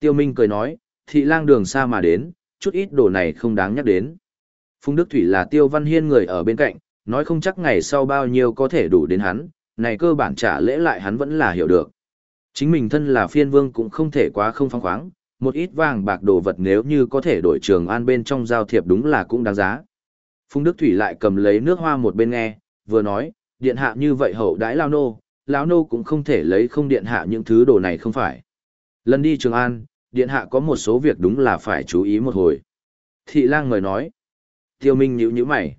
Tiêu Minh cười nói, thị lang đường xa mà đến, chút ít đồ này không đáng nhắc đến. Phùng Đức Thủy là Tiêu Văn Hiên người ở bên cạnh, nói không chắc ngày sau bao nhiêu có thể đủ đến hắn, này cơ bản trả lễ lại hắn vẫn là hiểu được. Chính mình thân là phiên vương cũng không thể quá không phong khoáng, một ít vàng bạc đồ vật nếu như có thể đổi trường an bên trong giao thiệp đúng là cũng đáng giá. Phùng Đức Thủy lại cầm lấy nước hoa một bên nghe, vừa nói, điện hạ như vậy hậu đãi lao nô, lão nô cũng không thể lấy không điện hạ những thứ đồ này không phải. Lần đi Trường An, điện hạ có một số việc đúng là phải chú ý một hồi. Thị lang mời nói. Tiêu Minh nhíu nhíu mày.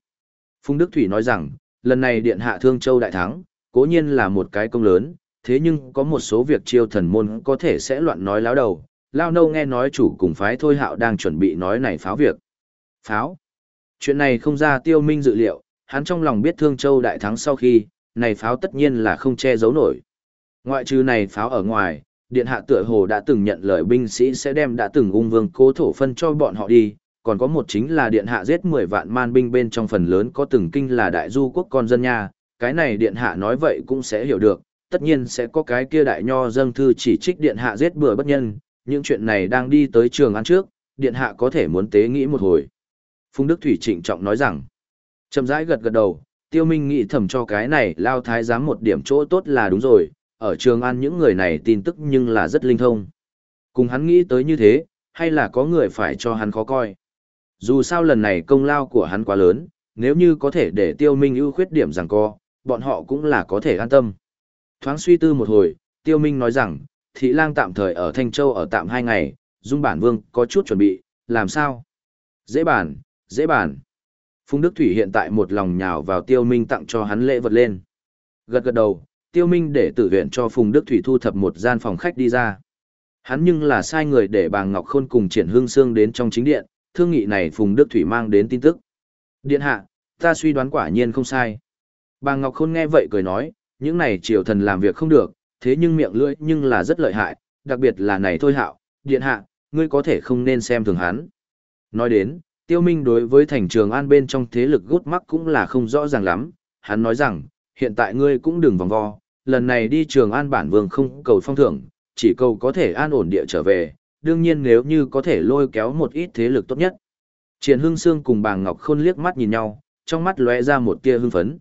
Phùng Đức Thủy nói rằng, lần này điện hạ thương châu đại thắng, cố nhiên là một cái công lớn, thế nhưng có một số việc chiêu thần môn có thể sẽ loạn nói láo đầu. Lao nâu nghe nói chủ cùng phái thôi hạo đang chuẩn bị nói này pháo việc. Pháo. Chuyện này không ra tiêu minh dự liệu, hắn trong lòng biết thương châu đại thắng sau khi, này pháo tất nhiên là không che giấu nổi. Ngoại trừ này pháo ở ngoài, điện hạ tựa hồ đã từng nhận lời binh sĩ sẽ đem đã từng ung vương cố thổ phân cho bọn họ đi, còn có một chính là điện hạ giết 10 vạn man binh bên trong phần lớn có từng kinh là đại du quốc con dân nha, cái này điện hạ nói vậy cũng sẽ hiểu được, tất nhiên sẽ có cái kia đại nho dâng thư chỉ trích điện hạ giết bừa bất nhân, những chuyện này đang đi tới trường ăn trước, điện hạ có thể muốn tế nghĩ một hồi. Phùng Đức Thủy trịnh trọng nói rằng, chậm rãi gật gật đầu, tiêu minh nghĩ thầm cho cái này lao thái giám một điểm chỗ tốt là đúng rồi, ở trường An những người này tin tức nhưng là rất linh thông. Cùng hắn nghĩ tới như thế, hay là có người phải cho hắn khó coi. Dù sao lần này công lao của hắn quá lớn, nếu như có thể để tiêu minh ưu khuyết điểm rằng co, bọn họ cũng là có thể an tâm. Thoáng suy tư một hồi, tiêu minh nói rằng, thị lang tạm thời ở Thanh Châu ở tạm hai ngày, dung bản vương có chút chuẩn bị, làm sao? Dễ bản, dễ bản. Phùng Đức Thủy hiện tại một lòng nhào vào tiêu minh tặng cho hắn lễ vật lên. Gật gật đầu, tiêu minh để tử viện cho Phùng Đức Thủy thu thập một gian phòng khách đi ra. Hắn nhưng là sai người để bà Ngọc Khôn cùng triển hương xương đến trong chính điện, thương nghị này Phùng Đức Thủy mang đến tin tức. Điện hạ, ta suy đoán quả nhiên không sai. Bà Ngọc Khôn nghe vậy cười nói, những này triều thần làm việc không được, thế nhưng miệng lưỡi nhưng là rất lợi hại, đặc biệt là này thôi hạo, điện hạ, ngươi có thể không nên xem thường hắn. Nói đến, tiêu minh đối với thành trường an bên trong thế lực gút mắc cũng là không rõ ràng lắm, hắn nói rằng, hiện tại ngươi cũng đừng vòng vo, lần này đi trường an bản vương không cầu phong thưởng, chỉ cầu có thể an ổn địa trở về, đương nhiên nếu như có thể lôi kéo một ít thế lực tốt nhất. Triển Hưng Sương cùng bà Ngọc Khôn liếc mắt nhìn nhau, trong mắt lóe ra một tia hưng phấn.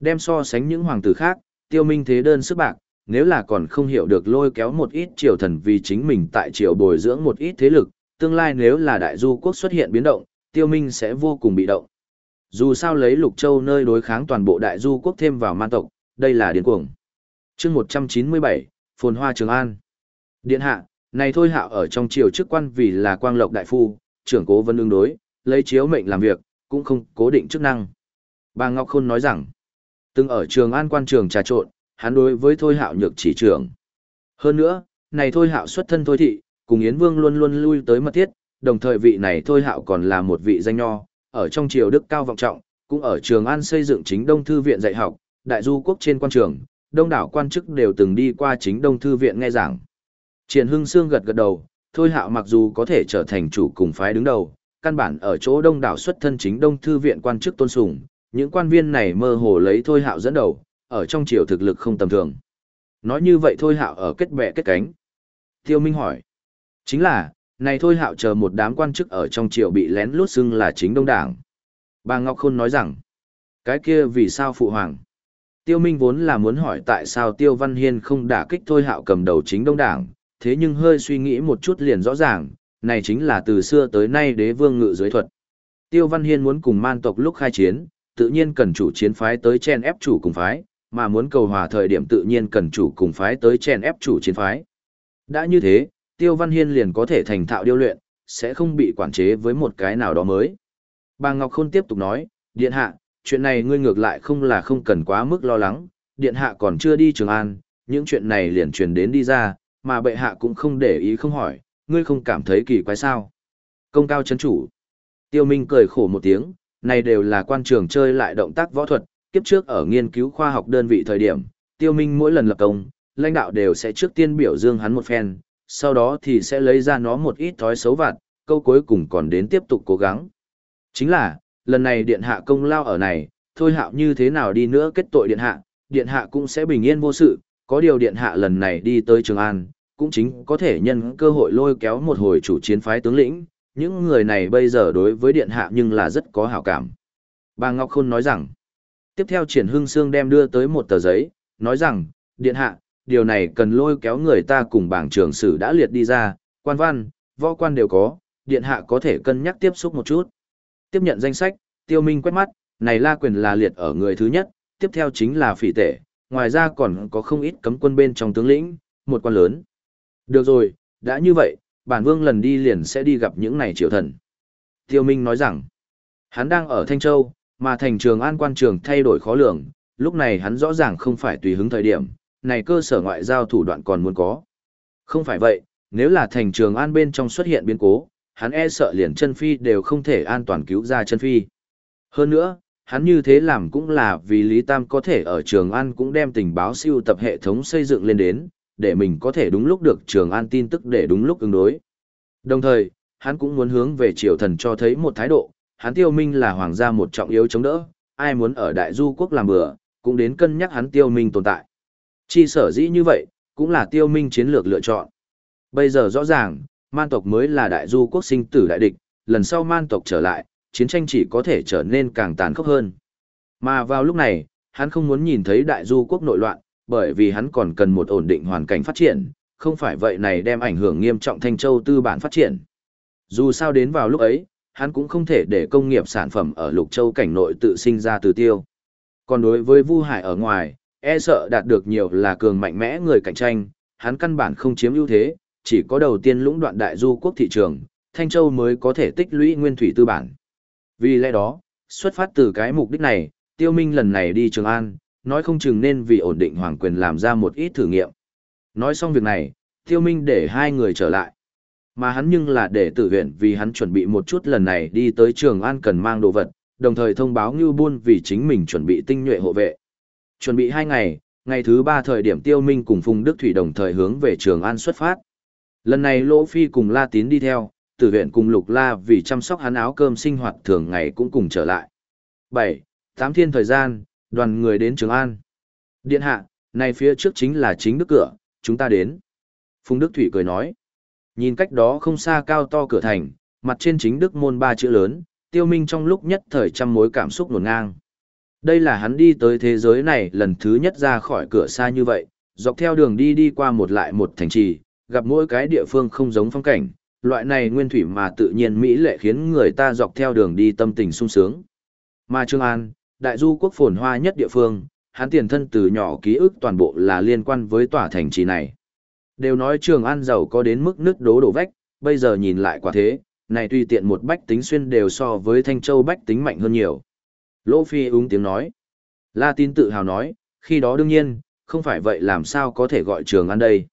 Đem so sánh những hoàng tử khác, tiêu minh thế đơn sức bạc, nếu là còn không hiểu được lôi kéo một ít triều thần vì chính mình tại triều bồi dưỡng một ít thế lực, tương lai nếu là đại du quốc xuất hiện biến động, tiêu minh sẽ vô cùng bị động. Dù sao lấy lục châu nơi đối kháng toàn bộ đại du quốc thêm vào man tộc, đây là điên cuồng. Chương 197, Phồn Hoa Trường An. Điện hạ, này thôi hạo ở trong triều chức quan vì là quang lộc đại phu, trưởng cố vấn ứng đối, lấy chiếu mệnh làm việc, cũng không cố định chức năng. Bà Ngọc Khôn nói rằng, từng ở trường an quan trường trà trộn, hắn đối với thôi hạo nhược chỉ trưởng. Hơn nữa, này thôi hạo xuất thân thôi thị, cùng Yến Vương luôn luôn lui tới mật thiết, đồng thời vị này thôi hạo còn là một vị danh nho, ở trong triều đức cao vọng trọng, cũng ở trường an xây dựng chính đông thư viện dạy học, đại du quốc trên quan trường, đông đảo quan chức đều từng đi qua chính đông thư viện nghe giảng. Triển Hưng Sương gật gật đầu, thôi hạo mặc dù có thể trở thành chủ cùng phái đứng đầu, căn bản ở chỗ đông đảo xuất thân chính đông thư viện quan chức tôn sùng, những quan viên này mơ hồ lấy thôi hạo dẫn đầu, ở trong triều thực lực không tầm thường. Nói như vậy thôi hạo ở kết bè kết cánh. Tiêu Minh hỏi. Chính là, này thôi hạo chờ một đám quan chức ở trong triều bị lén lút xưng là chính đông đảng. Bà Ngọc Khôn nói rằng, cái kia vì sao phụ hoàng? Tiêu Minh vốn là muốn hỏi tại sao Tiêu Văn Hiên không đả kích thôi hạo cầm đầu chính đông đảng, thế nhưng hơi suy nghĩ một chút liền rõ ràng, này chính là từ xưa tới nay đế vương ngự dưới thuật. Tiêu Văn Hiên muốn cùng man tộc lúc khai chiến, tự nhiên cần chủ chiến phái tới chen ép chủ cùng phái, mà muốn cầu hòa thời điểm tự nhiên cần chủ cùng phái tới chen ép chủ chiến phái. Đã như thế, Tiêu Văn Hiên liền có thể thành thạo điêu luyện, sẽ không bị quản chế với một cái nào đó mới. Bà Ngọc Khôn tiếp tục nói, Điện Hạ, chuyện này ngươi ngược lại không là không cần quá mức lo lắng, Điện Hạ còn chưa đi Trường An, những chuyện này liền truyền đến đi ra, mà bệ hạ cũng không để ý không hỏi, ngươi không cảm thấy kỳ quái sao. Công cao chấn chủ. Tiêu Minh cười khổ một tiếng, này đều là quan trường chơi lại động tác võ thuật, kiếp trước ở nghiên cứu khoa học đơn vị thời điểm, Tiêu Minh mỗi lần lập công, lãnh đạo đều sẽ trước tiên biểu dương hắn một phen, sau đó thì sẽ lấy ra nó một ít thói xấu vặt, câu cuối cùng còn đến tiếp tục cố gắng. Chính là, lần này điện hạ công lao ở này, thôi hạo như thế nào đi nữa kết tội điện hạ, điện hạ cũng sẽ bình yên vô sự, có điều điện hạ lần này đi tới Trường An, cũng chính có thể nhân cơ hội lôi kéo một hồi chủ chiến phái tướng lĩnh, những người này bây giờ đối với điện hạ nhưng là rất có hảo cảm. Bà Ngọc Khôn nói rằng, tiếp theo triển hưng Sương đem đưa tới một tờ giấy, nói rằng, điện hạ, điều này cần lôi kéo người ta cùng bảng trường sử đã liệt đi ra, quan văn, võ quan đều có, điện hạ có thể cân nhắc tiếp xúc một chút. Tiếp nhận danh sách, tiêu minh quét mắt, này la quyền là liệt ở người thứ nhất, tiếp theo chính là phỉ tể, ngoài ra còn có không ít cấm quân bên trong tướng lĩnh, một quan lớn. Được rồi, đã như vậy, bản vương lần đi liền sẽ đi gặp những này triều thần. Tiêu Minh nói rằng, hắn đang ở Thanh Châu, mà thành trường an quan trường thay đổi khó lường, lúc này hắn rõ ràng không phải tùy hứng thời điểm, này cơ sở ngoại giao thủ đoạn còn muốn có. Không phải vậy, nếu là thành trường an bên trong xuất hiện biến cố, hắn e sợ liền chân phi đều không thể an toàn cứu ra chân phi. Hơn nữa, hắn như thế làm cũng là vì Lý Tam có thể ở Trường An cũng đem tình báo siêu tập hệ thống xây dựng lên đến, để mình có thể đúng lúc được Trường An tin tức để đúng lúc ứng đối. Đồng thời, hắn cũng muốn hướng về triều thần cho thấy một thái độ, hắn tiêu minh là hoàng gia một trọng yếu chống đỡ, ai muốn ở đại du quốc làm bừa, cũng đến cân nhắc hắn tiêu minh tồn tại. Chi sở dĩ như vậy, cũng là tiêu minh chiến lược lựa chọn. Bây giờ rõ ràng, man tộc mới là đại du quốc sinh tử đại địch, lần sau man tộc trở lại, chiến tranh chỉ có thể trở nên càng tàn khốc hơn. Mà vào lúc này, hắn không muốn nhìn thấy đại du quốc nội loạn, bởi vì hắn còn cần một ổn định hoàn cảnh phát triển, không phải vậy này đem ảnh hưởng nghiêm trọng Thanh Châu tư bản phát triển. Dù sao đến vào lúc ấy, hắn cũng không thể để công nghiệp sản phẩm ở Lục Châu cảnh nội tự sinh ra từ tiêu. Còn đối với Vu Hải ở ngoài, e sợ đạt được nhiều là cường mạnh mẽ người cạnh tranh, hắn căn bản không chiếm ưu thế, chỉ có đầu tiên lũng đoạn đại du quốc thị trường, Thanh Châu mới có thể tích lũy nguyên thủy tư bản. Vì lẽ đó, xuất phát từ cái mục đích này, Tiêu Minh lần này đi Trường An, nói không chừng nên vì ổn định hoàng quyền làm ra một ít thử nghiệm. Nói xong việc này, Tiêu Minh để hai người trở lại. Mà hắn nhưng là để tử huyện vì hắn chuẩn bị một chút lần này đi tới Trường An cần mang đồ vật, đồng thời thông báo Ngưu Buôn vì chính mình chuẩn bị tinh nhuệ hộ vệ. Chuẩn bị hai ngày, ngày thứ ba thời điểm Tiêu Minh cùng Phùng Đức Thủy đồng thời hướng về Trường An xuất phát. Lần này Lỗ Phi cùng La Tín đi theo, tử huyện cùng Lục La vì chăm sóc hắn áo cơm sinh hoạt thường ngày cũng cùng trở lại. 7. Tám thiên thời gian, đoàn người đến Trường An. Điện hạ, này phía trước chính là chính đức cửa, chúng ta đến. Phùng Đức Thủy cười nói. Nhìn cách đó không xa cao to cửa thành, mặt trên chính đức môn ba chữ lớn, tiêu minh trong lúc nhất thời trăm mối cảm xúc nổn ngang. Đây là hắn đi tới thế giới này lần thứ nhất ra khỏi cửa xa như vậy, dọc theo đường đi đi qua một lại một thành trì, gặp mỗi cái địa phương không giống phong cảnh, loại này nguyên thủy mà tự nhiên mỹ lệ khiến người ta dọc theo đường đi tâm tình sung sướng. Mà Trương An, đại du quốc phồn hoa nhất địa phương, hắn tiền thân từ nhỏ ký ức toàn bộ là liên quan với tòa thành trì này. Đều nói Trường An giàu có đến mức nứt đố đổ vách, bây giờ nhìn lại quả thế, này tùy tiện một bách tính xuyên đều so với Thanh Châu bách tính mạnh hơn nhiều. Lỗ Phi úng tiếng nói. La tin tự hào nói, khi đó đương nhiên, không phải vậy làm sao có thể gọi Trường An đây.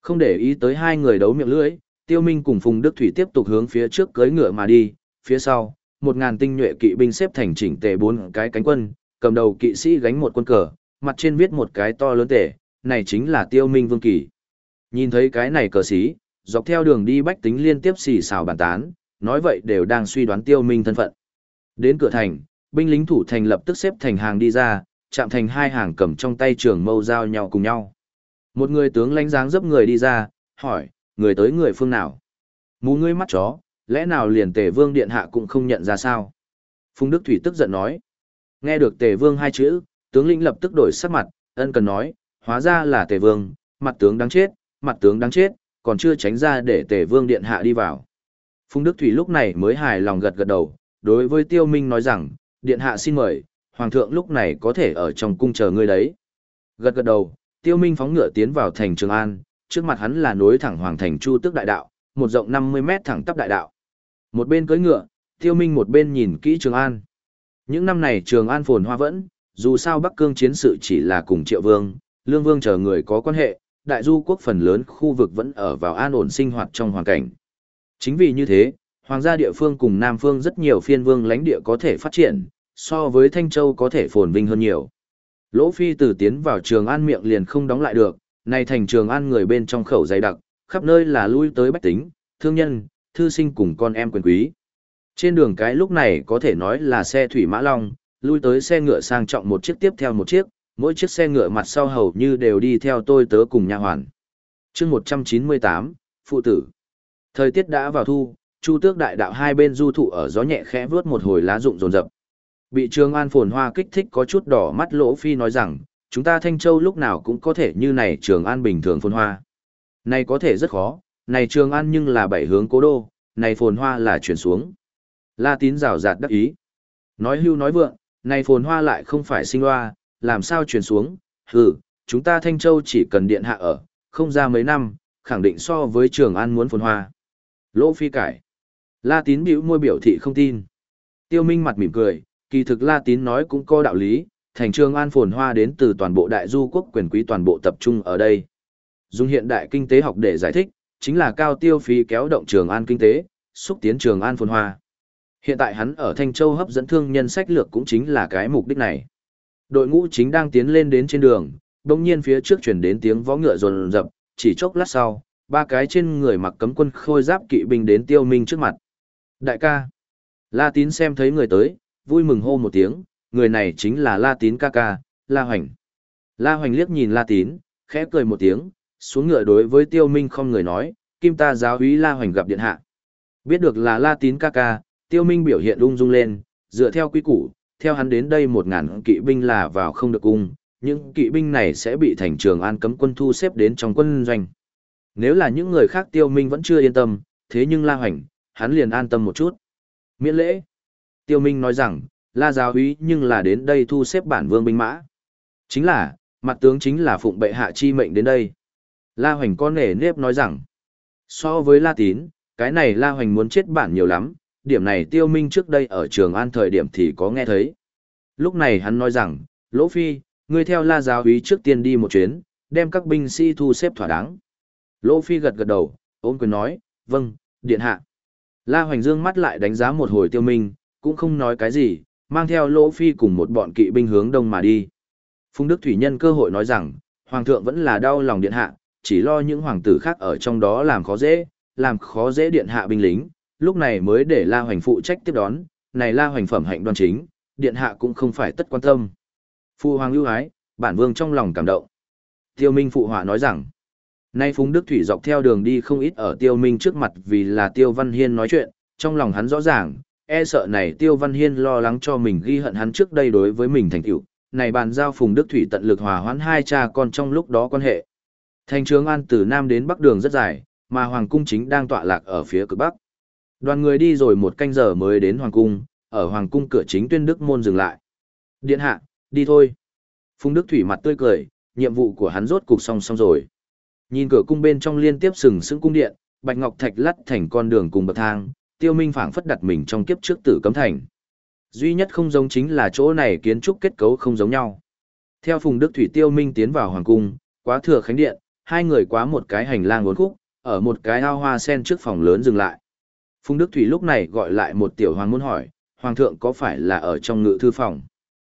Không để ý tới hai người đấu miệng lưỡi, Tiêu Minh cùng Phùng Đức Thủy tiếp tục hướng phía trước cưỡi ngựa mà đi, phía sau, một ngàn tinh nhuệ kỵ binh xếp thành chỉnh tề bốn cái cánh quân, cầm đầu kỵ sĩ gánh một quân cờ, mặt trên viết một cái to lớn tể, này chính là Tiêu Minh Vương Kỳ. Nhìn thấy cái này cờ sĩ, dọc theo đường đi bách tính liên tiếp xì xào bàn tán, nói vậy đều đang suy đoán Tiêu Minh thân phận. Đến cửa thành, binh lính thủ thành lập tức xếp thành hàng đi ra, chạm thành hai hàng cầm trong tay trường mâu giao nhau cùng nhau. Một người tướng lãnh dáng dấp người đi ra, hỏi, người tới người phương nào? Mù ngươi mắt chó, lẽ nào liền tề vương điện hạ cũng không nhận ra sao? Phùng Đức Thủy tức giận nói. Nghe được tề vương hai chữ, tướng lĩnh lập tức đổi sắc mặt, ân cần nói, hóa ra là tề vương, mặt tướng đáng chết, mặt tướng đáng chết, còn chưa tránh ra để tề vương điện hạ đi vào. Phùng Đức Thủy lúc này mới hài lòng gật gật đầu, đối với tiêu minh nói rằng, điện hạ xin mời, hoàng thượng lúc này có thể ở trong cung chờ ngươi đấy. Gật gật đầu, tiêu minh phóng ngựa tiến vào thành Trường An, trước mặt hắn là nối thẳng hoàng thành chu tước đại đạo, một rộng 50 mét thẳng tắp đại đạo. Một bên cưỡi ngựa, Tiêu Minh một bên nhìn kỹ Trường An. Những năm này Trường An phồn hoa vẫn, dù sao Bắc Cương chiến sự chỉ là cùng Triệu Vương, Lương Vương chờ người có quan hệ, đại du quốc phần lớn khu vực vẫn ở vào an ổn sinh hoạt trong hoàn cảnh. Chính vì như thế, hoàng gia địa phương cùng Nam phương rất nhiều phiên vương lãnh địa có thể phát triển, so với Thanh Châu có thể phồn vinh hơn nhiều. Lỗ Phi từ tiến vào Trường An miệng liền không đóng lại được, nay thành Trường An người bên trong khẩu dày đặc, khắp nơi là lui tới bách tính, thương nhân, thư sinh cùng con em quyền quý. Trên đường cái lúc này có thể nói là xe thủy mã long, lui tới xe ngựa sang trọng một chiếc tiếp theo một chiếc, mỗi chiếc xe ngựa mặt sau hầu như đều đi theo tôi tớ cùng nha hoàn. chương 198, Phụ tử. Thời tiết đã vào thu, chu tước đại đạo hai bên du thụ ở gió nhẹ khẽ vướt một hồi lá rụng rồn rập. Bị Trường An phồn hoa kích thích có chút đỏ mắt Lỗ Phi nói rằng, chúng ta Thanh Châu lúc nào cũng có thể như này Trường An bình thường phồn hoa. Này có thể rất khó, này Trường An nhưng là bảy hướng cố đô, này phồn hoa là chuyển xuống. La tín rào rạt đắc ý. Nói hưu nói vượng, này phồn hoa lại không phải sinh hoa, làm sao chuyển xuống, hừ, chúng ta Thanh Châu chỉ cần điện hạ ở, không ra mấy năm, khẳng định so với Trường An muốn phồn hoa. Lỗ Phi cải. La tín biểu môi biểu thị không tin. Tiêu Minh mặt mỉm cười, kỳ thực La Tín nói cũng có đạo lý, thành trường an phồn hoa đến từ toàn bộ đại du quốc quyền quý toàn bộ tập trung ở đây. Dùng hiện đại kinh tế học để giải thích, chính là cao tiêu phí kéo động trường an kinh tế, xúc tiến trường an phồn hoa. Hiện tại hắn ở Thanh Châu hấp dẫn thương nhân sách lược cũng chính là cái mục đích này. Đội ngũ chính đang tiến lên đến trên đường, đồng nhiên phía trước chuyển đến tiếng vó ngựa rồn rập, chỉ chốc lát sau, ba cái trên người mặc cấm quân khôi giáp kỵ binh đến tiêu minh trước mặt. Đại ca, La Tín xem thấy người tới, vui mừng hô một tiếng, người này chính là La Tín ca ca, La Hoành. La Hoành liếc nhìn La Tín, khẽ cười một tiếng, xuống ngựa đối với Tiêu Minh không người nói, kim ta giáo úy La Hoành gặp điện hạ. Biết được là La Tín ca ca, Tiêu Minh biểu hiện ung dung lên, dựa theo quy củ, theo hắn đến đây một ngàn kỵ binh là vào không được cung, những kỵ binh này sẽ bị thành trường an cấm quân thu xếp đến trong quân doanh. Nếu là những người khác Tiêu Minh vẫn chưa yên tâm, thế nhưng La Hoành, hắn liền an tâm một chút. Miễn lễ. Tiêu Minh nói rằng, La giáo úy nhưng là đến đây thu xếp bản vương binh mã. Chính là, mặt tướng chính là phụng bệ hạ chi mệnh đến đây. La Hoành con nể nếp nói rằng, so với La Tín, cái này La Hoành muốn chết bản nhiều lắm, điểm này Tiêu Minh trước đây ở trường an thời điểm thì có nghe thấy. Lúc này hắn nói rằng, Lỗ Phi, ngươi theo La giáo úy trước tiên đi một chuyến, đem các binh sĩ thu xếp thỏa đáng. Lỗ Phi gật gật đầu, ôm quyền nói, vâng, điện hạ. La Hoành dương mắt lại đánh giá một hồi Tiêu Minh, cũng không nói cái gì, mang theo Lỗ Phi cùng một bọn kỵ binh hướng đông mà đi. Phùng Đức Thủy nhân cơ hội nói rằng, Hoàng thượng vẫn là đau lòng điện hạ, chỉ lo những hoàng tử khác ở trong đó làm khó dễ, làm khó dễ điện hạ binh lính, lúc này mới để La Hoành phụ trách tiếp đón, này La Hoành phẩm hạnh đoan chính, điện hạ cũng không phải tất quan tâm. Phu hoàng lưu ái, bản vương trong lòng cảm động. Tiêu Minh phụ họa nói rằng, nay Phùng Đức Thủy dọc theo đường đi không ít ở Tiêu Minh trước mặt vì là Tiêu Văn Hiên nói chuyện, trong lòng hắn rõ ràng, e sợ này Tiêu Văn Hiên lo lắng cho mình ghi hận hắn trước đây đối với mình thành tựu, này bàn giao Phùng Đức Thủy tận lực hòa hoãn hai cha con trong lúc đó quan hệ. Thành trường An từ Nam đến Bắc đường rất dài, mà Hoàng cung chính đang tọa lạc ở phía cực Bắc. Đoàn người đi rồi một canh giờ mới đến Hoàng cung, ở Hoàng cung cửa chính tuyên đức môn dừng lại. Điện hạ, đi thôi. Phùng Đức Thủy mặt tươi cười, nhiệm vụ của hắn rốt cục xong xong rồi. Nhìn cửa cung bên trong liên tiếp sừng sững cung điện, bạch ngọc thạch lắt thành con đường cùng bậc thang, tiêu minh phảng phất đặt mình trong kiếp trước tử cấm thành. Duy nhất không giống chính là chỗ này kiến trúc kết cấu không giống nhau. Theo Phùng Đức Thủy tiêu minh tiến vào hoàng cung, quá thừa khánh điện, hai người quá một cái hành lang uốn khúc, ở một cái ao hoa sen trước phòng lớn dừng lại. Phùng Đức Thủy lúc này gọi lại một tiểu hoàng muốn hỏi, hoàng thượng có phải là ở trong ngự thư phòng?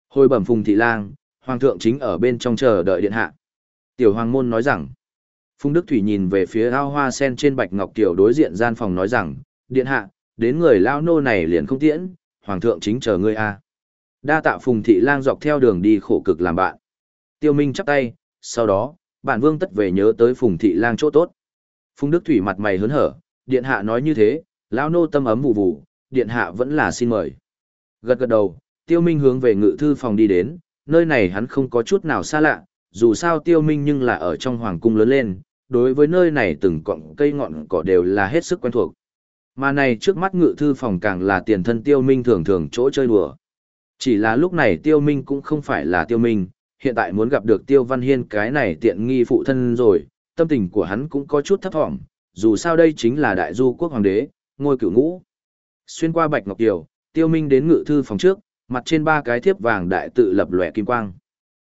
Hồi bẩm Phùng Thị Lang, hoàng thượng chính ở bên trong chờ đợi điện hạ. Tiểu hoàng môn nói rằng, Phùng Đức Thủy nhìn về phía ao hoa sen trên bạch ngọc tiểu đối diện gian phòng nói rằng, điện hạ, đến người lao nô này liền không tiễn, hoàng thượng chính chờ ngươi a. Đa tạ Phùng thị lang dọc theo đường đi khổ cực làm bạn. Tiêu Minh chắp tay, sau đó, bản vương tất về nhớ tới Phùng thị lang chỗ tốt. Phùng Đức Thủy mặt mày hớn hở, điện hạ nói như thế, lao nô tâm ấm vụ vụ, điện hạ vẫn là xin mời. Gật gật đầu, Tiêu Minh hướng về ngự thư phòng đi đến, nơi này hắn không có chút nào xa lạ, dù sao Tiêu Minh nhưng là ở trong hoàng cung lớn lên, đối với nơi này từng cọng cây ngọn cỏ đều là hết sức quen thuộc. Mà này trước mắt ngự thư phòng càng là tiền thân tiêu minh thường thường chỗ chơi đùa. Chỉ là lúc này tiêu minh cũng không phải là tiêu minh, hiện tại muốn gặp được tiêu văn hiên cái này tiện nghi phụ thân rồi, tâm tình của hắn cũng có chút thấp thỏm, dù sao đây chính là đại du quốc hoàng đế, ngôi cửu ngũ. Xuyên qua bạch ngọc kiều, tiêu minh đến ngự thư phòng trước, mặt trên ba cái thiếp vàng đại tự lập lòe kim quang.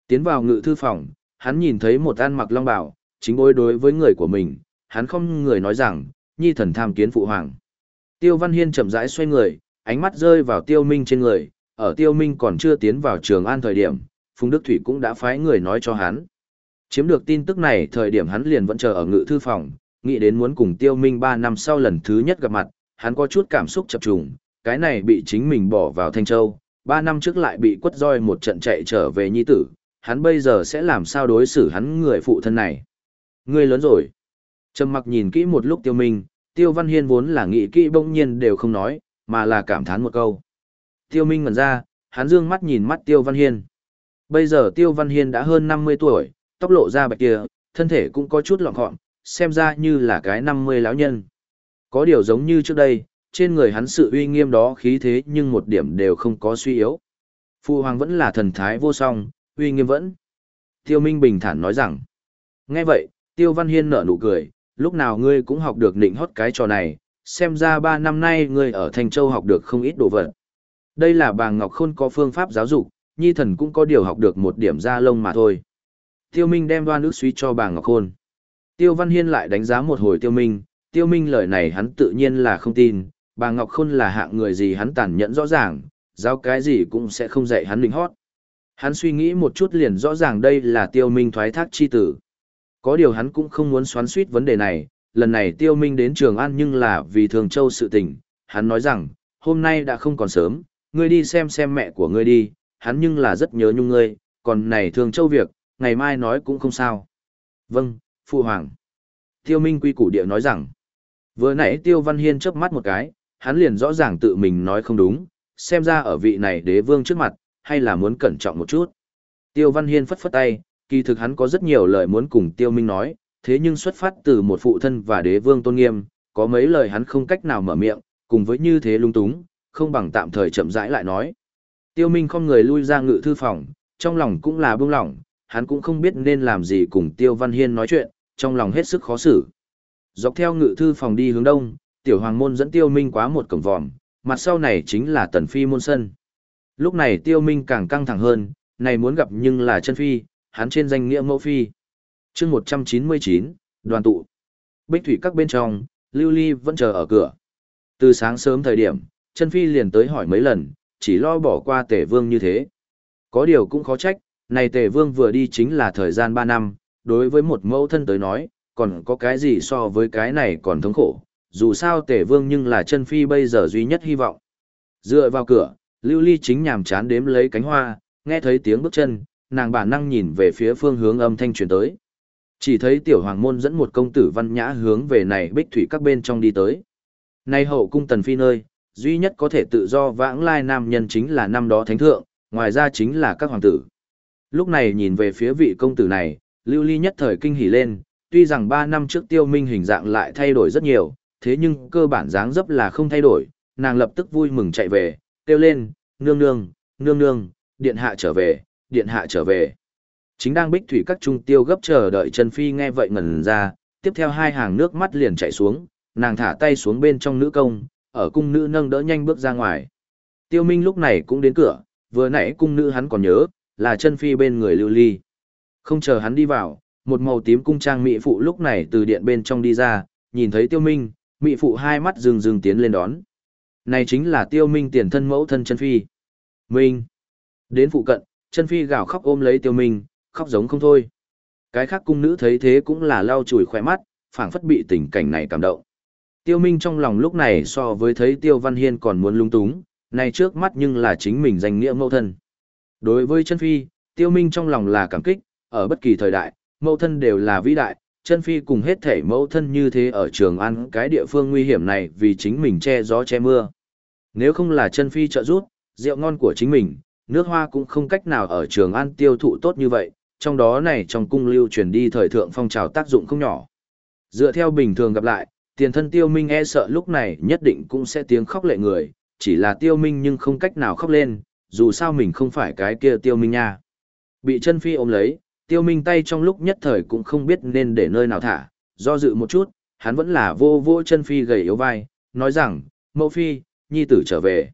Tiến vào ngự thư phòng, hắn nhìn thấy một an mặc long bào, chính bối đối với người của mình, hắn không người nói rằng, nhi thần tham kiến phụ hoàng. Tiêu Văn Hiên chậm rãi xoay người, ánh mắt rơi vào Tiêu Minh trên người, ở Tiêu Minh còn chưa tiến vào trường an thời điểm, Phùng Đức Thủy cũng đã phái người nói cho hắn. Chiếm được tin tức này thời điểm hắn liền vẫn chờ ở ngự thư phòng, nghĩ đến muốn cùng Tiêu Minh 3 năm sau lần thứ nhất gặp mặt, hắn có chút cảm xúc chập trùng, cái này bị chính mình bỏ vào Thanh Châu, 3 năm trước lại bị quất roi một trận chạy trở về nhi tử, hắn bây giờ sẽ làm sao đối xử hắn người phụ thân này. Ngươi lớn rồi, Trầm mặc nhìn kỹ một lúc tiêu minh, tiêu văn hiên vốn là nghĩ kỹ bỗng nhiên đều không nói, mà là cảm thán một câu. Tiêu minh ngẩn ra, hắn dương mắt nhìn mắt tiêu văn hiên. Bây giờ tiêu văn hiên đã hơn 50 tuổi, tóc lộ ra bạch kia, thân thể cũng có chút lọn gọn, xem ra như là cái 50 lão nhân. Có điều giống như trước đây, trên người hắn sự uy nghiêm đó khí thế nhưng một điểm đều không có suy yếu. Phu hoàng vẫn là thần thái vô song, uy nghiêm vẫn. Tiêu Minh bình thản nói rằng. Nghe vậy, Tiêu Văn Hiên nở nụ cười, lúc nào ngươi cũng học được nịnh hót cái trò này, xem ra ba năm nay ngươi ở Thành Châu học được không ít đồ vật. Đây là bà Ngọc Khôn có phương pháp giáo dục, nhi thần cũng có điều học được một điểm ra lông mà thôi. Tiêu Minh đem đoan ước suy cho bà Ngọc Khôn. Tiêu Văn Hiên lại đánh giá một hồi Tiêu Minh, Tiêu Minh lời này hắn tự nhiên là không tin, bà Ngọc Khôn là hạng người gì hắn tàn nhẫn rõ ràng, giáo cái gì cũng sẽ không dạy hắn định hót. Hắn suy nghĩ một chút liền rõ ràng đây là Tiêu Minh thoái thác chi tử. Có điều hắn cũng không muốn xoắn suýt vấn đề này, lần này Tiêu Minh đến Trường An nhưng là vì Thường Châu sự tình, hắn nói rằng, hôm nay đã không còn sớm, ngươi đi xem xem mẹ của ngươi đi, hắn nhưng là rất nhớ nhung ngươi, còn này Thường Châu việc, ngày mai nói cũng không sao. Vâng, Phu Hoàng. Tiêu Minh quy củ địa nói rằng, vừa nãy Tiêu Văn Hiên chớp mắt một cái, hắn liền rõ ràng tự mình nói không đúng, xem ra ở vị này đế vương trước mặt, hay là muốn cẩn trọng một chút. Tiêu Văn Hiên phất phất tay, kỳ thực hắn có rất nhiều lời muốn cùng Tiêu Minh nói, thế nhưng xuất phát từ một phụ thân và đế vương tôn nghiêm, có mấy lời hắn không cách nào mở miệng, cùng với như thế lung túng, không bằng tạm thời chậm rãi lại nói. Tiêu Minh không người lui ra ngự thư phòng, trong lòng cũng là bưng lòng, hắn cũng không biết nên làm gì cùng Tiêu Văn Hiên nói chuyện, trong lòng hết sức khó xử. Dọc theo ngự thư phòng đi hướng đông, tiểu hoàng môn dẫn Tiêu Minh quá một cổng vòm, mặt sau này chính là tần phi môn sân. Lúc này Tiêu Minh càng căng thẳng hơn, này muốn gặp nhưng là chân phi, hắn trên danh nghĩa mẫu phi. Chương 199, đoàn tụ. Bích thủy các bên trong, Lưu Ly vẫn chờ ở cửa. Từ sáng sớm thời điểm, chân phi liền tới hỏi mấy lần, chỉ lo bỏ qua tể vương như thế. Có điều cũng khó trách, này tề vương vừa đi chính là thời gian 3 năm, đối với một mẫu thân tới nói, còn có cái gì so với cái này còn thống khổ, dù sao tề vương nhưng là chân phi bây giờ duy nhất hy vọng. Dựa vào cửa, lưu ly chính nhàm chán đếm lấy cánh hoa, nghe thấy tiếng bước chân, nàng bản năng nhìn về phía phương hướng âm thanh truyền tới. Chỉ thấy tiểu hoàng môn dẫn một công tử văn nhã hướng về này bích thủy các bên trong đi tới. Nay hậu cung tần phi nơi, duy nhất có thể tự do vãng lai nam nhân chính là năm đó thánh thượng, ngoài ra chính là các hoàng tử. Lúc này nhìn về phía vị công tử này, Lưu Ly nhất thời kinh hỉ lên, tuy rằng 3 năm trước tiêu minh hình dạng lại thay đổi rất nhiều, thế nhưng cơ bản dáng dấp là không thay đổi, nàng lập tức vui mừng chạy về, kêu lên, nương nương, nương nương, điện hạ trở về, điện hạ trở về. Chính đang bích thủy các trung tiêu gấp chờ đợi Trần Phi nghe vậy ngẩn ra, tiếp theo hai hàng nước mắt liền chảy xuống, nàng thả tay xuống bên trong nữ công, ở cung nữ nâng đỡ nhanh bước ra ngoài. Tiêu Minh lúc này cũng đến cửa, vừa nãy cung nữ hắn còn nhớ, là chân phi bên người lưu ly. Không chờ hắn đi vào, một màu tím cung trang mỹ phụ lúc này từ điện bên trong đi ra, nhìn thấy tiêu minh, mỹ phụ hai mắt rừng rừng tiến lên đón. Này chính là tiêu minh tiền thân mẫu thân chân phi. Minh. Đến phụ cận, chân phi gào khóc ôm lấy tiêu minh, khóc giống không thôi. Cái khác cung nữ thấy thế cũng là lau chùi khỏe mắt, phảng phất bị tình cảnh này cảm động. Tiêu Minh trong lòng lúc này so với thấy Tiêu Văn Hiên còn muốn lung túng, này trước mắt nhưng là chính mình danh nghĩa mẫu thân. Đối với chân phi, tiêu minh trong lòng là cảm kích, ở bất kỳ thời đại, mẫu thân đều là vĩ đại, chân phi cùng hết thể mẫu thân như thế ở trường ăn cái địa phương nguy hiểm này vì chính mình che gió che mưa. Nếu không là chân phi trợ giúp, rượu ngon của chính mình, nước hoa cũng không cách nào ở trường ăn tiêu thụ tốt như vậy, trong đó này trong cung lưu truyền đi thời thượng phong trào tác dụng không nhỏ. Dựa theo bình thường gặp lại, tiền thân tiêu minh e sợ lúc này nhất định cũng sẽ tiếng khóc lệ người, chỉ là tiêu minh nhưng không cách nào khóc lên, dù sao mình không phải cái kia tiêu minh nha. Bị chân phi ôm lấy, tiêu minh tay trong lúc nhất thời cũng không biết nên để nơi nào thả, do dự một chút, hắn vẫn là vô vô chân phi gầy yếu vai, nói rằng, mẫu phi, nhi tử trở về.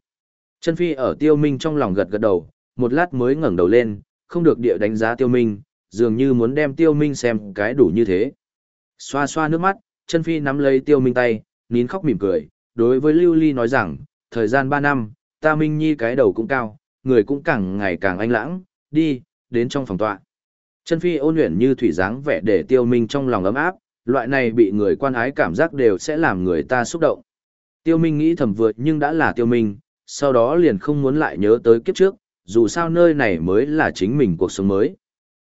Chân phi ở tiêu minh trong lòng gật gật đầu, một lát mới ngẩng đầu lên, không được địa đánh giá tiêu minh, dường như muốn đem tiêu minh xem cái đủ như thế. Xoa xoa nước mắt, chân phi nắm lấy tiêu minh tay, nín khóc mỉm cười, đối với Lưu Ly nói rằng, thời gian 3 năm, ta minh nhi cái đầu cũng cao, người cũng càng ngày càng anh lãng, đi, đến trong phòng tọa. Chân phi ôn luyện như thủy dáng vẻ để tiêu minh trong lòng ấm áp, loại này bị người quan ái cảm giác đều sẽ làm người ta xúc động. Tiêu minh nghĩ thầm vượt nhưng đã là tiêu minh, sau đó liền không muốn lại nhớ tới kiếp trước, dù sao nơi này mới là chính mình cuộc sống mới.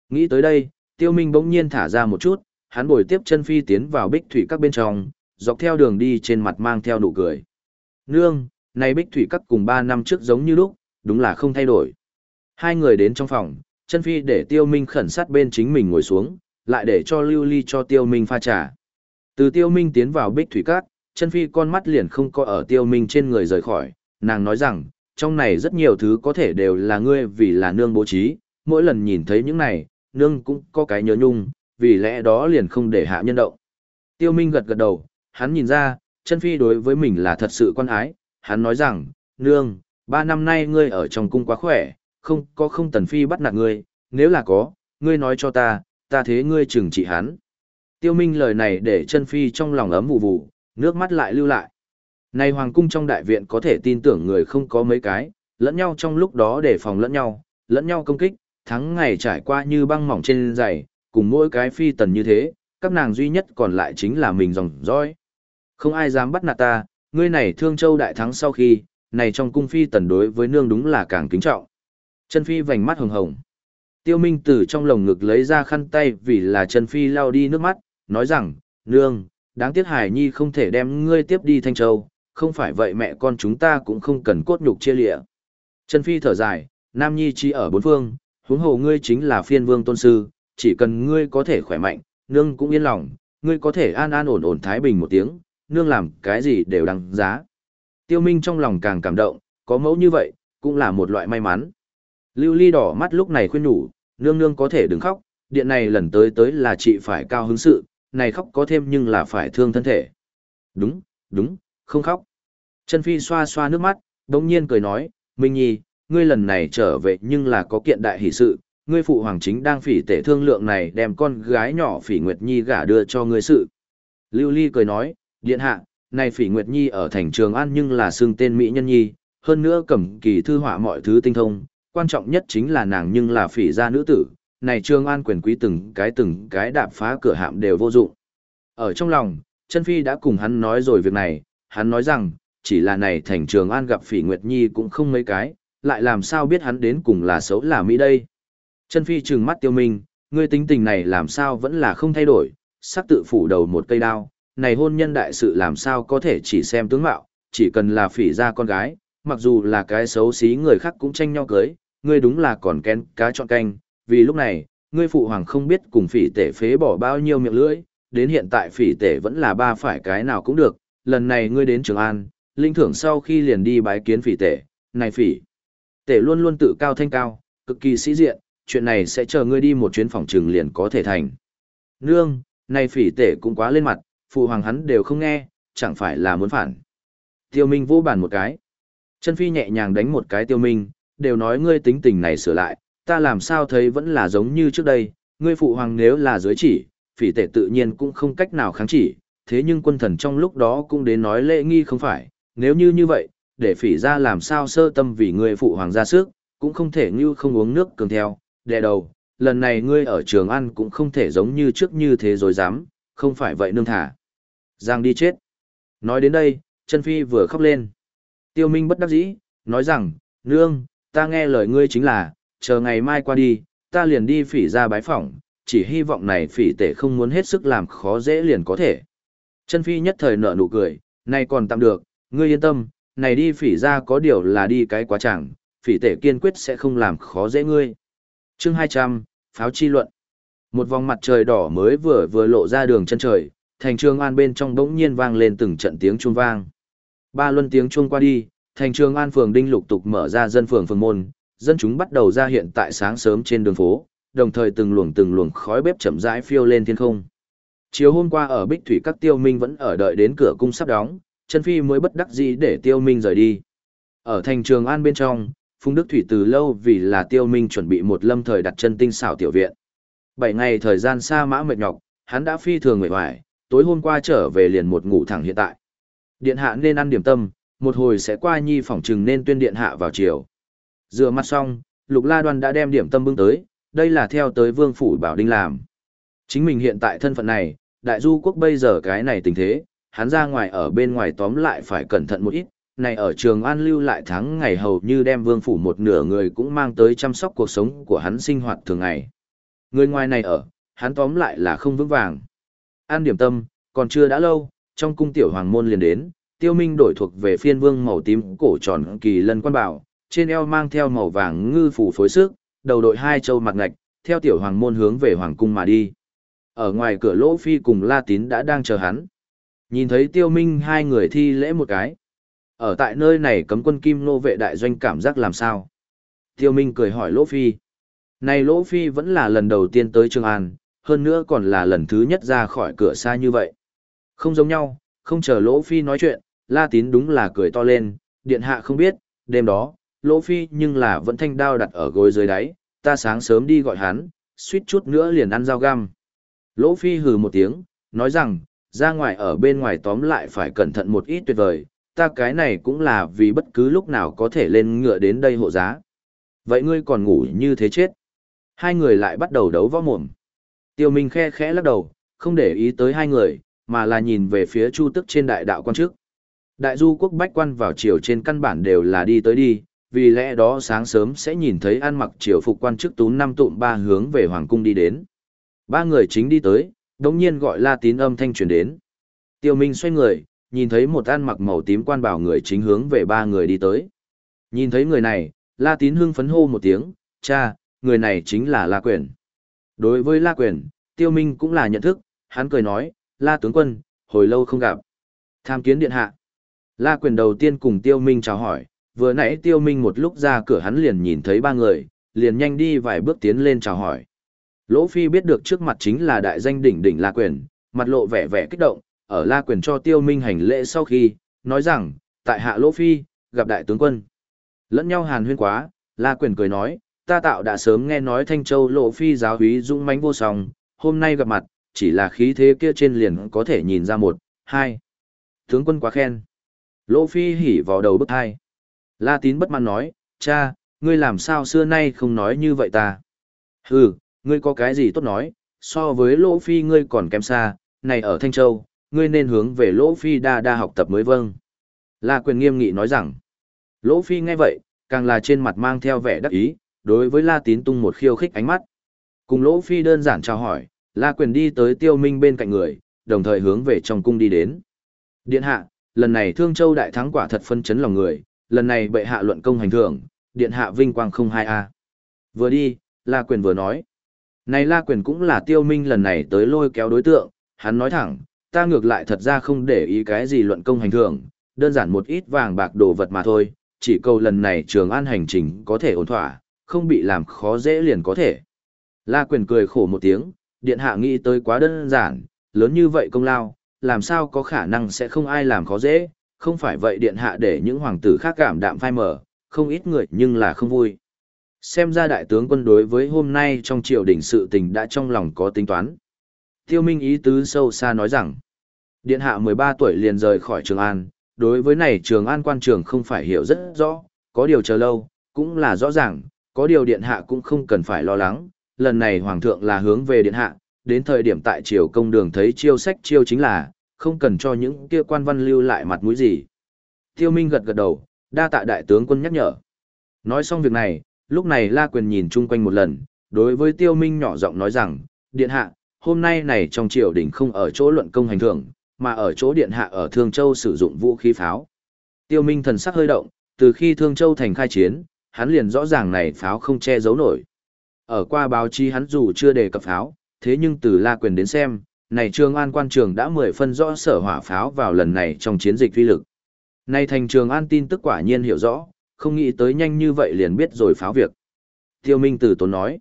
Nghĩ tới đây, tiêu minh bỗng nhiên thả ra một chút, hắn bồi tiếp chân phi tiến vào bích thủy các bên trong, dọc theo đường đi trên mặt mang theo nụ cười. Nương, này bích thủy các cùng ba năm trước giống như lúc, đúng là không thay đổi. Hai người đến trong phòng, chân phi để tiêu minh khẩn sát bên chính mình ngồi xuống, lại để cho lưu ly cho tiêu minh pha trà. Từ tiêu minh tiến vào bích thủy các, chân phi con mắt liền không có ở tiêu minh trên người rời khỏi, nàng nói rằng, trong này rất nhiều thứ có thể đều là ngươi vì là nương bố trí, mỗi lần nhìn thấy những này, nương cũng có cái nhớ nhung, vì lẽ đó liền không để hạ nhân động. Tiêu Minh gật gật đầu, hắn nhìn ra, chân phi đối với mình là thật sự quan ái, hắn nói rằng, nương, ba năm nay ngươi ở trong cung quá khỏe, không có không tần phi bắt nạt ngươi, nếu là có, ngươi nói cho ta, ta thế ngươi trừng trị hắn. Tiêu Minh lời này để chân phi trong lòng ấm vụ vụ, nước mắt lại lưu lại nay hoàng cung trong đại viện có thể tin tưởng người không có mấy cái, lẫn nhau trong lúc đó để phòng lẫn nhau, lẫn nhau công kích, thắng ngày trải qua như băng mỏng trên giày, cùng mỗi cái phi tần như thế, các nàng duy nhất còn lại chính là mình dòng dõi. Không ai dám bắt nạt ta, ngươi này thương châu đại thắng sau khi, này trong cung phi tần đối với nương đúng là càng kính trọng. Chân phi vành mắt hồng hồng. Tiêu Minh từ trong lồng ngực lấy ra khăn tay vì là chân phi lau đi nước mắt, nói rằng, nương, đáng tiếc Hải Nhi không thể đem ngươi tiếp đi Thanh Châu, không phải vậy mẹ con chúng ta cũng không cần cốt nhục chia lịa. Trần phi thở dài, Nam Nhi chi ở bốn phương, huống hồ ngươi chính là phiên vương tôn sư, chỉ cần ngươi có thể khỏe mạnh, nương cũng yên lòng, ngươi có thể an an ổn ổn thái bình một tiếng, nương làm cái gì đều đáng giá. Tiêu Minh trong lòng càng cảm động, có mẫu như vậy, cũng là một loại may mắn. Lưu Ly đỏ mắt lúc này khuyên nhủ, nương nương có thể đừng khóc, điện này lần tới tới là chị phải cao hứng sự, này khóc có thêm nhưng là phải thương thân thể. Đúng, đúng, không khóc. Chân Phi xoa xoa nước mắt, đống nhiên cười nói, Minh Nhi, ngươi lần này trở về nhưng là có kiện đại hỷ sự, ngươi phụ hoàng chính đang phỉ tể thương lượng này đem con gái nhỏ phỉ Nguyệt Nhi gả đưa cho ngươi sự. Lưu Ly cười nói, điện hạ, này phỉ Nguyệt Nhi ở thành trường an nhưng là xương tên Mỹ Nhân Nhi, hơn nữa cầm kỳ thư họa mọi thứ tinh thông, quan trọng nhất chính là nàng nhưng là phỉ gia nữ tử, này trường an quyền quý từng cái từng cái đạp phá cửa hạm đều vô dụng. Ở trong lòng, chân phi đã cùng hắn nói rồi việc này, hắn nói rằng, chỉ là này thành trường an gặp phỉ Nguyệt Nhi cũng không mấy cái, lại làm sao biết hắn đến cùng là xấu là Mỹ đây. Chân phi trừng mắt tiêu minh, ngươi tính tình này làm sao vẫn là không thay đổi, sắc tự phủ đầu một cây đao, này hôn nhân đại sự làm sao có thể chỉ xem tướng mạo, chỉ cần là phỉ ra con gái, mặc dù là cái xấu xí người khác cũng tranh nhau cưới, ngươi đúng là còn kén cá chọn canh, vì lúc này, ngươi phụ hoàng không biết cùng phỉ tể phế bỏ bao nhiêu miệng lưỡi, đến hiện tại phỉ tể vẫn là ba phải cái nào cũng được, lần này ngươi đến Trường An, linh thưởng sau khi liền đi bái kiến phỉ tể, này phỉ. Tể luôn luôn tự cao thanh cao, cực kỳ sĩ diện, chuyện này sẽ chờ ngươi đi một chuyến phòng trừng liền có thể thành. Nương, này phỉ tể cũng quá lên mặt, phụ hoàng hắn đều không nghe, chẳng phải là muốn phản. Tiêu Minh vô bàn một cái. Chân phi nhẹ nhàng đánh một cái tiêu minh, đều nói ngươi tính tình này sửa lại, ta làm sao thấy vẫn là giống như trước đây, ngươi phụ hoàng nếu là dưới chỉ, phỉ tể tự nhiên cũng không cách nào kháng chỉ, thế nhưng quân thần trong lúc đó cũng đến nói lễ nghi không phải, nếu như như vậy, để phỉ ra làm sao sơ tâm vì người phụ hoàng gia sức, cũng không thể như không uống nước cường theo, đè đầu, lần này ngươi ở trường ăn cũng không thể giống như trước như thế rồi dám, không phải vậy nương thả. Giang đi chết. Nói đến đây, chân phi vừa khóc lên. Tiêu Minh bất đắc dĩ, nói rằng, nương, ta nghe lời ngươi chính là, chờ ngày mai qua đi, ta liền đi phỉ ra bái phỏng, chỉ hy vọng này phỉ tể không muốn hết sức làm khó dễ liền có thể. Chân phi nhất thời nở nụ cười, này còn tạm được, ngươi yên tâm, này đi phỉ ra có điều là đi cái quá chẳng, phỉ tể kiên quyết sẽ không làm khó dễ ngươi. Chương 200, Pháo chi luận. Một vòng mặt trời đỏ mới vừa vừa lộ ra đường chân trời, thành trường an bên trong bỗng nhiên vang lên từng trận tiếng chuông vang. Ba luân tiếng chuông qua đi, thành trường an phường đinh lục tục mở ra dân phường phường môn, dân chúng bắt đầu ra hiện tại sáng sớm trên đường phố, đồng thời từng luồng từng luồng khói bếp chậm rãi phiêu lên thiên không. Chiều hôm qua ở Bích Thủy các tiêu minh vẫn ở đợi đến cửa cung sắp đóng, chân phi mới bất đắc dĩ để tiêu minh rời đi. Ở thành trường an bên trong, Phùng Đức Thủy từ lâu vì là tiêu minh chuẩn bị một lâm thời đặt chân tinh xảo tiểu viện. Bảy ngày thời gian xa mã mệt nhọc, hắn đã phi thường mệt mỏi, tối hôm qua trở về liền một ngủ thẳng hiện tại. Điện hạ nên ăn điểm tâm, một hồi sẽ qua nhi phỏng trừng nên tuyên điện hạ vào chiều. Rửa mặt xong, Lục La Đoan đã đem điểm tâm bưng tới, đây là theo tới Vương phủ Bảo Đinh làm. Chính mình hiện tại thân phận này, đại du quốc bây giờ cái này tình thế, hắn ra ngoài ở bên ngoài tóm lại phải cẩn thận một ít, này ở trường an lưu lại tháng ngày hầu như đem vương phủ một nửa người cũng mang tới chăm sóc cuộc sống của hắn sinh hoạt thường ngày. Người ngoài này ở, hắn tóm lại là không vững vàng. An điểm tâm, còn chưa đã lâu, trong cung tiểu hoàng môn liền đến, tiêu minh đổi thuộc về phiên vương màu tím cổ tròn kỳ lân quan bảo, trên eo mang theo màu vàng ngư phủ phối sức, đầu đội hai châu mặt ngạch, theo tiểu hoàng môn hướng về hoàng cung mà đi. Ở ngoài cửa lỗ phi cùng La Tín đã đang chờ hắn. Nhìn thấy tiêu minh hai người thi lễ một cái. Ở tại nơi này cấm quân kim nô vệ đại doanh cảm giác làm sao? Tiêu minh cười hỏi lỗ phi. Này lỗ phi vẫn là lần đầu tiên tới Trường An, hơn nữa còn là lần thứ nhất ra khỏi cửa xa như vậy. Không giống nhau, không chờ lỗ phi nói chuyện, La Tín đúng là cười to lên, điện hạ không biết, đêm đó, lỗ phi nhưng là vẫn thanh đao đặt ở gối dưới đáy, ta sáng sớm đi gọi hắn, suýt chút nữa liền ăn dao găm. Lỗ phi hừ một tiếng, nói rằng, ra ngoài ở bên ngoài tóm lại phải cẩn thận một ít tuyệt vời, ta cái này cũng là vì bất cứ lúc nào có thể lên ngựa đến đây hộ giá. Vậy ngươi còn ngủ như thế chết. Hai người lại bắt đầu đấu võ mồm. Tiêu Minh khe khẽ lắc đầu, không để ý tới hai người, mà là nhìn về phía Chu Tức trên đại đạo quan trước. Đại du quốc bách quan vào chiều trên căn bản đều là đi tới đi, vì lẽ đó sáng sớm sẽ nhìn thấy ăn mặc triều phục quan chức tú năm tụm ba hướng về hoàng cung đi đến. Ba người chính đi tới, đống nhiên gọi la tín âm thanh truyền đến. Tiêu Minh xoay người, nhìn thấy một ăn mặc màu tím quan bảo người chính hướng về ba người đi tới. Nhìn thấy người này, la tín hưng phấn hô một tiếng, cha, người này chính là la quyền. Đối với la quyền, tiêu minh cũng là nhận thức, hắn cười nói, la tướng quân, hồi lâu không gặp. Tham kiến điện hạ. La quyền đầu tiên cùng tiêu minh chào hỏi, vừa nãy tiêu minh một lúc ra cửa hắn liền nhìn thấy ba người, liền nhanh đi vài bước tiến lên chào hỏi. Lỗ Phi biết được trước mặt chính là đại danh đỉnh đỉnh La Quyền, mặt lộ vẻ vẻ kích động, ở La Quyền cho Tiêu Minh hành lễ sau khi, nói rằng, tại hạ Lỗ Phi, gặp đại tướng quân. Lẫn nhau hàn huyên quá, La Quyền cười nói, ta tạo đã sớm nghe nói Thanh Châu Lỗ Phi giáo úy dũng mãnh vô song, hôm nay gặp mặt, chỉ là khí thế kia trên liền có thể nhìn ra một, hai. Tướng quân quá khen. Lỗ Phi hỉ vào đầu bức hai. La Tín bất mãn nói, cha, ngươi làm sao xưa nay không nói như vậy ta. Hừ, ngươi có cái gì tốt nói, so với Lỗ Phi ngươi còn kém xa, này ở Thanh Châu, ngươi nên hướng về Lỗ Phi đa đa học tập mới vâng. La Quyền nghiêm nghị nói rằng, Lỗ Phi nghe vậy, càng là trên mặt mang theo vẻ đắc ý, đối với La Tín tung một khiêu khích ánh mắt. Cùng Lỗ Phi đơn giản chào hỏi, La Quyền đi tới Tiêu Minh bên cạnh người, đồng thời hướng về trong cung đi đến. Điện hạ, lần này Thương Châu đại thắng quả thật phân chấn lòng người, lần này bệ hạ luận công hành thưởng, điện hạ vinh quang không hai a. Vừa đi, La Quyền vừa nói. Này La Quyền cũng là tiêu minh lần này tới lôi kéo đối tượng, hắn nói thẳng, ta ngược lại thật ra không để ý cái gì luận công hành thưởng, đơn giản một ít vàng bạc đồ vật mà thôi, chỉ cầu lần này trường an hành trình có thể ổn thỏa, không bị làm khó dễ liền có thể. La Quyền cười khổ một tiếng, điện hạ nghĩ tới quá đơn giản, lớn như vậy công lao, làm sao có khả năng sẽ không ai làm khó dễ, không phải vậy điện hạ để những hoàng tử khác cảm đạm phai mở, không ít người nhưng là không vui xem ra đại tướng quân đối với hôm nay trong triều đình sự tình đã trong lòng có tính toán. Tiêu Minh ý tứ sâu xa nói rằng, Điện hạ 13 tuổi liền rời khỏi Trường An, đối với này Trường An quan trường không phải hiểu rất rõ, có điều chờ lâu, cũng là rõ ràng, có điều Điện hạ cũng không cần phải lo lắng, lần này Hoàng thượng là hướng về Điện hạ, đến thời điểm tại triều công đường thấy chiêu sách chiêu chính là, không cần cho những kia quan văn lưu lại mặt mũi gì. Tiêu Minh gật gật đầu, đa tạ đại tướng quân nhắc nhở. Nói xong việc này, Lúc này La Quyền nhìn chung quanh một lần, đối với Tiêu Minh nhỏ giọng nói rằng, Điện Hạ, hôm nay này trong triều đình không ở chỗ luận công hành thưởng, mà ở chỗ Điện Hạ ở Thương Châu sử dụng vũ khí pháo. Tiêu Minh thần sắc hơi động, từ khi Thương Châu thành khai chiến, hắn liền rõ ràng này pháo không che giấu nổi. Ở qua báo chí hắn dù chưa đề cập pháo, thế nhưng từ La Quyền đến xem, này Trường An quan trường đã mười phân rõ sở hỏa pháo vào lần này trong chiến dịch uy lực. Nay thành Trường An tin tức quả nhiên hiểu rõ, không nghĩ tới nhanh như vậy liền biết rồi pháo việc. Tiêu Minh từ tốn nói.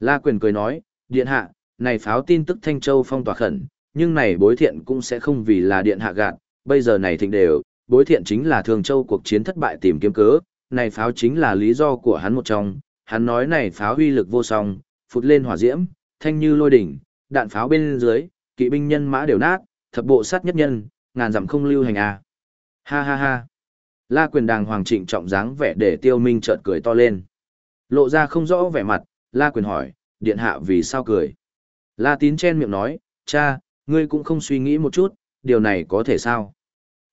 La Quyền cười nói, điện hạ, này pháo tin tức Thanh Châu phong tỏa khẩn, nhưng này bối thiện cũng sẽ không vì là điện hạ gạt, bây giờ này thịnh đều, bối thiện chính là Thường Châu cuộc chiến thất bại tìm kiếm cớ, này pháo chính là lý do của hắn một trong, hắn nói này pháo uy lực vô song, phụt lên hỏa diễm, thanh như lôi đỉnh, đạn pháo bên dưới, kỵ binh nhân mã đều nát, thập bộ sát nhất nhân, ngàn dặm không lưu hành à. Ha ha ha. La quyền đàng hoàng trịnh trọng dáng vẻ để tiêu minh chợt cười to lên. Lộ ra không rõ vẻ mặt, la quyền hỏi, điện hạ vì sao cười. La tín chen miệng nói, cha, ngươi cũng không suy nghĩ một chút, điều này có thể sao?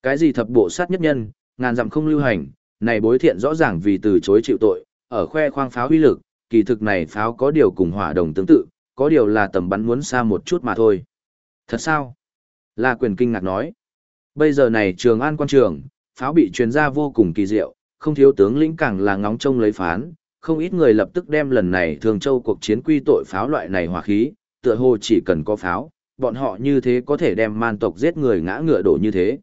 Cái gì thập bộ sát nhất nhân, ngàn dặm không lưu hành, này bối thiện rõ ràng vì từ chối chịu tội, ở khoe khoang pháo uy lực, kỳ thực này pháo có điều cùng hỏa đồng tương tự, có điều là tầm bắn muốn xa một chút mà thôi. Thật sao? La quyền kinh ngạc nói. Bây giờ này trường an quan trường, pháo bị truyền ra vô cùng kỳ diệu, không thiếu tướng lĩnh càng là ngóng trông lấy phán, không ít người lập tức đem lần này thường châu cuộc chiến quy tội pháo loại này hòa khí, tựa hồ chỉ cần có pháo, bọn họ như thế có thể đem man tộc giết người ngã ngựa đổ như thế.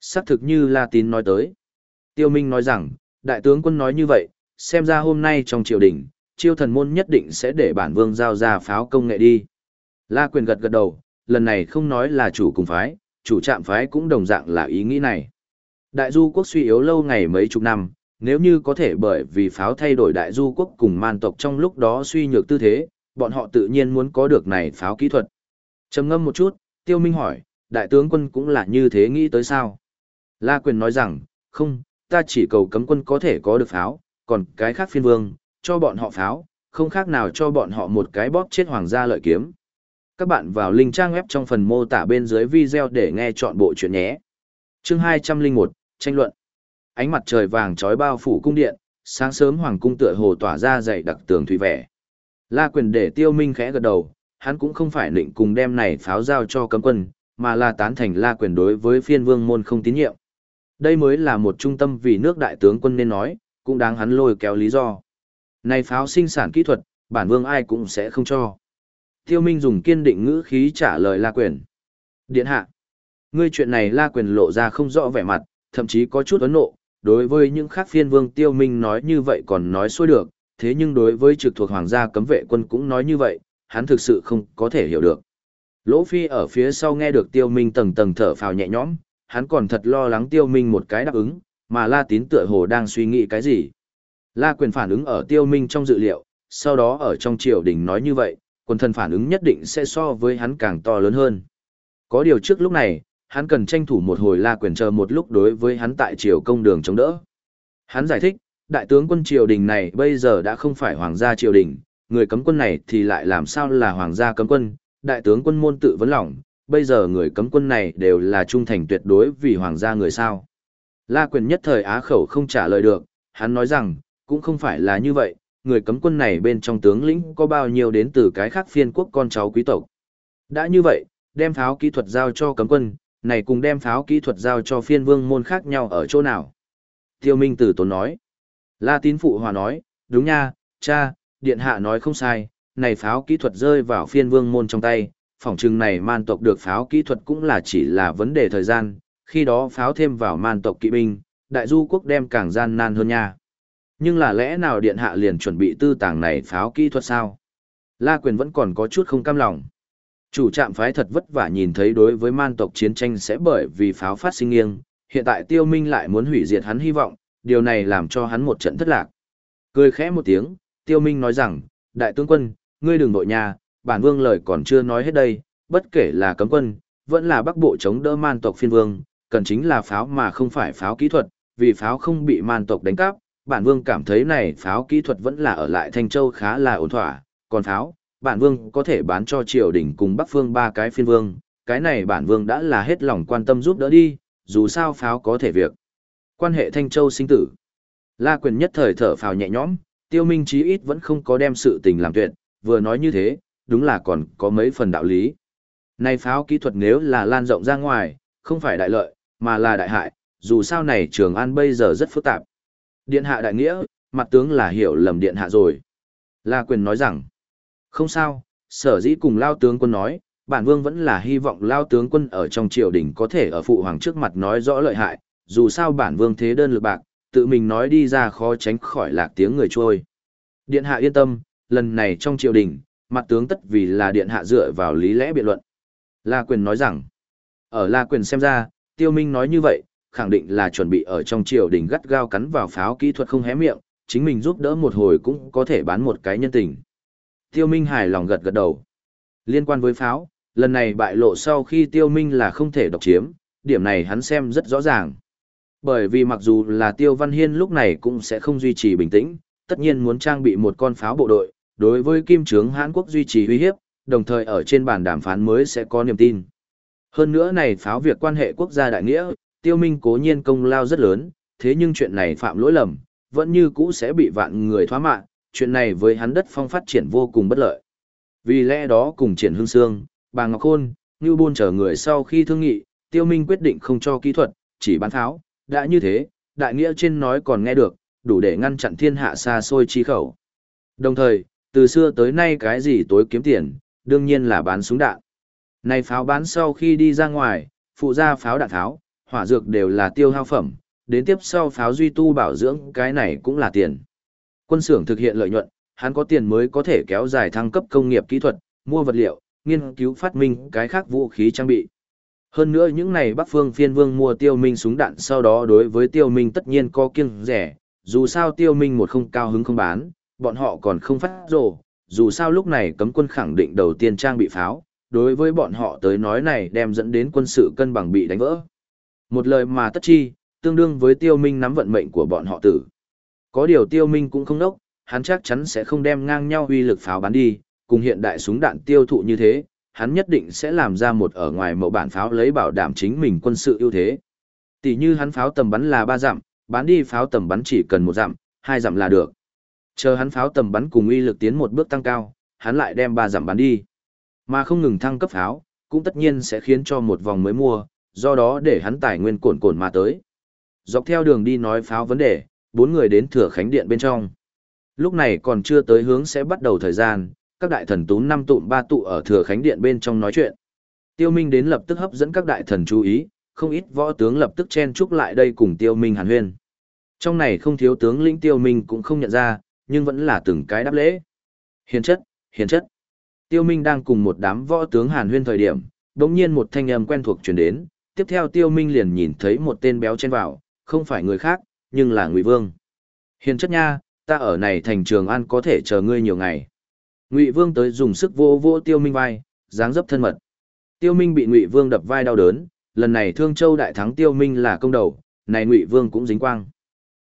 Xác thực như La Tín nói tới. Tiêu Minh nói rằng, đại tướng quân nói như vậy, xem ra hôm nay trong triều đình, chiêu thần môn nhất định sẽ để bản vương giao ra pháo công nghệ đi. La quyền gật gật đầu, lần này không nói là chủ cùng phái, chủ trạm phái cũng đồng dạng là ý nghĩ này. Đại du quốc suy yếu lâu ngày mấy chục năm, nếu như có thể bởi vì pháo thay đổi đại du quốc cùng man tộc trong lúc đó suy nhược tư thế, bọn họ tự nhiên muốn có được này pháo kỹ thuật. trầm ngâm một chút, tiêu minh hỏi, đại tướng quân cũng là như thế nghĩ tới sao? La quyền nói rằng, không, ta chỉ cầu cấm quân có thể có được pháo, còn cái khác phiên vương, cho bọn họ pháo, không khác nào cho bọn họ một cái bóp chết hoàng gia lợi kiếm. Các bạn vào link trang web trong phần mô tả bên dưới video để nghe chọn bộ chuyện nhé. Chương 201, tranh luận. Ánh mặt trời vàng trói bao phủ cung điện, sáng sớm hoàng cung tựa hồ tỏa ra dày đặc tường thủy vẻ. La quyền để tiêu minh khẽ gật đầu, hắn cũng không phải định cùng đem này pháo giao cho cấm quân, mà là tán thành la quyền đối với phiên vương môn không tín nhiệm. Đây mới là một trung tâm vì nước đại tướng quân nên nói, cũng đáng hắn lôi kéo lý do. Này pháo sinh sản kỹ thuật, bản vương ai cũng sẽ không cho. Tiêu Minh dùng kiên định ngữ khí trả lời La Quyền. Điện hạ. Ngươi chuyện này La Quyền lộ ra không rõ vẻ mặt, thậm chí có chút ấn nộ. Đối với những khác phiên vương Tiêu Minh nói như vậy còn nói xuôi được, thế nhưng đối với trực thuộc hoàng gia cấm vệ quân cũng nói như vậy, hắn thực sự không có thể hiểu được. Lỗ Phi ở phía sau nghe được Tiêu Minh tầng tầng thở phào nhẹ nhõm, hắn còn thật lo lắng Tiêu Minh một cái đáp ứng, mà La Tín tựa hồ đang suy nghĩ cái gì. La quyền phản ứng ở Tiêu Minh trong dự liệu, sau đó ở trong triều đình nói như vậy, quần thần phản ứng nhất định sẽ so với hắn càng to lớn hơn. Có điều trước lúc này, hắn cần tranh thủ một hồi La quyền chờ một lúc đối với hắn tại triều công đường chống đỡ. Hắn giải thích, đại tướng quân triều đình này bây giờ đã không phải hoàng gia triều đình, người cấm quân này thì lại làm sao là hoàng gia cấm quân, đại tướng quân môn tự vấn lòng, bây giờ người cấm quân này đều là trung thành tuyệt đối vì hoàng gia người sao. La quyền nhất thời á khẩu không trả lời được, hắn nói rằng, cũng không phải là như vậy, người cấm quân này bên trong tướng lĩnh có bao nhiêu đến từ cái khác phiên quốc con cháu quý tộc. Đã như vậy, đem pháo kỹ thuật giao cho cấm quân, này cùng đem pháo kỹ thuật giao cho phiên vương môn khác nhau ở chỗ nào. Tiêu Minh Tử Tốn nói. La Tín Phụ Hòa nói, đúng nha, cha, điện hạ nói không sai, này pháo kỹ thuật rơi vào phiên vương môn trong tay, phỏng chừng này man tộc được pháo kỹ thuật cũng là chỉ là vấn đề thời gian, khi đó pháo thêm vào man tộc kỵ binh, đại du quốc đem càng gian nan hơn nha. Nhưng là lẽ nào điện hạ liền chuẩn bị tư tàng này pháo kỹ thuật sao? La quyền vẫn còn có chút không cam lòng. Chủ trạm phái thật vất vả nhìn thấy đối với man tộc chiến tranh sẽ bởi vì pháo phát sinh nghiêng, hiện tại tiêu minh lại muốn hủy diệt hắn hy vọng, điều này làm cho hắn một trận thất lạc. Cười khẽ một tiếng, tiêu minh nói rằng, đại tướng quân, ngươi đừng nội nhà, bản vương lời còn chưa nói hết đây, bất kể là cấm quân, vẫn là bắc bộ chống đỡ man tộc phiên vương, cần chính là pháo mà không phải pháo kỹ thuật, vì pháo không bị man tộc đánh cắp, bản vương cảm thấy này pháo kỹ thuật vẫn là ở lại Thanh Châu khá là ổn thỏa, còn pháo, bản vương có thể bán cho triều đình cùng Bắc Phương ba cái phiên vương, cái này bản vương đã là hết lòng quan tâm giúp đỡ đi, dù sao pháo có thể việc. Quan hệ Thanh Châu sinh tử. La quyền nhất thời thở phào nhẹ nhõm, tiêu minh chí ít vẫn không có đem sự tình làm tuyệt, vừa nói như thế, đúng là còn có mấy phần đạo lý. Này pháo kỹ thuật nếu là lan rộng ra ngoài, không phải đại lợi, mà là đại hại, dù sao này Trường An bây giờ rất phức tạp. Điện hạ đại nghĩa, mặt tướng là hiểu lầm điện hạ rồi. La quyền nói rằng, không sao, sở dĩ cùng lao tướng quân nói, bản vương vẫn là hy vọng lao tướng quân ở trong triều đình có thể ở phụ hoàng trước mặt nói rõ lợi hại, dù sao bản vương thế đơn lực bạc, tự mình nói đi ra khó tránh khỏi lạc tiếng người trôi. Điện hạ yên tâm, lần này trong triều đình, mặt tướng tất vì là điện hạ dựa vào lý lẽ biện luận. La quyền nói rằng, ở La quyền xem ra, tiêu minh nói như vậy, khẳng định là chuẩn bị ở trong triều đình gắt gao cắn vào pháo kỹ thuật không hé miệng, chính mình giúp đỡ một hồi cũng có thể bán một cái nhân tình. Tiêu Minh hài lòng gật gật đầu. Liên quan với pháo, lần này bại lộ sau khi Tiêu Minh là không thể độc chiếm, điểm này hắn xem rất rõ ràng. Bởi vì mặc dù là Tiêu Văn Hiên lúc này cũng sẽ không duy trì bình tĩnh, tất nhiên muốn trang bị một con pháo bộ đội, đối với kim trướng Hán Quốc duy trì uy hiếp, đồng thời ở trên bàn đàm phán mới sẽ có niềm tin. Hơn nữa này pháo việc quan hệ quốc gia đại nghĩa, tiêu minh cố nhiên công lao rất lớn, thế nhưng chuyện này phạm lỗi lầm, vẫn như cũ sẽ bị vạn người thoá mạng, chuyện này với hắn đất phong phát triển vô cùng bất lợi. Vì lẽ đó cùng triển hương xương, bà Ngọc Khôn, Ngưu Bôn chờ người sau khi thương nghị, Tiêu Minh quyết định không cho kỹ thuật, chỉ bán tháo đã như thế, đại nghĩa trên nói còn nghe được, đủ để ngăn chặn thiên hạ xa xôi chi khẩu. Đồng thời, từ xưa tới nay cái gì tối kiếm tiền, đương nhiên là bán súng đạn. Này pháo bán sau khi đi ra ngoài, phụ gia pháo đạn tháo, hỏa dược đều là tiêu hao phẩm, đến tiếp sau pháo duy tu bảo dưỡng cái này cũng là tiền. Quân xưởng thực hiện lợi nhuận, hắn có tiền mới có thể kéo dài thăng cấp công nghiệp kỹ thuật, mua vật liệu, nghiên cứu phát minh cái khác vũ khí trang bị. Hơn nữa những này Bắc Phương phiên vương mua tiêu minh súng đạn sau đó đối với tiêu minh tất nhiên có kiêng rẻ, dù sao tiêu minh một không cao hứng không bán, bọn họ còn không phát rồ, dù sao lúc này cấm quân khẳng định đầu tiên trang bị pháo, đối với bọn họ tới nói này đem dẫn đến quân sự cân bằng bị đánh vỡ. Một lời mà tất chi, tương đương với tiêu minh nắm vận mệnh của bọn họ tử. Có điều tiêu minh cũng không nốc, hắn chắc chắn sẽ không đem ngang nhau uy lực pháo bắn đi, cùng hiện đại súng đạn tiêu thụ như thế, hắn nhất định sẽ làm ra một ở ngoài mẫu bản pháo lấy bảo đảm chính mình quân sự ưu thế. Tỷ như hắn pháo tầm bắn là 3 dặm, bán đi pháo tầm bắn chỉ cần một dặm, hai dặm là được. Chờ hắn pháo tầm bắn cùng uy lực tiến một bước tăng cao, hắn lại đem 3 dặm bắn đi. Mà không ngừng thăng cấp pháo, cũng tất nhiên sẽ khiến cho một vòng mới mua, do đó để hắn tài nguyên cuồn cuộn mà tới. Dọc theo đường đi nói pháo vấn đề, bốn người đến thừa khánh điện bên trong. Lúc này còn chưa tới hướng sẽ bắt đầu thời gian, các đại thần tú năm tụm ba tụ ở thừa khánh điện bên trong nói chuyện. Tiêu Minh đến lập tức hấp dẫn các đại thần chú ý, không ít võ tướng lập tức chen chúc lại đây cùng Tiêu Minh hàn huyên. Trong này không thiếu tướng lĩnh Tiêu Minh cũng không nhận ra, nhưng vẫn là từng cái đáp lễ. Hiền chất, hiền chất. Tiêu Minh đang cùng một đám võ tướng hàn huyên thời điểm, đột nhiên một thanh âm quen thuộc truyền đến, tiếp theo Tiêu Minh liền nhìn thấy một tên béo chen vào, không phải người khác, nhưng là Ngụy Vương. Hiền chất nha, ta ở này thành trường an có thể chờ ngươi nhiều ngày. Ngụy Vương tới dùng sức vô vô Tiêu Minh vai, dáng dấp thân mật. Tiêu Minh bị Ngụy Vương đập vai đau đớn, lần này Thương Châu đại thắng Tiêu Minh là công đầu, này Ngụy Vương cũng dính quang.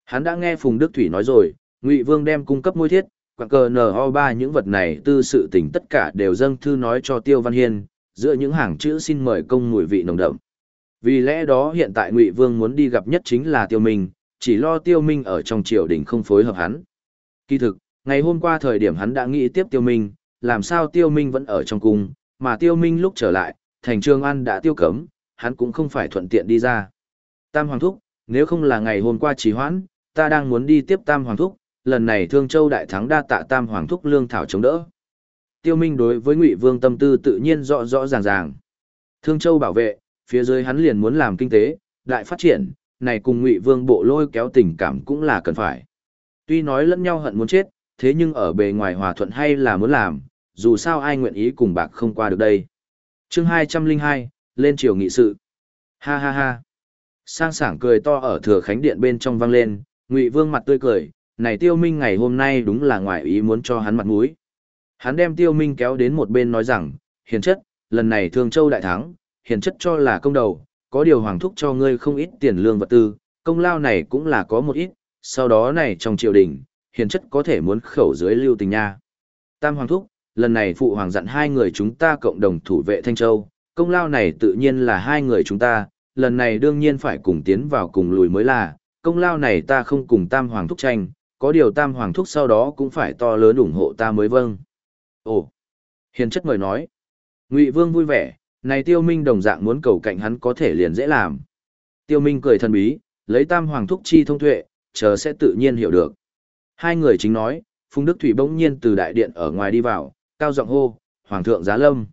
Hắn đã nghe Phùng Đức Thủy nói rồi, Ngụy Vương đem cung cấp môi thiết, quặng cờ no ba những vật này tư sự tình tất cả đều dâng thư nói cho Tiêu Văn Hiên, giữa những hàng chữ xin mời công mùi vị nồng đậm. Vì lẽ đó hiện tại Ngụy Vương muốn đi gặp nhất chính là Tiêu Minh, chỉ lo Tiêu Minh ở trong triều đình không phối hợp hắn. Kỳ thực, ngày hôm qua thời điểm hắn đã nghĩ tiếp Tiêu Minh, làm sao Tiêu Minh vẫn ở trong cung, mà Tiêu Minh lúc trở lại, thành trường ăn đã tiêu cấm, hắn cũng không phải thuận tiện đi ra. Tam Hoàng Thúc, nếu không là ngày hôm qua trì hoãn, ta đang muốn đi tiếp Tam Hoàng Thúc, lần này Thương Châu đại thắng đa tạ Tam Hoàng Thúc lương thảo chống đỡ. Tiêu Minh đối với Ngụy Vương tâm tư tự nhiên rõ rõ ràng ràng. Thương Châu bảo vệ, phía dưới hắn liền muốn làm kinh tế, đại phát triển, này cùng Ngụy Vương bộ lôi kéo tình cảm cũng là cần phải. Tuy nói lẫn nhau hận muốn chết, thế nhưng ở bề ngoài hòa thuận hay là muốn làm, dù sao ai nguyện ý cùng bạc không qua được đây. Chương 202, lên triều nghị sự. Ha ha ha. Sang sảng cười to ở thừa khánh điện bên trong vang lên, Ngụy Vương mặt tươi cười, này Tiêu Minh ngày hôm nay đúng là ngoại ý muốn cho hắn mặt mũi. Hắn đem Tiêu Minh kéo đến một bên nói rằng, hiền chất, lần này Thương Châu đại thắng, hiền chất cho là công đầu, có điều hoàng thúc cho ngươi không ít tiền lương vật tư, công lao này cũng là có một ít, sau đó này trong triều đình, hiền chất có thể muốn khẩu dưới lưu tình nha. Tam hoàng thúc, lần này phụ hoàng dặn hai người chúng ta cộng đồng thủ vệ Thanh Châu, công lao này tự nhiên là hai người chúng ta, lần này đương nhiên phải cùng tiến vào cùng lùi mới là, công lao này ta không cùng tam hoàng thúc tranh, có điều tam hoàng thúc sau đó cũng phải to lớn ủng hộ ta mới vâng. Ồ, hiền chất mời nói. Ngụy Vương vui vẻ, này Tiêu Minh đồng dạng muốn cầu cạnh hắn có thể liền dễ làm. Tiêu Minh cười thần bí, lấy tam hoàng thúc chi thông tuệ, chờ sẽ tự nhiên hiểu được. Hai người chính nói, Phùng Đức Thủy bỗng nhiên từ đại điện ở ngoài đi vào, cao giọng hô, Hoàng thượng giá lâm.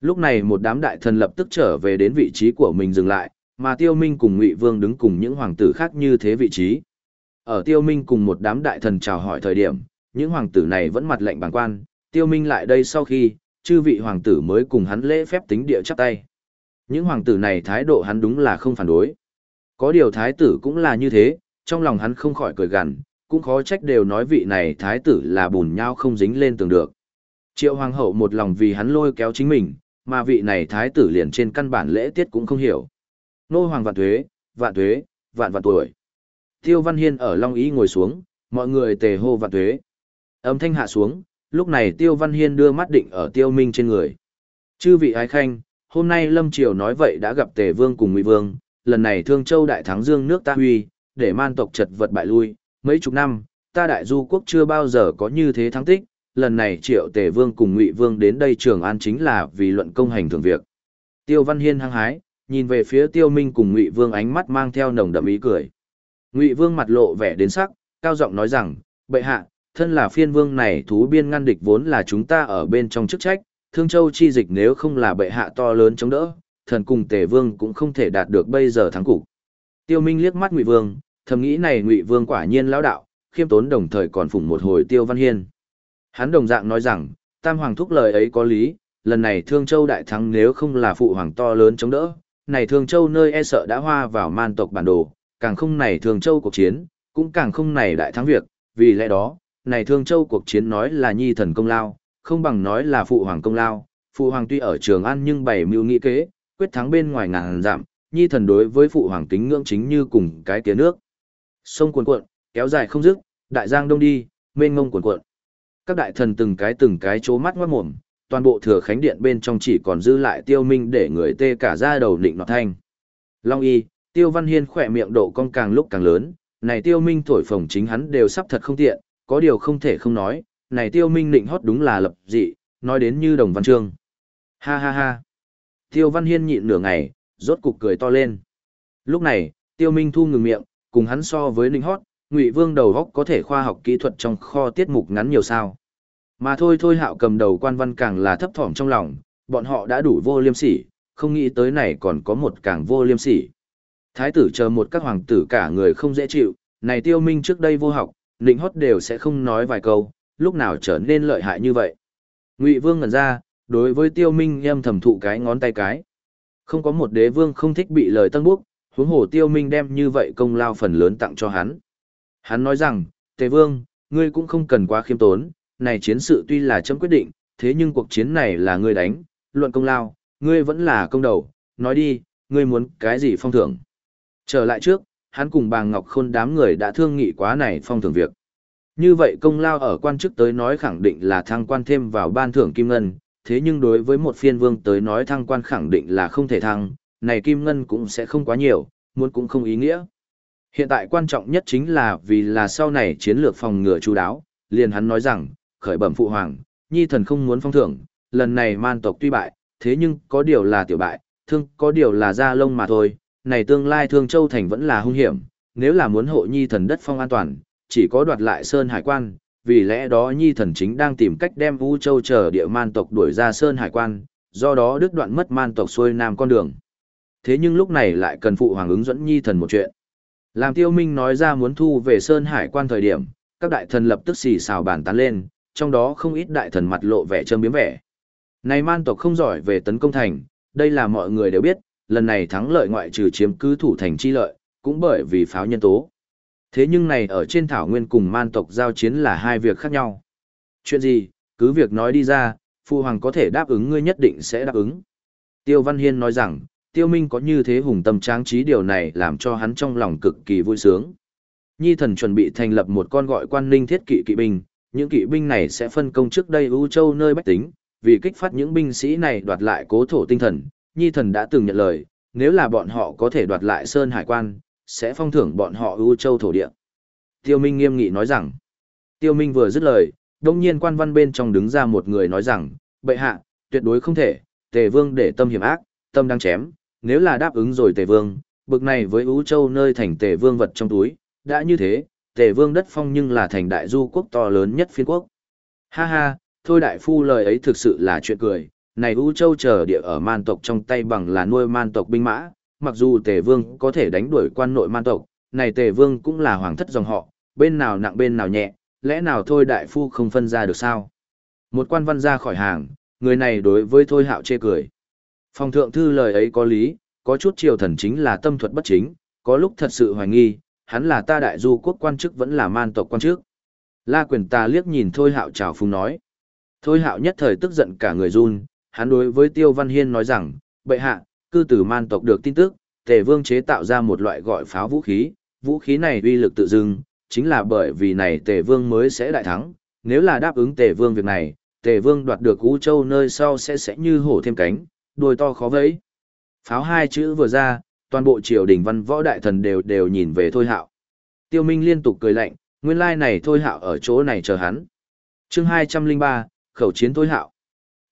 Lúc này một đám đại thần lập tức trở về đến vị trí của mình dừng lại, mà Tiêu Minh cùng Ngụy Vương đứng cùng những hoàng tử khác như thế vị trí. Ở Tiêu Minh cùng một đám đại thần chào hỏi thời điểm, những hoàng tử này vẫn mặt lạnh bàng quan, Tiêu Minh lại đây sau khi, chư vị hoàng tử mới cùng hắn lễ phép tính địa chắp tay. Những hoàng tử này thái độ hắn đúng là không phản đối. Có điều thái tử cũng là như thế, trong lòng hắn không khỏi cười gằn, cũng khó trách đều nói vị này thái tử là bùn nhau không dính lên tường được. Triệu hoàng hậu một lòng vì hắn lôi kéo chính mình, mà vị này thái tử liền trên căn bản lễ tiết cũng không hiểu. Nô hoàng vạn thuế, vạn thuế, vạn vạn tuổi. Tiêu Văn Hiên ở Long Ý ngồi xuống, mọi người tề hô vạn thuế. Âm thanh hạ xuống, lúc này Tiêu Văn Hiên đưa mắt định ở Tiêu Minh trên người. Chư vị ái khanh, hôm nay Lâm Triều nói vậy đã gặp Tề Vương cùng Ngụy Vương, lần này Thương Châu đại thắng dương nước ta huy, để man tộc chật vật bại lui, mấy chục năm, ta đại du quốc chưa bao giờ có như thế thắng tích, lần này Triệu Tề Vương cùng Ngụy Vương đến đây Trường An chính là vì luận công hành thường việc. Tiêu Văn Hiên hăng hái, nhìn về phía Tiêu Minh cùng Ngụy Vương ánh mắt mang theo nồng đậm ý cười. Ngụy Vương mặt lộ vẻ đến sắc, cao giọng nói rằng, bệ hạ, thân là phiên vương này thú biên ngăn địch vốn là chúng ta ở bên trong chức trách, Thương Châu chi dịch nếu không là bệ hạ to lớn chống đỡ, thần cùng Tề Vương cũng không thể đạt được bây giờ thắng cục. Tiêu Minh liếc mắt Ngụy Vương, thầm nghĩ này Ngụy Vương quả nhiên lão đạo, khiêm tốn đồng thời còn phụng một hồi Tiêu Văn Hiên. Hắn đồng dạng nói rằng, Tam Hoàng thúc lời ấy có lý, lần này Thương Châu đại thắng nếu không là phụ hoàng to lớn chống đỡ, này Thương Châu nơi e sợ đã hoa vào man tộc bản đồ, càng không này Thương Châu cuộc chiến, cũng càng không này đại thắng việc, vì lẽ đó, này Thương Châu cuộc chiến nói là nhi thần công lao, không bằng nói là phụ hoàng công lao, phụ hoàng tuy ở Trường An nhưng bày mưu nghị kế, quyết thắng bên ngoài ngàn giảm, nhi thần đối với phụ hoàng tính ngưỡng chính như cùng cái tía nước. Sông cuồn cuộn, kéo dài không dứt, đại giang đông đi, mênh ngông cuồn cuộn. Các đại thần từng cái từng cái chố mắt ngoát mồm, toàn bộ thừa khánh điện bên trong chỉ còn dư lại tiêu minh để người tê cả da đầu định nọt thanh. Long y, tiêu văn hiên khỏe miệng độ cong càng lúc càng lớn, này tiêu minh thổi phồng chính hắn đều sắp thật không tiện, có điều không thể không nói, này tiêu minh định hót đúng là lập dị, nói đến như đồng văn trương Ha ha ha. Tiêu văn hiên nhịn nửa ngày, rốt cục cười to lên. Lúc này, tiêu minh thu ngừng miệng, cùng hắn so với định hót, ngụy vương đầu góc có thể khoa học kỹ thuật trong kho tiết mục ngắn nhiều sao. Mà thôi thôi hạo cầm đầu quan văn càng là thấp thỏm trong lòng, bọn họ đã đủ vô liêm sỉ, không nghĩ tới này còn có một càng vô liêm sỉ. Thái tử chờ một các hoàng tử cả người không dễ chịu, này tiêu minh trước đây vô học, nịnh hót đều sẽ không nói vài câu, lúc nào trở nên lợi hại như vậy. Ngụy vương ngẩn ra, đối với tiêu minh âm thầm thụ cái ngón tay cái. Không có một đế vương không thích bị lời tân búc, huống hồ tiêu minh đem như vậy công lao phần lớn tặng cho hắn. Hắn nói rằng, tề vương, ngươi cũng không cần quá khiêm tốn, này chiến sự tuy là chấm quyết định, thế nhưng cuộc chiến này là ngươi đánh, luận công lao, ngươi vẫn là công đầu, nói đi, ngươi muốn cái gì phong thưởng. Trở lại trước, hắn cùng bà Ngọc Khôn đám người đã thương nghị quá này phong thưởng việc. Như vậy công lao ở quan chức tới nói khẳng định là thăng quan thêm vào ban thưởng kim ngân, thế nhưng đối với một phiên vương tới nói thăng quan khẳng định là không thể thăng, này kim ngân cũng sẽ không quá nhiều, muốn cũng không ý nghĩa. Hiện tại quan trọng nhất chính là vì là sau này chiến lược phòng ngừa chú đáo, liền hắn nói rằng, khởi bẩm phụ hoàng, nhi thần không muốn phong thưởng, lần này man tộc tuy bại, thế nhưng có điều là tiểu bại, thương có điều là da lông mà thôi, này tương lai thương châu thành vẫn là hung hiểm, nếu là muốn hộ nhi thần đất phong an toàn, chỉ có đoạt lại Sơn Hải quan, vì lẽ đó nhi thần chính đang tìm cách đem Vũ Châu chờ địa man tộc đuổi ra Sơn Hải quan, do đó đứt đoạn mất man tộc xuôi nam con đường. Thế nhưng lúc này lại cần phụ hoàng ứng dẫn nhi thần một chuyện. Làm tiêu minh nói ra muốn thu về Sơn Hải quan thời điểm, các đại thần lập tức xì xào bàn tán lên, trong đó không ít đại thần mặt lộ vẻ châm biếm vẻ. Này man tộc không giỏi về tấn công thành, đây là mọi người đều biết, lần này thắng lợi ngoại trừ chiếm cứ thủ thành chi lợi, cũng bởi vì pháo nhân tố. Thế nhưng này ở trên thảo nguyên cùng man tộc giao chiến là hai việc khác nhau. Chuyện gì, cứ việc nói đi ra, Phu Hoàng có thể đáp ứng ngươi nhất định sẽ đáp ứng. Tiêu Văn Hiên nói rằng, Tiêu Minh có như thế hùng tâm tráng trí điều này làm cho hắn trong lòng cực kỳ vui sướng. Nhi thần chuẩn bị thành lập một con gọi quan ninh thiết kỵ kỵ binh, những kỵ binh này sẽ phân công trước đây ưu châu nơi bách tính, vì kích phát những binh sĩ này đoạt lại cố thổ tinh thần, Nhi thần đã từng nhận lời, nếu là bọn họ có thể đoạt lại Sơn Hải quan, sẽ phong thưởng bọn họ ưu châu thổ địa. Tiêu Minh nghiêm nghị nói rằng, Tiêu Minh vừa dứt lời, đông nhiên quan văn bên trong đứng ra một người nói rằng, bệ hạ, tuyệt đối không thể, tề vương để tâm hiểm ác, tâm đang chém, nếu là đáp ứng rồi tề vương, bực này với ưu châu nơi thành tề vương vật trong túi, đã như thế, tề vương đất phong nhưng là thành đại du quốc to lớn nhất phiên quốc. Ha ha, thôi đại phu lời ấy thực sự là chuyện cười, này U châu chờ địa ở man tộc trong tay bằng là nuôi man tộc binh mã, mặc dù tề vương có thể đánh đuổi quan nội man tộc, này tề vương cũng là hoàng thất dòng họ, bên nào nặng bên nào nhẹ, lẽ nào thôi đại phu không phân ra được sao? Một quan văn ra khỏi hàng, người này đối với thôi hạo chê cười. Phòng thượng thư lời ấy có lý, có chút triều thần chính là tâm thuật bất chính, có lúc thật sự hoài nghi, hắn là ta đại du quốc quan chức vẫn là man tộc quan chức. La quyền ta liếc nhìn thôi hạo chào phung nói. Thôi hạo nhất thời tức giận cả người run, hắn đối với Tiêu Văn Hiên nói rằng, bệ hạ, cư tử man tộc được tin tức, tề vương chế tạo ra một loại gọi pháo vũ khí, vũ khí này uy lực tự dưng, chính là bởi vì này tề vương mới sẽ đại thắng, nếu là đáp ứng tề vương việc này, tề vương đoạt được Ú Châu nơi sau sẽ sẽ như hổ thêm cánh, đuôi to khó vẫy. Pháo hai chữ vừa ra, toàn bộ triều đình văn võ đại thần đều đều nhìn về Thôi Hạo. Tiêu Minh liên tục cười lạnh, nguyên lai này Thôi Hạo ở chỗ này chờ hắn. Chương 203, khẩu chiến Thôi Hạo.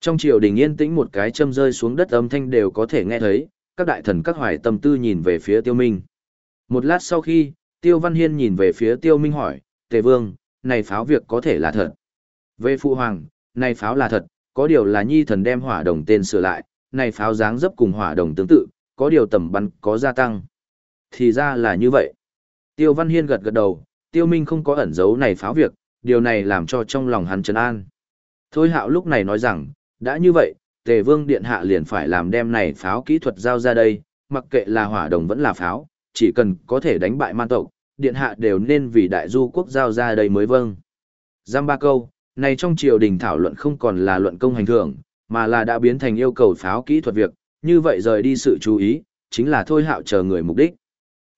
Trong triều đình yên tĩnh một cái châm rơi xuống đất âm thanh đều có thể nghe thấy, các đại thần các hoài tâm tư nhìn về phía tiêu minh. Một lát sau khi, tiêu văn hiên nhìn về phía tiêu minh hỏi, tề vương, này pháo việc có thể là thật. Về phụ hoàng, này pháo là thật, có điều là nhi thần đem hỏa đồng tên sửa lại, này pháo dáng dấp cùng hỏa đồng tương tự, có điều tầm bắn có gia tăng. Thì ra là như vậy. Tiêu Văn Hiên gật gật đầu, Tiêu Minh không có ẩn giấu này pháo việc, điều này làm cho trong lòng hắn trấn an. Thôi hạo lúc này nói rằng, đã như vậy, Tề Vương Điện Hạ liền phải làm đem này pháo kỹ thuật giao ra đây, mặc kệ là hỏa đồng vẫn là pháo, chỉ cần có thể đánh bại man tộc, Điện Hạ đều nên vì đại du quốc giao ra đây mới vâng. Giam ba câu, này trong triều đình thảo luận không còn là luận công hành thưởng, mà là đã biến thành yêu cầu pháo kỹ thuật việc, như vậy rời đi sự chú ý, chính là thôi hạo chờ người mục đích.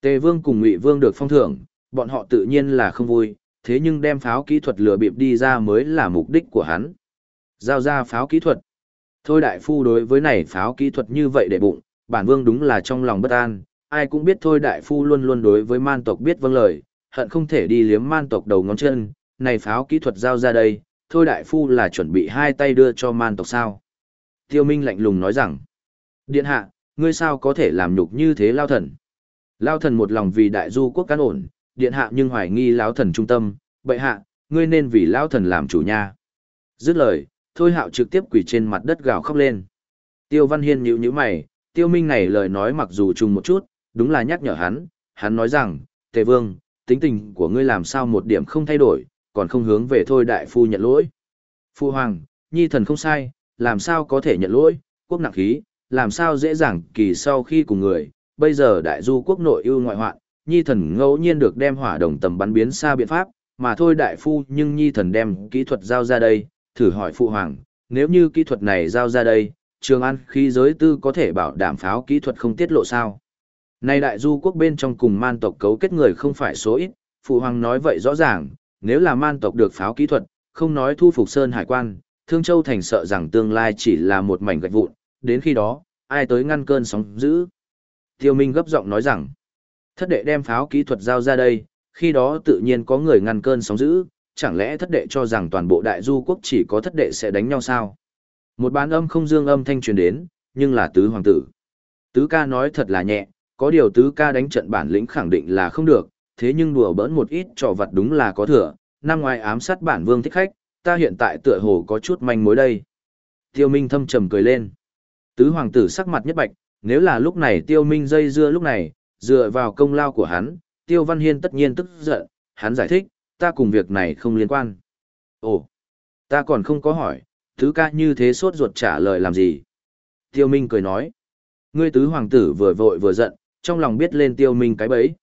Tề Vương cùng Ngụy Vương được phong thưởng, bọn họ tự nhiên là không vui, thế nhưng đem pháo kỹ thuật lừa bịp đi ra mới là mục đích của hắn. Giao ra pháo kỹ thuật. Thôi đại phu đối với này pháo kỹ thuật như vậy để bụng, bản vương đúng là trong lòng bất an, ai cũng biết thôi đại phu luôn luôn đối với man tộc biết vâng lời, hận không thể đi liếm man tộc đầu ngón chân, này pháo kỹ thuật giao ra đây, thôi đại phu là chuẩn bị hai tay đưa cho man tộc sao. Tiêu Minh lạnh lùng nói rằng, điện hạ, ngươi sao có thể làm nhục như thế lao thần. Lao thần một lòng vì đại du quốc cán ổn, điện hạ nhưng hoài nghi lão thần trung tâm, bệ hạ, ngươi nên vì lão thần làm chủ nha. Dứt lời, thôi hạo trực tiếp quỳ trên mặt đất gào khóc lên. Tiêu Văn Hiên nhíu nhíu mày, tiêu minh này lời nói mặc dù trùng một chút, đúng là nhắc nhở hắn, hắn nói rằng, Tề Vương, tính tình của ngươi làm sao một điểm không thay đổi, còn không hướng về thôi đại phu nhận lỗi. Phu Hoàng, nhi thần không sai, làm sao có thể nhận lỗi, quốc nặng khí, làm sao dễ dàng kỳ sau khi cùng người, bây giờ đại du quốc nội ưu ngoại hoạn, nhi thần ngẫu nhiên được đem hỏa đồng tầm bắn biến xa biện pháp, mà thôi đại phu nhưng nhi thần đem kỹ thuật giao ra đây, thử hỏi phụ hoàng, nếu như kỹ thuật này giao ra đây, trường an khí giới tư có thể bảo đảm pháo kỹ thuật không tiết lộ sao. Nay đại du quốc bên trong cùng man tộc cấu kết người không phải số ít, phụ hoàng nói vậy rõ ràng, nếu là man tộc được pháo kỹ thuật, không nói thu phục sơn hải quan, Thương Châu Thành sợ rằng tương lai chỉ là một mảnh gạch vụn, đến khi đó, ai tới ngăn cơn sóng dữ. Tiêu Minh gấp giọng nói rằng, thất đệ đem pháo kỹ thuật giao ra đây, khi đó tự nhiên có người ngăn cơn sóng dữ, chẳng lẽ thất đệ cho rằng toàn bộ đại du quốc chỉ có thất đệ sẽ đánh nhau sao? Một bán âm không dương âm thanh truyền đến, nhưng là tứ hoàng tử. Tứ ca nói thật là nhẹ, có điều tứ ca đánh trận bản lĩnh khẳng định là không được, thế nhưng đùa bỡn một ít trò vật đúng là có thừa, năm ngoài ám sát bản vương thích khách, ta hiện tại tựa hồ có chút manh mối đây. Tiêu Minh thâm trầm cười lên. Tứ hoàng tử sắc mặt nhất bạch, nếu là lúc này Tiêu Minh dây dưa lúc này, dựa vào công lao của hắn, Tiêu Văn Hiên tất nhiên tức giận, hắn giải thích, ta cùng việc này không liên quan. Ồ, ta còn không có hỏi, thứ ca như thế sốt ruột trả lời làm gì? Tiêu Minh cười nói, ngươi tứ hoàng tử vừa vội vừa giận, trong lòng biết lên Tiêu Minh cái bấy.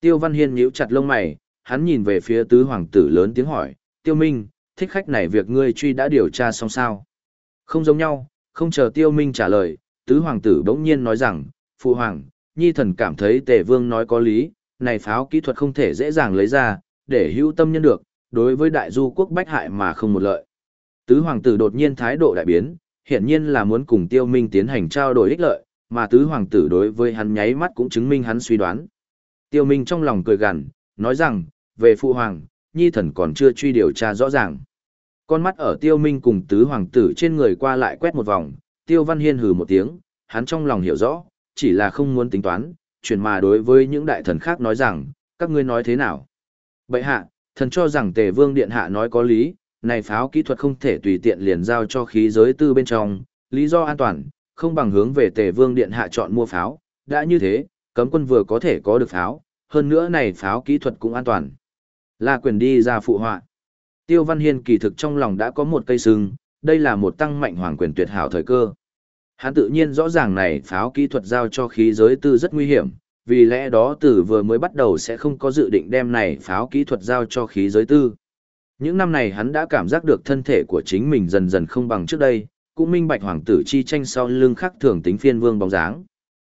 Tiêu Văn Hiên nhíu chặt lông mày, hắn nhìn về phía tứ hoàng tử lớn tiếng hỏi, Tiêu Minh, thích khách này việc ngươi truy đã điều tra xong sao? Không giống nhau, không chờ Tiêu Minh trả lời, tứ hoàng tử bỗng nhiên nói rằng, Phụ hoàng, nhi thần cảm thấy tề vương nói có lý, này pháo kỹ thuật không thể dễ dàng lấy ra, để hữu tâm nhân được, đối với đại du quốc bách hại mà không một lợi. Tứ hoàng tử đột nhiên thái độ đại biến, hiển nhiên là muốn cùng tiêu minh tiến hành trao đổi ích lợi, mà tứ hoàng tử đối với hắn nháy mắt cũng chứng minh hắn suy đoán. Tiêu minh trong lòng cười gằn, nói rằng, về phụ hoàng, nhi thần còn chưa truy điều tra rõ ràng. Con mắt ở tiêu minh cùng tứ hoàng tử trên người qua lại quét một vòng, tiêu văn hiên hừ một tiếng, hắn trong lòng hiểu rõ, chỉ là không muốn tính toán, chuyển mà đối với những đại thần khác nói rằng, các ngươi nói thế nào? Bậy hạ, thần cho rằng tề vương điện hạ nói có lý, này pháo kỹ thuật không thể tùy tiện liền giao cho khí giới tư bên trong, lý do an toàn, không bằng hướng về tề vương điện hạ chọn mua pháo, đã như thế, cấm quân vừa có thể có được pháo, hơn nữa này pháo kỹ thuật cũng an toàn. Là quyền đi ra phụ họa. Tiêu Văn Hiên kỳ thực trong lòng đã có một cây sừng, đây là một tăng mạnh hoàng quyền tuyệt hảo thời cơ. Hắn tự nhiên rõ ràng này pháo kỹ thuật giao cho khí giới tư rất nguy hiểm, vì lẽ đó từ vừa mới bắt đầu sẽ không có dự định đem này pháo kỹ thuật giao cho khí giới tư. Những năm này hắn đã cảm giác được thân thể của chính mình dần dần không bằng trước đây, cũng minh bạch hoàng tử chi tranh sau lưng khắc thường tính phiên vương bóng dáng.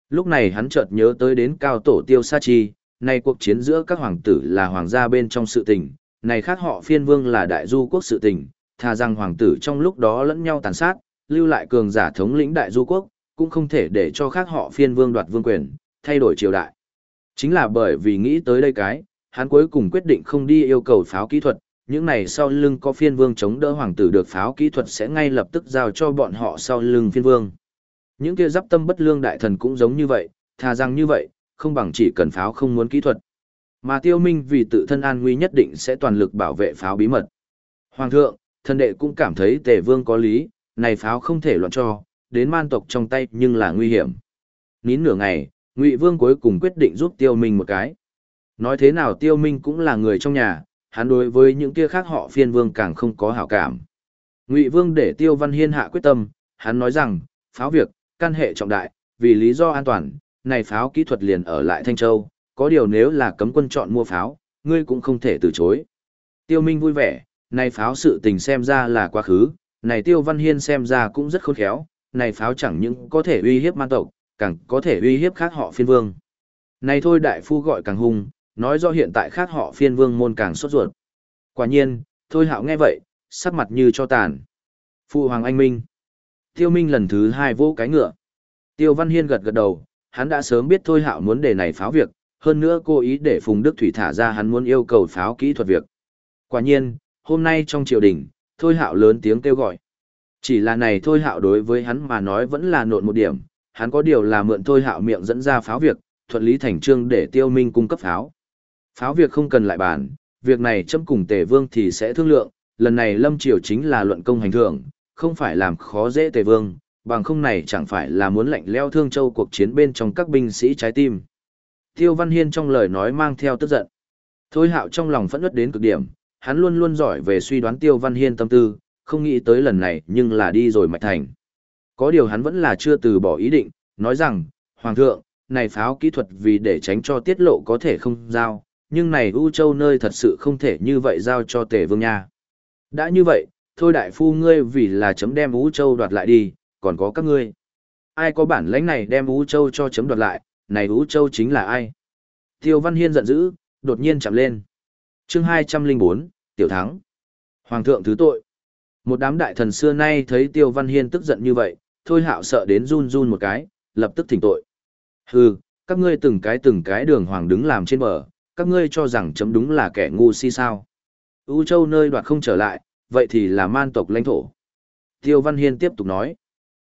Lúc này hắn chợt nhớ tới đến cao tổ tiêu sa chi, này cuộc chiến giữa các hoàng tử là hoàng gia bên trong sự tình, này khác họ phiên vương là đại du quốc sự tình, thà rằng hoàng tử trong lúc đó lẫn nhau tàn sát, lưu lại cường giả thống lĩnh đại du quốc, cũng không thể để cho khác họ phiên vương đoạt vương quyền, thay đổi triều đại. Chính là bởi vì nghĩ tới đây cái, hắn cuối cùng quyết định không đi yêu cầu pháo kỹ thuật, những này sau lưng có phiên vương chống đỡ hoàng tử được pháo kỹ thuật sẽ ngay lập tức giao cho bọn họ sau lưng phiên vương. Những kia giáp tâm bất lương đại thần cũng giống như vậy, thà rằng như vậy, không bằng chỉ cần pháo không muốn kỹ thuật. Mà tiêu minh vì tự thân an nguy nhất định sẽ toàn lực bảo vệ pháo bí mật. Hoàng thượng, thần đệ cũng cảm thấy tề vương có lý, này pháo không thể loạn cho, đến man tộc trong tay nhưng là nguy hiểm. Nín nửa ngày, Ngụy Vương cuối cùng quyết định giúp Tiêu Minh một cái. Nói thế nào Tiêu Minh cũng là người trong nhà, hắn đối với những kia khác họ phiên vương càng không có hảo cảm. Ngụy Vương để Tiêu Văn Hiên hạ quyết tâm, hắn nói rằng, pháo việc, căn hệ trọng đại, vì lý do an toàn, này pháo kỹ thuật liền ở lại Thanh Châu, có điều nếu là cấm quân chọn mua pháo, ngươi cũng không thể từ chối. Tiêu Minh vui vẻ, này pháo sự tình xem ra là quá khứ, này Tiêu Văn Hiên xem ra cũng rất khôn khéo, này pháo chẳng những có thể uy hiếp man tộc, càng có thể uy hiếp khác họ phiên vương. Này thôi đại phu gọi càng hung, nói do hiện tại khác họ phiên vương môn càng sốt ruột. Quả nhiên, thôi hạo nghe vậy, sắc mặt như cho tàn. Phụ hoàng anh minh. Tiêu minh lần thứ hai vô cái ngựa. Tiêu Văn Hiên gật gật đầu, hắn đã sớm biết thôi hạo muốn để này pháo việc, hơn nữa cố ý để Phùng Đức Thủy thả ra hắn muốn yêu cầu pháo kỹ thuật việc. Quả nhiên, hôm nay trong triều đình, thôi hạo lớn tiếng kêu gọi. Chỉ là này thôi hạo đối với hắn mà nói vẫn là nộn một điểm, hắn có điều là mượn thôi hạo miệng dẫn ra pháo việc, thuận lý thành trương để tiêu minh cung cấp pháo. Pháo việc không cần lại bàn, việc này châm cùng tề vương thì sẽ thương lượng, lần này lâm triều chính là luận công hành thưởng, không phải làm khó dễ tề vương, bằng không này chẳng phải là muốn lạnh leo thương châu cuộc chiến bên trong các binh sĩ trái tim. Tiêu Văn Hiên trong lời nói mang theo tức giận. Thôi hạo trong lòng phẫn nứt đến cực điểm, hắn luôn luôn giỏi về suy đoán Tiêu Văn Hiên tâm tư, không nghĩ tới lần này nhưng là đi rồi mạch thành. Có điều hắn vẫn là chưa từ bỏ ý định, nói rằng, Hoàng thượng, này pháo kỹ thuật vì để tránh cho tiết lộ có thể không giao, nhưng này U Châu nơi thật sự không thể như vậy giao cho tề vương nha. Đã như vậy, thôi đại phu ngươi vì là chấm đem U Châu đoạt lại đi, còn có các ngươi. Ai có bản lãnh này đem U Châu cho chấm đoạt lại, này U Châu chính là ai? Tiêu Văn Hiên giận dữ, đột nhiên chạm lên. chương 204, Tiểu Thắng. Hoàng thượng thứ tội. Một đám đại thần xưa nay thấy Tiêu Văn Hiên tức giận như vậy, thôi hạo sợ đến run run một cái, lập tức thỉnh tội. Hừ, các ngươi từng cái từng cái đường hoàng đứng làm trên bờ, các ngươi cho rằng chấm đúng là kẻ ngu si sao. U châu nơi đoạt không trở lại, vậy thì là man tộc lãnh thổ. Tiêu Văn Hiên tiếp tục nói.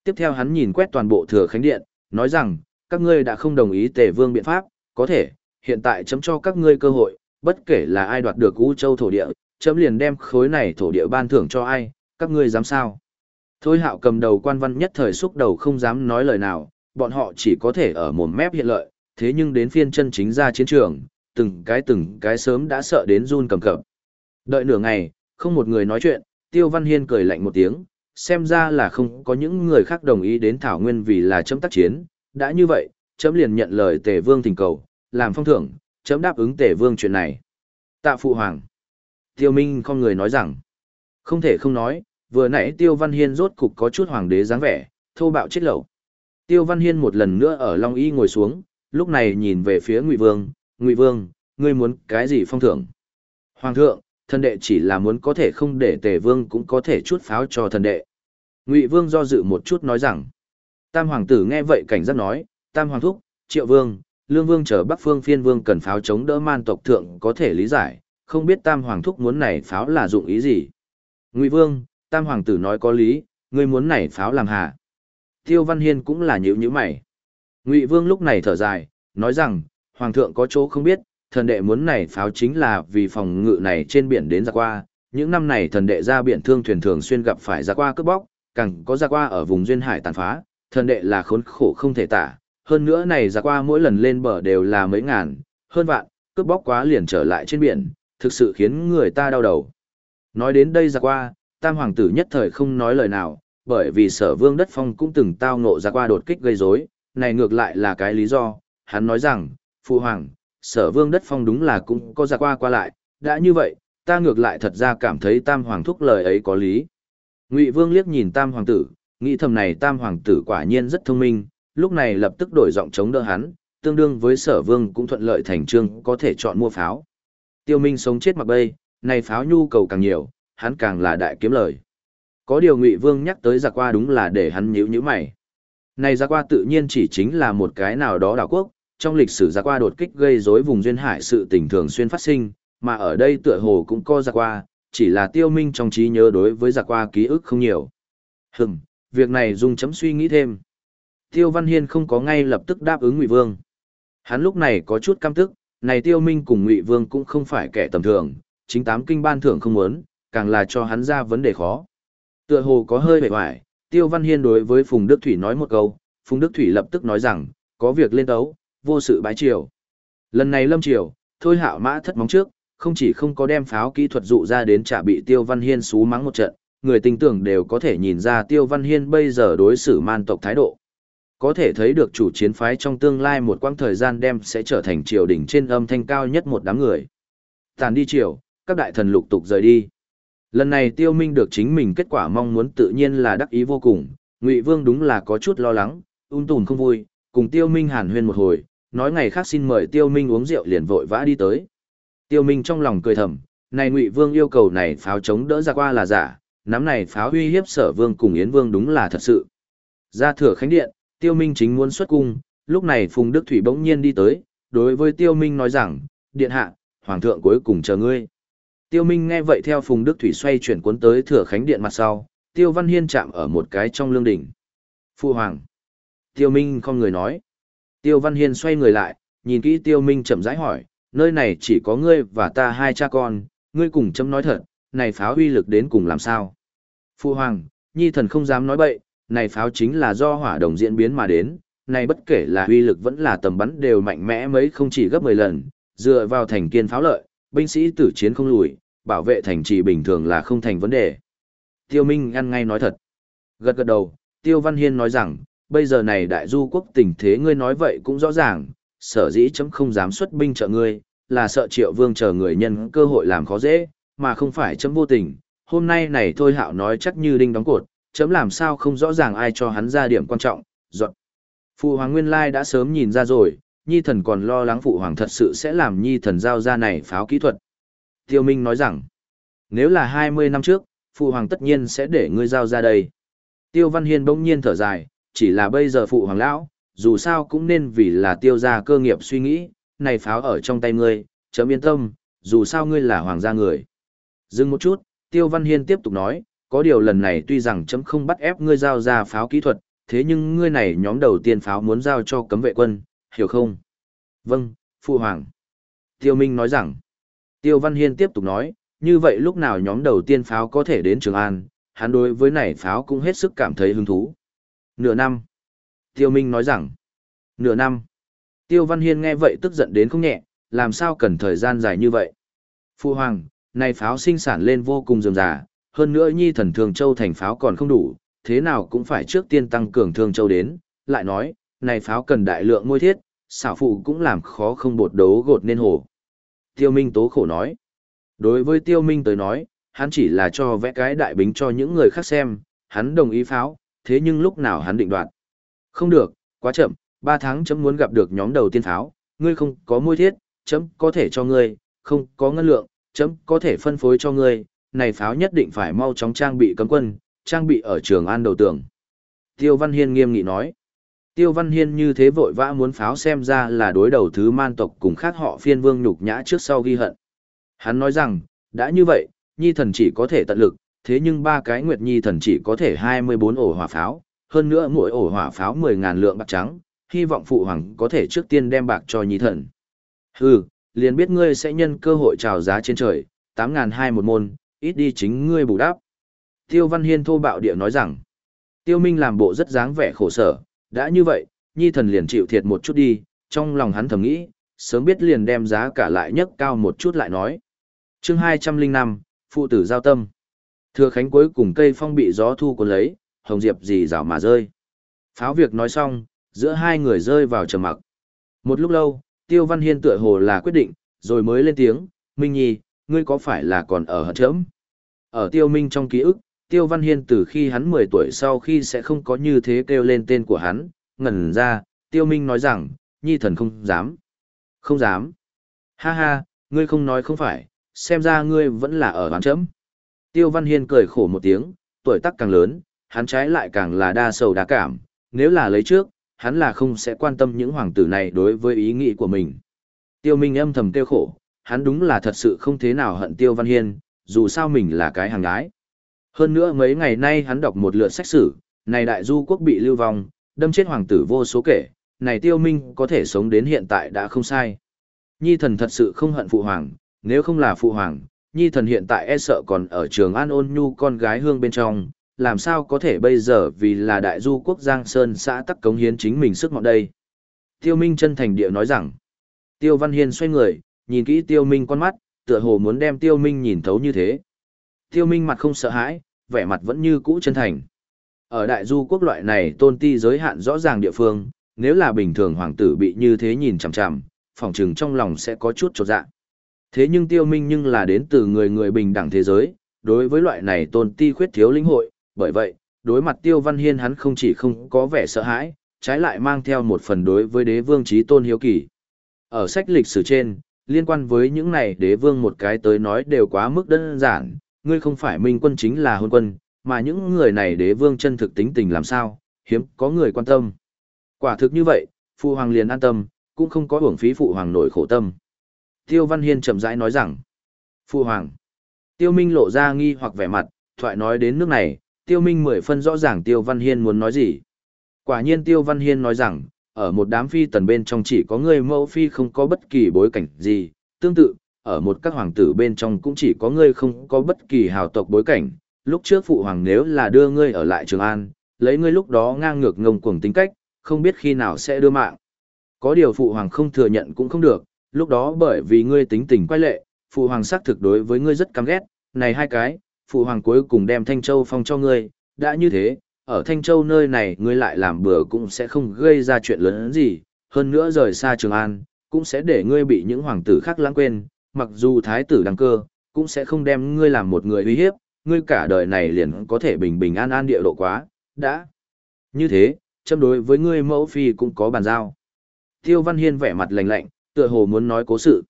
Tiếp theo hắn nhìn quét toàn bộ thừa khánh điện, nói rằng, các ngươi đã không đồng ý tề vương biện pháp, có thể, hiện tại chấm cho các ngươi cơ hội, bất kể là ai đoạt được U châu thổ địa, chấm liền đem khối này thổ địa ban thưởng cho ai, các ngươi dám sao? Thôi hạo cầm đầu quan văn nhất thời xúc đầu không dám nói lời nào, bọn họ chỉ có thể ở mồm mép hiện lợi, thế nhưng đến phiên chân chính ra chiến trường, từng cái từng cái sớm đã sợ đến run cầm cập. Đợi nửa ngày, không một người nói chuyện, Tiêu Văn Hiên cười lạnh một tiếng, xem ra là không có những người khác đồng ý đến Thảo Nguyên vì là chấm tác chiến, đã như vậy, chấm liền nhận lời Tề Vương thỉnh cầu, làm phong thưởng, chấm đáp ứng Tề Vương chuyện này. Tạ Phụ Hoàng. Tiêu Minh không người nói rằng, không thể không nói, vừa nãy Tiêu Văn Hiên rốt cục có chút hoàng đế dáng vẻ, thô bạo chết lẩu. Tiêu Văn Hiên một lần nữa ở Long Y ngồi xuống, lúc này nhìn về phía Ngụy Vương, "Ngụy Vương, ngươi muốn cái gì phong thưởng?" "Hoàng thượng, thần đệ chỉ là muốn có thể không để Tề Vương cũng có thể chút pháo cho thần đệ." Ngụy Vương do dự một chút nói rằng. Tam hoàng tử nghe vậy cảnh giác nói, "Tam hoàng thúc, Triệu Vương, Lương Vương chờ Bắc Phương Phiên Vương cần pháo chống đỡ man tộc thượng có thể lý giải, không biết Tam hoàng thúc muốn này pháo là dụng ý gì?" Ngụy Vương, tam hoàng tử nói có lý, ngươi muốn nảy pháo làm hà. Tiêu Văn Hiên cũng là nhữ nhữ mày. Ngụy Vương lúc này thở dài, nói rằng, hoàng thượng có chỗ không biết, thần đệ muốn nảy pháo chính là vì phòng ngự này trên biển đến ra qua. Những năm này thần đệ ra biển thương thuyền thường xuyên gặp phải ra qua cướp bóc, càng có ra qua ở vùng duyên hải tàn phá, thần đệ là khốn khổ không thể tả. Hơn nữa này ra qua mỗi lần lên bờ đều là mấy ngàn, hơn vạn, cướp bóc quá liền trở lại trên biển, thực sự khiến người ta đau đầu. Nói đến đây ra qua, tam hoàng tử nhất thời không nói lời nào, bởi vì sở vương đất phong cũng từng tao ngộ ra qua đột kích gây rối, này ngược lại là cái lý do, hắn nói rằng, phụ hoàng, sở vương đất phong đúng là cũng có ra qua qua lại, đã như vậy, ta ngược lại thật ra cảm thấy tam hoàng thúc lời ấy có lý. Ngụy vương liếc nhìn tam hoàng tử, nghĩ thầm này tam hoàng tử quả nhiên rất thông minh, lúc này lập tức đổi giọng chống đỡ hắn, tương đương với sở vương cũng thuận lợi thành trương có thể chọn mua pháo. Tiêu Minh sống chết mặc bay, này pháo nhu cầu càng nhiều, hắn càng là đại kiếm lời. Có điều Ngụy Vương nhắc tới giặc qua đúng là để hắn nhíu nhíu mày. Này giặc qua tự nhiên chỉ chính là một cái nào đó đảo quốc, trong lịch sử giặc qua đột kích gây rối vùng duyên hải sự tình thường xuyên phát sinh, mà ở đây tựa hồ cũng có giặc qua, chỉ là tiêu minh trong trí nhớ đối với giặc qua ký ức không nhiều. Hừm, việc này dùng chấm suy nghĩ thêm. Tiêu Văn Hiên không có ngay lập tức đáp ứng Ngụy Vương. Hắn lúc này có chút căm tức, này Tiêu Minh cùng Ngụy Vương cũng không phải kẻ tầm thường, chính tám kinh ban thưởng không muốn, càng là cho hắn ra vấn đề khó. Tựa hồ có hơi bề hoài, Tiêu Văn Hiên đối với Phùng Đức Thủy nói một câu, Phùng Đức Thủy lập tức nói rằng, có việc lên tấu, vô sự bái triều. Lần này lâm triều, thôi hạo mã thất móng trước, không chỉ không có đem pháo kỹ thuật dụ ra đến trả bị Tiêu Văn Hiên xú mắng một trận, người tình tưởng đều có thể nhìn ra Tiêu Văn Hiên bây giờ đối xử man tộc thái độ. Có thể thấy được chủ chiến phái trong tương lai một quãng thời gian đem sẽ trở thành triều đỉnh trên âm thanh cao nhất một đám người. Tàn đi triều, các đại thần lục tục rời đi. Lần này Tiêu Minh được chính mình kết quả mong muốn tự nhiên là đắc ý vô cùng, Ngụy Vương đúng là có chút lo lắng, ung tùn không vui, cùng Tiêu Minh hàn huyên một hồi, nói ngày khác xin mời Tiêu Minh uống rượu liền vội vã đi tới. Tiêu Minh trong lòng cười thầm, này Ngụy Vương yêu cầu này pháo chống đỡ ra qua là giả, nắm này pháo uy hiếp Sở Vương cùng Yến Vương đúng là thật sự. Ra thừa khánh điện, Tiêu Minh chính muốn xuất cung, lúc này Phùng Đức Thủy bỗng nhiên đi tới, đối với Tiêu Minh nói rằng, điện hạ, hoàng thượng cuối cùng chờ ngươi. Tiêu Minh nghe vậy theo Phùng Đức Thủy xoay chuyển cuốn tới thừa khánh điện mặt sau, Tiêu Văn Hiên chạm ở một cái trong lương đỉnh. Phu hoàng. Tiêu Minh không người nói. Tiêu Văn Hiên xoay người lại, nhìn kỹ Tiêu Minh chậm rãi hỏi, nơi này chỉ có ngươi và ta hai cha con, ngươi cùng chấm nói thật, này pháo uy lực đến cùng làm sao? Phu hoàng, nhi thần không dám nói bậy, này pháo chính là do hỏa đồng diễn biến mà đến, này bất kể là uy lực vẫn là tầm bắn đều mạnh mẽ mấy không chỉ gấp 10 lần, dựa vào thành kiên pháo lợi, binh sĩ tử chiến không lùi, bảo vệ thành trì bình thường là không thành vấn đề. Tiêu Minh ăn ngay nói thật. Gật gật đầu, Tiêu Văn Hiên nói rằng, bây giờ này đại du quốc tình thế ngươi nói vậy cũng rõ ràng, sở dĩ chấm không dám xuất binh trợ ngươi, là sợ triệu vương chờ người nhân cơ hội làm khó dễ, mà không phải chấm vô tình. Hôm nay này thôi hạo nói chắc như đinh đóng cột, chấm làm sao không rõ ràng ai cho hắn ra điểm quan trọng, dọn. Phụ hoàng nguyên lai đã sớm nhìn ra rồi, nhi thần còn lo lắng phụ hoàng thật sự sẽ làm nhi thần giao ra này pháo kỹ thuật. Tiêu Minh nói rằng, nếu là 20 năm trước, phụ hoàng tất nhiên sẽ để ngươi giao ra đây. Tiêu Văn Hiên bỗng nhiên thở dài, chỉ là bây giờ phụ hoàng lão, dù sao cũng nên vì là tiêu gia cơ nghiệp suy nghĩ, này pháo ở trong tay ngươi, chấm yên tâm, dù sao ngươi là hoàng gia người. Dừng một chút, Tiêu Văn Hiên tiếp tục nói, có điều lần này tuy rằng chấm không bắt ép ngươi giao ra pháo kỹ thuật, thế nhưng ngươi này nhóm đầu tiên pháo muốn giao cho cấm vệ quân, hiểu không? Vâng, Phụ Hoàng. Tiêu Minh nói rằng, Tiêu Văn Hiên tiếp tục nói, như vậy lúc nào nhóm đầu tiên pháo có thể đến Trường An, hắn đối với này pháo cũng hết sức cảm thấy hứng thú. Nửa năm. Tiêu Minh nói rằng, nửa năm. Tiêu Văn Hiên nghe vậy tức giận đến không nhẹ, làm sao cần thời gian dài như vậy. Phụ Hoàng, này pháo sinh sản lên vô cùng rườm rà, hơn nữa nhi thần Thường Châu thành pháo còn không đủ, thế nào cũng phải trước tiên tăng cường thường Châu đến, lại nói, này pháo cần đại lượng môi thiết, xảo phụ cũng làm khó không bột đấu gột nên hồ. Tiêu Minh tố khổ nói. Đối với Tiêu Minh tới nói, hắn chỉ là cho vẽ cái đại bính cho những người khác xem, hắn đồng ý pháo, thế nhưng lúc nào hắn định đoạt. Không được, quá chậm, ba tháng chấm muốn gặp được nhóm đầu tiên pháo, ngươi không có môi thiết, chấm có thể cho ngươi, không có ngân lượng, chấm có thể phân phối cho ngươi, này pháo nhất định phải mau chóng trang bị cấm quân, trang bị ở trường an đầu tường. Tiêu Văn Hiên nghiêm nghị nói. Tiêu Văn Hiên như thế vội vã muốn pháo xem ra là đối đầu thứ man tộc cùng khác họ phiên vương nhục nhã trước sau ghi hận. Hắn nói rằng, đã như vậy, nhi thần chỉ có thể tận lực, thế nhưng ba cái nguyệt nhi thần chỉ có thể 24 ổ hỏa pháo, hơn nữa mỗi ổ hỏa pháo 10.000 lượng bạc trắng, hy vọng phụ hoàng có thể trước tiên đem bạc cho nhi thần. Hừ, liền biết ngươi sẽ nhân cơ hội trào giá trên trời, 8.000 hai một môn, ít đi chính ngươi bù đắp. Tiêu Văn Hiên thô bạo địa nói rằng, Tiêu Minh làm bộ rất dáng vẻ khổ sở, đã như vậy, nhi thần liền chịu thiệt một chút đi, trong lòng hắn thầm nghĩ, sớm biết liền đem giá cả lại nhất cao một chút lại nói. Chương 205, Phụ tử giao tâm. Thừa khánh cuối cùng cây phong bị gió thu cuốn lấy, hồng diệp gì rào mà rơi. Pháo việc nói xong, giữa hai người rơi vào trầm mặc. Một lúc lâu, Tiêu Văn Hiên tựa hồ là quyết định, rồi mới lên tiếng, Minh Nhi, ngươi có phải là còn ở hận chấm? Ở Tiêu Minh trong ký ức, Tiêu Văn Hiên từ khi hắn 10 tuổi sau khi sẽ không có như thế kêu lên tên của hắn, ngẩn ra, Tiêu Minh nói rằng, Nhi thần không dám. Không dám. Ha ha, ngươi không nói không phải, xem ra ngươi vẫn là ở bán chấm. Tiêu Văn Hiên cười khổ một tiếng, tuổi tác càng lớn, hắn trái lại càng là đa sầu đa cảm, nếu là lấy trước, hắn là không sẽ quan tâm những hoàng tử này đối với ý nghĩ của mình. Tiêu Minh âm thầm tiêu khổ, hắn đúng là thật sự không thế nào hận Tiêu Văn Hiên, dù sao mình là cái hàng gái. Hơn nữa mấy ngày nay hắn đọc một lượt sách sử, này đại du quốc bị lưu vong, đâm chết hoàng tử vô số kể, này tiêu minh có thể sống đến hiện tại đã không sai. Nhi thần thật sự không hận phụ hoàng, nếu không là phụ hoàng, nhi thần hiện tại e sợ còn ở trường An ôn nhu con gái hương bên trong, làm sao có thể bây giờ vì là đại du quốc Giang Sơn xã tắc cống hiến chính mình sức mọn đây. Tiêu Minh chân thành địa nói rằng, Tiêu Văn Hiên xoay người, nhìn kỹ Tiêu Minh con mắt, tựa hồ muốn đem Tiêu Minh nhìn thấu như thế. Tiêu Minh mặt không sợ hãi, vẻ mặt vẫn như cũ chân thành. Ở đại du quốc loại này tôn ti giới hạn rõ ràng địa phương, nếu là bình thường hoàng tử bị như thế nhìn chằm chằm, phòng trừng trong lòng sẽ có chút chột dạ. Thế nhưng tiêu minh nhưng là đến từ người người bình đẳng thế giới, đối với loại này tôn ti khuyết thiếu linh hội, bởi vậy, đối mặt tiêu văn hiên hắn không chỉ không có vẻ sợ hãi, trái lại mang theo một phần đối với đế vương trí tôn hiếu kỳ. Ở sách lịch sử trên, liên quan với những này đế vương một cái tới nói đều quá mức đơn giản, ngươi không phải minh quân chính là hôn quân, mà những người này đế vương chân thực tính tình làm sao, hiếm có người quan tâm. Quả thực như vậy, phụ hoàng liền an tâm, cũng không có hưởng phí phụ hoàng nổi khổ tâm. Tiêu Văn Hiên chậm rãi nói rằng, Phụ Hoàng. Tiêu Minh lộ ra nghi hoặc vẻ mặt, thoại nói đến nước này, Tiêu Minh mười phân rõ ràng Tiêu Văn Hiên muốn nói gì. Quả nhiên Tiêu Văn Hiên nói rằng, ở một đám phi tần bên trong chỉ có người mẫu phi không có bất kỳ bối cảnh gì, tương tự, ở một các hoàng tử bên trong cũng chỉ có ngươi không có bất kỳ hào tộc bối cảnh. Lúc trước phụ hoàng nếu là đưa ngươi ở lại Trường An, lấy ngươi lúc đó ngang ngược ngông cuồng tính cách, không biết khi nào sẽ đưa mạng. Có điều phụ hoàng không thừa nhận cũng không được, lúc đó bởi vì ngươi tính tình quay lệ, phụ hoàng xác thực đối với ngươi rất căm ghét, này hai cái, phụ hoàng cuối cùng đem Thanh Châu phong cho ngươi, đã như thế, ở Thanh Châu nơi này ngươi lại làm bừa cũng sẽ không gây ra chuyện lớn gì, hơn nữa rời xa Trường An, cũng sẽ để ngươi bị những hoàng tử khác lãng quên, mặc dù thái tử đăng cơ, cũng sẽ không đem ngươi làm một người uy hiếp, ngươi cả đời này liền có thể bình bình an an địa độ quá, đã. Như thế, châm đối với ngươi mẫu phi cũng có bàn giao. Tiêu Văn Hiên vẻ mặt lạnh lạnh, tựa hồ muốn nói cố sự.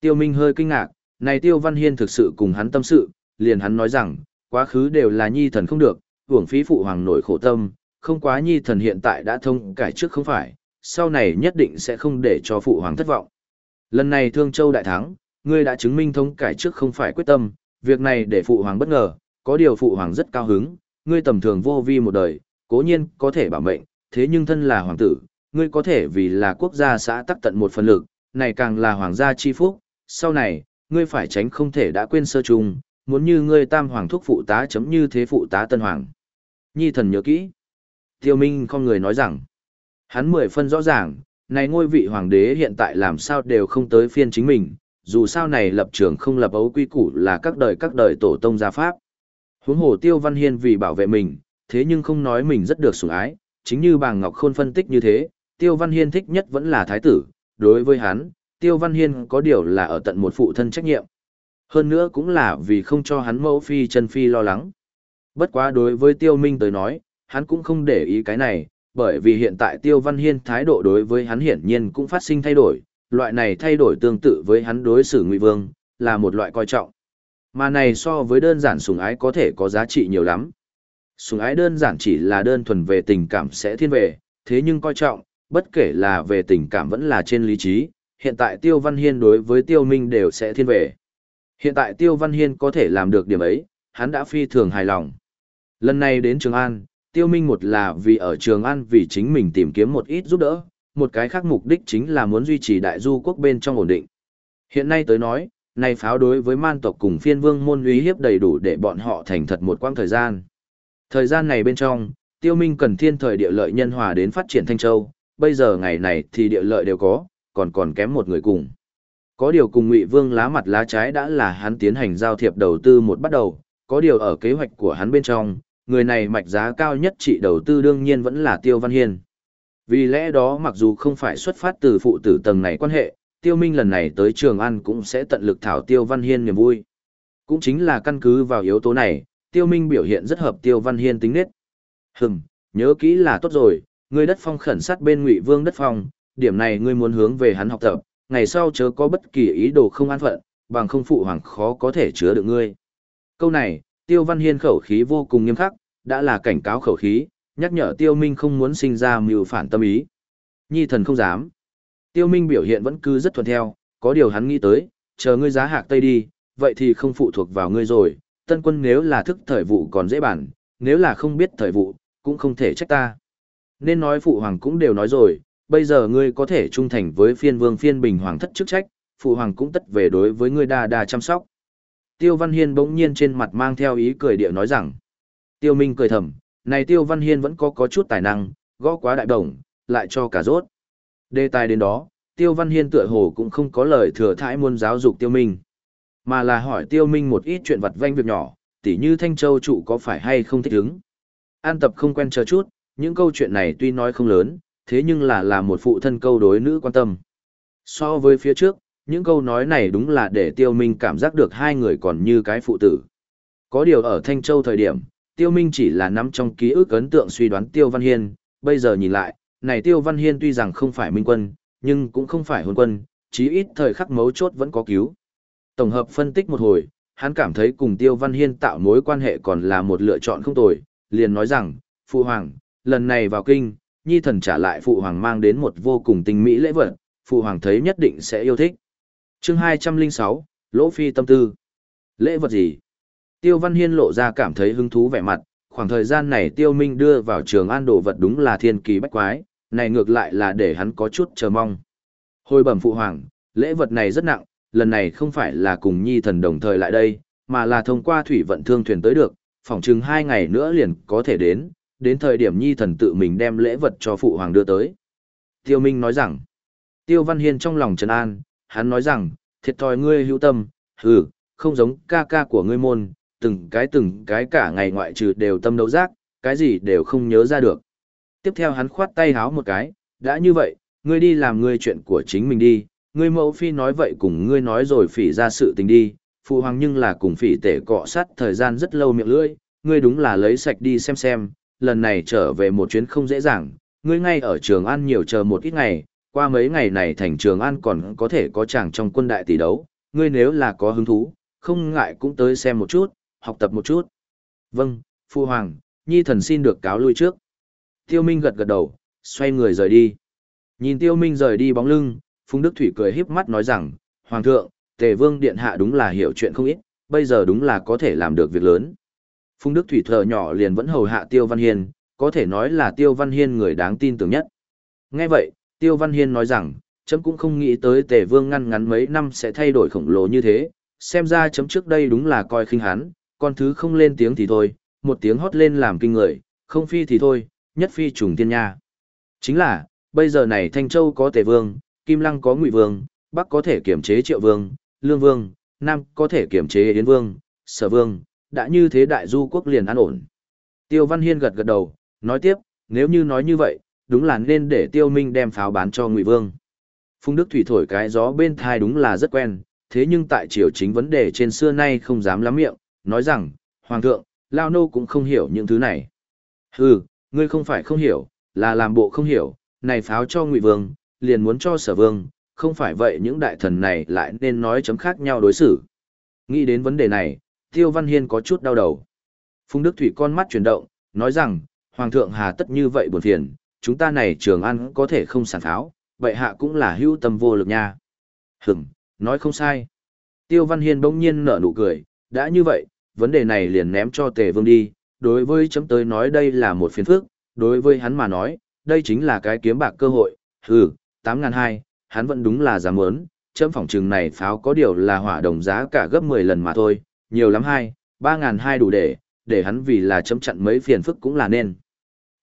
Tiêu Minh hơi kinh ngạc, này Tiêu Văn Hiên thực sự cùng hắn tâm sự, liền hắn nói rằng, quá khứ đều là nhi thần không được, hưởng phí phụ hoàng nổi khổ tâm, không quá nhi thần hiện tại đã thông cải trước không phải, sau này nhất định sẽ không để cho phụ hoàng thất vọng. Lần này Thương Châu đại thắng, ngươi đã chứng minh thông cải trước không phải quyết tâm, việc này để phụ hoàng bất ngờ, có điều phụ hoàng rất cao hứng, ngươi tầm thường vô vi một đời, cố nhiên có thể bảo mệnh, thế nhưng thân là hoàng tử, ngươi có thể vì là quốc gia xã tắc tận một phần lực, này càng là hoàng gia chi phúc, sau này, ngươi phải tránh không thể đã quên sơ trùng. muốn như ngươi tam hoàng thúc phụ tá chấm như thế phụ tá tân hoàng. Nhi thần nhớ kỹ. Tiêu Minh không người nói rằng, hắn mười phân rõ ràng, này ngôi vị hoàng đế hiện tại làm sao đều không tới phiên chính mình, dù sao này lập trường không lập ấu quy củ là các đời các đời tổ tông gia pháp. Huống hồ Tiêu Văn Hiên vì bảo vệ mình, thế nhưng không nói mình rất được sủng ái, chính như bà Ngọc Khôn phân tích như thế, Tiêu Văn Hiên thích nhất vẫn là thái tử, đối với hắn, Tiêu Văn Hiên có điều là ở tận một phụ thân trách nhiệm. Hơn nữa cũng là vì không cho hắn mẫu phi chân phi lo lắng. Bất quá đối với Tiêu Minh tới nói, hắn cũng không để ý cái này, bởi vì hiện tại Tiêu Văn Hiên thái độ đối với hắn hiển nhiên cũng phát sinh thay đổi, loại này thay đổi tương tự với hắn đối xử Ngụy Vương, là một loại coi trọng. Mà này so với đơn giản sùng ái có thể có giá trị nhiều lắm. Sùng ái đơn giản chỉ là đơn thuần về tình cảm sẽ thiên về, thế nhưng coi trọng, bất kể là về tình cảm vẫn là trên lý trí, hiện tại Tiêu Văn Hiên đối với Tiêu Minh đều sẽ thiên về. Hiện tại Tiêu Văn Hiên có thể làm được điểm ấy, hắn đã phi thường hài lòng. Lần này đến Trường An, Tiêu Minh một là vì ở Trường An vì chính mình tìm kiếm một ít giúp đỡ, một cái khác mục đích chính là muốn duy trì đại du quốc bên trong ổn định. Hiện nay tới nói, này pháo đối với man tộc cùng phiên vương môn uy hiếp đầy đủ để bọn họ thành thật một quãng thời gian. Thời gian này bên trong, Tiêu Minh cần thiên thời địa lợi nhân hòa đến phát triển Thanh Châu, bây giờ ngày này thì địa lợi đều có, còn còn kém một người cùng. Có điều cùng Ngụy Vương lá mặt lá trái đã là hắn tiến hành giao thiệp đầu tư một bắt đầu, có điều ở kế hoạch của hắn bên trong, người này mạch giá cao nhất trị đầu tư đương nhiên vẫn là Tiêu Văn Hiên. Vì lẽ đó mặc dù không phải xuất phát từ phụ tử tầng này quan hệ, Tiêu Minh lần này tới Trường An cũng sẽ tận lực thảo Tiêu Văn Hiên niềm vui. Cũng chính là căn cứ vào yếu tố này, Tiêu Minh biểu hiện rất hợp Tiêu Văn Hiên tính nết. Hừm, nhớ kỹ là tốt rồi, ngươi đất phong khẩn sát bên ngụy vương đất phong, điểm này ngươi muốn hướng về hắn học tập, ngày sau chớ có bất kỳ ý đồ không an phận, bằng không phụ hoàng khó có thể chứa được ngươi. Câu này, Tiêu Văn Hiên khẩu khí vô cùng nghiêm khắc, đã là cảnh cáo khẩu khí, nhắc nhở Tiêu Minh không muốn sinh ra mưu phản tâm ý. Nhi thần không dám. Tiêu Minh biểu hiện vẫn cứ rất thuận theo, có điều hắn nghĩ tới, chờ ngươi giá hạc tây đi, vậy thì không phụ thuộc vào ngươi rồi, tân quân nếu là thức thời vụ còn dễ bản, nếu là không biết thời vụ, cũng không thể trách ta. Nên nói phụ hoàng cũng đều nói rồi, bây giờ ngươi có thể trung thành với phiên vương phiên bình hoàng thất chức trách, phụ hoàng cũng tất về đối với ngươi đa đa chăm sóc. Tiêu Văn Hiên bỗng nhiên trên mặt mang theo ý cười điệu nói rằng, Tiêu Minh cười thầm, này Tiêu Văn Hiên vẫn có có chút tài năng, gõ quá đại đồng, lại cho cả rốt. Đề tài đến đó, Tiêu Văn Hiên tựa hồ cũng không có lời thừa thãi muôn giáo dục Tiêu Minh, mà là hỏi Tiêu Minh một ít chuyện vặt vanh việc nhỏ, tỉ như Thanh Châu trụ có phải hay không thích ứng. An tập không quen chờ chút, những câu chuyện này tuy nói không lớn, thế nhưng là là một phụ thân câu đối nữ quan tâm. So với phía trước, những câu nói này đúng là để Tiêu Minh cảm giác được hai người còn như cái phụ tử. Có điều ở Thanh Châu thời điểm, Tiêu Minh chỉ là nắm trong ký ức ấn tượng suy đoán Tiêu Văn Hiên, bây giờ nhìn lại, này Tiêu Văn Hiên tuy rằng không phải minh quân, nhưng cũng không phải hồn quân, chí ít thời khắc mấu chốt vẫn có cứu. Tổng hợp phân tích một hồi, hắn cảm thấy cùng Tiêu Văn Hiên tạo mối quan hệ còn là một lựa chọn không tồi, liền nói rằng, Phụ Hoàng, lần này vào kinh, Nhi thần trả lại Phụ Hoàng mang đến một vô cùng tình mỹ lễ vật, Phụ Hoàng thấy nhất định sẽ yêu thích. chương 206, Lỗ Phi tâm tư. Lễ vật gì? Tiêu Văn Hiên lộ ra cảm thấy hứng thú vẻ mặt, khoảng thời gian này Tiêu Minh đưa vào trường an đồ vật đúng là thiên kỳ bách quái, này ngược lại là để hắn có chút chờ mong. Hồi bẩm Phụ Hoàng, lễ vật này rất nặng, lần này không phải là cùng Nhi thần đồng thời lại đây, mà là thông qua thủy vận thương thuyền tới được, phỏng chừng hai ngày nữa liền có thể đến, đến thời điểm nhi thần tự mình đem lễ vật cho phụ hoàng đưa tới. Tiêu Minh nói rằng, Tiêu Văn Hiên trong lòng trấn an, hắn nói rằng, thiệt thòi ngươi hữu tâm, hừ, không giống ca ca của ngươi môn, từng cái từng cái cả ngày ngoại trừ đều tâm đấu giác, cái gì đều không nhớ ra được. Tiếp theo hắn khoát tay háo một cái, đã như vậy, ngươi đi làm ngươi chuyện của chính mình đi, ngươi mẫu phi nói vậy cùng ngươi nói rồi phỉ ra sự tình đi, phụ hoàng nhưng là cùng phỉ tể cọ sát thời gian rất lâu miệng lưỡi, ngươi đúng là lấy sạch đi xem xem, lần này trở về một chuyến không dễ dàng, ngươi ngay ở Trường An nhiều chờ một ít ngày, qua mấy ngày này thành Trường An còn có thể có chàng trong quân đại tỷ đấu, ngươi nếu là có hứng thú, không ngại cũng tới xem một chút, học tập một chút. Vâng, Phu Hoàng, Nhi thần xin được cáo lui trước. Tiêu Minh gật gật đầu, xoay người rời đi. Nhìn Tiêu Minh rời đi bóng lưng, Phùng Đức Thủy cười híp mắt nói rằng, Hoàng thượng, Tề Vương Điện Hạ đúng là hiểu chuyện không ít, bây giờ đúng là có thể làm được việc lớn. Phùng Đức Thủy thở nhỏ liền vẫn hầu hạ Tiêu Văn Hiên, có thể nói là Tiêu Văn Hiên người đáng tin tưởng nhất. Nghe vậy, Tiêu Văn Hiên nói rằng, chấm cũng không nghĩ tới Tề Vương ngăn ngắn mấy năm sẽ thay đổi khổng lồ như thế, xem ra chấm trước đây đúng là coi khinh hắn, con thứ không lên tiếng thì thôi, một tiếng hót lên làm kinh người, không phi thì thôi, nhất phi trùng tiên nha. Chính là, bây giờ này Thanh Châu có Tề Vương, Kim Lăng có Ngụy Vương, Bắc có thể kiểm chế Triệu Vương, Lương Vương, Nam có thể kiểm chế Yến Vương, Sở Vương, đã như thế đại du quốc liền an ổn. Tiêu Văn Hiên gật gật đầu, nói tiếp, nếu như nói như vậy, đúng là nên để Tiêu Minh đem pháo bán cho Ngụy Vương. Phung Đức Thủy thổi cái gió bên thai đúng là rất quen, thế nhưng tại triều chính vấn đề trên xưa nay không dám lắm miệng, nói rằng, Hoàng thượng, Lao Nô cũng không hiểu những thứ này. Hừ, ngươi không phải không hiểu, là làm bộ không hiểu, này pháo cho Ngụy Vương, liền muốn cho Sở Vương, không phải vậy những đại thần này lại nên nói chấm khác nhau đối xử. Nghĩ đến vấn đề này, Tiêu Văn Hiên có chút đau đầu. Phùng Đức Thủy con mắt chuyển động, nói rằng, Hoàng thượng hà tất như vậy buồn phiền, chúng ta này trường ăn có thể không sản pháo, vậy hạ cũng là hữu tâm vô lực nha. Hửm, nói không sai. Tiêu Văn Hiên bỗng nhiên nở nụ cười, đã như vậy, vấn đề này liền ném cho Tề Vương đi, đối với chấm tới nói đây là một phiền phức, đối với hắn mà nói, đây chính là cái kiếm bạc cơ hội, hừ, 8.200, hắn vẫn đúng là giảm muốn, chấm phòng trừng này pháo có điều là hỏa đồng giá cả gấp 10 lần mà thôi, nhiều lắm hai, 3.200 đủ để, để hắn vì là chấm chặn mấy phiền phức cũng là nên.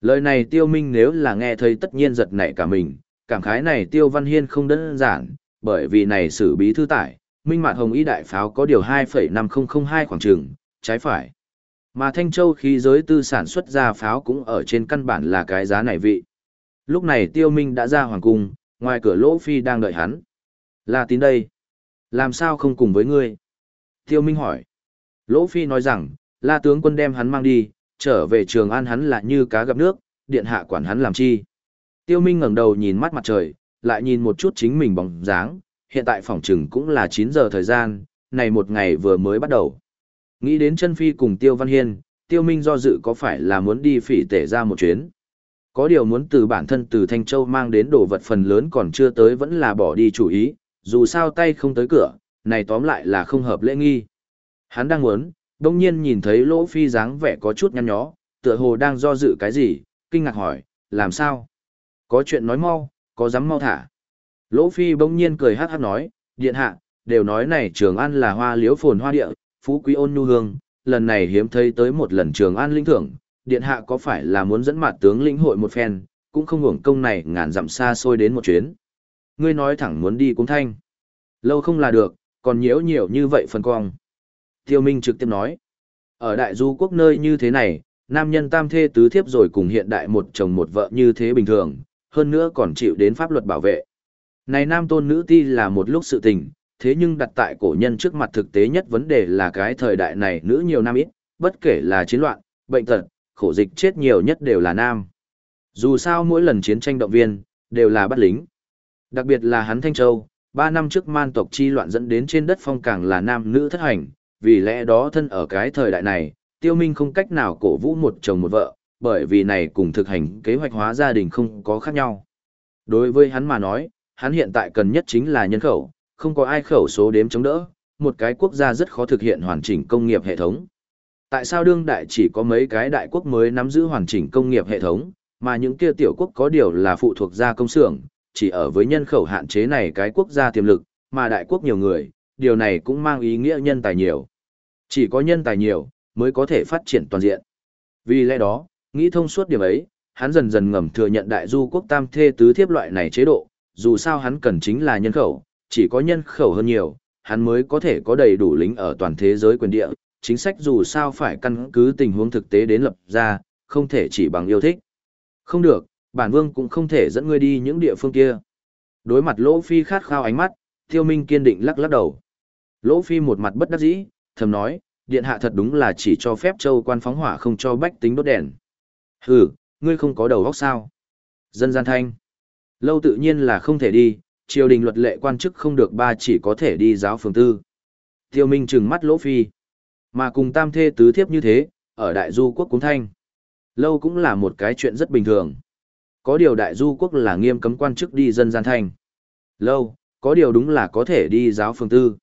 Lời này tiêu minh nếu là nghe thấy tất nhiên giật nảy cả mình, cảm khái này tiêu văn hiên không đơn giản, bởi vì này xử bí thư tải, minh mạn hồng Y đại pháo có điều 2,5002 khoảng trường, trái phải. Mà Thanh Châu khí giới tư sản xuất ra pháo cũng ở trên căn bản là cái giá này vị. Lúc này tiêu minh đã ra hoàng cung, ngoài cửa lỗ phi đang đợi hắn. Là tín đây. Làm sao không cùng với ngươi? Tiêu minh hỏi. Lỗ phi nói rằng, la tướng quân đem hắn mang đi, trở về trường an hắn là như cá gặp nước, điện hạ quản hắn làm chi. Tiêu minh ngẩng đầu nhìn mắt mặt trời, lại nhìn một chút chính mình bóng dáng, hiện tại phòng trừng cũng là 9 giờ thời gian, này một ngày vừa mới bắt đầu. Nghĩ đến chân phi cùng Tiêu Văn Hiên, Tiêu Minh do dự có phải là muốn đi phỉ tể ra một chuyến. Có điều muốn từ bản thân từ Thanh Châu mang đến đồ vật phần lớn còn chưa tới vẫn là bỏ đi chủ ý, dù sao tay không tới cửa, này tóm lại là không hợp lễ nghi. Hắn đang muốn, đông nhiên nhìn thấy Lỗ Phi dáng vẻ có chút nhăn nhó, tựa hồ đang do dự cái gì, kinh ngạc hỏi, làm sao? Có chuyện nói mau, có dám mau thả. Lỗ Phi bỗng nhiên cười hát hát nói, điện hạ, đều nói này Trường An là hoa liễu phồn hoa địa, phú quý ôn nhu hương, lần này hiếm thấy tới một lần Trường An linh thưởng, điện hạ có phải là muốn dẫn mặt tướng lĩnh hội một phen, cũng không hưởng công này ngàn dặm xa xôi đến một chuyến. Ngươi nói thẳng muốn đi cũng thanh. Lâu không là được, còn nhiễu nhiều như vậy phần cong. Tiêu Minh trực tiếp nói, ở đại du quốc nơi như thế này, nam nhân tam thê tứ thiếp rồi cùng hiện đại một chồng một vợ như thế bình thường, hơn nữa còn chịu đến pháp luật bảo vệ. Này nam tôn nữ ti là một lúc sự tình, thế nhưng đặt tại cổ nhân trước mặt thực tế nhất vấn đề là cái thời đại này nữ nhiều nam ít, bất kể là chiến loạn, bệnh tật, khổ dịch chết nhiều nhất đều là nam. Dù sao mỗi lần chiến tranh động viên, đều là bắt lính. Đặc biệt là hắn Thanh Châu, ba năm trước man tộc chi loạn dẫn đến trên đất phong càng là nam nữ thất hành, vì lẽ đó thân ở cái thời đại này, tiêu minh không cách nào cổ vũ một chồng một vợ, bởi vì này cùng thực hành kế hoạch hóa gia đình không có khác nhau. Đối với hắn mà nói, hắn hiện tại cần nhất chính là nhân khẩu, không có ai khẩu số đếm chống đỡ, một cái quốc gia rất khó thực hiện hoàn chỉnh công nghiệp hệ thống. Tại sao đương đại chỉ có mấy cái đại quốc mới nắm giữ hoàn chỉnh công nghiệp hệ thống, mà những kia tiểu quốc có điều là phụ thuộc gia công xưởng, chỉ ở với nhân khẩu hạn chế này cái quốc gia tiềm lực, mà đại quốc nhiều người, điều này cũng mang ý nghĩa nhân tài nhiều. Chỉ có nhân tài nhiều, mới có thể phát triển toàn diện. Vì lẽ đó, nghĩ thông suốt điểm ấy, hắn dần dần ngầm thừa nhận đại du quốc tam thê tứ thiếp loại này chế độ, dù sao hắn cần chính là nhân khẩu, chỉ có nhân khẩu hơn nhiều, hắn mới có thể có đầy đủ lính ở toàn thế giới quyền địa, chính sách dù sao phải căn cứ tình huống thực tế đến lập ra, không thể chỉ bằng yêu thích. Không được, bản vương cũng không thể dẫn ngươi đi những địa phương kia. Đối mặt Lỗ Phi khát khao ánh mắt, Tiêu Minh kiên định lắc lắc đầu. Lỗ Phi một mặt bất đắc dĩ, thầm nói, điện hạ thật đúng là chỉ cho phép châu quan phóng hỏa không cho bách tính đốt đèn. Hừ, ngươi không có đầu óc sao? Dân gian thanh. Lâu tự nhiên là không thể đi, triều đình luật lệ quan chức không được ba chỉ có thể đi giáo phường tư. Tiêu Minh trừng mắt Lỗ Phi. Mà cùng tam thê tứ thiếp như thế, ở đại du quốc cúng thanh. Lâu cũng là một cái chuyện rất bình thường. Có điều đại du quốc là nghiêm cấm quan chức đi dân gian thanh. Lâu, có điều đúng là có thể đi giáo phường tư.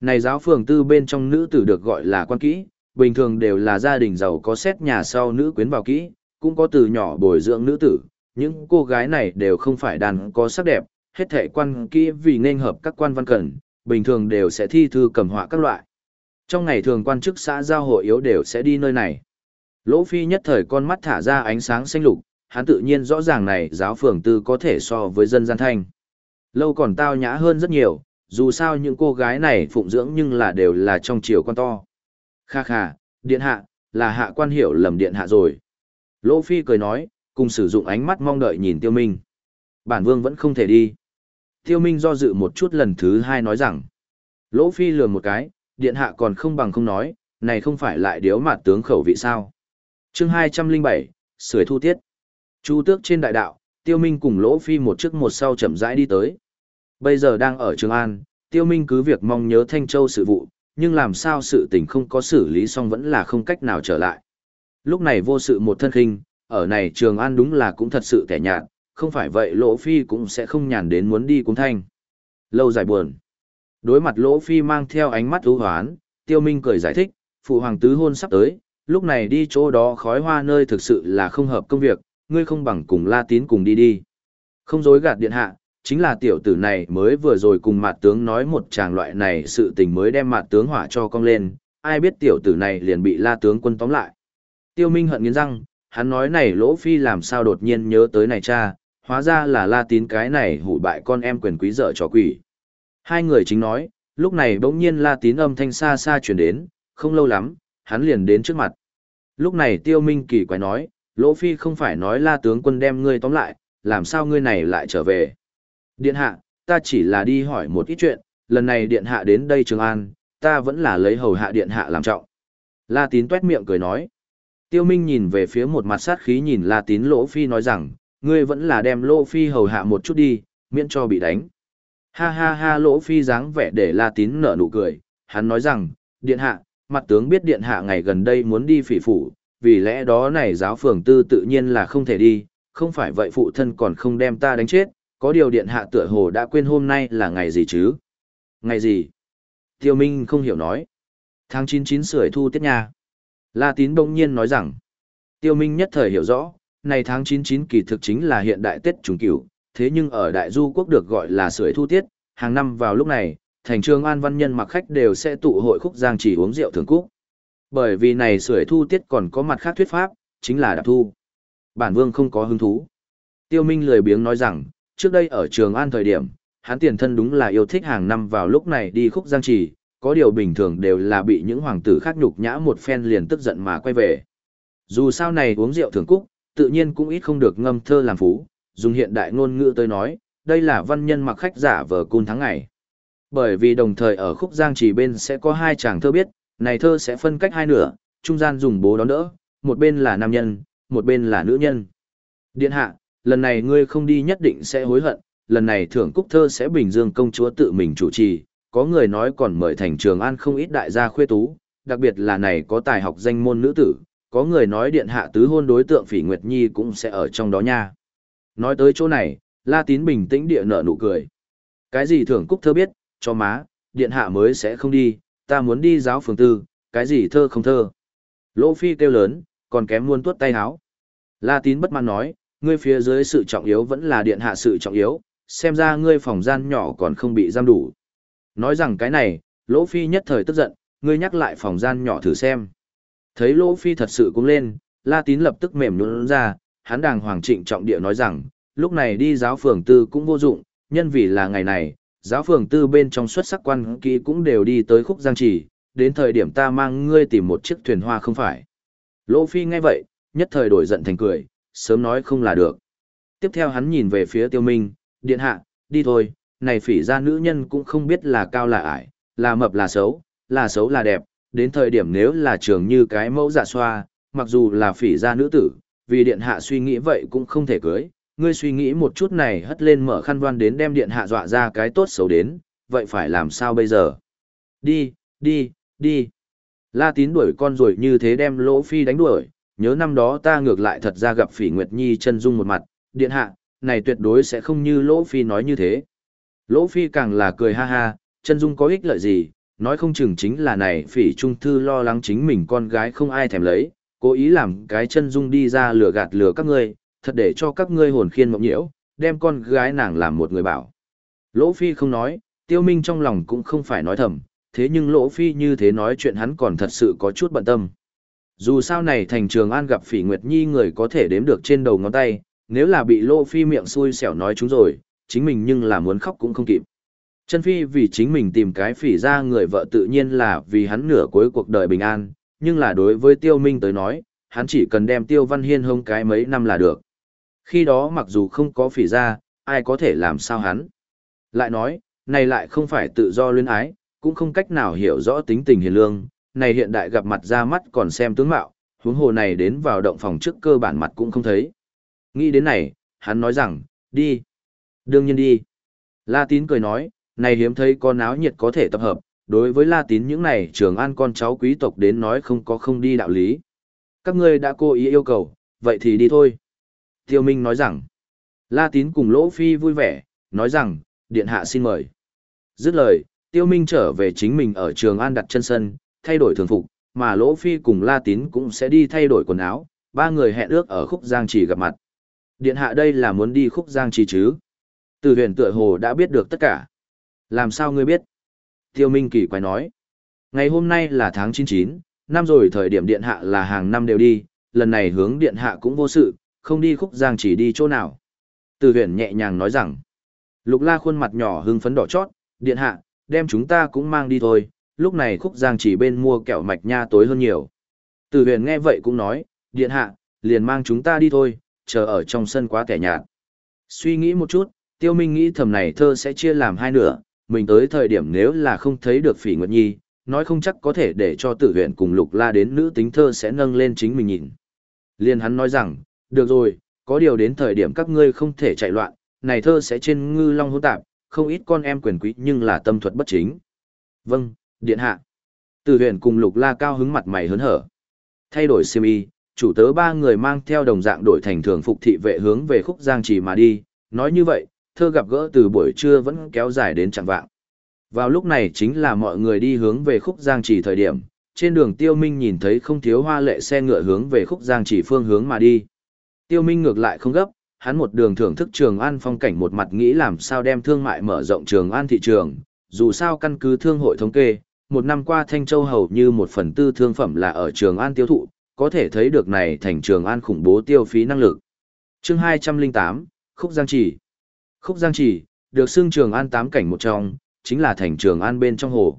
Này giáo phường tư bên trong nữ tử được gọi là quan kỹ, bình thường đều là gia đình giàu có xét nhà sau nữ quyến vào kỹ, cũng có từ nhỏ bồi dưỡng nữ tử, những cô gái này đều không phải đàn có sắc đẹp, hết thể quan kỹ vì nên hợp các quan văn cần, bình thường đều sẽ thi thư cầm họa các loại. Trong ngày thường quan chức xã giao hội yếu đều sẽ đi nơi này. Lỗ Phi nhất thời con mắt thả ra ánh sáng xanh lục, hắn tự nhiên rõ ràng này giáo phường tư có thể so với dân gian thanh. Lâu còn tao nhã hơn rất nhiều, dù sao những cô gái này phụng dưỡng nhưng là đều là trong chiều con to. Kha kha, điện hạ, là hạ quan hiểu lầm điện hạ rồi. Lỗ Phi cười nói, cùng sử dụng ánh mắt mong đợi nhìn Tiêu Minh. Bản vương vẫn không thể đi. Tiêu Minh do dự một chút lần thứ hai nói rằng. Lỗ Phi lườm một cái, điện hạ còn không bằng không nói, này không phải lại điếu mặt tướng khẩu vị sao. Chương 207, Sưởi thu tiết. Chu tước trên đại đạo, Tiêu Minh cùng Lỗ Phi một trước một sau chậm rãi đi tới. Bây giờ đang ở Trường An, Tiêu Minh cứ việc mong nhớ Thanh Châu sự vụ, nhưng làm sao sự tình không có xử lý xong vẫn là không cách nào trở lại. Lúc này vô sự một thân hình ở này Trường An đúng là cũng thật sự kẻ nhạt, không phải vậy Lỗ Phi cũng sẽ không nhàn đến muốn đi cùng thanh. Lâu dài buồn. Đối mặt Lỗ Phi mang theo ánh mắt ưu hoán, Tiêu Minh cười giải thích, phụ hoàng tứ hôn sắp tới, lúc này đi chỗ đó khói hoa nơi thực sự là không hợp công việc, ngươi không bằng cùng La Tín cùng đi đi. Không dối gạt điện hạ, chính là tiểu tử này mới vừa rồi cùng mặt tướng nói một tràng loại này sự tình mới đem mặt tướng hỏa cho cong lên, ai biết tiểu tử này liền bị La tướng quân tóm lại. Tiêu Minh hận nghiến răng, hắn nói này Lỗ Phi làm sao đột nhiên nhớ tới này cha, hóa ra là La Tín cái này hủ bại con em quyền quý dở trò quỷ. Hai người chính nói, lúc này bỗng nhiên La Tín âm thanh xa xa truyền đến, không lâu lắm, hắn liền đến trước mặt. Lúc này Tiêu Minh kỳ quái nói, Lỗ Phi không phải nói La tướng quân đem ngươi tóm lại, làm sao ngươi này lại trở về? Điện hạ, ta chỉ là đi hỏi một ít chuyện, lần này điện hạ đến đây Trường An, ta vẫn là lấy hầu hạ điện hạ làm trọng. La Tín tuét miệng cười nói. Tiêu Minh nhìn về phía một mặt sát khí nhìn La Tín Lỗ Phi nói rằng, ngươi vẫn là đem Lỗ Phi hầu hạ một chút đi, miễn cho bị đánh. Ha ha ha Lỗ Phi dáng vẻ để La Tín nở nụ cười, hắn nói rằng, điện hạ, mặt tướng biết điện hạ ngày gần đây muốn đi phỉ phủ, vì lẽ đó này giáo phường tư tự nhiên là không thể đi, không phải vậy phụ thân còn không đem ta đánh chết, có điều điện hạ tựa hồ đã quên hôm nay là ngày gì chứ? Ngày gì? Tiêu Minh không hiểu nói. Tháng 99 sưởi thu tiết nhà. La Tín đông nhiên nói rằng. Tiêu Minh nhất thời hiểu rõ, này tháng 99 kỳ thực chính là hiện đại Tết trùng cửu, thế nhưng ở Đại Du quốc được gọi là sưởi thu tiết, hàng năm vào lúc này, thành trường an văn nhân mặc khách đều sẽ tụ hội khúc giang chỉ uống rượu thưởng cúc. Bởi vì này sưởi thu tiết còn có mặt khác thuyết pháp, chính là đạp thu. Bản vương không có hứng thú. Tiêu Minh lười biếng nói rằng, trước đây ở trường an thời điểm, hắn tiền thân đúng là yêu thích hàng năm vào lúc này đi khúc giang chỉ có điều bình thường đều là bị những hoàng tử khác nhục nhã một phen liền tức giận mà quay về. Dù sao này uống rượu thưởng cúc, tự nhiên cũng ít không được ngâm thơ làm phú, dùng hiện đại ngôn ngữ tới nói, đây là văn nhân mặc khách giả vờ cun tháng ngày. Bởi vì đồng thời ở khúc giang chỉ bên sẽ có hai chàng thơ biết, này thơ sẽ phân cách hai nửa, trung gian dùng bố đón đỡ, một bên là nam nhân, một bên là nữ nhân. Điện hạ, lần này ngươi không đi nhất định sẽ hối hận, lần này thưởng cúc thơ sẽ Bình Dương công chúa tự mình chủ trì, có người nói còn mời thành trường an không ít đại gia khuê tú, đặc biệt là này có tài học danh môn nữ tử, có người nói điện hạ tứ hôn đối tượng Phỉ Nguyệt Nhi cũng sẽ ở trong đó nha. Nói tới chỗ này, La Tín bình tĩnh địa nở nụ cười. Cái gì thưởng cúc thơ biết, cho má, điện hạ mới sẽ không đi, ta muốn đi giáo phường tư, cái gì thơ không thơ. Lỗ Phi kêu lớn, còn kém muôn tuốt tay háo. La Tín bất mãn nói, ngươi phía dưới sự trọng yếu vẫn là điện hạ sự trọng yếu, xem ra ngươi phòng gian nhỏ còn không bị giam đủ. Nói rằng cái này, Lỗ Phi nhất thời tức giận, ngươi nhắc lại phòng gian nhỏ thử xem. Thấy Lỗ Phi thật sự cũng lên, La Tín lập tức mềm nhũn ra, hắn đàng hoàng trịnh trọng địa nói rằng, lúc này đi giáo phường tư cũng vô dụng, nhân vì là ngày này, giáo phường tư bên trong xuất sắc quan kỹ cũng đều đi tới khúc giang trì, đến thời điểm ta mang ngươi tìm một chiếc thuyền hoa không phải. Lỗ Phi nghe vậy, nhất thời đổi giận thành cười, sớm nói không là được. Tiếp theo hắn nhìn về phía tiêu minh, điện hạ, đi thôi, này phỉ ra nữ nhân cũng không biết là cao là ải, là mập là xấu, là xấu là đẹp, đến thời điểm nếu là trường như cái mẫu dạ xoa, mặc dù là phỉ ra nữ tử, vì điện hạ suy nghĩ vậy cũng không thể cưới, ngươi suy nghĩ một chút này hất lên mở khăn đoan đến đem điện hạ dọa ra cái tốt xấu đến, vậy phải làm sao bây giờ? Đi, đi, đi. La tín đuổi con rồi như thế đem lỗ phi đánh đuổi, nhớ năm đó ta ngược lại thật ra gặp phỉ nguyệt nhi chân dung một mặt, điện hạ, này tuyệt đối sẽ không như lỗ phi nói như thế. Lỗ phi càng là cười ha ha, chân dung có ích lợi gì, nói không chừng chính là này phỉ trung thư lo lắng chính mình con gái không ai thèm lấy, cố ý làm cái chân dung đi ra lừa gạt lừa các ngươi, thật để cho các ngươi hồn khiên mộng nhiễu, đem con gái nàng làm một người bảo. Lỗ Phi không nói, Tiêu Minh trong lòng cũng không phải nói thầm, thế nhưng Lỗ Phi như thế nói chuyện hắn còn thật sự có chút bận tâm. Dù sao này thành trường an gặp Phỉ Nguyệt Nhi người có thể đếm được trên đầu ngón tay, nếu là bị Lỗ Phi miệng xui xẻo nói chúng rồi, chính mình nhưng là muốn khóc cũng không kịp. Chân Phi vì chính mình tìm cái phỉ ra người vợ tự nhiên là vì hắn nửa cuối cuộc đời bình an, nhưng là đối với Tiêu Minh tới nói, hắn chỉ cần đem Tiêu Văn Hiên hông cái mấy năm là được. Khi đó mặc dù không có phỉ ra, ai có thể làm sao hắn. Lại nói, này lại không phải tự do luyến ái, cũng không cách nào hiểu rõ tính tình hiền lương, này hiện đại gặp mặt ra mắt còn xem tướng mạo, huống hồ này đến vào động phòng trước cơ bản mặt cũng không thấy. Nghĩ đến này, hắn nói rằng, đi. Đương nhiên đi. La Tín cười nói, này hiếm thấy con áo nhiệt có thể tập hợp, đối với La Tín những này trường an con cháu quý tộc đến nói không có không đi đạo lý. Các ngươi đã cố ý yêu cầu, vậy thì đi thôi. Tiêu Minh nói rằng, La Tín cùng Lỗ Phi vui vẻ, nói rằng, điện hạ xin mời. Dứt lời, Tiêu Minh trở về chính mình ở trường An đặt chân sân, thay đổi thường phục, mà Lỗ Phi cùng La Tín cũng sẽ đi thay đổi quần áo, ba người hẹn ước ở khúc Giang Trì gặp mặt. Điện hạ đây là muốn đi khúc Giang Trì chứ? Từ huyền tựa hồ đã biết được tất cả. Làm sao ngươi biết? Tiêu Minh kỳ quái nói. Ngày hôm nay là tháng 99, năm rồi thời điểm điện hạ là hàng năm đều đi, lần này hướng điện hạ cũng vô sự, không đi khúc giang chỉ đi chỗ nào. Từ huyền nhẹ nhàng nói rằng, lục la khuôn mặt nhỏ hưng phấn đỏ chót, điện hạ, đem chúng ta cũng mang đi thôi, lúc này khúc giang chỉ bên mua kẹo mạch nha tối hơn nhiều. Từ huyền nghe vậy cũng nói, điện hạ, liền mang chúng ta đi thôi, chờ ở trong sân quá kẻ nhạt. Suy nghĩ một chút, tiêu minh nghĩ thầm này thơ sẽ chia làm hai nửa, mình tới thời điểm nếu là không thấy được phỉ nguyệt nhi, nói không chắc có thể để cho tử huyện cùng lục la đến nữ tính thơ sẽ nâng lên chính mình nhìn. Liên hắn nói rằng, được rồi, có điều đến thời điểm các ngươi không thể chạy loạn, này thơ sẽ trên ngư long hỗn tạp, không ít con em quyền quý nhưng là tâm thuật bất chính. Vâng, điện hạ. Tử huyện cùng lục la cao hứng mặt mày hớn hở. Thay đổi xiêm y, chủ tớ ba người mang theo đồng dạng đổi thành thường phục thị vệ hướng về khúc giang trì mà đi, nói như vậy, thơ gặp gỡ từ buổi trưa vẫn kéo dài đến chẳng vạng. Vào lúc này chính là mọi người đi hướng về khúc giang chỉ thời điểm, trên đường Tiêu Minh nhìn thấy không thiếu hoa lệ xe ngựa hướng về khúc giang chỉ phương hướng mà đi. Tiêu Minh ngược lại không gấp, hắn một đường thưởng thức Trường An phong cảnh một mặt nghĩ làm sao đem thương mại mở rộng Trường An thị trường, dù sao căn cứ thương hội thống kê, một năm qua Thanh Châu hầu như một phần tư thương phẩm là ở Trường An tiêu thụ, có thể thấy được này thành Trường An khủng bố tiêu phí năng lực. Chương 208, Khúc Giang Chỉ Khúc Giang Chỉ, được xưng Trường An tám cảnh một trong, chính là thành Trường An bên trong hồ.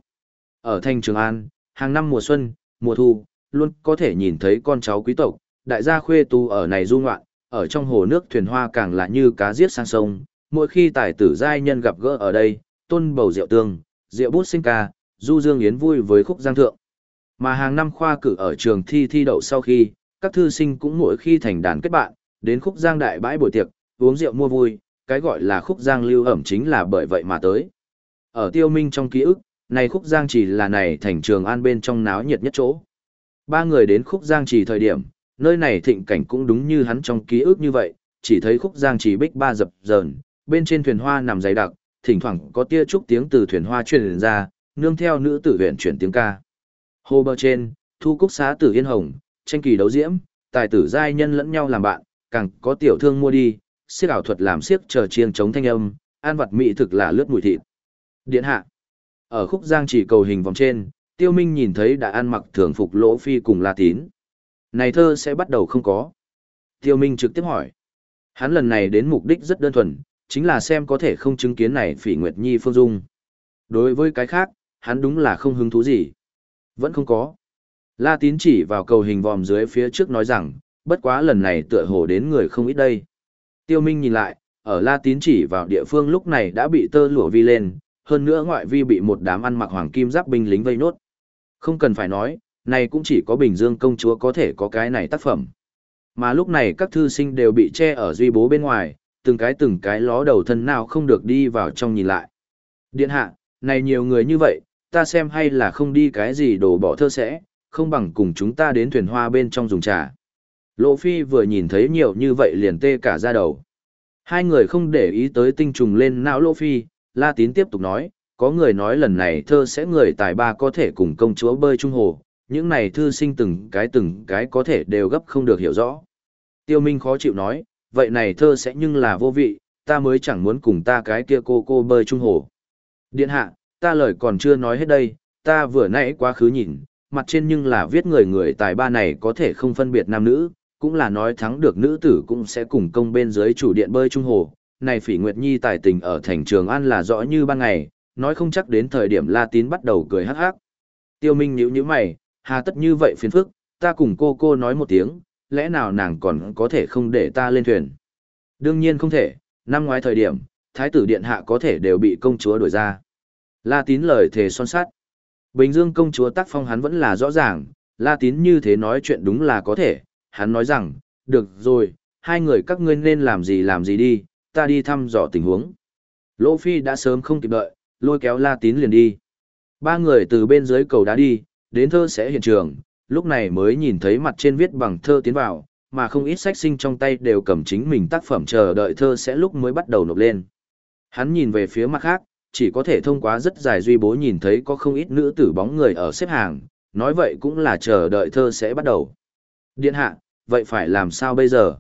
Ở thành Trường An, hàng năm mùa xuân, mùa thu, luôn có thể nhìn thấy con cháu quý tộc, đại gia khuê tu ở này du ngoạn, ở trong hồ nước thuyền hoa càng là như cá giết sang sông, mỗi khi tài tử giai nhân gặp gỡ ở đây, tôn bầu rượu tương, rượu bút sinh ca, du dương yến vui với khúc giang thượng. Mà hàng năm khoa cử ở trường thi thi đậu sau khi, các thư sinh cũng mỗi khi thành đàn kết bạn, đến khúc giang đại bãi buổi tiệc, uống rượu mua vui, cái gọi là khúc giang lưu ẩm chính là bởi vậy mà tới. Ở tiêu minh trong ký ức, này khúc giang chỉ là này thành trường an bên trong náo nhiệt nhất chỗ. Ba người đến khúc giang chỉ thời điểm, nơi này thịnh cảnh cũng đúng như hắn trong ký ức như vậy, chỉ thấy khúc giang chỉ bích ba dập dờn, bên trên thuyền hoa nằm dày đặc, thỉnh thoảng có tia trúc tiếng từ thuyền hoa truyền ra, nương theo nữ tử huyện chuyển tiếng ca. Hồ bờ trên, thu cúc xá tử yên hồng, tranh kỳ đấu diễm, tài tử giai nhân lẫn nhau làm bạn, càng có tiểu thương mua đi, siếc ảo thuật làm siếc chờ chiêng chống thanh âm, an vật mỹ thực là lướt mùi thịt. Điện hạ. Ở khúc giang chỉ cầu hình vòng trên, Tiêu Minh nhìn thấy đã ăn mặc thường phục Lỗ Phi cùng La Tín. Này thơ sẽ bắt đầu không có. Tiêu Minh trực tiếp hỏi. Hắn lần này đến mục đích rất đơn thuần, chính là xem có thể không chứng kiến này Phỉ Nguyệt Nhi phương dung. Đối với cái khác, hắn đúng là không hứng thú gì. Vẫn không có. La Tín chỉ vào cầu hình vòm dưới phía trước nói rằng, bất quá lần này tựa hồ đến người không ít đây. Tiêu Minh nhìn lại, ở La Tín chỉ vào địa phương lúc này đã bị tơ lụa vi lên, hơn nữa ngoại vi bị một đám ăn mặc hoàng kim giáp binh lính vây nốt. Không cần phải nói, này cũng chỉ có Bình Dương công chúa có thể có cái này tác phẩm. Mà lúc này các thư sinh đều bị che ở duy bố bên ngoài, từng cái từng cái ló đầu thân nào không được đi vào trong nhìn lại. Điện hạ, này nhiều người như vậy, ta xem hay là không đi cái gì đổ bỏ thơ sẽ, không bằng cùng chúng ta đến thuyền hoa bên trong dùng trà. Lộ Phi vừa nhìn thấy nhiều như vậy liền tê cả ra đầu. Hai người không để ý tới tinh trùng lên não Lộ Phi, La Tín tiếp tục nói, có người nói lần này thơ sẽ người tài ba có thể cùng công chúa bơi trung hồ, những này thư sinh từng cái từng cái có thể đều gấp không được hiểu rõ. Tiêu Minh khó chịu nói, vậy này thơ sẽ nhưng là vô vị, ta mới chẳng muốn cùng ta cái kia cô cô bơi trung hồ. Điện hạ, ta lời còn chưa nói hết đây, ta vừa nãy quá khứ nhìn, mặt trên nhưng là viết người người tài ba này có thể không phân biệt nam nữ, cũng là nói thắng được nữ tử cũng sẽ cùng công bên dưới chủ điện bơi trung hồ. Này Phỉ Nguyệt Nhi tài tình ở thành Trường An là rõ như ban ngày, nói không chắc đến thời điểm La Tín bắt đầu cười hắc hắc. Tiêu Minh nhíu nhíu mày, hà tất như vậy phiền phức, ta cùng cô cô nói một tiếng, lẽ nào nàng còn có thể không để ta lên thuyền? Đương nhiên không thể, năm ngoái thời điểm, thái tử điện hạ có thể đều bị công chúa đuổi ra. La Tín lời thề son sắt. Bình Dương công chúa tác phong hắn vẫn là rõ ràng, La Tín như thế nói chuyện đúng là có thể, hắn nói rằng, được rồi, hai người các ngươi nên làm gì làm gì đi, ta đi thăm dò tình huống. Lỗ Phi đã sớm không kịp đợi, lôi kéo La Tín liền đi. Ba người từ bên dưới cầu đá đi, đến thơ sẽ hiện trường, lúc này mới nhìn thấy mặt trên viết bằng thơ tiến vào, mà không ít sách sinh trong tay đều cầm chính mình tác phẩm chờ đợi thơ sẽ lúc mới bắt đầu nộp lên. Hắn nhìn về phía mặt khác, chỉ có thể thông qua rất dài duy bố nhìn thấy có không ít nữ tử bóng người ở xếp hàng, nói vậy cũng là chờ đợi thơ sẽ bắt đầu. Điện hạ, vậy phải làm sao bây giờ?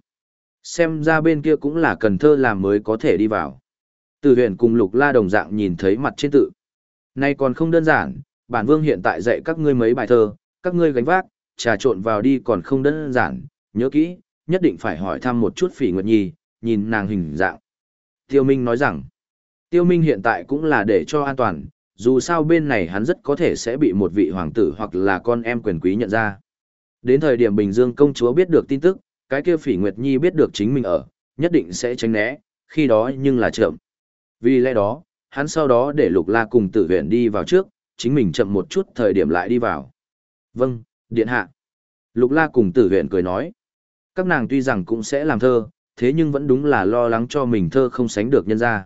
Xem ra bên kia cũng là cần thơ làm mới có thể đi vào. Từ huyện cùng lục la đồng dạng nhìn thấy mặt trên tự. Nay còn không đơn giản, bản vương hiện tại dạy các ngươi mấy bài thơ, các ngươi gánh vác, trà trộn vào đi còn không đơn giản, nhớ kỹ, nhất định phải hỏi thăm một chút phỉ nguyệt nhi, nhìn nàng hình dạng. Tiêu Minh nói rằng, Tiêu Minh hiện tại cũng là để cho an toàn, dù sao bên này hắn rất có thể sẽ bị một vị hoàng tử hoặc là con em quyền quý nhận ra. Đến thời điểm Bình Dương công chúa biết được tin tức, cái kia phỉ Nguyệt Nhi biết được chính mình ở, nhất định sẽ tránh né, khi đó nhưng là chậm. Vì lẽ đó, hắn sau đó để Lục La cùng tử huyện đi vào trước, chính mình chậm một chút thời điểm lại đi vào. Vâng, điện hạ. Lục La cùng tử huyện cười nói. Các nàng tuy rằng cũng sẽ làm thơ, thế nhưng vẫn đúng là lo lắng cho mình thơ không sánh được nhân ra.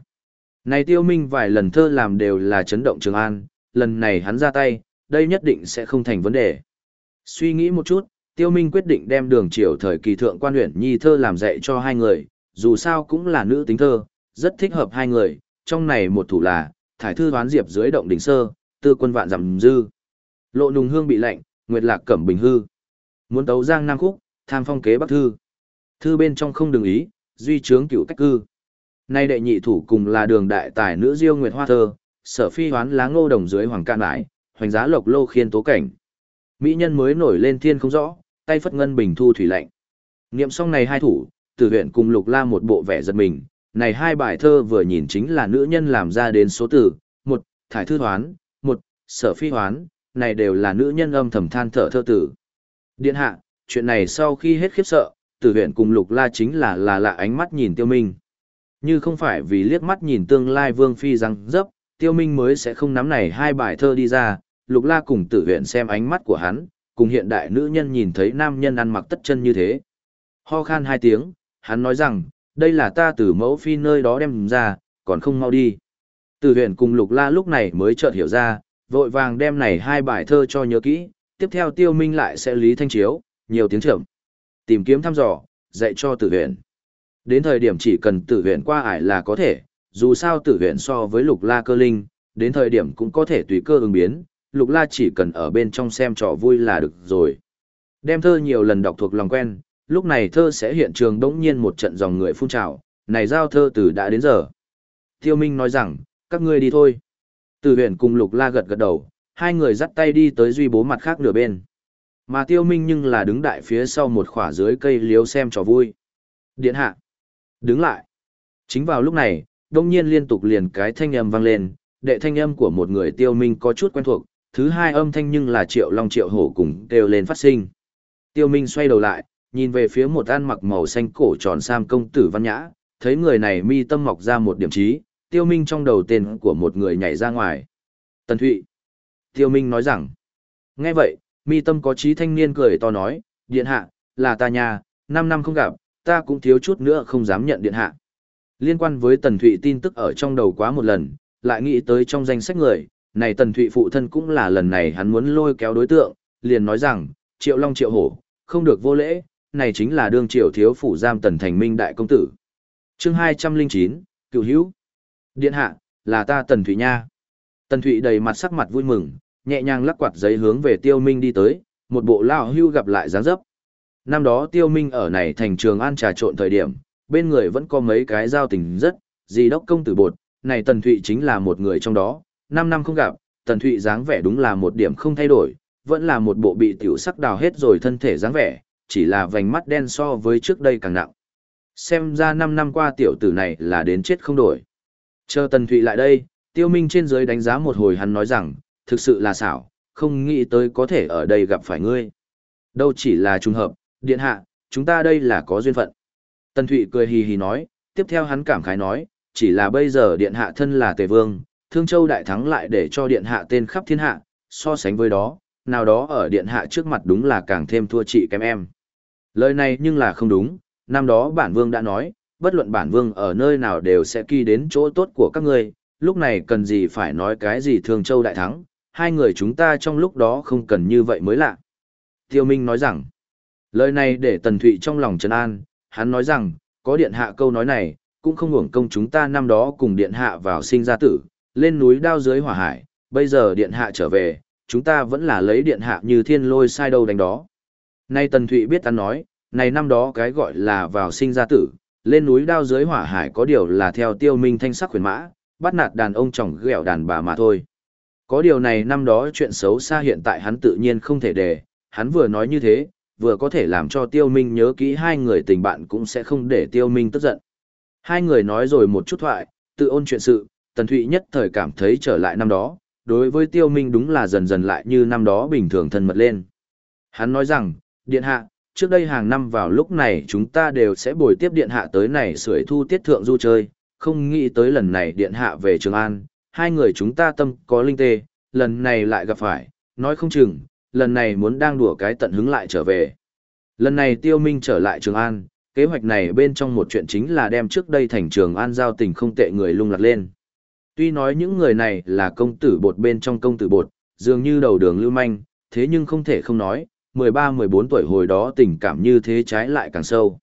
Này tiêu minh vài lần thơ làm đều là chấn động Trường An, lần này hắn ra tay, đây nhất định sẽ không thành vấn đề. Suy nghĩ một chút, tiêu minh quyết định đem đường triều thời kỳ thượng quan huyện nhi thơ làm dạy cho hai người, dù sao cũng là nữ tính thơ, rất thích hợp hai người, trong này một thủ là, thải thư đoán diệp dưới động đỉnh sơ, tư quân vạn dặm dư. Lộ nùng hương bị lạnh, nguyệt lạc cẩm bình hư. Muốn tấu giang nam khúc, tham phong kế bắc thư. Thư bên trong không đừng ý, duy trướng cựu cách cư. Nay đệ nhị thủ cùng là đường đại tài nữ diêu nguyệt hoa thơ, sở phi hoán lá ngô đồng dưới hoàng can bãi, hoành giá lộc lô khiên tố cảnh. Mỹ nhân mới nổi lên thiên không rõ, tay phất ngân bình thu thủy lạnh. Niệm xong này hai thủ, tử huyện cùng lục la một bộ vẻ giật mình, này hai bài thơ vừa nhìn chính là nữ nhân làm ra đến số tử, một, thải thư hoán, một, sở phi hoán, này đều là nữ nhân âm thầm than thở thơ tử. Điện hạ, chuyện này sau khi hết khiếp sợ, tử huyện cùng lục la chính là là lạ ánh mắt nhìn tiêu minh. Như không phải vì liếc mắt nhìn tương lai vương phi rằng dấp, tiêu minh mới sẽ không nắm này hai bài thơ đi ra, lục la cùng tử huyện xem ánh mắt của hắn, cùng hiện đại nữ nhân nhìn thấy nam nhân ăn mặc tất chân như thế. Ho khan hai tiếng, hắn nói rằng, đây là ta từ mẫu phi nơi đó đem ra, còn không mau đi. Tử huyện cùng lục la lúc này mới chợt hiểu ra, vội vàng đem này hai bài thơ cho nhớ kỹ, tiếp theo tiêu minh lại sẽ lý thanh chiếu, nhiều tiếng trưởng. Tìm kiếm thăm dò, dạy cho tử huyện. Đến thời điểm chỉ cần tử huyện qua ải là có thể, dù sao tử huyện so với lục la cơ linh, đến thời điểm cũng có thể tùy cơ ứng biến, lục la chỉ cần ở bên trong xem trò vui là được rồi. Đem thơ nhiều lần đọc thuộc lòng quen, lúc này thơ sẽ hiện trường đống nhiên một trận dòng người phun trào, này giao thơ từ đã đến giờ. Tiêu Minh nói rằng, các ngươi đi thôi. Tử huyện cùng lục la gật gật đầu, hai người dắt tay đi tới duy bố mặt khác nửa bên. Mà tiêu minh nhưng là đứng đại phía sau một khỏa dưới cây liếu xem trò vui. Điện hạ. Đứng lại. Chính vào lúc này, đông nhiên liên tục liền cái thanh âm vang lên, đệ thanh âm của một người tiêu minh có chút quen thuộc, thứ hai âm thanh nhưng là triệu long triệu hổ cùng đều lên phát sinh. Tiêu minh xoay đầu lại, nhìn về phía một an mặc màu xanh cổ tròn sam công tử văn nhã, thấy người này mi tâm mọc ra một điểm trí, tiêu minh trong đầu tên của một người nhảy ra ngoài. Tần Thụy. Tiêu minh nói rằng, nghe vậy, mi tâm có trí thanh niên cười to nói, điện hạ, là ta nhà, năm năm không gặp, ta cũng thiếu chút nữa không dám nhận điện hạ. Liên quan với Tần Thụy tin tức ở trong đầu quá một lần, lại nghĩ tới trong danh sách người, này Tần Thụy phụ thân cũng là lần này hắn muốn lôi kéo đối tượng, liền nói rằng, triệu long triệu hổ, không được vô lễ, này chính là đương triệu thiếu phủ giam Tần Thành Minh đại công tử. chương 209, cựu hữu. Điện hạ, là ta Tần Thụy nha. Tần Thụy đầy mặt sắc mặt vui mừng, nhẹ nhàng lắc quạt giấy hướng về tiêu minh đi tới, một bộ lao hưu gặp lại dáng dấp. Năm đó tiêu minh ở này thành trường an trà trộn thời điểm, bên người vẫn có mấy cái giao tình rất, gì đốc công tử bột, này Tần Thụy chính là một người trong đó, năm năm không gặp, Tần Thụy dáng vẻ đúng là một điểm không thay đổi, vẫn là một bộ bị tiểu sắc đào hết rồi thân thể dáng vẻ, chỉ là vành mắt đen so với trước đây càng nặng. Xem ra năm năm qua tiểu tử này là đến chết không đổi. Chờ Tần Thụy lại đây, tiêu minh trên dưới đánh giá một hồi hắn nói rằng, thực sự là xảo, không nghĩ tới có thể ở đây gặp phải ngươi. Đâu chỉ là trùng hợp, điện hạ, chúng ta đây là có duyên phận. Tần Thụy cười hì hì nói, tiếp theo hắn cảm khái nói, chỉ là bây giờ điện hạ thân là tề vương, thương châu đại thắng lại để cho điện hạ tên khắp thiên hạ, so sánh với đó, nào đó ở điện hạ trước mặt đúng là càng thêm thua chị kém em. Lời này nhưng là không đúng, năm đó bản vương đã nói, bất luận bản vương ở nơi nào đều sẽ kỳ đến chỗ tốt của các ngươi, lúc này cần gì phải nói cái gì thương châu đại thắng, hai người chúng ta trong lúc đó không cần như vậy mới lạ. Tiêu Minh nói rằng, lời này để Tần Thụy trong lòng trấn an, hắn nói rằng, có điện hạ câu nói này, cũng không hưởng công chúng ta năm đó cùng điện hạ vào sinh ra tử, lên núi đao dưới hỏa hải, bây giờ điện hạ trở về, chúng ta vẫn là lấy điện hạ như thiên lôi sai đâu đánh đó. Nay Tần Thụy biết ta nói, này năm đó cái gọi là vào sinh ra tử, lên núi đao dưới hỏa hải có điều là theo tiêu minh thanh sắc khuyến mã, bắt nạt đàn ông chồng ghẹo đàn bà mà thôi. Có điều này năm đó chuyện xấu xa hiện tại hắn tự nhiên không thể để, hắn vừa nói như thế, vừa có thể làm cho tiêu minh nhớ kỹ hai người tình bạn cũng sẽ không để tiêu minh tức giận. Hai người nói rồi một chút thoại, tự ôn chuyện sự, Tần Thụy nhất thời cảm thấy trở lại năm đó, đối với tiêu minh đúng là dần dần lại như năm đó bình thường thân mật lên. Hắn nói rằng, Điện Hạ, trước đây hàng năm vào lúc này chúng ta đều sẽ bồi tiếp Điện Hạ tới này sưởi thu tiết thượng du chơi, không nghĩ tới lần này Điện Hạ về Trường An, hai người chúng ta tâm có linh tê, lần này lại gặp phải, nói không chừng, lần này muốn đang đùa cái tận hứng lại trở về. Lần này Tiêu Minh trở lại Trường An, kế hoạch này bên trong một chuyện chính là đem trước đây thành Trường An giao tình không tệ người lung lạc lên. Tuy nói những người này là công tử bột bên trong công tử bột, dường như đầu đường lưu manh, thế nhưng không thể không nói, 13-14 tuổi hồi đó tình cảm như thế trái lại càng sâu.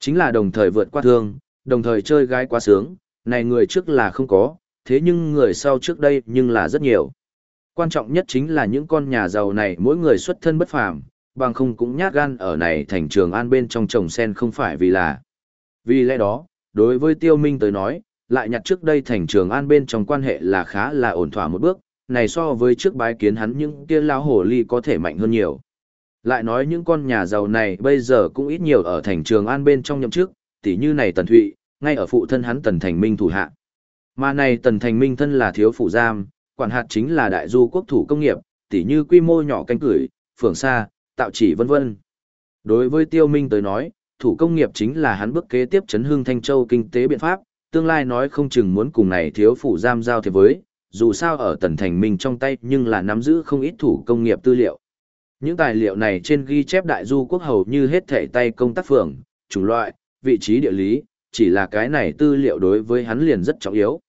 Chính là đồng thời vượt qua thương, đồng thời chơi gái quá sướng, này người trước là không có, thế nhưng người sau trước đây nhưng là rất nhiều. Quan trọng nhất chính là những con nhà giàu này mỗi người xuất thân bất phàm, bằng không cũng nhát gan ở này thành trường an bên trong trồng sen không phải vì là. Vì lẽ đó, đối với tiêu minh tới nói, lại nhặt trước đây thành trường an bên trong quan hệ là khá là ổn thỏa một bước, này so với trước bái kiến hắn những kia lao hổ ly có thể mạnh hơn nhiều. Lại nói những con nhà giàu này bây giờ cũng ít nhiều ở thành trường an bên trong nhậm chức, tỉ như này Tần Thụy, ngay ở phụ thân hắn Tần Thành Minh thủ hạ. Mà này Tần Thành Minh thân là thiếu phụ giam, quản hạt chính là đại du quốc thủ công nghiệp, tỉ như quy mô nhỏ canh cửi, phường xa, tạo chỉ vân vân. Đối với Tiêu Minh tới nói, thủ công nghiệp chính là hắn bước kế tiếp chấn hương Thanh Châu kinh tế biện pháp, tương lai nói không chừng muốn cùng này thiếu phủ giam giao thế với, dù sao ở Tần Thành mình trong tay nhưng là nắm giữ không ít thủ công nghiệp tư liệu. Những tài liệu này trên ghi chép đại du quốc hầu như hết thể tay công tác phường, chủng loại, vị trí địa lý, chỉ là cái này tư liệu đối với hắn liền rất trọng yếu.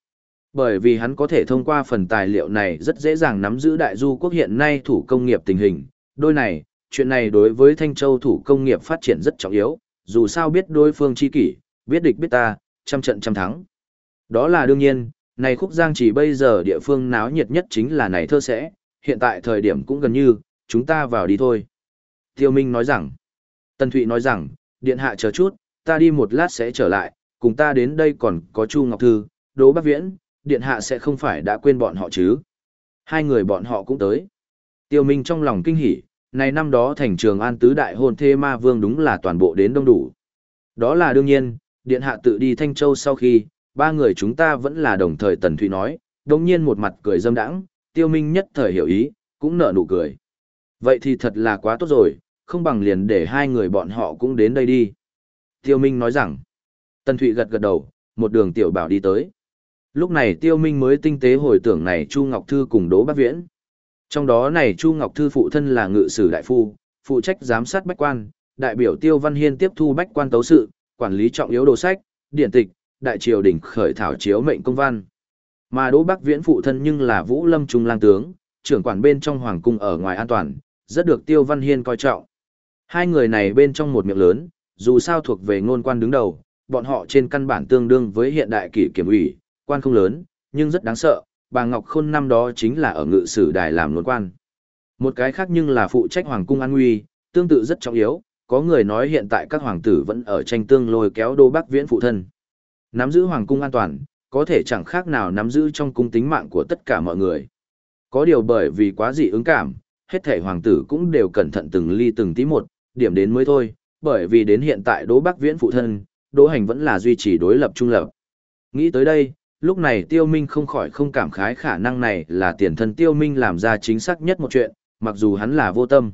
Bởi vì hắn có thể thông qua phần tài liệu này rất dễ dàng nắm giữ đại du quốc hiện nay thủ công nghiệp tình hình. Đôi này, chuyện này đối với Thanh Châu thủ công nghiệp phát triển rất trọng yếu, dù sao biết đối phương chi kỷ, biết địch biết ta, trăm trận trăm thắng. Đó là đương nhiên, này khúc giang chỉ bây giờ địa phương náo nhiệt nhất chính là này thơ sẽ, hiện tại thời điểm cũng gần như, chúng ta vào đi thôi. Tiêu Minh nói rằng, Tân Thụy nói rằng, điện hạ chờ chút, ta đi một lát sẽ trở lại, cùng ta đến đây còn có Chu Ngọc Thư, Đỗ Bắc Viễn, điện hạ sẽ không phải đã quên bọn họ chứ. Hai người bọn họ cũng tới. Tiêu Minh trong lòng kinh hỉ, này năm đó thành trường an tứ đại hôn thê ma vương đúng là toàn bộ đến đông đủ. Đó là đương nhiên, điện hạ tự đi Thanh Châu sau khi, ba người chúng ta vẫn là đồng thời Tần Thụy nói, đồng nhiên một mặt cười dâm đãng, tiêu minh nhất thời hiểu ý, cũng nở nụ cười. Vậy thì thật là quá tốt rồi, không bằng liền để hai người bọn họ cũng đến đây đi. Tiêu Minh nói rằng, Tần Thụy gật gật đầu, một đường tiểu bảo đi tới. Lúc này Tiêu Minh mới tinh tế hồi tưởng này Chu Ngọc Thư cùng Đỗ Bác Viễn. Trong đó này Chu Ngọc Thư phụ thân là ngự sử đại phu, phụ trách giám sát bách quan, đại biểu Tiêu Văn Hiên tiếp thu bách quan tấu sự, quản lý trọng yếu đồ sách, điện tịch, đại triều đình khởi thảo chiếu mệnh công văn. Mà Đỗ Bắc Viễn phụ thân nhưng là Vũ Lâm Trung lang tướng, trưởng quản bên trong hoàng cung ở ngoài an toàn, rất được Tiêu Văn Hiên coi trọng. Hai người này bên trong một miệng lớn, dù sao thuộc về ngôn quan đứng đầu, bọn họ trên căn bản tương đương với hiện đại kỷ kiểm ủy, quan không lớn, nhưng rất đáng sợ, bà Ngọc Khôn năm đó chính là ở ngự sử đài làm ngôn quan. Một cái khác nhưng là phụ trách hoàng cung an nguy, tương tự rất trọng yếu, có người nói hiện tại các hoàng tử vẫn ở tranh tương lôi kéo đô bắc viễn phụ thân. Nắm giữ hoàng cung an toàn, có thể chẳng khác nào nắm giữ trong cung tính mạng của tất cả mọi người. Có điều bởi vì quá dị ứng cảm, hết thể hoàng tử cũng đều cẩn thận từng ly từng tí một, điểm đến mới thôi, bởi vì đến hiện tại Đỗ Bắc Viễn phụ thân, Đỗ Hành vẫn là duy trì đối lập trung lập. Nghĩ tới đây, lúc này Tiêu Minh không khỏi không cảm khái khả năng này là tiền thân Tiêu Minh làm ra chính xác nhất một chuyện, mặc dù hắn là vô tâm.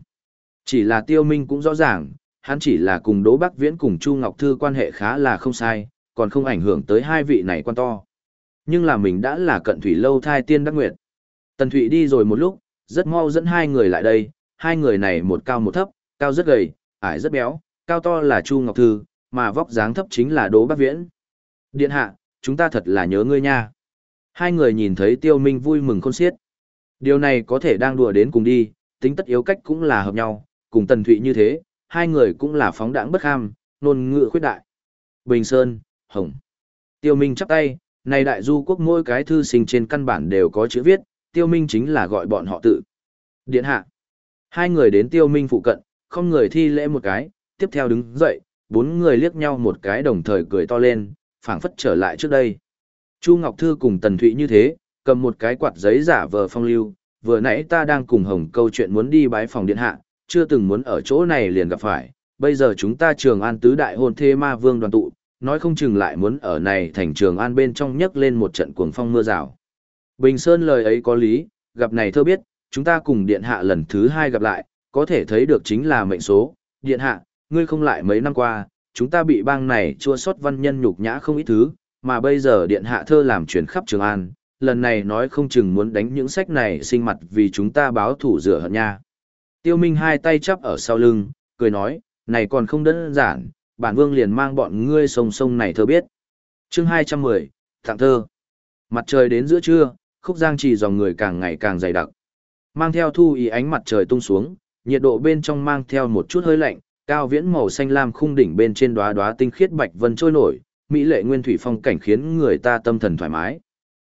Chỉ là Tiêu Minh cũng rõ ràng, hắn chỉ là cùng Đỗ Bắc Viễn cùng Chu Ngọc Thư quan hệ khá là không sai, còn không ảnh hưởng tới hai vị này quan to. Nhưng là mình đã là cận thủy lâu thai tiên đắc nguyệt. Tần Thụy đi rồi một lúc, rất mau dẫn hai người lại đây, hai người này một cao một thấp, cao rất gầy, ải rất béo, cao to là Chu Ngọc Thư, mà vóc dáng thấp chính là Đỗ Bắc Viễn. Điện hạ, chúng ta thật là nhớ ngươi nha. Hai người nhìn thấy Tiêu Minh vui mừng khôn xiết. Điều này có thể đang đùa đến cùng đi, tính tất yếu cách cũng là hợp nhau, cùng Tần Thụy như thế, hai người cũng là phóng đãng bất ham, nôn ngựa khuyết đại. Bình Sơn, Hồng. Tiêu Minh chắp tay, này đại du quốc mỗi cái thư sinh trên căn bản đều có chữ viết, Tiêu Minh chính là gọi bọn họ tự. Điện hạ. Hai người đến Tiêu Minh phụ cận, không người thi lễ một cái, tiếp theo đứng dậy, bốn người liếc nhau một cái đồng thời cười to lên, phảng phất trở lại trước đây. Chu Ngọc Thư cùng Tần Thụy như thế, cầm một cái quạt giấy giả vờ phong lưu, vừa nãy ta đang cùng Hồng câu chuyện muốn đi bái phòng điện hạ, chưa từng muốn ở chỗ này liền gặp phải, bây giờ chúng ta trường an tứ đại hôn thê ma vương đoàn tụ, nói không chừng lại muốn ở này thành trường an bên trong nhấc lên một trận cuồng phong mưa rào. Bình Sơn lời ấy có lý, gặp này thơ biết, chúng ta cùng điện hạ lần thứ hai gặp lại, có thể thấy được chính là mệnh số, điện hạ, ngươi không lại mấy năm qua, chúng ta bị bang này chua sót văn nhân nhục nhã không ít thứ, mà bây giờ điện hạ thơ làm chuyển khắp Trường An, lần này nói không chừng muốn đánh những sách này sinh mặt vì chúng ta báo thủ rửa hận nha. Tiêu Minh hai tay chắp ở sau lưng, cười nói, này còn không đơn giản, bản vương liền mang bọn ngươi sông sông này thơ biết. Chương 210, Tặng thơ. Mặt trời đến giữa trưa, khúc giang chỉ dòng người càng ngày càng dày đặc. Mang theo thu ý ánh mặt trời tung xuống, nhiệt độ bên trong mang theo một chút hơi lạnh, cao viễn màu xanh lam khung đỉnh bên trên đóa đóa tinh khiết bạch vân trôi nổi, mỹ lệ nguyên thủy phong cảnh khiến người ta tâm thần thoải mái.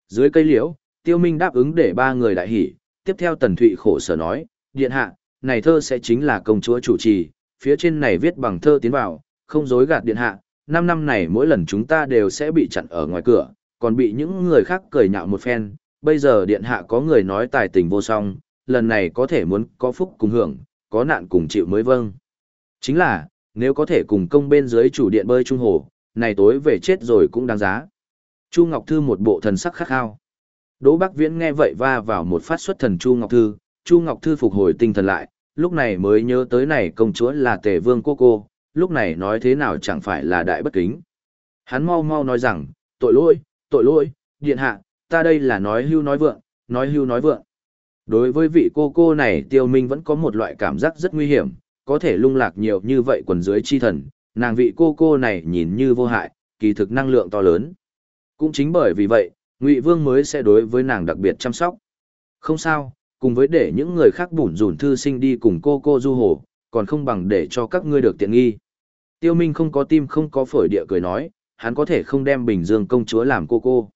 Dưới cây liễu, Tiêu Minh đáp ứng để ba người đại hỉ, tiếp theo Tần Thụy khổ sở nói, điện hạ, này thơ sẽ chính là công chúa chủ trì, phía trên này viết bằng thơ tiến vào, không dối gạt điện hạ, năm năm này mỗi lần chúng ta đều sẽ bị chặn ở ngoài cửa, còn bị những người khác cười nhạo một phen, bây giờ điện hạ có người nói tài tình vô song, lần này có thể muốn có phúc cùng hưởng, có nạn cùng chịu mới vâng. Chính là, nếu có thể cùng công bên dưới chủ điện bơi trung hồ, này tối về chết rồi cũng đáng giá. Chu Ngọc Thư một bộ thần sắc khắc khao. Đỗ Bắc Viễn nghe vậy va vào một phát xuất thần Chu Ngọc Thư, Chu Ngọc Thư phục hồi tinh thần lại, lúc này mới nhớ tới này công chúa là tề vương cô cô, lúc này nói thế nào chẳng phải là đại bất kính. Hắn mau mau nói rằng, tội lỗi, tội lỗi, điện hạ, ta đây là nói hưu nói vượng, nói hưu nói vượng. Đối với vị cô cô này tiêu minh vẫn có một loại cảm giác rất nguy hiểm, có thể lung lạc nhiều như vậy quần dưới chi thần, nàng vị cô cô này nhìn như vô hại, kỳ thực năng lượng to lớn. Cũng chính bởi vì vậy, Ngụy Vương mới sẽ đối với nàng đặc biệt chăm sóc. Không sao, cùng với để những người khác bủn rủn thư sinh đi cùng cô cô du hồ, còn không bằng để cho các ngươi được tiện nghi. Tiêu Minh không có tim không có phổi địa cười nói, hắn có thể không đem Bình Dương công chúa làm cô cô.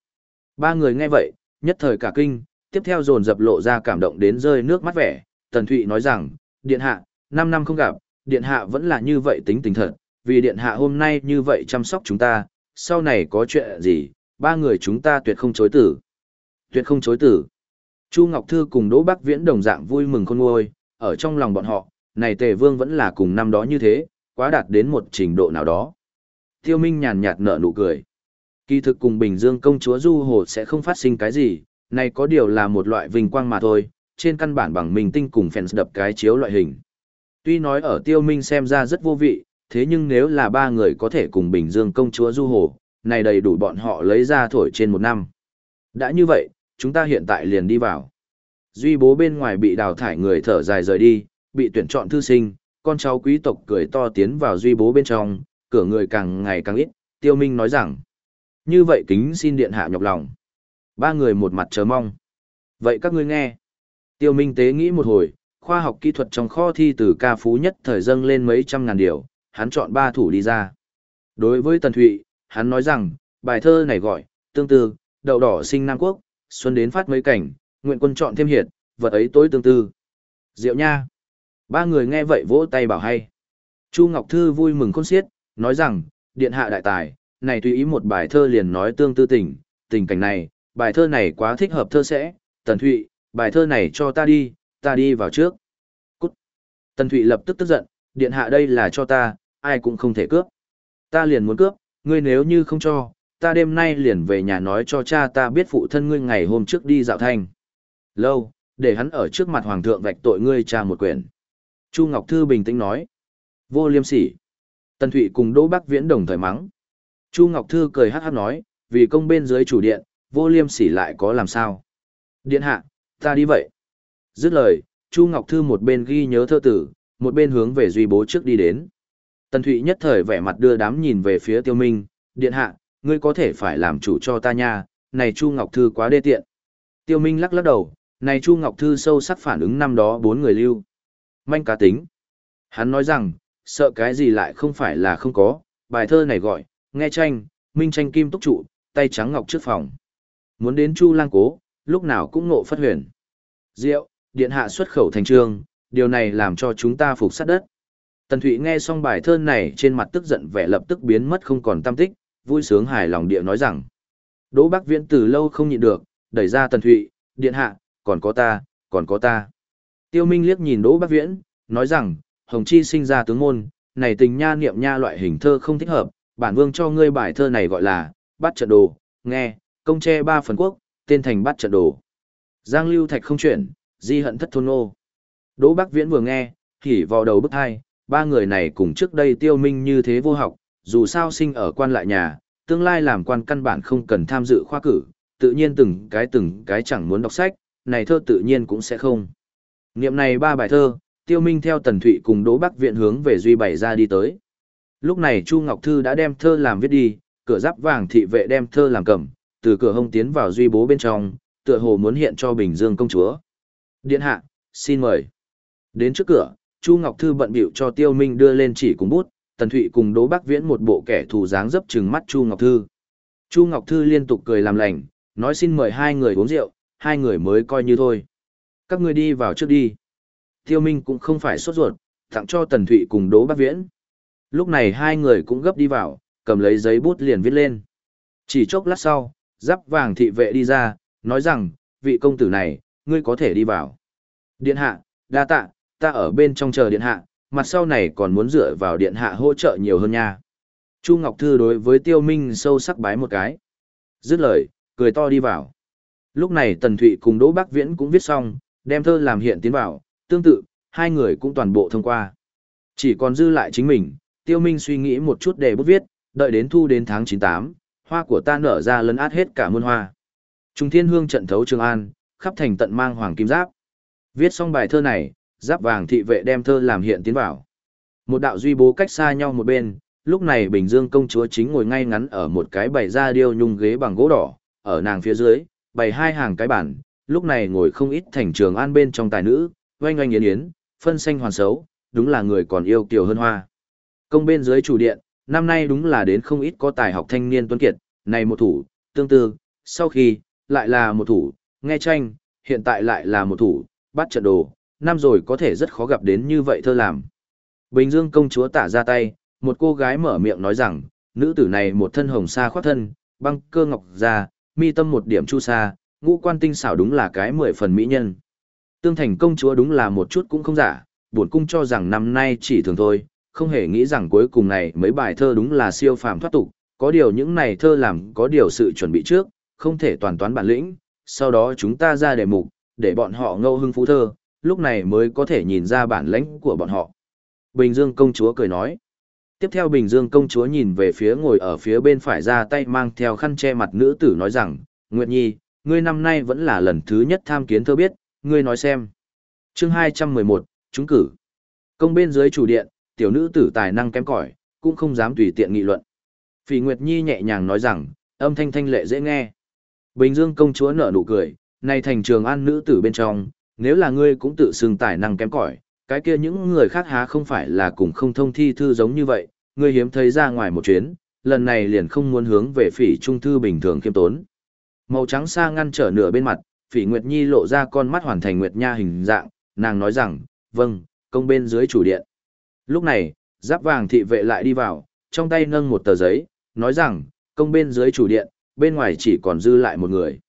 Ba người nghe vậy, nhất thời cả kinh, tiếp theo dồn dập lộ ra cảm động đến rơi nước mắt vẻ. Tần Thụy nói rằng, Điện Hạ, 5 năm không gặp, Điện Hạ vẫn là như vậy tính tình thật, vì Điện Hạ hôm nay như vậy chăm sóc chúng ta, sau này có chuyện gì, ba người chúng ta tuyệt không chối tử. Tuyệt không chối tử. Chu Ngọc Thư cùng Đỗ Bắc Viễn đồng dạng vui mừng khôn nguôi, ở trong lòng bọn họ, này Tề Vương vẫn là cùng năm đó như thế, quá đạt đến một trình độ nào đó. Tiêu Minh nhàn nhạt nở nụ cười. Kỳ thực cùng Bình Dương công chúa Du Hồ sẽ không phát sinh cái gì, này có điều là một loại vinh quang mà thôi, trên căn bản bằng mình tinh cùng fans đập cái chiếu loại hình. Tuy nói ở Tiêu Minh xem ra rất vô vị, thế nhưng nếu là ba người có thể cùng Bình Dương công chúa Du Hồ, này đầy đủ bọn họ lấy ra thổi trên một năm. Đã như vậy, chúng ta hiện tại liền đi vào. Duy bố bên ngoài bị đào thải người thở dài rời đi, bị tuyển chọn thư sinh, con cháu quý tộc cười to tiến vào duy bố bên trong, cửa người càng ngày càng ít, tiêu minh nói rằng. Như vậy kính xin điện hạ nhọc lòng. Ba người một mặt chờ mong. Vậy các ngươi nghe. Tiêu minh tế nghĩ một hồi, khoa học kỹ thuật trong kho thi từ ca phú nhất thời dâng lên mấy trăm ngàn điều, hắn chọn ba thủ đi ra. Đối với Tần Thụy, hắn nói rằng, bài thơ này gọi, tương tự đậu đỏ sinh Nam Quốc, xuân đến phát mấy cảnh, nguyện quân chọn thêm hiệt, vật ấy tối tương tư. Diệu nha. Ba người nghe vậy vỗ tay bảo hay. Chu Ngọc Thư vui mừng khôn xiết, nói rằng, điện hạ đại tài, này tùy ý một bài thơ liền nói tương tư tình, tình cảnh này, bài thơ này quá thích hợp thơ sẽ, Tần Thụy, bài thơ này cho ta đi, ta đi vào trước. Cút. Tần Thụy lập tức tức giận, điện hạ đây là cho ta, ai cũng không thể cướp. Ta liền muốn cướp, ngươi nếu như không cho, ta đêm nay liền về nhà nói cho cha ta biết phụ thân ngươi ngày hôm trước đi dạo thanh. Lâu, để hắn ở trước mặt hoàng thượng vạch tội ngươi cha một quyển. Chu Ngọc Thư bình tĩnh nói. Vô liêm sỉ. Tần Thụy cùng Đỗ Bắc Viễn đồng thời mắng. Chu Ngọc Thư cười hát hát nói, vì công bên dưới chủ điện, vô liêm sỉ lại có làm sao. Điện hạ, ta đi vậy. Dứt lời, Chu Ngọc Thư một bên ghi nhớ thơ tử, một bên hướng về Duy Bố trước đi đến. Tần Thụy nhất thời vẻ mặt đưa đám nhìn về phía Tiêu Minh, điện hạ, ngươi có thể phải làm chủ cho ta nha, này Chu Ngọc Thư quá đê tiện. Tiêu Minh lắc lắc đầu, này Chu Ngọc Thư sâu sắc phản ứng năm đó bốn người lưu. Manh cá tính. Hắn nói rằng, sợ cái gì lại không phải là không có, bài thơ này gọi, nghe tranh, minh tranh kim túc trụ, tay trắng ngọc trước phòng. Muốn đến Chu lang cố, lúc nào cũng ngộ phát huyền. Diệu, điện hạ xuất khẩu thành trương, điều này làm cho chúng ta phục sát đất. Tần Thụy nghe xong bài thơ này trên mặt tức giận vẻ lập tức biến mất không còn tâm tích, vui sướng hài lòng địa nói rằng. Đỗ Bắc Viễn từ lâu không nhịn được, đẩy ra Tần Thụy, điện hạ, còn có ta, còn có ta. Tiêu Minh liếc nhìn Đỗ Bắc Viễn, nói rằng, Hồng Chi sinh ra tướng môn, này tình nha niệm nha loại hình thơ không thích hợp, bản vương cho ngươi bài thơ này gọi là, bắt trận đồ, nghe, công tre ba phần quốc, tên thành bắt trận đồ. Giang lưu thạch không chuyển, di hận thất thôn nô. Đỗ Bắc Viễn vừa nghe, thì vào đầu bức hai, ba người này cùng trước đây tiêu minh như thế vô học, dù sao sinh ở quan lại nhà, tương lai làm quan căn bản không cần tham dự khoa cử, tự nhiên từng cái từng cái chẳng muốn đọc sách, này thơ tự nhiên cũng sẽ không. Niệm này ba bài thơ, tiêu minh theo tần thụy cùng đỗ bắc viện hướng về duy bảy ra đi tới. Lúc này Chu Ngọc Thư đã đem thơ làm viết đi, cửa giáp vàng thị vệ đem thơ làm cầm, từ cửa hông tiến vào duy bố bên trong, tựa hồ muốn hiện cho Bình Dương công chúa. Điện hạ, xin mời. Đến trước cửa, Chu Ngọc Thư bận biểu cho Tiêu Minh đưa lên chỉ cùng bút, Tần Thụy cùng Đỗ Bắc Viễn một bộ kẻ thù dáng dấp trừng mắt Chu Ngọc Thư. Chu Ngọc Thư liên tục cười làm lành, nói xin mời hai người uống rượu, hai người mới coi như thôi. Các ngươi đi vào trước đi. Tiêu Minh cũng không phải sốt ruột, tặng cho Tần Thụy cùng Đỗ Bác Viễn. Lúc này hai người cũng gấp đi vào, cầm lấy giấy bút liền viết lên. Chỉ chốc lát sau, giáp vàng thị vệ đi ra, nói rằng, vị công tử này, ngươi có thể đi vào. Điện hạ, đa tạ, ta ở bên trong chờ điện hạ, mặt sau này còn muốn dựa vào điện hạ hỗ trợ nhiều hơn nha. Chu Ngọc Thư đối với Tiêu Minh sâu sắc bái một cái. Dứt lời, cười to đi vào. Lúc này Tần Thụy cùng Đỗ Bác Viễn cũng viết xong, đem thơ làm hiện tiến vào, tương tự, hai người cũng toàn bộ thông qua. Chỉ còn dư lại chính mình, Tiêu Minh suy nghĩ một chút để bút viết, đợi đến thu đến tháng 98, hoa của ta nở ra lấn át hết cả muôn hoa. Trung thiên hương trận thấu Trường An, khắp thành tận mang hoàng kim giáp. Viết xong bài thơ này, giáp vàng thị vệ đem thơ làm hiện tiến vào. Một đạo duy bố cách xa nhau một bên, lúc này Bình Dương công chúa chính ngồi ngay ngắn ở một cái bày ra điêu nhung ghế bằng gỗ đỏ, ở nàng phía dưới, bày hai hàng cái bàn. lúc này ngồi không ít thành trường an bên trong tài nữ, oanh oanh yến yến, phân xanh hoàn xấu, đúng là người còn yêu kiều hơn hoa. Công bên dưới chủ điện, năm nay đúng là đến không ít có tài học thanh niên tuấn kiệt, này một thủ, tương tư, sau khi, lại là một thủ, nghe tranh, hiện tại lại là một thủ, bắt trận đồ, năm rồi có thể rất khó gặp đến như vậy thơ làm. Bình Dương công chúa tả ra tay, một cô gái mở miệng nói rằng, nữ tử này một thân hồng sa khoác thân, băng cơ ngọc ra, mi tâm một điểm chu sa, ngũ quan tinh xảo đúng là cái mười phần mỹ nhân. Tương thành công chúa đúng là một chút cũng không giả, buồn cung cho rằng năm nay chỉ thường thôi, không hề nghĩ rằng cuối cùng này mấy bài thơ đúng là siêu phàm thoát tục, có điều những này thơ làm có điều sự chuẩn bị trước, không thể toàn toán bản lĩnh, sau đó chúng ta ra đề mục, để bọn họ ngâu hưng phú thơ, lúc này mới có thể nhìn ra bản lãnh của bọn họ. Bình Dương công chúa cười nói. Tiếp theo Bình Dương công chúa nhìn về phía ngồi ở phía bên phải ra tay mang theo khăn che mặt nữ tử nói rằng, Nguyệt Nhi, ngươi năm nay vẫn là lần thứ nhất tham kiến thơ biết, ngươi nói xem. chương 211, trúng cử. Công bên dưới chủ điện, tiểu nữ tử tài năng kém cỏi, cũng không dám tùy tiện nghị luận. Phỉ Nguyệt Nhi nhẹ nhàng nói rằng, âm thanh thanh lệ dễ nghe. Bình Dương công chúa nở nụ cười, này thành trường an nữ tử bên trong, nếu là ngươi cũng tự xưng tài năng kém cỏi, cái kia những người khác há không phải là cùng không thông thi thư giống như vậy, ngươi hiếm thấy ra ngoài một chuyến, lần này liền không muốn hướng về phỉ trung thư bình thường khiêm tốn. Màu trắng xa ngăn trở nửa bên mặt, phỉ Nguyệt Nhi lộ ra con mắt hoàn thành Nguyệt Nha hình dạng, nàng nói rằng, vâng, công bên dưới chủ điện. Lúc này, giáp vàng thị vệ lại đi vào, trong tay nâng một tờ giấy, nói rằng, công bên dưới chủ điện, bên ngoài chỉ còn dư lại một người.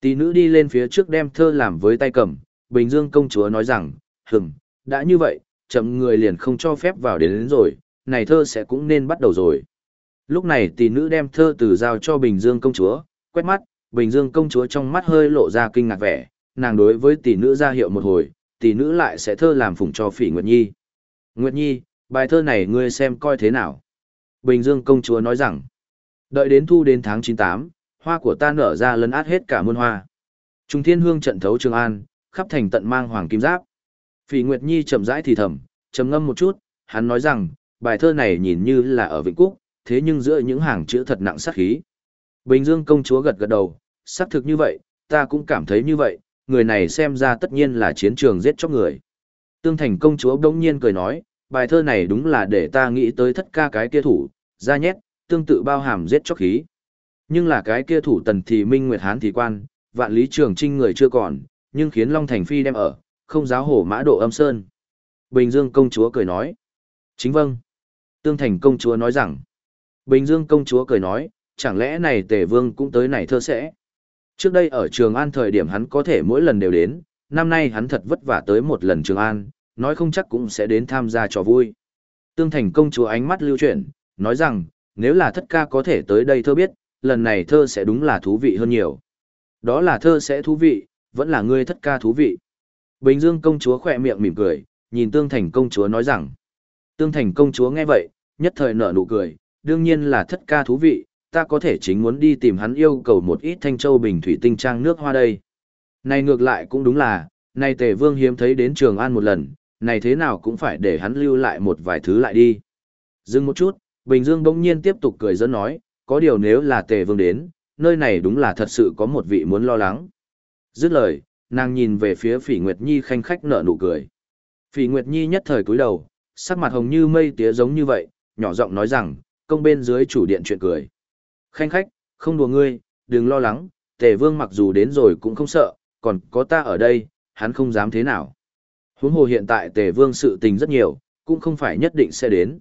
Tỷ nữ đi lên phía trước đem thơ làm với tay cầm, Bình Dương công chúa nói rằng, hừm, đã như vậy, chậm người liền không cho phép vào đến, đến rồi, này thơ sẽ cũng nên bắt đầu rồi. Lúc này tỷ nữ đem thơ từ giao cho Bình Dương công chúa, quét mắt, Bình Dương công chúa trong mắt hơi lộ ra kinh ngạc vẻ, nàng đối với tỷ nữ ra hiệu một hồi, tỷ nữ lại sẽ thơ làm phụng cho Phỉ Nguyệt Nhi. Nguyệt Nhi, bài thơ này ngươi xem coi thế nào. Bình Dương công chúa nói rằng, đợi đến thu đến tháng 98, hoa của ta nở ra lấn át hết cả muôn hoa. Trung thiên hương trận thấu Trường An, khắp thành tận mang hoàng kim giáp. Phỉ Nguyệt Nhi chậm rãi thì thầm, trầm ngâm một chút, hắn nói rằng, bài thơ này nhìn như là ở Vịnh Cúc, thế nhưng giữa những hàng chữ thật nặng sát khí. Bình Dương công chúa gật gật đầu, xác thực như vậy, ta cũng cảm thấy như vậy, người này xem ra tất nhiên là chiến trường giết chóc người. Tương thành công chúa đống nhiên cười nói, bài thơ này đúng là để ta nghĩ tới thất ca cái kia thủ, ra nhét, tương tự bao hàm giết chóc khí. Nhưng là cái kia thủ tần thì minh nguyệt hán thì quan, vạn lý trường trinh người chưa còn, nhưng khiến Long Thành Phi đem ở, không giáo hổ mã độ âm sơn. Bình Dương công chúa cười nói. Chính vâng. Tương Thành công chúa nói rằng. Bình Dương công chúa cười nói, chẳng lẽ này tề vương cũng tới này thơ sẽ. Trước đây ở Trường An thời điểm hắn có thể mỗi lần đều đến, năm nay hắn thật vất vả tới một lần Trường An, nói không chắc cũng sẽ đến tham gia trò vui. Tương Thành công chúa ánh mắt lưu chuyển, nói rằng, nếu là thất ca có thể tới đây thơ biết, lần này thơ sẽ đúng là thú vị hơn nhiều. Đó là thơ sẽ thú vị, vẫn là ngươi thất ca thú vị. Bình Dương công chúa khỏe miệng mỉm cười, nhìn Tương Thành công chúa nói rằng. Tương Thành công chúa nghe vậy, nhất thời nở nụ cười, đương nhiên là thất ca thú vị, ta có thể chính muốn đi tìm hắn yêu cầu một ít thanh châu bình thủy tinh trang nước hoa đây. Này ngược lại cũng đúng là, này tề vương hiếm thấy đến Trường An một lần, này thế nào cũng phải để hắn lưu lại một vài thứ lại đi. Dừng một chút, Bình Dương bỗng nhiên tiếp tục cười dẫn nói, có điều nếu là tề vương đến, nơi này đúng là thật sự có một vị muốn lo lắng. Dứt lời, nàng nhìn về phía Phỉ Nguyệt Nhi khanh khách nở nụ cười. Phỉ Nguyệt Nhi nhất thời cúi đầu, sắc mặt hồng như mây tía giống như vậy, nhỏ giọng nói rằng, công bên dưới chủ điện chuyện cười. Khanh khách, không đùa ngươi, đừng lo lắng, tề vương mặc dù đến rồi cũng không sợ, còn có ta ở đây, hắn không dám thế nào. Huống hồ hiện tại tề vương sự tình rất nhiều, cũng không phải nhất định sẽ đến.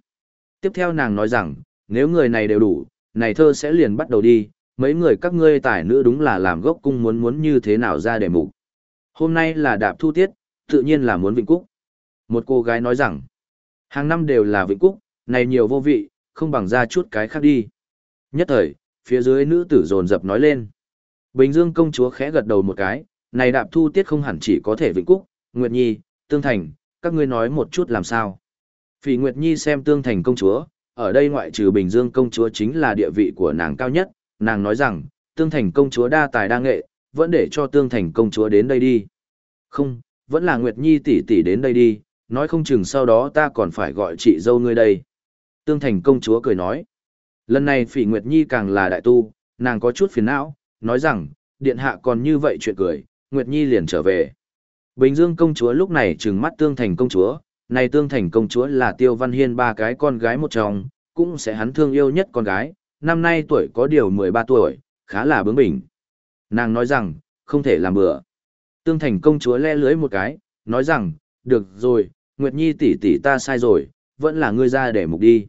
Tiếp theo nàng nói rằng, nếu người này đều đủ, này thơ sẽ liền bắt đầu đi, mấy người các ngươi tài nữ đúng là làm gốc cung muốn muốn như thế nào ra để mục. Hôm nay là đạp thu tiết, tự nhiên là muốn vịnh cúc. Một cô gái nói rằng, hàng năm đều là vịnh cúc, này nhiều vô vị, không bằng ra chút cái khác đi. Nhất thời, phía dưới nữ tử dồn dập nói lên. Bình Dương công chúa khẽ gật đầu một cái, này đạp thu tiết không hẳn chỉ có thể vịnh cúc, Nguyệt Nhi, Tương Thành, các ngươi nói một chút làm sao. Phỉ Nguyệt Nhi xem Tương Thành công chúa, ở đây ngoại trừ Bình Dương công chúa chính là địa vị của nàng cao nhất, nàng nói rằng, Tương Thành công chúa đa tài đa nghệ, vẫn để cho Tương Thành công chúa đến đây đi. Không, vẫn là Nguyệt Nhi tỷ tỷ đến đây đi, nói không chừng sau đó ta còn phải gọi chị dâu ngươi đây. Tương Thành công chúa cười nói. Lần này Phỉ Nguyệt Nhi càng là đại tu, nàng có chút phiền não, nói rằng, điện hạ còn như vậy chuyện cười, Nguyệt Nhi liền trở về. Bình Dương công chúa lúc này trừng mắt Tương Thành công chúa, này Tương Thành công chúa là Tiêu Văn Hiên ba cái con gái một chồng, cũng sẽ hắn thương yêu nhất con gái, năm nay tuổi có điều 13 tuổi, khá là bướng bỉnh. Nàng nói rằng, không thể làm bừa. Tương Thành công chúa le lưới một cái, nói rằng, được rồi, Nguyệt Nhi tỷ tỷ ta sai rồi, vẫn là ngươi ra để mục đi.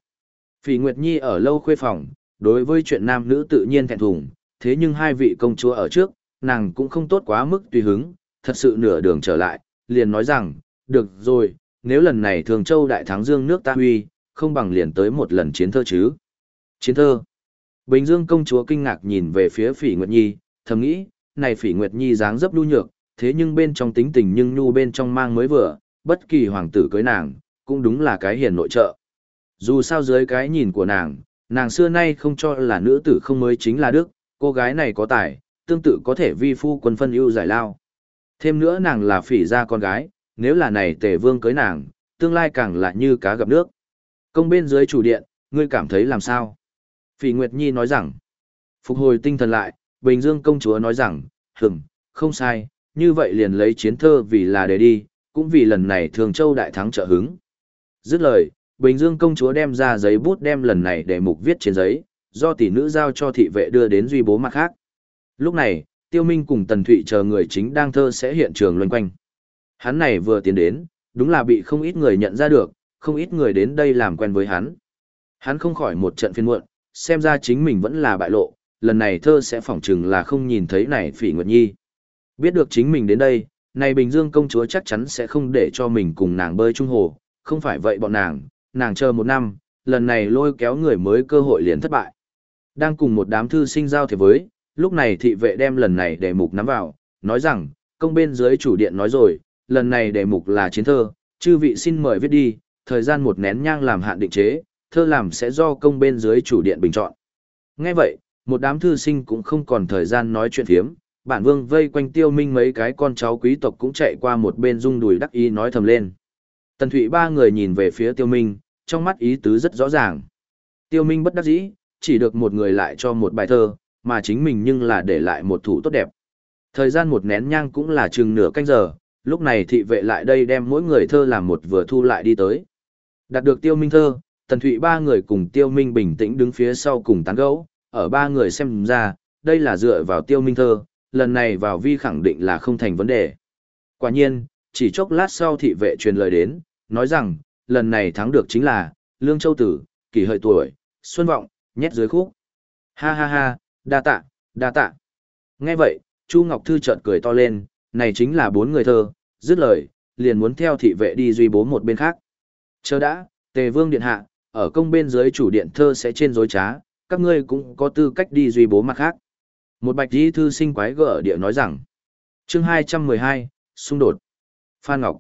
Phỉ Nguyệt Nhi ở lâu khuê phòng, đối với chuyện nam nữ tự nhiên thẹn thùng, thế nhưng hai vị công chúa ở trước, nàng cũng không tốt quá mức tùy hứng, thật sự nửa đường trở lại, liền nói rằng, được rồi, nếu lần này Thường Châu đại thắng dương nước ta huy, không bằng liền tới một lần chiến thơ chứ. Chiến thơ. Bình Dương công chúa kinh ngạc nhìn về phía Phỉ Nguyệt Nhi, thầm nghĩ, này Phỉ Nguyệt Nhi dáng dấp nhu nhược, thế nhưng bên trong tính tình nhưng nhu bên trong mang mới vừa, bất kỳ hoàng tử cưới nàng, cũng đúng là cái hiền nội trợ. Dù sao dưới cái nhìn của nàng, nàng xưa nay không cho là nữ tử không mới chính là đức, cô gái này có tài, tương tự có thể vi phu quân phân ưu giải lao. Thêm nữa nàng là phỉ gia con gái, nếu là này tề vương cưới nàng, tương lai càng là như cá gặp nước. Công bên dưới chủ điện, ngươi cảm thấy làm sao? Phỉ Nguyệt Nhi nói rằng, phục hồi tinh thần lại, Bình Dương công chúa nói rằng, hừm, không sai, như vậy liền lấy chiến thơ vì là để đi, cũng vì lần này Thường Châu đại thắng trợ hứng. Dứt lời, Bình Dương công chúa đem ra giấy bút đem lần này để mục viết trên giấy, do tỷ nữ giao cho thị vệ đưa đến duy bố mặt khác. Lúc này, Tiêu Minh cùng Tần Thụy chờ người chính đang thơ sẽ hiện trường loanh quanh. Hắn này vừa tiến đến, đúng là bị không ít người nhận ra được, không ít người đến đây làm quen với hắn. Hắn không khỏi một trận phiền muộn, xem ra chính mình vẫn là bại lộ, lần này thơ sẽ phỏng chừng là không nhìn thấy này Phỉ Nguyệt Nhi. Biết được chính mình đến đây, này Bình Dương công chúa chắc chắn sẽ không để cho mình cùng nàng bơi trung hồ, không phải vậy bọn nàng, nàng chờ một năm, lần này lôi kéo người mới cơ hội liền thất bại. Đang cùng một đám thư sinh giao thiệp với, lúc này thị vệ đem lần này đề mục nắm vào, nói rằng, công bên dưới chủ điện nói rồi, lần này đề mục là chiến thơ, chư vị xin mời viết đi, thời gian một nén nhang làm hạn định chế, thơ làm sẽ do công bên dưới chủ điện bình chọn. Nghe vậy, một đám thư sinh cũng không còn thời gian nói chuyện phiếm, bản vương vây quanh tiêu minh mấy cái con cháu quý tộc cũng chạy qua một bên rung đùi đắc ý nói thầm lên. Tần Thụy ba người nhìn về phía tiêu minh, trong mắt ý tứ rất rõ ràng. Tiêu minh bất đắc dĩ, chỉ được một người lại cho một bài thơ, mà chính mình nhưng là để lại một thủ tốt đẹp. Thời gian một nén nhang cũng là chừng nửa canh giờ, lúc này thị vệ lại đây đem mỗi người thơ làm một vừa thu lại đi tới. Đạt được tiêu minh thơ, tần thụy ba người cùng tiêu minh bình tĩnh đứng phía sau cùng tán gẫu, ở ba người xem ra, đây là dựa vào tiêu minh thơ, lần này vào vi khẳng định là không thành vấn đề. Quả nhiên, chỉ chốc lát sau thị vệ truyền lời đến, nói rằng, lần này thắng được chính là, Lương Châu Tử, kỳ hợi tuổi, Xuân Vọng, nhét dưới khúc. Ha ha ha, đa tạ, đa tạ. Nghe vậy, Chu Ngọc Thư chợt cười to lên, này chính là bốn người thơ, dứt lời, liền muốn theo thị vệ đi duy bố một bên khác. Chờ đã, Tề Vương Điện Hạ, ở công bên dưới chủ điện thơ sẽ trên dối trá, các ngươi cũng có tư cách đi duy bố mặt khác. Một bạch di thư sinh quái gở địa nói rằng, chương 212, xung đột. Phan Ngọc.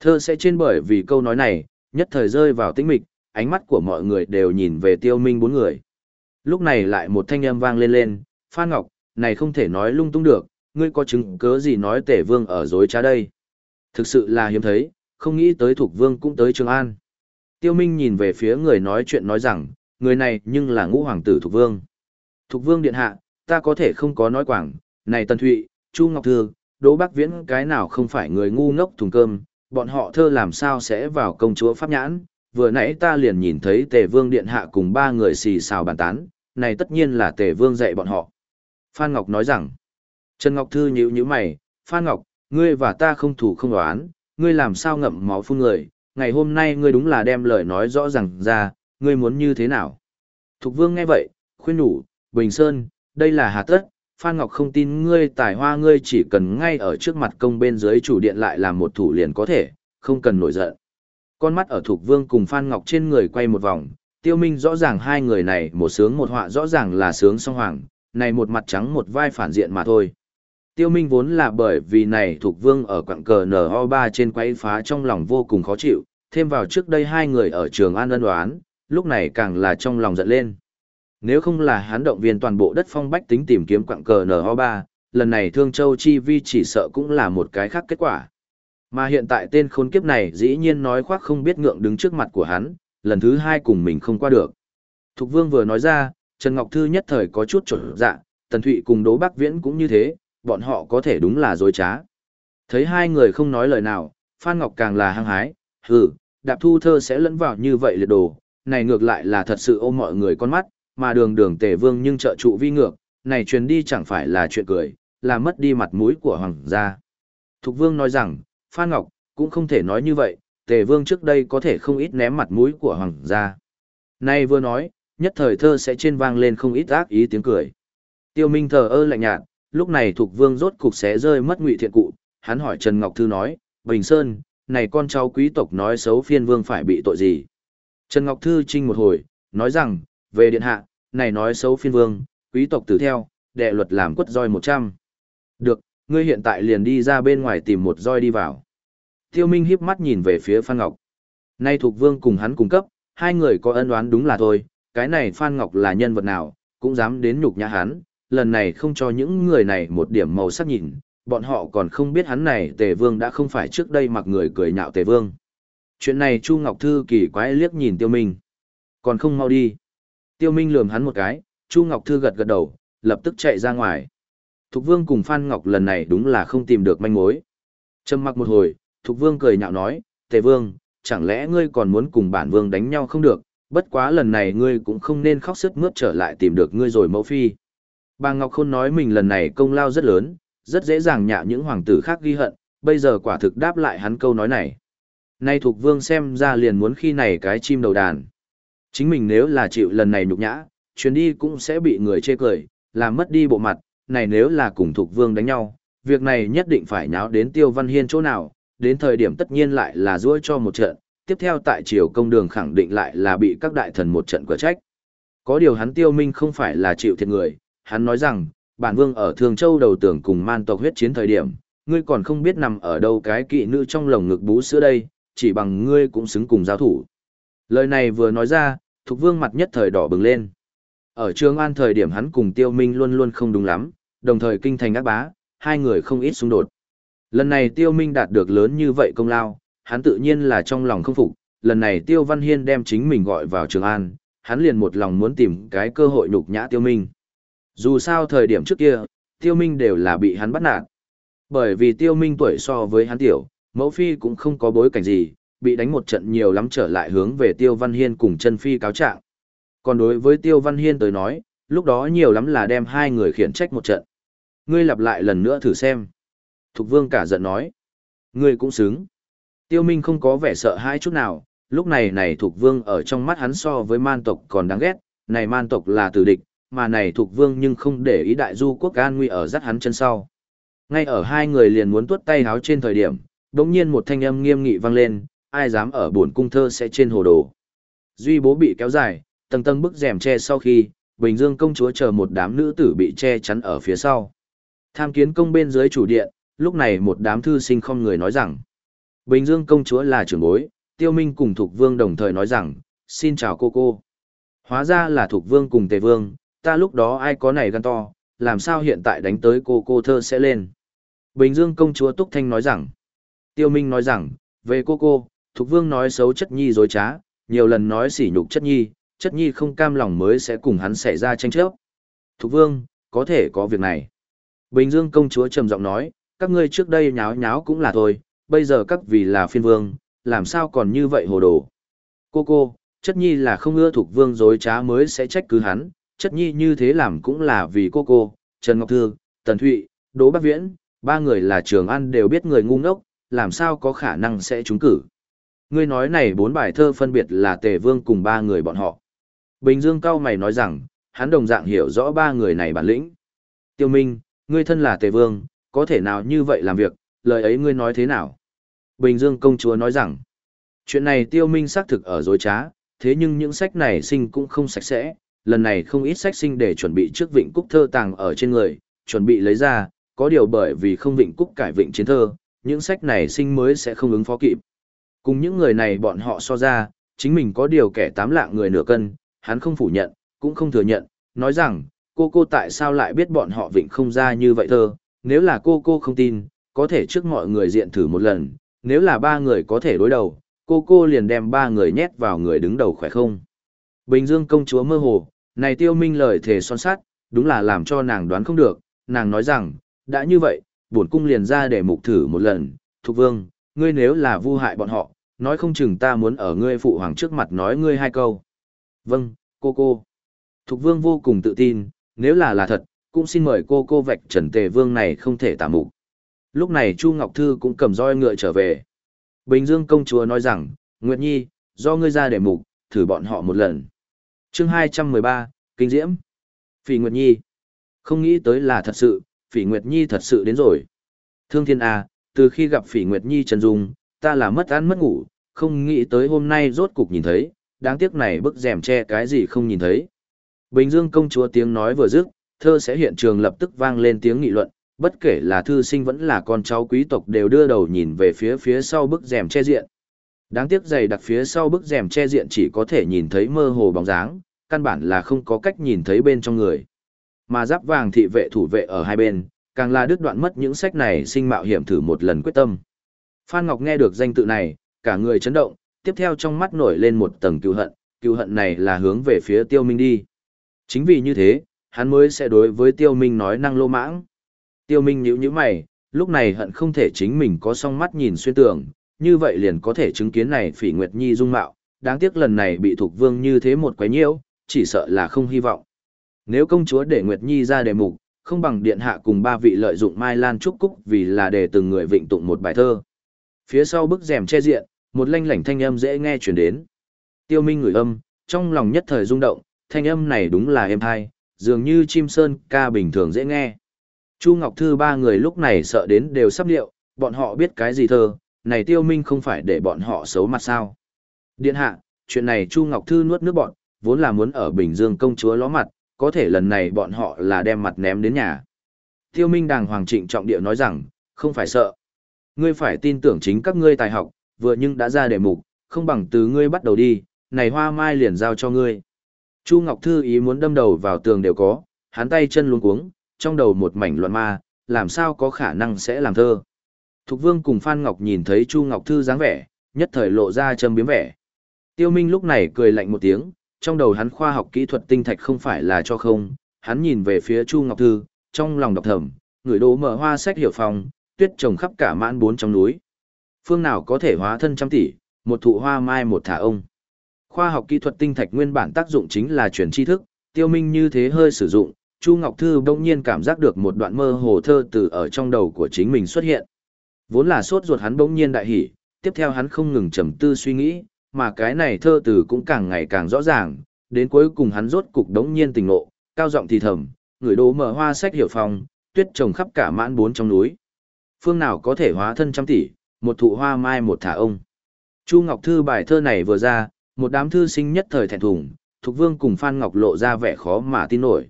Thơ sẽ trên bởi vì câu nói này, nhất thời rơi vào tĩnh mịch, ánh mắt của mọi người đều nhìn về tiêu minh bốn người. Lúc này lại một thanh âm vang lên lên, Phan Ngọc, này không thể nói lung tung được, ngươi có chứng cứ gì nói tể vương ở dối trá đây. Thực sự là hiếm thấy, không nghĩ tới thuộc vương cũng tới Trường An. Tiêu Minh nhìn về phía người nói chuyện nói rằng, người này nhưng là ngũ hoàng tử Thục vương. Thục vương điện hạ, ta có thể không có nói quảng, này Tần Thụy, Chu Ngọc Thư, Đỗ Bắc Viễn cái nào không phải người ngu ngốc thùng cơm, bọn họ thơ làm sao sẽ vào công chúa Pháp Nhãn, vừa nãy ta liền nhìn thấy tề vương điện hạ cùng ba người xì xào bàn tán, này tất nhiên là tề vương dạy bọn họ. Phan Ngọc nói rằng, Trần Ngọc Thư nhíu nhíu mày, Phan Ngọc, ngươi và ta không thủ không đoán, ngươi làm sao ngậm máu phun người, ngày hôm nay ngươi đúng là đem lời nói rõ ràng ra, ngươi muốn như thế nào. Thục Vương nghe vậy, khuyên nhủ, Bình Sơn, đây là hà tất, Phan Ngọc không tin ngươi tài hoa ngươi chỉ cần ngay ở trước mặt công bên dưới chủ điện lại làm một thủ liền có thể, không cần nổi giận. Con mắt ở Thục Vương cùng Phan Ngọc trên người quay một vòng, tiêu minh rõ ràng hai người này một sướng một họa rõ ràng là sướng song hoàng, này một mặt trắng một vai phản diện mà thôi. Tiêu Minh vốn là bởi vì này thuộc vương ở quặng cờ NO3 trên quấy phá trong lòng vô cùng khó chịu, thêm vào trước đây hai người ở trường An ân đoán, lúc này càng là trong lòng giận lên. Nếu không là hắn động viên toàn bộ đất phong bách tính tìm kiếm quặng cờ NO3, lần này Thương Châu Chi Vi chỉ sợ cũng là một cái khác kết quả. Mà hiện tại tên khốn kiếp này dĩ nhiên nói khoác không biết ngượng đứng trước mặt của hắn, lần thứ hai cùng mình không qua được. Thục Vương vừa nói ra, Trần Ngọc Thư nhất thời có chút trở dạ, Tần Thụy cùng Đỗ Bắc Viễn cũng như thế, bọn họ có thể đúng là dối trá. Thấy hai người không nói lời nào, Phan Ngọc càng là hăng hái, hừ, đạp thu thơ sẽ lẫn vào như vậy liệt đồ, này ngược lại là thật sự ôm mọi người con mắt, mà đường đường tề vương nhưng trợ trụ vi ngược, này truyền đi chẳng phải là chuyện cười, là mất đi mặt mũi của hoàng gia. Thục vương nói rằng, Phan Ngọc, cũng không thể nói như vậy, tề vương trước đây có thể không ít ném mặt mũi của hoàng gia. Nay vừa nói, nhất thời thơ sẽ trên vang lên không ít ác ý tiếng cười. Tiêu Minh thờ ơ lạnh nhạt, lúc này Thục Vương rốt cục sẽ rơi mất ngụy thiện cụ, hắn hỏi Trần Ngọc Thư nói, Bình Sơn, này con cháu quý tộc nói xấu phiên vương phải bị tội gì? Trần Ngọc Thư trinh một hồi, nói rằng, về điện hạ, này nói xấu phiên vương, quý tộc tử theo, đệ luật làm quất roi 100. Được, ngươi hiện tại liền đi ra bên ngoài tìm một roi đi vào. Tiêu Minh híp mắt nhìn về phía Phan Ngọc. Nay Thục Vương cùng hắn cung cấp, hai người có ân oán đúng là thôi, cái này Phan Ngọc là nhân vật nào, cũng dám đến nhục nhã hắn, lần này không cho những người này một điểm màu sắc nhìn, bọn họ còn không biết hắn này Tề Vương đã không phải trước đây mặc người cười nhạo Tề Vương. Chuyện này Chu Ngọc Thư kỳ quái liếc nhìn Tiêu Minh. Còn không mau đi. Tiêu Minh lườm hắn một cái, Chu Ngọc Thư gật gật đầu, lập tức chạy ra ngoài. Thục Vương cùng Phan Ngọc lần này đúng là không tìm được manh mối. Trầm mặc một hồi, Thục Vương cười nhạo nói, Tề Vương, chẳng lẽ ngươi còn muốn cùng bản Vương đánh nhau không được, bất quá lần này ngươi cũng không nên khóc sức mướt trở lại tìm được ngươi rồi mẫu phi. Bà Ngọc Khôn nói mình lần này công lao rất lớn, rất dễ dàng nhạ những hoàng tử khác ghi hận, bây giờ quả thực đáp lại hắn câu nói này. Nay thuộc vương xem ra liền muốn khi này cái chim đầu đàn. Chính mình nếu là chịu lần này nhục nhã, chuyến đi cũng sẽ bị người chê cười, làm mất đi bộ mặt, này nếu là cùng thuộc vương đánh nhau, việc này nhất định phải nháo đến tiêu văn hiên chỗ nào, đến thời điểm tất nhiên lại là ruôi cho một trận, tiếp theo tại triều công đường khẳng định lại là bị các đại thần một trận quả trách. Có điều hắn tiêu minh không phải là chịu thiệt người, hắn nói rằng, bản vương ở Thường Châu đầu tưởng cùng man tộc huyết chiến thời điểm, ngươi còn không biết nằm ở đâu cái kỵ nữ trong lồng ngực bú sữa đây, chỉ bằng ngươi cũng xứng cùng giao thủ. Lời này vừa nói ra, Thục Vương mặt nhất thời đỏ bừng lên. Ở Trường An thời điểm hắn cùng Tiêu Minh luôn luôn không đúng lắm, đồng thời kinh thành ác bá, hai người không ít xung đột. Lần này Tiêu Minh đạt được lớn như vậy công lao, hắn tự nhiên là trong lòng không phục, lần này Tiêu Văn Hiên đem chính mình gọi vào Trường An, hắn liền một lòng muốn tìm cái cơ hội nhục nhã Tiêu Minh. Dù sao thời điểm trước kia, Tiêu Minh đều là bị hắn bắt nạt. Bởi vì Tiêu Minh tuổi so với hắn tiểu, mẫu phi cũng không có bối cảnh gì, bị đánh một trận nhiều lắm trở lại hướng về Tiêu Văn Hiên cùng chân phi cáo trạng. Còn đối với Tiêu Văn Hiên tới nói, lúc đó nhiều lắm là đem hai người khiển trách một trận. Ngươi lặp lại lần nữa thử xem. Thục Vương cả giận nói. Ngươi cũng xứng. Tiêu Minh không có vẻ sợ hãi chút nào, lúc này này Thục Vương ở trong mắt hắn so với man tộc còn đáng ghét, này man tộc là tử địch, mà này thuộc vương nhưng không để ý đại du quốc an nguy ở dắt hắn chân sau. Ngay ở hai người liền muốn tuốt tay háo trên thời điểm, đống nhiên một thanh âm nghiêm nghị vang lên, ai dám ở buồn cung thơ sẽ trên hồ đồ. Duy bố bị kéo dài, tầng tầng bức rèm che sau khi, Bình Dương công chúa chờ một đám nữ tử bị che chắn ở phía sau. Tham kiến công bên dưới chủ điện, lúc này một đám thư sinh không người nói rằng, Bình Dương công chúa là trưởng bối, Tiêu Minh cùng Thục Vương đồng thời nói rằng, xin chào cô cô. Hóa ra là Thục Vương cùng Tề Vương, ta lúc đó ai có này gan to, làm sao hiện tại đánh tới cô cô thơ sẽ lên. Bình Dương công chúa Túc Thanh nói rằng, Tiêu Minh nói rằng, về cô cô, Thục Vương nói xấu chất nhi dối trá, nhiều lần nói sỉ nhục chất nhi, chất nhi không cam lòng mới sẽ cùng hắn xảy ra tranh chấp. Thục Vương, có thể có việc này. Bình Dương công chúa trầm giọng nói, các ngươi trước đây nháo nháo cũng là thôi, bây giờ các vì là phiên vương, làm sao còn như vậy hồ đồ. Cô cô, chất nhi là không ưa Thục Vương dối trá mới sẽ trách cứ hắn, chất nhi như thế làm cũng là vì cô cô, Trần Ngọc Thư, Tần Thụy, Đỗ Bắc Viễn, ba người là trường ăn đều biết người ngu ngốc, làm sao có khả năng sẽ trúng cử. Ngươi nói này bốn bài thơ phân biệt là Tề Vương cùng ba người bọn họ. Bình Dương cao mày nói rằng, hắn đồng dạng hiểu rõ ba người này bản lĩnh. Tiêu Minh, ngươi thân là Tề Vương, có thể nào như vậy làm việc, lời ấy ngươi nói thế nào? Bình Dương công chúa nói rằng, chuyện này Tiêu Minh xác thực ở dối trá, thế nhưng những sách này sinh cũng không sạch sẽ, lần này không ít sách sinh để chuẩn bị trước vịnh cúc thơ tàng ở trên người, chuẩn bị lấy ra, có điều bởi vì không vịnh cúc cải vịnh chiến thơ, những sách này sinh mới sẽ không ứng phó kịp. Cùng những người này bọn họ so ra, chính mình có điều kẻ tám lạng người nửa cân, hắn không phủ nhận, cũng không thừa nhận, nói rằng, cô cô tại sao lại biết bọn họ vịnh không ra như vậy thơ, nếu là cô cô không tin, có thể trước mọi người diện thử một lần, nếu là ba người có thể đối đầu, cô cô liền đem ba người nhét vào người đứng đầu khỏe không. Bình Dương công chúa mơ hồ, này tiêu minh lời thề son sát, đúng là làm cho nàng đoán không được, nàng nói rằng, đã như vậy, bổn cung liền ra để mục thử một lần, thục vương, ngươi nếu là vu hại bọn họ, nói không chừng ta muốn ở ngươi phụ hoàng trước mặt nói ngươi hai câu. Vâng, cô cô. Thục vương vô cùng tự tin, nếu là là thật, cũng xin mời cô cô vạch trần tề vương này không thể tả mục. Lúc này Chu Ngọc Thư cũng cầm roi ngựa trở về. Bình Dương công chúa nói rằng, Nguyệt Nhi, do ngươi ra để mục, thử bọn họ một lần chương 213, Kinh Diễm. Phỉ Nguyệt Nhi. Không nghĩ tới là thật sự, Phỉ Nguyệt Nhi thật sự đến rồi. Thương Thiên A, từ khi gặp Phỉ Nguyệt Nhi Trần Dung, ta là mất ăn mất ngủ, không nghĩ tới hôm nay rốt cục nhìn thấy, đáng tiếc này bức rèm che cái gì không nhìn thấy. Bình Dương công chúa tiếng nói vừa dứt, thơ sẽ hiện trường lập tức vang lên tiếng nghị luận, bất kể là thư sinh vẫn là con cháu quý tộc đều đưa đầu nhìn về phía phía sau bức rèm che diện. Đáng tiếc dày đặc phía sau bức rèm che diện chỉ có thể nhìn thấy mơ hồ bóng dáng, căn bản là không có cách nhìn thấy bên trong người. Mà giáp vàng thị vệ thủ vệ ở hai bên, càng là đứt đoạn mất những sách này sinh mạo hiểm thử một lần quyết tâm. Phan Ngọc nghe được danh tự này, cả người chấn động, tiếp theo trong mắt nổi lên một tầng cựu hận, cựu hận này là hướng về phía tiêu minh đi. Chính vì như thế, hắn mới sẽ đối với tiêu minh nói năng lô mãng. Tiêu Minh nhíu nhíu mày, lúc này hận không thể chính mình có song mắt nhìn xuyên tường, như vậy liền có thể chứng kiến này Phỉ Nguyệt Nhi dung mạo, đáng tiếc lần này bị Thục Vương như thế một quái nhiễu, chỉ sợ là không hy vọng. Nếu công chúa để Nguyệt Nhi ra đề mục, không bằng điện hạ cùng ba vị lợi dụng Mai Lan trúc cúc vì là để từng người vịnh tụng một bài thơ. Phía sau bức rèm che diện, một lanh lảnh thanh âm dễ nghe truyền đến. Tiêu Minh ngửi âm, trong lòng nhất thời rung động, thanh âm này đúng là êm hay, dường như chim sơn ca bình thường dễ nghe. Chu Ngọc Thư ba người lúc này sợ đến đều sắp điệu, bọn họ biết cái gì thơ, này tiêu minh không phải để bọn họ xấu mặt sao. Điện hạ, chuyện này Chu Ngọc Thư nuốt nước bọn, vốn là muốn ở Bình Dương công chúa ló mặt, có thể lần này bọn họ là đem mặt ném đến nhà. Tiêu minh đàng hoàng trịnh trọng địa nói rằng, không phải sợ. Ngươi phải tin tưởng chính các ngươi tài học, vừa nhưng đã ra đề mục, không bằng từ ngươi bắt đầu đi, này hoa mai liền giao cho ngươi. Chu Ngọc Thư ý muốn đâm đầu vào tường đều có, hắn tay chân luống cuống, trong đầu một mảnh loạn ma, làm sao có khả năng sẽ làm thơ. Thục Vương cùng Phan Ngọc nhìn thấy Chu Ngọc Thư dáng vẻ, nhất thời lộ ra châm biếm vẻ. Tiêu Minh lúc này cười lạnh một tiếng, trong đầu hắn khoa học kỹ thuật tinh thạch không phải là cho không, hắn nhìn về phía Chu Ngọc Thư, trong lòng đọc thầm, người đố mở hoa sách hiểu phòng, tuyết trồng khắp cả mãn bốn trong núi. Phương nào có thể hóa thân trăm tỷ, một thụ hoa mai một thả ông. Khoa học kỹ thuật tinh thạch nguyên bản tác dụng chính là truyền tri thức, tiêu minh như thế hơi sử dụng, Chu Ngọc Thư bỗng nhiên cảm giác được một đoạn mơ hồ thơ từ ở trong đầu của chính mình xuất hiện. Vốn là sốt ruột hắn bỗng nhiên đại hỉ, tiếp theo hắn không ngừng trầm tư suy nghĩ, mà cái này thơ từ cũng càng ngày càng rõ ràng, đến cuối cùng hắn rốt cục đống nhiên tình ngộ, cao giọng thì thầm, người đố mở hoa sách hiểu phòng, tuyết trồng khắp cả mãn bốn trong núi. Phương nào có thể hóa thân trăm tỷ, một thụ hoa mai một thả ông. Chu Ngọc Thư bài thơ này vừa ra, một đám thư sinh nhất thời thẹn thùng, Thục Vương cùng Phan Ngọc lộ ra vẻ khó mà tin nổi.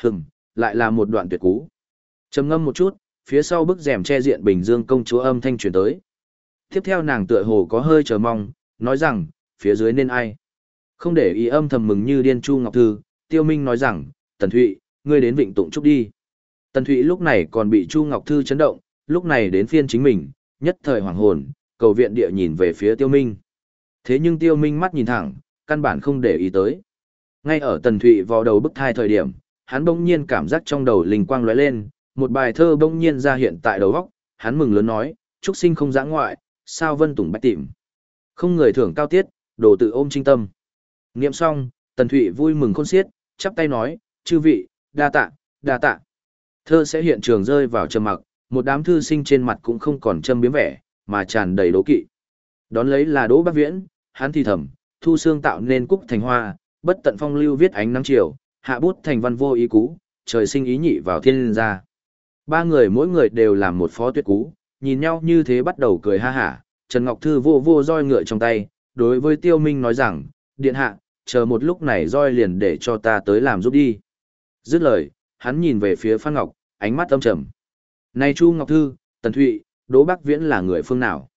Hừm, lại là một đoạn tuyệt cú. Trầm ngâm một chút, phía sau bức rèm che diện Bình Dương công chúa âm thanh truyền tới. Tiếp theo nàng tựa hồ có hơi chờ mong, nói rằng, phía dưới nên ai. Không để ý âm thầm mừng như điên Chu Ngọc Thư, Tiêu Minh nói rằng, Tần Thụy, ngươi đến Vịnh Tụng Trúc đi. Tần Thụy lúc này còn bị Chu Ngọc Thư chấn động, lúc này đến phiên chính mình, nhất thời hoàng hồn, cầu viện địa nhìn về phía Tiêu Minh. Thế nhưng Tiêu Minh mắt nhìn thẳng, căn bản không để ý tới. Ngay ở Tần Thụy vào đầu bức thai thời điểm, hắn bỗng nhiên cảm giác trong đầu linh quang lóe lên, một bài thơ bỗng nhiên ra hiện tại đầu óc, hắn mừng lớn nói, trúc sinh không giã ngoại, sao vân tùng bách tìm. Không người thưởng cao tiết, đồ tự ôm trinh tâm. Niệm xong, Tần Thụy vui mừng khôn xiết, chắp tay nói, chư vị, đa tạ, đa tạ. Thơ sẽ hiện trường rơi vào trầm mặc, một đám thư sinh trên mặt cũng không còn châm biếm vẻ, mà tràn đầy đố kỵ. Đón lấy là Đỗ Bắc Viễn, hắn thì thầm, thu xương tạo nên cúc thành hoa, bất tận phong lưu viết ánh nắng chiều, hạ bút thành văn vô ý cú, trời sinh ý nhị vào thiên gia. Ba người mỗi người đều làm một phó tuyệt cú, nhìn nhau như thế bắt đầu cười ha hả, Trần Ngọc Thư vô vô roi ngựa trong tay, đối với Tiêu Minh nói rằng, điện hạ, chờ một lúc này roi liền để cho ta tới làm giúp đi. Dứt lời, hắn nhìn về phía Phan Ngọc, ánh mắt âm trầm. Này Chu Ngọc Thư, Tần Thụy, Đỗ Bắc Viễn là người phương nào?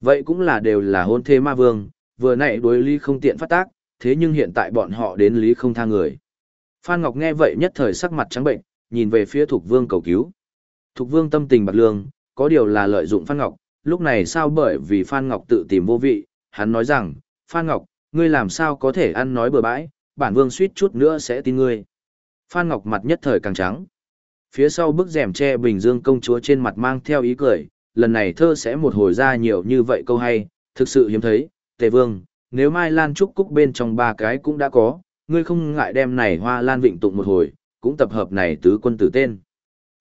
Vậy cũng là đều là hôn thê ma vương, vừa nãy đối lý không tiện phát tác, thế nhưng hiện tại bọn họ đến lý không tha người. Phan Ngọc nghe vậy nhất thời sắc mặt trắng bệnh, nhìn về phía Thục Vương cầu cứu. Thục Vương tâm tình bạc lương, có điều là lợi dụng Phan Ngọc, lúc này sao bởi vì Phan Ngọc tự tìm vô vị, hắn nói rằng, Phan Ngọc, ngươi làm sao có thể ăn nói bừa bãi, bản vương suýt chút nữa sẽ tin ngươi. Phan Ngọc mặt nhất thời càng trắng. Phía sau bức rèm che Bình Dương công chúa trên mặt mang theo ý cười, lần này thơ sẽ một hồi ra nhiều như vậy câu hay, thực sự hiếm thấy, Tề Vương, nếu Mai Lan Trúc Cúc bên trong ba cái cũng đã có, ngươi không ngại đem này hoa lan vịnh tụng một hồi, cũng tập hợp này tứ quân tử tên.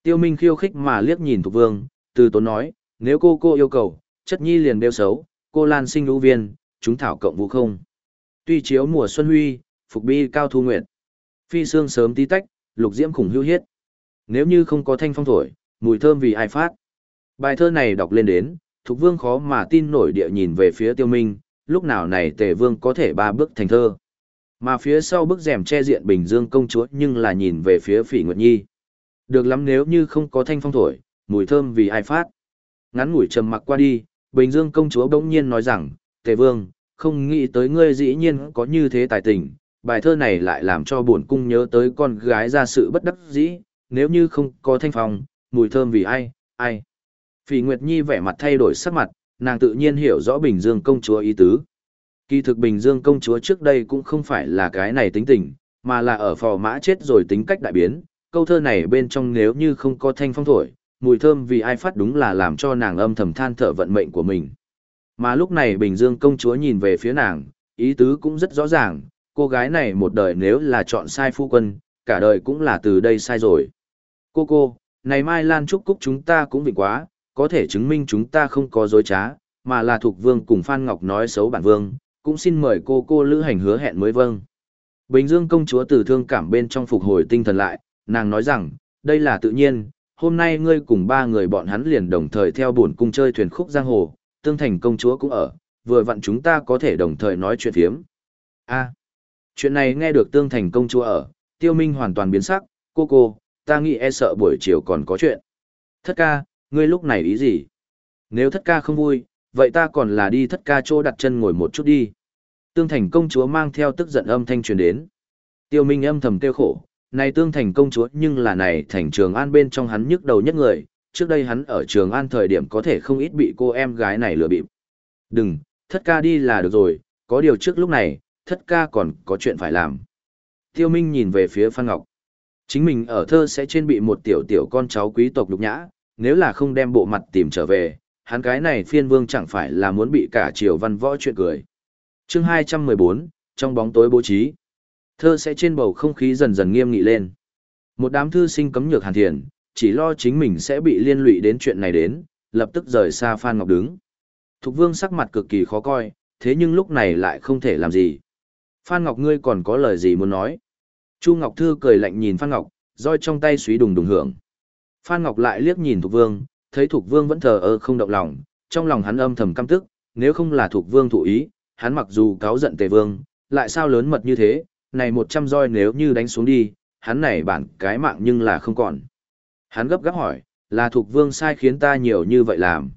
Tiêu Minh khiêu khích mà liếc nhìn Thục Vương, từ tốn nói, nếu cô cô yêu cầu, chất nhi liền đeo xấu, cô lan sinh lũ viên, chúng thảo cộng vũ không. Tuy chiếu mùa xuân huy, phục bi cao thu nguyện. Phi xương sớm tí tách, lục diễm khủng hưu hiết. Nếu như không có thanh phong thổi, mùi thơm vì ai phát. Bài thơ này đọc lên đến, Thục Vương khó mà tin nổi địa nhìn về phía Tiêu Minh, lúc nào này Tề Vương có thể ba bước thành thơ. Mà phía sau bức rèm che diện Bình Dương công chúa nhưng là nhìn về phía Phỉ Nguyệt Nhi. Được lắm nếu như không có thanh phong thổi, mùi thơm vì ai phát. Ngắn ngủi trầm mặc qua đi, Bình Dương công chúa bỗng nhiên nói rằng, Tề Vương, không nghĩ tới ngươi dĩ nhiên có như thế tài tình, bài thơ này lại làm cho buồn cung nhớ tới con gái ra sự bất đắc dĩ, nếu như không có thanh phong, mùi thơm vì ai, ai. Phỉ Nguyệt Nhi vẻ mặt thay đổi sắc mặt, nàng tự nhiên hiểu rõ Bình Dương công chúa ý tứ. Kỳ thực Bình Dương công chúa trước đây cũng không phải là cái này tính tình, mà là ở phò mã chết rồi tính cách đại biến. Câu thơ này bên trong nếu như không có thanh phong thổi, mùi thơm vì ai phát đúng là làm cho nàng âm thầm than thở vận mệnh của mình. Mà lúc này Bình Dương công chúa nhìn về phía nàng, ý tứ cũng rất rõ ràng, cô gái này một đời nếu là chọn sai phu quân, cả đời cũng là từ đây sai rồi. Cô cô, này Mai Lan Trúc Cúc chúng ta cũng vịnh quá, có thể chứng minh chúng ta không có dối trá, mà là thuộc vương cùng Phan Ngọc nói xấu bản vương, cũng xin mời cô cô lữ hành hứa hẹn mới vâng. Bình Dương công chúa từ thương cảm bên trong phục hồi tinh thần lại, nàng nói rằng, đây là tự nhiên, hôm nay ngươi cùng ba người bọn hắn liền đồng thời theo buồn cung chơi thuyền khúc giang hồ, tương thành công chúa cũng ở, vừa vặn chúng ta có thể đồng thời nói chuyện thiếm. a chuyện này nghe được tương thành công chúa ở, tiêu minh hoàn toàn biến sắc, cô cô, ta nghĩ e sợ buổi chiều còn có chuyện. Thất ca, ngươi lúc này ý gì? Nếu thất ca không vui, vậy ta còn là đi thất ca chỗ đặt chân ngồi một chút đi. Tương thành công chúa mang theo tức giận âm thanh truyền đến. Tiêu Minh âm thầm tiêu khổ, này tương thành công chúa nhưng là này thành trường an bên trong hắn nhức đầu nhất người, trước đây hắn ở trường an thời điểm có thể không ít bị cô em gái này lừa bịp. Đừng, thất ca đi là được rồi, có điều trước lúc này, thất ca còn có chuyện phải làm. Tiêu Minh nhìn về phía Phan Ngọc. Chính mình ở thơ sẽ trên bị một tiểu tiểu con cháu quý tộc nhục nhã, nếu là không đem bộ mặt tìm trở về, hắn cái này phiên vương chẳng phải là muốn bị cả triều văn võ chuyện cười. chương 214, trong bóng tối bố trí, thơ sẽ trên bầu không khí dần dần nghiêm nghị lên. Một đám thư sinh cấm nhược hàn thiền, chỉ lo chính mình sẽ bị liên lụy đến chuyện này đến, lập tức rời xa Phan Ngọc đứng. Thục vương sắc mặt cực kỳ khó coi, thế nhưng lúc này lại không thể làm gì. Phan Ngọc ngươi còn có lời gì muốn nói? Chu Ngọc Thư cười lạnh nhìn Phan Ngọc, roi trong tay suý đùng đùng hưởng. Phan Ngọc lại liếc nhìn Thục Vương, thấy Thục Vương vẫn thờ ơ không động lòng, trong lòng hắn âm thầm căm tức, nếu không là Thục Vương thụ ý, hắn mặc dù cáo giận Tề Vương, lại sao lớn mật như thế, này một trăm roi nếu như đánh xuống đi, hắn này bản cái mạng nhưng là không còn. Hắn gấp gáp hỏi, là thuộc Vương sai khiến ta nhiều như vậy làm.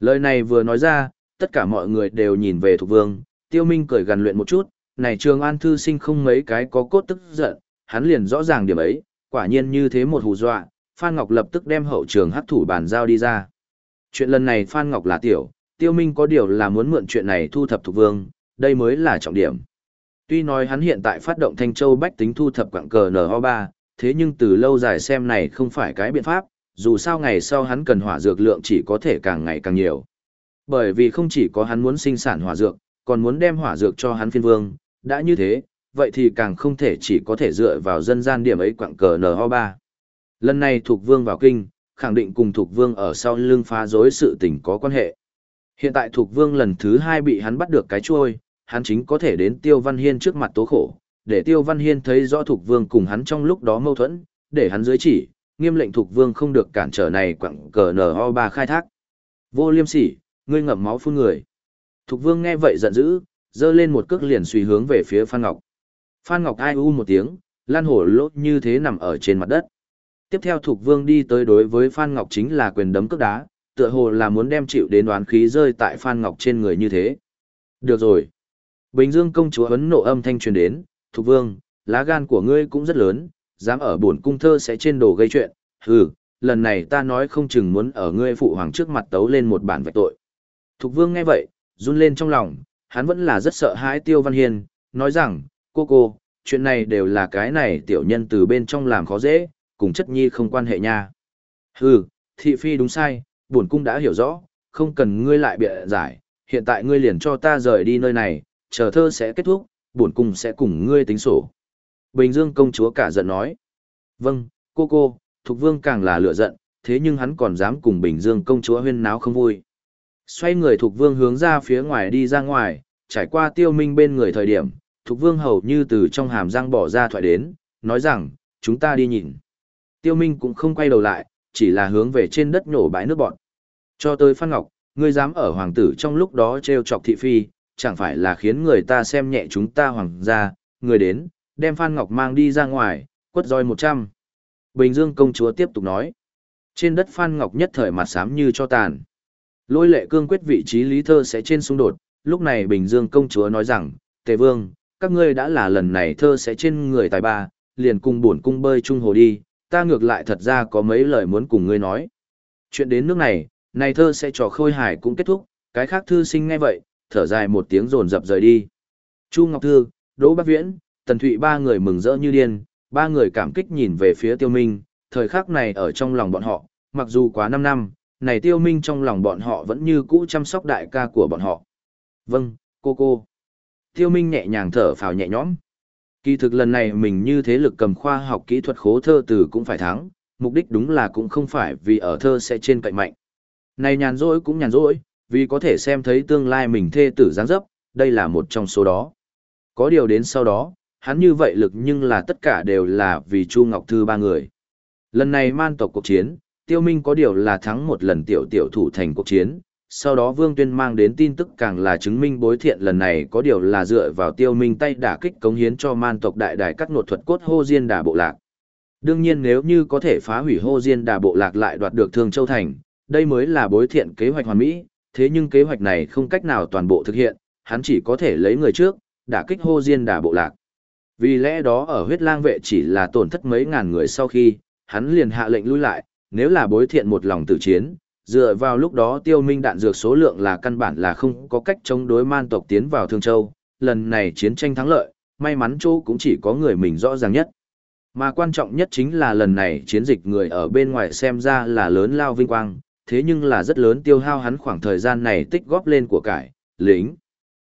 Lời này vừa nói ra, tất cả mọi người đều nhìn về thuộc Vương, Tiêu Minh cười gần luyện một chút, này trường an thư sinh không mấy cái có cốt tức giận, hắn liền rõ ràng điểm ấy, quả nhiên như thế một hù dọa, Phan Ngọc lập tức đem hậu trường hắc thủ bàn giao đi ra. Chuyện lần này Phan Ngọc là tiểu, Tiêu Minh có điều là muốn mượn chuyện này thu thập thuộc vương, đây mới là trọng điểm. Tuy nói hắn hiện tại phát động Thanh Châu bách tính thu thập quặng cờ NO3, thế nhưng từ lâu dài xem này không phải cái biện pháp, dù sao ngày sau hắn cần hỏa dược lượng chỉ có thể càng ngày càng nhiều. Bởi vì không chỉ có hắn muốn sinh sản hỏa dược, còn muốn đem hỏa dược cho hắn phiên vương, đã như thế, vậy thì càng không thể chỉ có thể dựa vào dân gian điểm ấy quặng cờ NO3. Lần này thuộc Vương vào kinh, khẳng định cùng thuộc Vương ở sau lưng phá rối sự tình có quan hệ. Hiện tại thuộc Vương lần thứ hai bị hắn bắt được cái chuôi, hắn chính có thể đến Tiêu Văn Hiên trước mặt tố khổ, để Tiêu Văn Hiên thấy rõ Thục Vương cùng hắn trong lúc đó mâu thuẫn, để hắn dưới chỉ, nghiêm lệnh Thục Vương không được cản trở này quặng cờ nở ho ba khai thác. Vô liêm sỉ, ngươi ngậm máu phun người. Thục Vương nghe vậy giận dữ, giơ lên một cước liền suy hướng về phía Phan Ngọc. Phan Ngọc ai u một tiếng, lan hổ lốt như thế nằm ở trên mặt đất. Tiếp theo Thục Vương đi tới đối với Phan Ngọc chính là quyền đấm cước đá, tựa hồ là muốn đem chịu đến đoán khí rơi tại Phan Ngọc trên người như thế. Được rồi. Bình Dương công chúa ấn nộ âm thanh truyền đến, Thục Vương, lá gan của ngươi cũng rất lớn, dám ở buồn cung thơ sẽ trên đồ gây chuyện, hừ, lần này ta nói không chừng muốn ở ngươi phụ hoàng trước mặt tấu lên một bản vạch tội. Thục Vương nghe vậy, run lên trong lòng, hắn vẫn là rất sợ hãi Tiêu Văn Hiên, nói rằng, cô cô, chuyện này đều là cái này tiểu nhân từ bên trong làm khó dễ, cùng chất nhi không quan hệ nha. Hừ, thị phi đúng sai, bổn cung đã hiểu rõ, không cần ngươi lại bịa giải, hiện tại ngươi liền cho ta rời đi nơi này, chờ thơ sẽ kết thúc, bổn cung sẽ cùng ngươi tính sổ. Bình Dương công chúa cả giận nói. Vâng, cô cô, Thục Vương càng là lửa giận, thế nhưng hắn còn dám cùng Bình Dương công chúa huyên náo không vui. Xoay người Thục Vương hướng ra phía ngoài đi ra ngoài, trải qua tiêu minh bên người thời điểm, Thục Vương hầu như từ trong hàm răng bỏ ra thoại đến, nói rằng, chúng ta đi nhìn. Tiêu Minh cũng không quay đầu lại, chỉ là hướng về trên đất nhổ bãi nước bọn. Cho tới Phan Ngọc, ngươi dám ở hoàng tử trong lúc đó treo chọc thị phi, chẳng phải là khiến người ta xem nhẹ chúng ta hoàng gia, người đến, đem Phan Ngọc mang đi ra ngoài, quất roi 100. Bình Dương công chúa tiếp tục nói. Trên đất Phan Ngọc nhất thời mặt xám như cho tàn. Lôi lệ cương quyết vị trí lý thơ sẽ trên xung đột, lúc này Bình Dương công chúa nói rằng, Tề Vương, các ngươi đã là lần này thơ sẽ trên người tài ba, liền cùng buồn cung bơi chung hồ đi, ta ngược lại thật ra có mấy lời muốn cùng ngươi nói. Chuyện đến nước này, này thơ sẽ trò khôi hài cũng kết thúc, cái khác thư sinh nghe vậy, thở dài một tiếng rồn rập rời đi. Chu Ngọc Thư, Đỗ Bắc Viễn, Tần Thụy ba người mừng rỡ như điên, ba người cảm kích nhìn về phía Tiêu Minh, thời khắc này ở trong lòng bọn họ, mặc dù quá 5 năm, này Tiêu Minh trong lòng bọn họ vẫn như cũ chăm sóc đại ca của bọn họ. Vâng, cô cô. Tiêu Minh nhẹ nhàng thở phào nhẹ nhõm. Kỳ thực lần này mình như thế lực cầm khoa học kỹ thuật khố thơ từ cũng phải thắng, mục đích đúng là cũng không phải vì ở thơ sẽ trên cạnh mạnh. Này nhàn rỗi cũng nhàn rỗi, vì có thể xem thấy tương lai mình thê tử dáng dấp, đây là một trong số đó. Có điều đến sau đó, hắn như vậy lực nhưng là tất cả đều là vì Chu Ngọc Thư ba người. Lần này man tộc cuộc chiến, tiêu minh có điều là thắng một lần tiểu tiểu thủ thành cuộc chiến, sau đó Vương Tuyên mang đến tin tức càng là chứng minh bối thiện lần này có điều là dựa vào tiêu minh tay đả kích cống hiến cho man tộc đại đài cắt nột thuật cốt hô diên đà bộ lạc. Đương nhiên nếu như có thể phá hủy hô diên đà bộ lạc lại đoạt được Thương Châu Thành, đây mới là bối thiện kế hoạch hoàn mỹ, thế nhưng kế hoạch này không cách nào toàn bộ thực hiện, hắn chỉ có thể lấy người trước, đả kích hô diên đả bộ lạc. Vì lẽ đó ở huyết lang vệ chỉ là tổn thất mấy ngàn người sau khi, hắn liền hạ lệnh lui lại, nếu là bối thiện một lòng tử chiến, dựa vào lúc đó tiêu minh đạn dược số lượng là căn bản là không có cách chống đối man tộc tiến vào Thương Châu, lần này chiến tranh thắng lợi, may mắn chỗ cũng chỉ có người mình rõ ràng nhất. Mà quan trọng nhất chính là lần này chiến dịch người ở bên ngoài xem ra là lớn lao vinh quang, thế nhưng là rất lớn tiêu hao hắn khoảng thời gian này tích góp lên của cải, lính.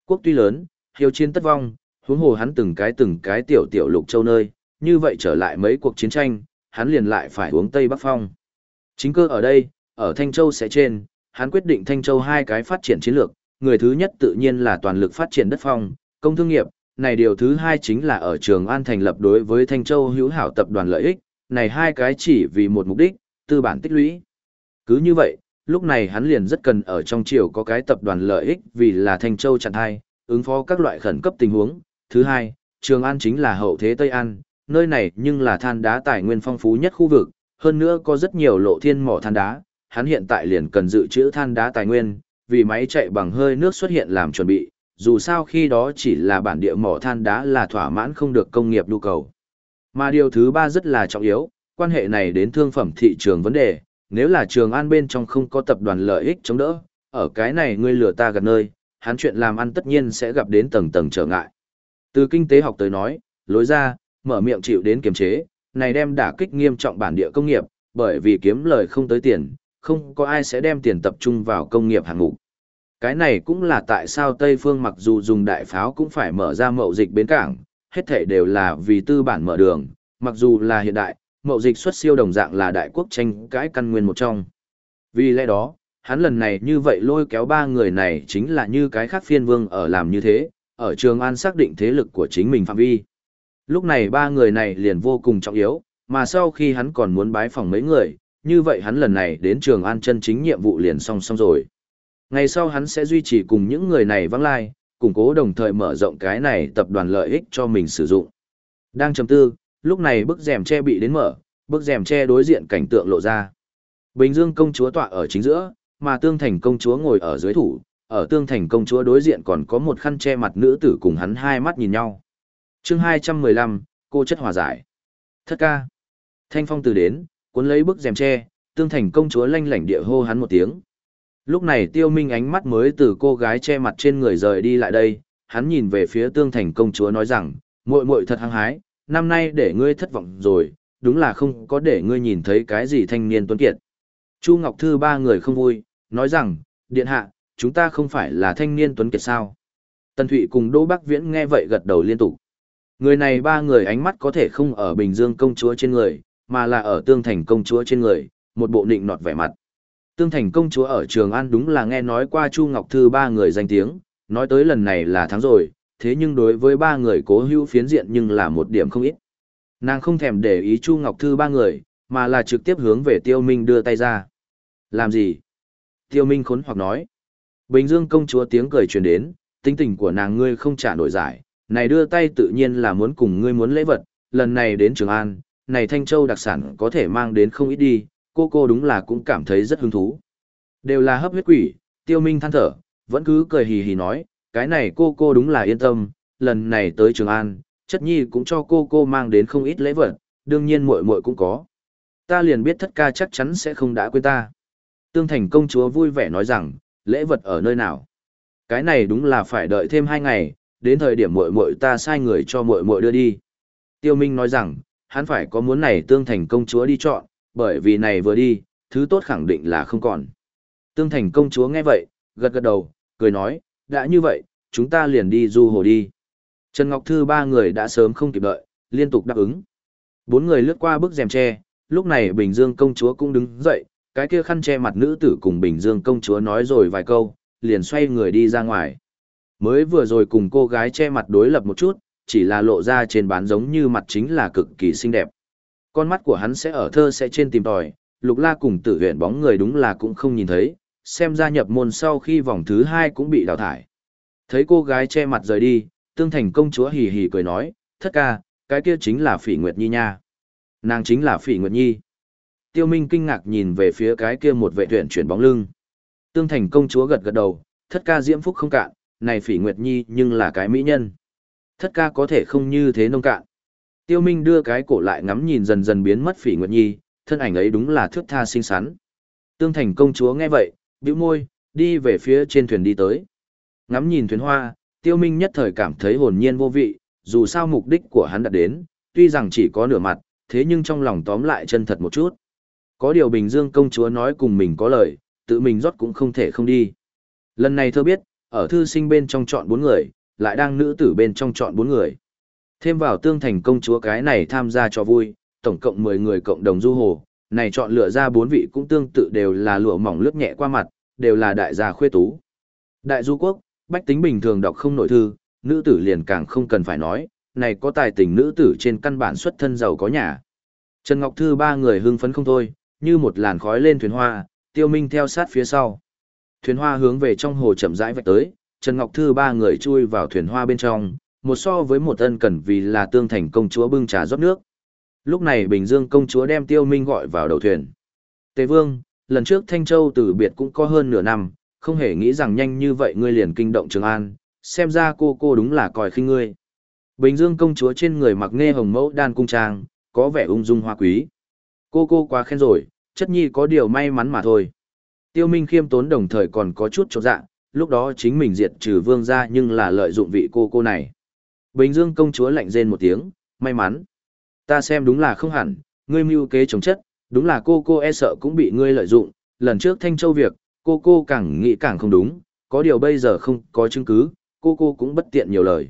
Quốc tuy lớn, hiếu chiến tất vong, huống hồ hắn từng cái từng cái tiểu tiểu lục châu nơi, như vậy trở lại mấy cuộc chiến tranh, hắn liền lại phải uống Tây Bắc Phong. Chính cơ ở đây, ở Thanh Châu sẽ trên, hắn quyết định Thanh Châu hai cái phát triển chiến lược, người thứ nhất tự nhiên là toàn lực phát triển đất phong, công thương nghiệp, này điều thứ hai chính là ở Trường An thành lập đối với Thanh Châu hữu hảo tập đoàn lợi ích, này hai cái chỉ vì một mục đích, tư bản tích lũy. Cứ như vậy, lúc này hắn liền rất cần ở trong triều có cái tập đoàn lợi ích vì là Thanh Châu chặn hai, ứng phó các loại khẩn cấp tình huống. Thứ hai, Trường An chính là hậu thế Tây An, nơi này nhưng là than đá tài nguyên phong phú nhất khu vực, hơn nữa có rất nhiều lộ thiên mỏ than đá, hắn hiện tại liền cần dự trữ than đá tài nguyên, vì máy chạy bằng hơi nước xuất hiện làm chuẩn bị, dù sao khi đó chỉ là bản địa mỏ than đá là thỏa mãn không được công nghiệp nhu cầu. Mà điều thứ ba rất là trọng yếu, quan hệ này đến thương phẩm thị trường vấn đề, nếu là trường an bên trong không có tập đoàn lợi ích chống đỡ, ở cái này ngươi lừa ta gần nơi, hắn chuyện làm ăn tất nhiên sẽ gặp đến tầng tầng trở ngại. Từ kinh tế học tới nói, lối ra, mở miệng chịu đến kiềm chế, này đem đả kích nghiêm trọng bản địa công nghiệp, bởi vì kiếm lời không tới tiền, không có ai sẽ đem tiền tập trung vào công nghiệp hàng ngũ Cái này cũng là tại sao Tây Phương mặc dù dùng đại pháo cũng phải mở ra mậu dịch bến cảng, hết thể đều là vì tư bản mở đường, mặc dù là hiện đại, mậu dịch xuất siêu đồng dạng là đại quốc tranh cãi căn nguyên một trong. Vì lẽ đó, hắn lần này như vậy lôi kéo ba người này chính là như cái khác phiên vương ở làm như thế, ở Trường An xác định thế lực của chính mình phạm vi. Lúc này ba người này liền vô cùng trọng yếu, mà sau khi hắn còn muốn bái phòng mấy người, như vậy hắn lần này đến Trường An chân chính nhiệm vụ liền song song rồi. Ngày sau hắn sẽ duy trì cùng những người này vắng lai, củng cố đồng thời mở rộng cái này tập đoàn lợi ích cho mình sử dụng. Đang trầm tư, lúc này bức rèm che bị đến mở, bức rèm che đối diện cảnh tượng lộ ra. Bình Dương công chúa tọa ở chính giữa, mà Tương Thành công chúa ngồi ở dưới thủ, ở Tương Thành công chúa đối diện còn có một khăn che mặt nữ tử cùng hắn hai mắt nhìn nhau. Chương 215, cô chất hòa giải. Thất ca. Thanh phong từ đến, cuốn lấy bức rèm che, Tương Thành công chúa lanh lảnh địa hô hắn một tiếng. Lúc này Tiêu Minh ánh mắt mới từ cô gái che mặt trên người rời đi lại đây, hắn nhìn về phía Tương Thành công chúa nói rằng, muội muội thật hăng hái, năm nay để ngươi thất vọng rồi, đúng là không có để ngươi nhìn thấy cái gì thanh niên tuấn kiệt. Chu Ngọc Thư ba người không vui, nói rằng, điện hạ, chúng ta không phải là thanh niên tuấn kiệt sao. Tần Thụy cùng Đỗ Bắc Viễn nghe vậy gật đầu liên tục. Người này ba người ánh mắt có thể không ở Bình Dương công chúa trên người, mà là ở Tương Thành công chúa trên người, một bộ nịnh nọt vẻ mặt. Tương Thành công chúa ở Trường An đúng là nghe nói qua Chu Ngọc Thư ba người danh tiếng, nói tới lần này là thắng rồi, thế nhưng đối với ba người cố hữu phiến diện nhưng là một điểm không ít. Nàng không thèm để ý Chu Ngọc Thư ba người, mà là trực tiếp hướng về Tiêu Minh đưa tay ra. Làm gì? Tiêu Minh khốn hoặc nói. Bình Dương công chúa tiếng cười truyền đến, tính tình của nàng ngươi không trả nổi giải, này đưa tay tự nhiên là muốn cùng ngươi muốn lễ vật, lần này đến Trường An, này Thanh Châu đặc sản có thể mang đến không ít đi, cô cô đúng là cũng cảm thấy rất hứng thú. Đều là hấp huyết quỷ, Tiêu Minh than thở, vẫn cứ cười hì hì nói, cái này cô cô đúng là yên tâm, lần này tới Trường An, chất nhi cũng cho cô cô mang đến không ít lễ vật, đương nhiên muội muội cũng có. Ta liền biết thất ca chắc chắn sẽ không đã quên ta. Tương Thành công chúa vui vẻ nói rằng, lễ vật ở nơi nào? Cái này đúng là phải đợi thêm hai ngày, đến thời điểm muội muội ta sai người cho muội muội đưa đi. Tiêu Minh nói rằng, hắn phải có muốn này Tương Thành công chúa đi chọn, bởi vì này vừa đi, thứ tốt khẳng định là không còn. Tương Thành công chúa nghe vậy, gật gật đầu, cười nói, đã như vậy, chúng ta liền đi du hồ đi. Trần Ngọc Thư ba người đã sớm không kịp đợi, liên tục đáp ứng. Bốn người lướt qua bức rèm tre, lúc này Bình Dương công chúa cũng đứng dậy, cái kia khăn che mặt nữ tử cùng Bình Dương công chúa nói rồi vài câu, liền xoay người đi ra ngoài. Mới vừa rồi cùng cô gái che mặt đối lập một chút, chỉ là lộ ra trên bán giống như mặt chính là cực kỳ xinh đẹp. Con mắt của hắn sẽ ở thơ sẽ trên tìm tòi, lục la cùng tử huyện bóng người đúng là cũng không nhìn thấy, xem ra nhập môn sau khi vòng thứ hai cũng bị đào thải. Thấy cô gái che mặt rời đi, tương thành công chúa hì hì cười nói, thất ca, cái kia chính là phỉ nguyệt nhi nha. Nàng chính là phỉ nguyệt nhi. Tiêu Minh kinh ngạc nhìn về phía cái kia một vệ tuyển chuyển bóng lưng. Tương thành công chúa gật gật đầu, thất ca diễm phúc không cạn, này phỉ nguyệt nhi nhưng là cái mỹ nhân. Thất ca có thể không như thế nông cạn. Tiêu Minh đưa cái cổ lại ngắm nhìn dần dần biến mất phỉ nguyệt nhi, thân ảnh ấy đúng là thước tha xinh xắn. Tương thành công chúa nghe vậy, bĩu môi, đi về phía trên thuyền đi tới. Ngắm nhìn thuyền hoa, Tiêu Minh nhất thời cảm thấy hồn nhiên vô vị, dù sao mục đích của hắn đã đến, tuy rằng chỉ có nửa mặt, thế nhưng trong lòng tóm lại chân thật một chút. Có điều Bình Dương công chúa nói cùng mình có lời, tự mình rót cũng không thể không đi. Lần này thơ biết, ở thư sinh bên trong chọn bốn người, lại đang nữ tử bên trong chọn bốn người. Thêm vào tương thành công chúa cái này tham gia cho vui, tổng cộng 10 người cộng đồng du hồ, này chọn lựa ra bốn vị cũng tương tự đều là lụa mỏng lướt nhẹ qua mặt, đều là đại gia khuê tú. Đại du quốc, bách tính bình thường đọc không nội thư, nữ tử liền càng không cần phải nói, này có tài tình nữ tử trên căn bản xuất thân giàu có nhà. Trần Ngọc Thư ba người hưng phấn không thôi, như một làn khói lên thuyền hoa, tiêu minh theo sát phía sau. Thuyền hoa hướng về trong hồ chậm rãi vạch tới, Trần Ngọc Thư ba người chui vào thuyền hoa bên trong, một so với một ân cần vì là tương thành công chúa bưng trà rót nước. Lúc này Bình Dương công chúa đem tiêu minh gọi vào đầu thuyền. Tề Vương, lần trước Thanh Châu từ biệt cũng có hơn nửa năm, không hề nghĩ rằng nhanh như vậy ngươi liền kinh động Trường An, xem ra cô cô đúng là còi khinh ngươi. Bình Dương công chúa trên người mặc nghe hồng mẫu đan cung trang, có vẻ ung dung hoa quý. Cô cô quá khen rồi, chất nhi có điều may mắn mà thôi. Tiêu Minh khiêm tốn đồng thời còn có chút chột dạ, lúc đó chính mình diệt trừ vương gia nhưng là lợi dụng vị cô cô này. Bình Dương công chúa lạnh rên một tiếng, may mắn. Ta xem đúng là không hẳn, ngươi mưu kế chống chất, đúng là cô cô e sợ cũng bị ngươi lợi dụng, lần trước Thanh Châu việc, cô cô càng nghĩ càng không đúng, có điều bây giờ không có chứng cứ, cô cô cũng bất tiện nhiều lời.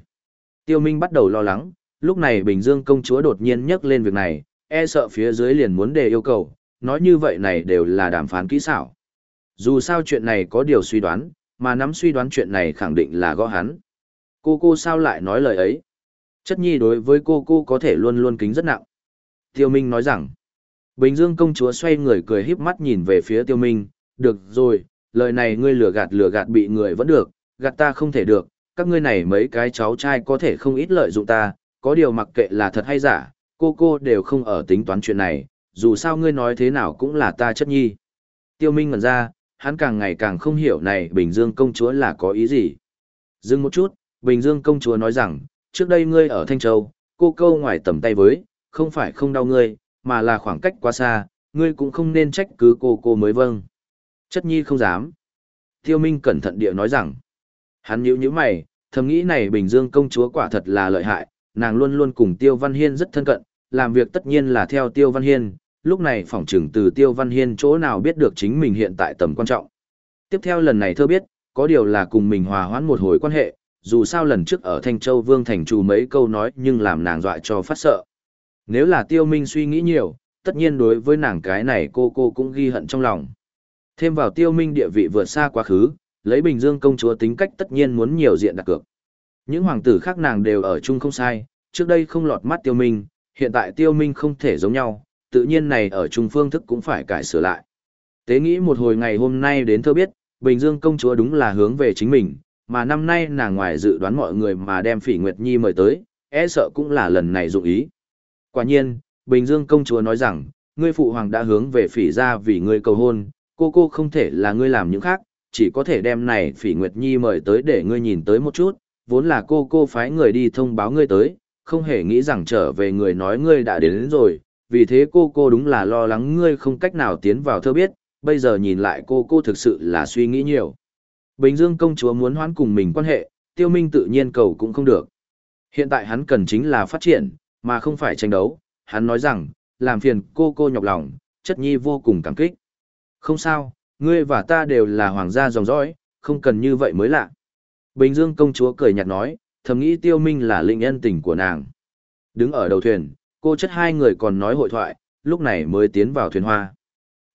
Tiêu Minh bắt đầu lo lắng, lúc này Bình Dương công chúa đột nhiên nhắc lên việc này, e sợ phía dưới liền muốn đề yêu cầu, nói như vậy này đều là đàm phán kỹ xảo. Dù sao chuyện này có điều suy đoán, mà nắm suy đoán chuyện này khẳng định là gõ hắn. Cô cô sao lại nói lời ấy? Chất nhi đối với cô cô có thể luôn luôn kính rất nặng. Tiêu Minh nói rằng, Bình Dương công chúa xoay người cười híp mắt nhìn về phía Tiêu Minh, được rồi, lời này ngươi lừa gạt lừa gạt bị người vẫn được, gạt ta không thể được, các ngươi này mấy cái cháu trai có thể không ít lợi dụng ta, có điều mặc kệ là thật hay giả, cô cô đều không ở tính toán chuyện này, dù sao ngươi nói thế nào cũng là ta chất nhi. Tiêu Minh ngẩn ra, hắn càng ngày càng không hiểu này Bình Dương công chúa là có ý gì. Dừng một chút, Bình Dương công chúa nói rằng, trước đây ngươi ở Thanh Châu, cô câu ngoài tầm tay với, không phải không đau ngươi, mà là khoảng cách quá xa, ngươi cũng không nên trách cứ cô cô mới vâng. Chất nhi không dám. Tiêu Minh cẩn thận địa nói rằng, hắn nhíu nhíu mày, thầm nghĩ này Bình Dương công chúa quả thật là lợi hại, nàng luôn luôn cùng Tiêu Văn Hiên rất thân cận, làm việc tất nhiên là theo Tiêu Văn Hiên, lúc này phỏng trừng từ Tiêu Văn Hiên chỗ nào biết được chính mình hiện tại tầm quan trọng. Tiếp theo lần này thơ biết, có điều là cùng mình hòa hoãn một hồi quan hệ, dù sao lần trước ở Thanh Châu Vương Thành trù mấy câu nói nhưng làm nàng dọa cho phát sợ. Nếu là Tiêu Minh suy nghĩ nhiều, tất nhiên đối với nàng cái này cô cô cũng ghi hận trong lòng. Thêm vào Tiêu Minh địa vị vượt xa quá khứ, lấy Bình Dương công chúa tính cách tất nhiên muốn nhiều diện đặt cược. Những hoàng tử khác nàng đều ở chung không sai, trước đây không lọt mắt Tiêu Minh, hiện tại Tiêu Minh không thể giống nhau, tự nhiên này ở chung phương thức cũng phải cải sửa lại. Tế nghĩ một hồi ngày hôm nay đến thơ biết, Bình Dương công chúa đúng là hướng về chính mình, mà năm nay nàng ngoài dự đoán mọi người mà đem Phỉ Nguyệt Nhi mời tới, e sợ cũng là lần này dụng ý. Quả nhiên, Bình Dương công chúa nói rằng, ngươi phụ hoàng đã hướng về Phỉ gia vì ngươi cầu hôn, cô cô không thể là ngươi làm những khác, chỉ có thể đem này Phỉ Nguyệt Nhi mời tới để ngươi nhìn tới một chút, vốn là cô cô phái người đi thông báo ngươi tới, không hề nghĩ rằng trở về người nói ngươi đã đến, đến rồi, vì thế cô cô đúng là lo lắng ngươi không cách nào tiến vào thơ biết, bây giờ nhìn lại cô cô thực sự là suy nghĩ nhiều. Bình Dương công chúa muốn hoãn cùng mình quan hệ, tiêu minh tự nhiên cầu cũng không được. Hiện tại hắn cần chính là phát triển, mà không phải tranh đấu, hắn nói rằng, làm phiền cô cô nhọc lòng, chất nhi vô cùng cảm kích. Không sao, ngươi và ta đều là hoàng gia dòng dõi, không cần như vậy mới lạ. Bình Dương công chúa cười nhạt nói, thầm nghĩ tiêu minh là linh nhân tình của nàng. Đứng ở đầu thuyền, cô chất hai người còn nói hội thoại, lúc này mới tiến vào thuyền hoa.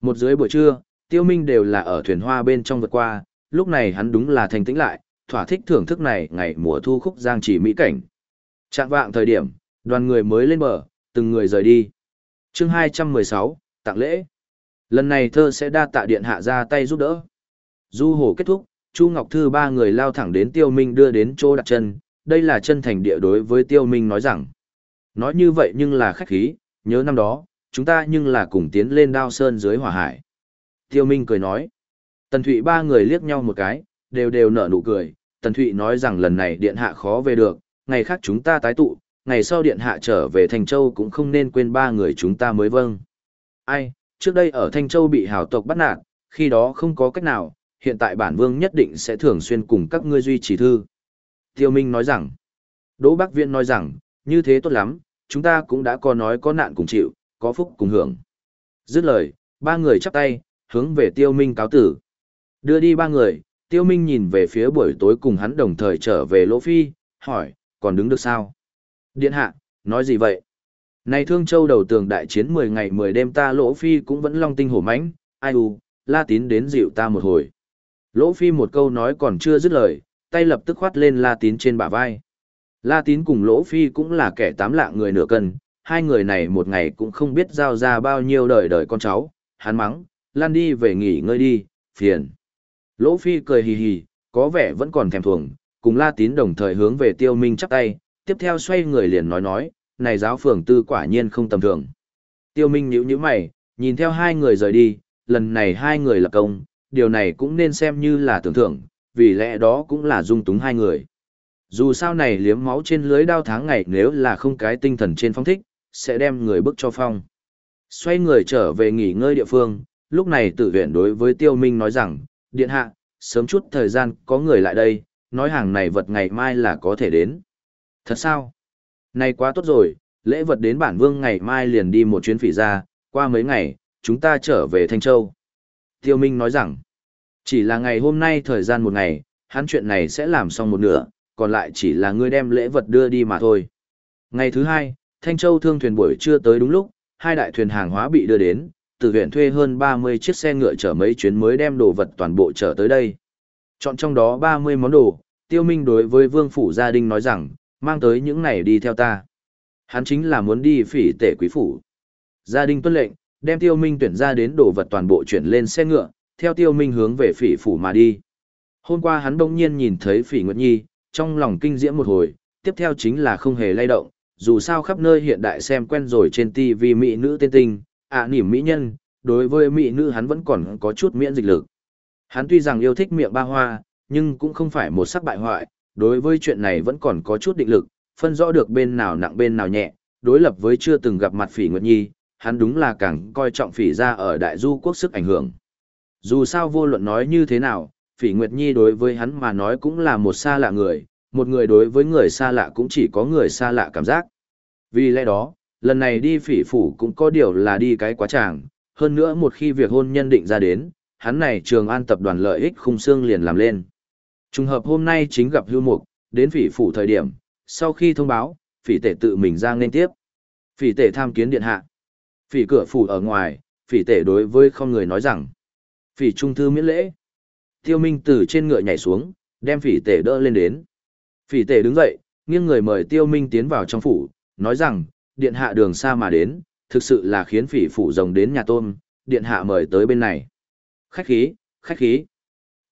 Một dưới buổi trưa, tiêu minh đều là ở thuyền hoa bên trong vượt qua, lúc này hắn đúng là thành tĩnh lại, thỏa thích thưởng thức này ngày mùa thu khúc giang chỉ mỹ cảnh. Trạng vạng thời điểm, đoàn người mới lên bờ, từng người rời đi. chương 216, tặng lễ. Lần này thơ sẽ đa tạ điện hạ ra tay giúp đỡ. Du hồ kết thúc, Chu Ngọc Thư ba người lao thẳng đến Tiêu Minh đưa đến chỗ đặt chân, đây là chân thành địa đối với Tiêu Minh nói rằng. Nói như vậy nhưng là khách khí, nhớ năm đó, chúng ta nhưng là cùng tiến lên đao sơn dưới hỏa hải. Tiêu Minh cười nói. Tần Thụy ba người liếc nhau một cái, đều đều nở nụ cười. Tần Thụy nói rằng lần này điện hạ khó về được, ngày khác chúng ta tái tụ, ngày sau điện hạ trở về Thành Châu cũng không nên quên ba người chúng ta mới vâng. Ai, trước đây ở Thanh Châu bị hào tộc bắt nạt, khi đó không có cách nào, hiện tại bản vương nhất định sẽ thường xuyên cùng các ngươi duy trì thư. Tiêu Minh nói rằng, Đỗ Bắc Viễn nói rằng, như thế tốt lắm, chúng ta cũng đã có nói có nạn cùng chịu, có phúc cùng hưởng. Dứt lời, ba người chắp tay, hướng về Tiêu Minh cáo tử. Đưa đi ba người, Tiêu Minh nhìn về phía buổi tối cùng hắn đồng thời trở về Lỗ Phi, hỏi, còn đứng được sao? Điện hạ, nói gì vậy? Này Thương Châu đầu tường đại chiến 10 ngày 10 đêm ta Lỗ Phi cũng vẫn long tinh hổ mãnh, ai u, La Tín đến dịu ta một hồi. Lỗ Phi một câu nói còn chưa dứt lời, tay lập tức khoát lên La Tín trên bả vai. La Tín cùng Lỗ Phi cũng là kẻ tám lạng người nửa cân, hai người này một ngày cũng không biết giao ra bao nhiêu đời đời con cháu, hắn mắng, lan đi về nghỉ ngơi đi, phiền. Lỗ Phi cười hì hì, có vẻ vẫn còn thèm thuồng, cùng La Tín đồng thời hướng về Tiêu Minh chắp tay, tiếp theo xoay người liền nói nói, này giáo phường tư quả nhiên không tầm thường. Tiêu Minh nhíu nhíu mày, nhìn theo hai người rời đi, lần này hai người lập công, điều này cũng nên xem như là tưởng thưởng, vì lẽ đó cũng là dung túng hai người. Dù sao này liếm máu trên lưới đao tháng ngày nếu là không cái tinh thần trên phong thích, sẽ đem người bức cho phong. Xoay người trở về nghỉ ngơi địa phương, lúc này tử viện đối với tiêu minh nói rằng, điện hạ, sớm chút thời gian có người lại đây, nói hàng này vật ngày mai là có thể đến. Thật sao? Này quá tốt rồi, lễ vật đến bản vương ngày mai liền đi một chuyến phỉ ra, qua mấy ngày, chúng ta trở về Thanh Châu. Tiêu Minh nói rằng, chỉ là ngày hôm nay thời gian một ngày, hắn chuyện này sẽ làm xong một nửa, còn lại chỉ là ngươi đem lễ vật đưa đi mà thôi. Ngày thứ hai, Thanh Châu thương thuyền buổi trưa tới đúng lúc, hai đại thuyền hàng hóa bị đưa đến, từ huyện thuê hơn 30 chiếc xe ngựa chở mấy chuyến mới đem đồ vật toàn bộ chở tới đây. Chọn trong đó 30 món đồ, tiêu minh đối với vương phủ gia đình nói rằng, mang tới những này đi theo ta. Hắn chính là muốn đi phỉ tể quý phủ. Gia đình tuân lệnh, đem tiêu minh tuyển ra đến đồ vật toàn bộ chuyển lên xe ngựa, theo tiêu minh hướng về phỉ phủ mà đi. Hôm qua hắn bỗng nhiên nhìn thấy phỉ Nguyệt Nhi, trong lòng kinh diễm một hồi, tiếp theo chính là không hề lay động, dù sao khắp nơi hiện đại xem quen rồi trên TV mỹ nữ tên tinh, ạ à, nỉm mỹ nhân, đối với mỹ nữ hắn vẫn còn có chút miễn dịch lực. Hắn tuy rằng yêu thích miệng ba hoa, nhưng cũng không phải một sắc bại hoại, đối với chuyện này vẫn còn có chút định lực, phân rõ được bên nào nặng bên nào nhẹ, đối lập với chưa từng gặp mặt Phỉ Nguyệt Nhi, hắn đúng là càng coi trọng Phỉ gia ở đại du quốc sức ảnh hưởng. Dù sao vô luận nói như thế nào, Phỉ Nguyệt Nhi đối với hắn mà nói cũng là một xa lạ người, một người đối với người xa lạ cũng chỉ có người xa lạ cảm giác. Vì lẽ đó, lần này đi phỉ phủ cũng có điều là đi cái quá tràng, hơn nữa một khi việc hôn nhân định ra đến, hắn này trường an tập đoàn lợi ích khung xương liền làm lên. Trùng hợp hôm nay chính gặp hưu mục, đến phỉ phủ thời điểm, sau khi thông báo, phỉ tể tự mình ra nên tiếp. Phỉ tể tham kiến điện hạ. Phỉ cửa phủ ở ngoài, phỉ tể đối với không người nói rằng, phỉ trung thư miễn lễ. Tiêu Minh từ trên ngựa nhảy xuống, đem phỉ tể đỡ lên đến. Phỉ tể đứng dậy, nghiêng người mời Tiêu Minh tiến vào trong phủ, nói rằng, điện hạ đường xa mà đến, thực sự là khiến phỉ phủ rồng đến nhà tôm, điện hạ mời tới bên này. Khách khí, khách khí.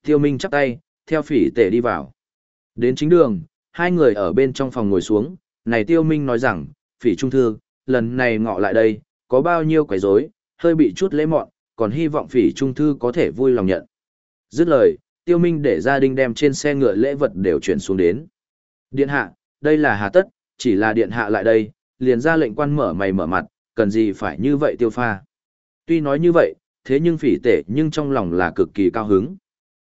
Tiêu Minh chắp tay, theo phỉ tể đi vào. Đến chính đường, hai người ở bên trong phòng ngồi xuống, này Tiêu Minh nói rằng, phỉ trung thư, lần này ngọ lại đây, có bao nhiêu quấy rối, hơi bị chút lễ mọn, còn hy vọng phỉ trung thư có thể vui lòng nhận. Dứt lời, Tiêu Minh để gia đình đem trên xe ngựa lễ vật đều chuyển xuống đến. Điện hạ, đây là hà tất, chỉ là điện hạ lại đây, liền ra lệnh quan mở mày mở mặt, cần gì phải như vậy tiêu pha. Tuy nói như vậy, thế nhưng phỉ tể nhưng trong lòng là cực kỳ cao hứng.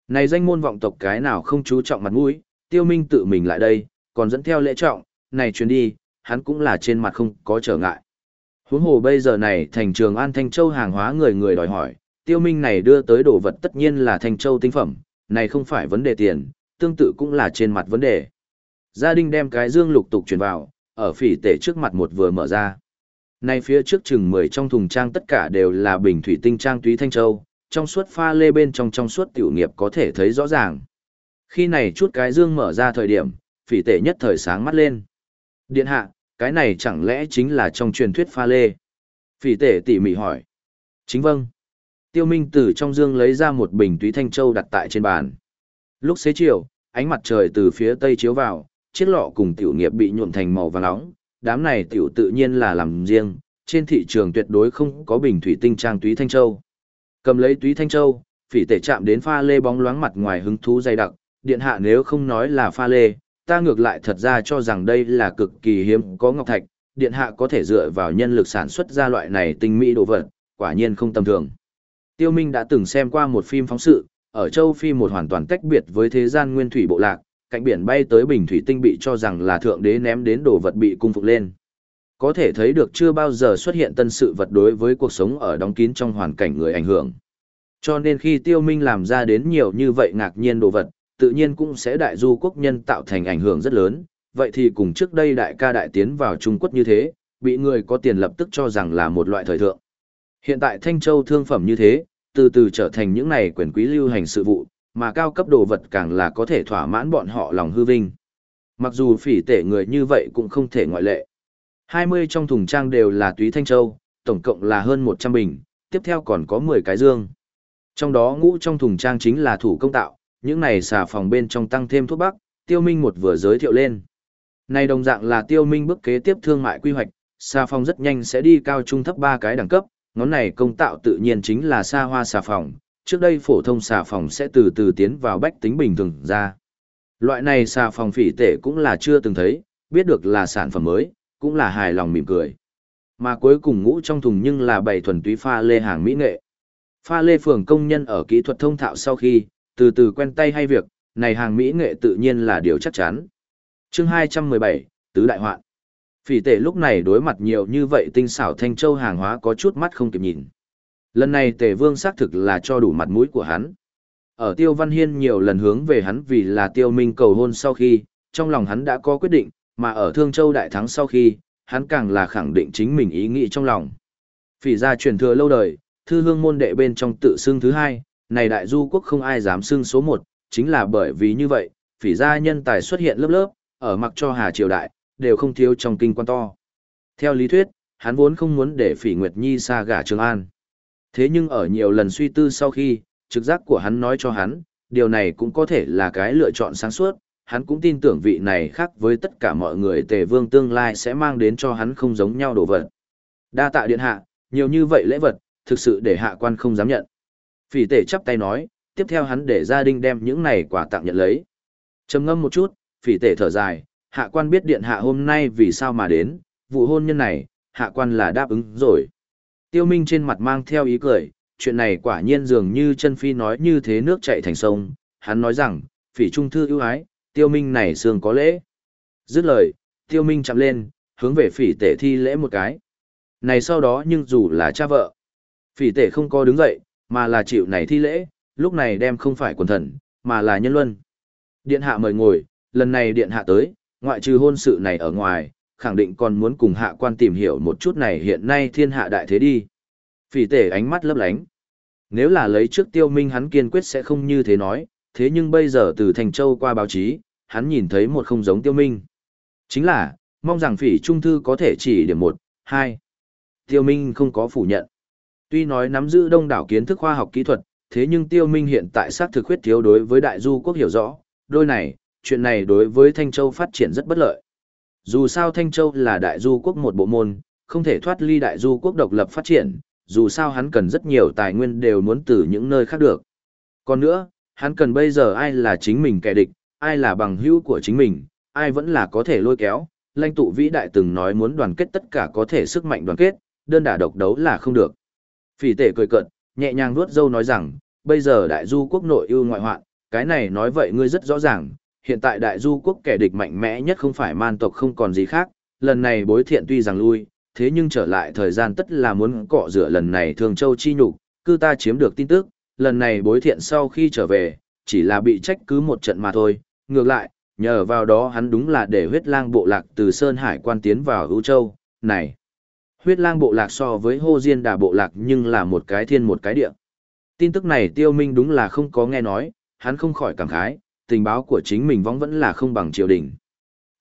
Này danh môn vọng tộc cái nào không chú trọng mặt mũi, tiêu minh tự mình lại đây, còn dẫn theo lễ trọng, này chuyến đi, hắn cũng là trên mặt không có trở ngại. Huống hồ bây giờ này thành trường An Thanh Châu hàng hóa người người đòi hỏi, tiêu minh này đưa tới đồ vật tất nhiên là Thanh Châu tinh phẩm, này không phải vấn đề tiền, tương tự cũng là trên mặt vấn đề. Gia đình đem cái dương lục tục chuyển vào, ở phỉ tể trước mặt một vừa mở ra. Nay phía trước chừng 10 trong thùng trang tất cả đều là bình thủy tinh trang túy thanh châu, trong suốt pha lê bên trong trong suốt tiểu nghiệp có thể thấy rõ ràng. Khi này chút cái dương mở ra thời điểm, phỉ tể nhất thời sáng mắt lên. Điện hạ, cái này chẳng lẽ chính là trong truyền thuyết pha lê? Phỉ tể tỉ mỉ hỏi. Chính vâng. Tiêu Minh từ trong dương lấy ra một bình túy thanh châu đặt tại trên bàn. Lúc xế chiều, ánh mặt trời từ phía tây chiếu vào, chiếc lọ cùng tiểu nghiệp bị nhuộm thành màu vàng nóng, đám này tiểu tự nhiên là làm riêng, trên thị trường tuyệt đối không có bình thủy tinh trang túy thanh châu. Cầm lấy túy thanh châu, phỉ tể chạm đến pha lê bóng loáng mặt ngoài hứng thú dày đặc, điện hạ nếu không nói là pha lê, ta ngược lại thật ra cho rằng đây là cực kỳ hiếm có ngọc thạch, điện hạ có thể dựa vào nhân lực sản xuất ra loại này tinh mỹ đồ vật, quả nhiên không tầm thường. Tiêu Minh đã từng xem qua một phim phóng sự, ở châu Phi một hoàn toàn tách biệt với thế gian nguyên thủy bộ lạc, cạnh biển bay tới bình thủy tinh bị cho rằng là thượng đế ném đến đồ vật bị cung phục lên. Có thể thấy được chưa bao giờ xuất hiện tân sự vật đối với cuộc sống ở đóng kín trong hoàn cảnh người ảnh hưởng. Cho nên khi tiêu minh làm ra đến nhiều như vậy ngạc nhiên đồ vật, tự nhiên cũng sẽ đại du quốc nhân tạo thành ảnh hưởng rất lớn, vậy thì cùng trước đây đại ca đại tiến vào Trung Quốc như thế, bị người có tiền lập tức cho rằng là một loại thời thượng. Hiện tại Thanh Châu thương phẩm như thế, từ từ trở thành những này quyền quý lưu hành sự vụ, mà cao cấp đồ vật càng là có thể thỏa mãn bọn họ lòng hư vinh. Mặc dù phỉ tể người như vậy cũng không thể ngoại lệ. 20 trong thùng trang đều là túy thanh châu, tổng cộng là hơn 100 bình, tiếp theo còn có 10 cái dương. Trong đó ngũ trong thùng trang chính là thủ công tạo, những này xà phòng bên trong tăng thêm thuốc bắc, tiêu minh một vừa giới thiệu lên. Này đồng dạng là tiêu minh bước kế tiếp thương mại quy hoạch, xà phòng rất nhanh sẽ đi cao trung thấp ba cái đẳng cấp, ngón này công tạo tự nhiên chính là xa hoa xà phòng, trước đây phổ thông xà phòng sẽ từ từ tiến vào bách tính bình thường ra. Loại này xà phòng phỉ tể cũng là chưa từng thấy, biết được là sản phẩm mới, cũng là hài lòng mỉm cười. Mà cuối cùng ngũ trong thùng nhưng là bảy thuần túy pha lê hàng mỹ nghệ. Pha lê phường công nhân ở kỹ thuật thông thạo sau khi, từ từ quen tay hay việc, này hàng mỹ nghệ tự nhiên là điều chắc chắn. chương 217, Tứ Đại Hoạn. Phỉ tể lúc này đối mặt nhiều như vậy tinh xảo thanh châu hàng hóa có chút mắt không kịp nhìn. Lần này tề vương xác thực là cho đủ mặt mũi của hắn. Ở tiêu văn hiên nhiều lần hướng về hắn vì là tiêu minh cầu hôn sau khi, trong lòng hắn đã có quyết định, mà ở Thương Châu Đại Thắng sau khi, hắn càng là khẳng định chính mình ý nghĩ trong lòng. Phỉ gia truyền thừa lâu đời, thư hương môn đệ bên trong tự xưng thứ hai, này đại du quốc không ai dám xưng số một, chính là bởi vì như vậy, phỉ gia nhân tài xuất hiện lớp lớp, ở mặc cho Hà Triều Đại, đều không thiếu trong kinh quan to. Theo lý thuyết, hắn vốn không muốn để phỉ Nguyệt Nhi xa gả Trường An. Thế nhưng ở nhiều lần suy tư sau khi, trực giác của hắn nói cho hắn, điều này cũng có thể là cái lựa chọn sáng suốt, hắn cũng tin tưởng vị này khác với tất cả mọi người tề vương tương lai sẽ mang đến cho hắn không giống nhau đồ vật. Đa tạ điện hạ, nhiều như vậy lễ vật, thực sự để hạ quan không dám nhận. Phỉ tể chắp tay nói, tiếp theo hắn để gia đình đem những này quà tặng nhận lấy. trầm ngâm một chút, phỉ tể thở dài, hạ quan biết điện hạ hôm nay vì sao mà đến, vụ hôn nhân này, hạ quan là đáp ứng rồi. Tiêu Minh trên mặt mang theo ý cười, chuyện này quả nhiên dường như chân phi nói như thế nước chảy thành sông, hắn nói rằng, phỉ trung thư ưu ái, tiêu minh này xương có lễ. Dứt lời, tiêu minh chạm lên, hướng về phỉ tể thi lễ một cái. Này sau đó nhưng dù là cha vợ, phỉ tể không có đứng dậy, mà là chịu này thi lễ, lúc này đem không phải quần thần, mà là nhân luân. Điện hạ mời ngồi, lần này điện hạ tới, ngoại trừ hôn sự này ở ngoài, khẳng định còn muốn cùng hạ quan tìm hiểu một chút này hiện nay thiên hạ đại thế đi. Phỉ tể ánh mắt lấp lánh. Nếu là lấy trước tiêu minh hắn kiên quyết sẽ không như thế nói, thế nhưng bây giờ từ Thành Châu qua báo chí, hắn nhìn thấy một không giống tiêu minh. Chính là, mong rằng phỉ trung thư có thể chỉ điểm một, hai. Tiêu minh không có phủ nhận. Tuy nói nắm giữ đông đảo kiến thức khoa học kỹ thuật, thế nhưng tiêu minh hiện tại xác thực khuyết thiếu đối với đại du quốc hiểu rõ, đôi này, chuyện này đối với Thanh Châu phát triển rất bất lợi. Dù sao Thanh Châu là đại du quốc một bộ môn, không thể thoát ly đại du quốc độc lập phát triển, dù sao hắn cần rất nhiều tài nguyên đều muốn từ những nơi khác được. Còn nữa, hắn cần bây giờ ai là chính mình kẻ địch, ai là bằng hữu của chính mình, ai vẫn là có thể lôi kéo. Lãnh tụ vĩ đại từng nói muốn đoàn kết tất cả có thể sức mạnh đoàn kết, đơn đả độc đấu là không được. Phỉ tể cười cận, nhẹ nhàng nuốt dâu nói rằng, bây giờ đại du quốc nội ưu ngoại hoạn, cái này nói vậy ngươi rất rõ ràng, hiện tại đại du quốc kẻ địch mạnh mẽ nhất không phải man tộc không còn gì khác, lần này bối thiện tuy rằng lui, thế nhưng trở lại thời gian tất là muốn cọ rửa lần này thường châu chi nhục, cư ta chiếm được tin tức, lần này bối thiện sau khi trở về, chỉ là bị trách cứ một trận mà thôi, ngược lại, nhờ vào đó hắn đúng là để huyết lang bộ lạc từ Sơn Hải quan tiến vào ưu châu, này. Huyết lang bộ lạc so với hô diên đà bộ lạc nhưng là một cái thiên một cái địa. Tin tức này tiêu minh đúng là không có nghe nói, hắn không khỏi cảm khái, tình báo của chính mình vong vẫn là không bằng triều đình.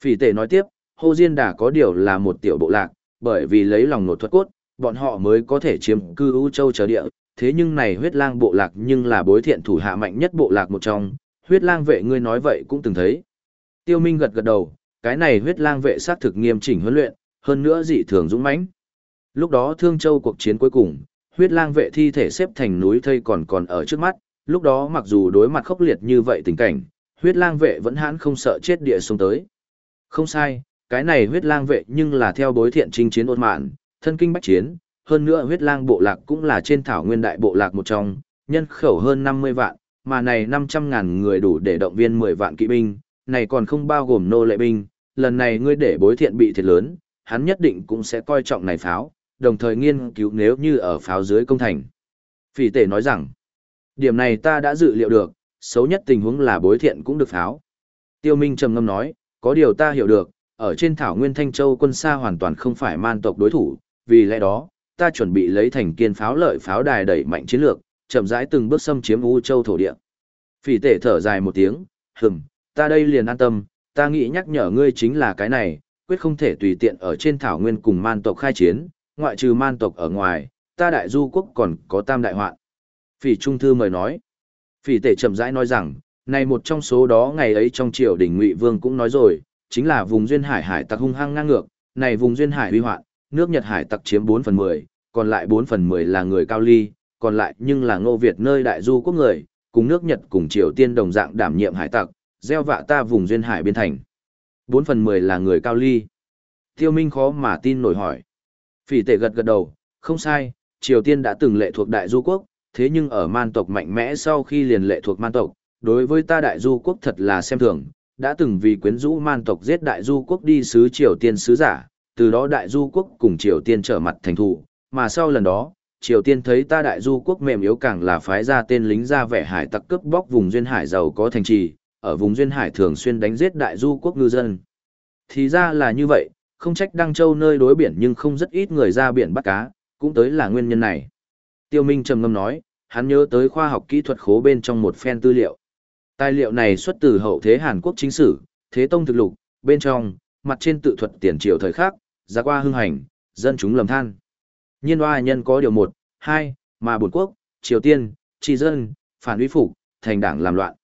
Phỉ Tề nói tiếp, Hồ diên đà có điều là một tiểu bộ lạc, bởi vì lấy lòng nột thuật cốt, bọn họ mới có thể chiếm cư ưu châu chờ địa, thế nhưng này huyết lang bộ lạc nhưng là bối thiện thủ hạ mạnh nhất bộ lạc một trong, huyết lang vệ ngươi nói vậy cũng từng thấy. Tiêu Minh gật gật đầu, cái này huyết lang vệ sát thực nghiêm chỉnh huấn luyện, hơn nữa dị thường dũng mãnh. Lúc đó Thương Châu cuộc chiến cuối cùng, huyết lang vệ thi thể xếp thành núi thây còn còn ở trước mắt, lúc đó mặc dù đối mặt khốc liệt như vậy tình cảnh, huyết lang vệ vẫn hãn không sợ chết địa xuống tới. Không sai, cái này huyết lang vệ nhưng là theo bối thiện trinh chiến ôn mạn, thân kinh bách chiến, hơn nữa huyết lang bộ lạc cũng là trên thảo nguyên đại bộ lạc một trong, nhân khẩu hơn 50 vạn, mà này 500 ngàn người đủ để động viên 10 vạn kỵ binh, này còn không bao gồm nô lệ binh, lần này ngươi để bối thiện bị thiệt lớn, hắn nhất định cũng sẽ coi trọng này pháo, đồng thời nghiên cứu nếu như ở pháo dưới công thành. Phỉ tể nói rằng, điểm này ta đã dự liệu được, xấu nhất tình huống là bối thiện cũng được pháo. Tiêu Minh trầm ngâm nói, có điều ta hiểu được, ở trên thảo nguyên Thanh Châu quân xa hoàn toàn không phải man tộc đối thủ, vì lẽ đó, ta chuẩn bị lấy thành kiên pháo lợi pháo đài đẩy mạnh chiến lược, chậm rãi từng bước xâm chiếm U Châu thổ địa. Phỉ tể thở dài một tiếng, hừm, ta đây liền an tâm, ta nghĩ nhắc nhở ngươi chính là cái này, quyết không thể tùy tiện ở trên thảo nguyên cùng man tộc khai chiến, ngoại trừ man tộc ở ngoài, ta đại du quốc còn có tam đại hoạn. Phỉ Trung Thư mời nói. Phỉ tể chậm rãi nói rằng, này một trong số đó ngày ấy trong triều đình Ngụy Vương cũng nói rồi, chính là vùng duyên hải hải tặc hung hăng ngang ngược, này vùng duyên hải uy hoạn, nước Nhật hải tặc chiếm 4 phần 10, còn lại 4 phần 10 là người cao ly, còn lại nhưng là ngô Việt nơi đại du quốc người, cùng nước Nhật cùng Triều Tiên đồng dạng đảm nhiệm hải tặc, gieo vạ ta vùng duyên hải biên thành. 4 phần 10 là người cao ly. Tiêu Minh khó mà tin nổi hỏi. Phỉ tệ gật gật đầu, không sai, Triều Tiên đã từng lệ thuộc đại du quốc, thế nhưng ở man tộc mạnh mẽ sau khi liền lệ thuộc man tộc, đối với ta đại du quốc thật là xem thường, đã từng vì quyến rũ man tộc giết đại du quốc đi sứ Triều Tiên sứ giả, từ đó đại du quốc cùng Triều Tiên trở mặt thành thù. mà sau lần đó, Triều Tiên thấy ta đại du quốc mềm yếu càng là phái ra tên lính ra vẻ hải tặc cướp bóc vùng duyên hải giàu có thành trì, ở vùng duyên hải thường xuyên đánh giết đại du quốc ngư dân. Thì ra là như vậy, không trách Đăng Châu nơi đối biển nhưng không rất ít người ra biển bắt cá, cũng tới là nguyên nhân này. Tiêu Minh trầm ngâm nói, hắn nhớ tới khoa học kỹ thuật khố bên trong một phen tư liệu. Tài liệu này xuất từ hậu thế Hàn Quốc chính sử, thế tông thực lục, bên trong, mặt trên tự thuật tiền triều thời khắc, giá qua hưng hành, dân chúng lầm than. Nhiên hoa nhân có điều một, hai, mà bổn quốc, Triều Tiên, tri dân, phản uy phục, thành đảng làm loạn.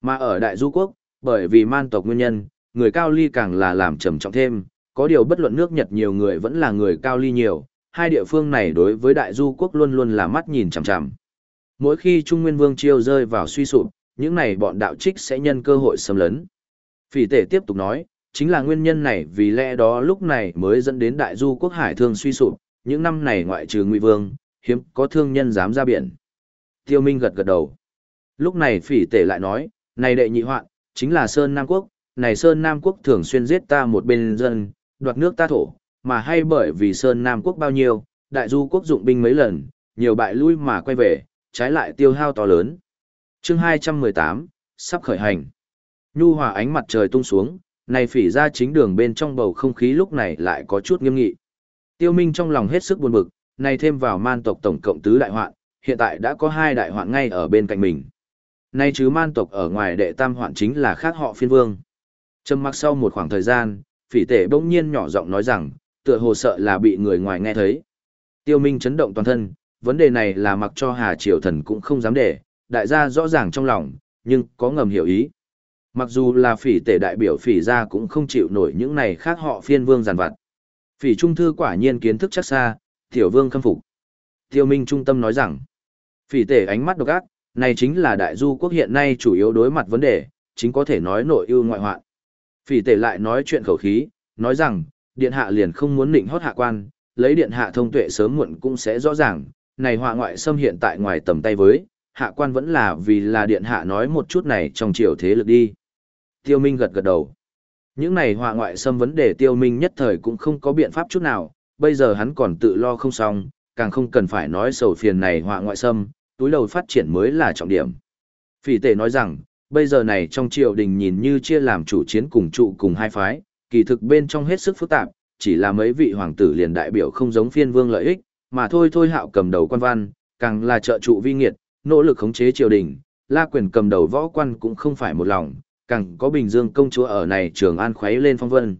Mà ở Đại Du Quốc, bởi vì man tộc nguyên nhân, người cao ly càng là làm trầm trọng thêm, có điều bất luận nước Nhật nhiều người vẫn là người cao ly nhiều, hai địa phương này đối với Đại Du Quốc luôn luôn là mắt nhìn chằm chằm. Mỗi khi Trung Nguyên Vương Triều rơi vào suy sụp, những này bọn đạo trích sẽ nhân cơ hội xâm lấn. Phỉ tể tiếp tục nói, chính là nguyên nhân này vì lẽ đó lúc này mới dẫn đến đại du quốc hải thương suy sụp, những năm này ngoại trừ Ngụy Vương, hiếm có thương nhân dám ra biển. Tiêu Minh gật gật đầu. Lúc này phỉ tể lại nói, này đệ nhị hoạn, chính là Sơn Nam Quốc, này Sơn Nam Quốc thường xuyên giết ta một bên dân, đoạt nước ta thổ, mà hay bởi vì Sơn Nam Quốc bao nhiêu, đại du quốc dụng binh mấy lần, nhiều bại lui mà quay về, trái lại tiêu hao to lớn. Chương 218, sắp khởi hành. Nhu hòa ánh mặt trời tung xuống, này phỉ ra chính đường bên trong bầu không khí lúc này lại có chút nghiêm nghị. Tiêu Minh trong lòng hết sức buồn bực, này thêm vào man tộc tổng cộng tứ đại hoạn, hiện tại đã có hai đại hoạn ngay ở bên cạnh mình. Nay chứ man tộc ở ngoài đệ tam hoạn chính là khác họ phiên vương. Trầm mặc sau một khoảng thời gian, phỉ tể bỗng nhiên nhỏ giọng nói rằng, tựa hồ sợ là bị người ngoài nghe thấy. Tiêu Minh chấn động toàn thân, vấn đề này là mặc cho Hà Triều Thần cũng không dám để, đại gia rõ ràng trong lòng, nhưng có ngầm hiểu ý. Mặc dù là phỉ tể đại biểu phỉ gia cũng không chịu nổi những này khác họ phiên vương giàn vặt. Phỉ trung thư quả nhiên kiến thức chắc xa, tiểu vương khâm phục. Tiêu Minh trung tâm nói rằng, phỉ tể ánh mắt độc ác, này chính là đại du quốc hiện nay chủ yếu đối mặt vấn đề, chính có thể nói nội ưu ngoại hoạn. Phỉ tể lại nói chuyện khẩu khí, nói rằng, điện hạ liền không muốn định hót hạ quan, lấy điện hạ thông tuệ sớm muộn cũng sẽ rõ ràng, này họa ngoại xâm hiện tại ngoài tầm tay với, hạ quan vẫn là vì là điện hạ nói một chút này trong triều thế lực đi. Tiêu Minh gật gật đầu. Những này họa ngoại xâm vấn đề Tiêu Minh nhất thời cũng không có biện pháp chút nào, bây giờ hắn còn tự lo không xong, càng không cần phải nói sầu phiền này họa ngoại xâm, túi đầu phát triển mới là trọng điểm. Phỉ tể nói rằng, bây giờ này trong triều đình nhìn như chia làm chủ chiến cùng trụ cùng hai phái, kỳ thực bên trong hết sức phức tạp, chỉ là mấy vị hoàng tử liền đại biểu không giống phiên vương lợi ích, mà thôi thôi hạo cầm đầu quan văn, càng là trợ trụ vi nghiệt, nỗ lực khống chế triều đình, la quyền cầm đầu võ quan cũng không phải một lòng, càng có Bình Dương công chúa ở này trường an khuấy lên phong vân.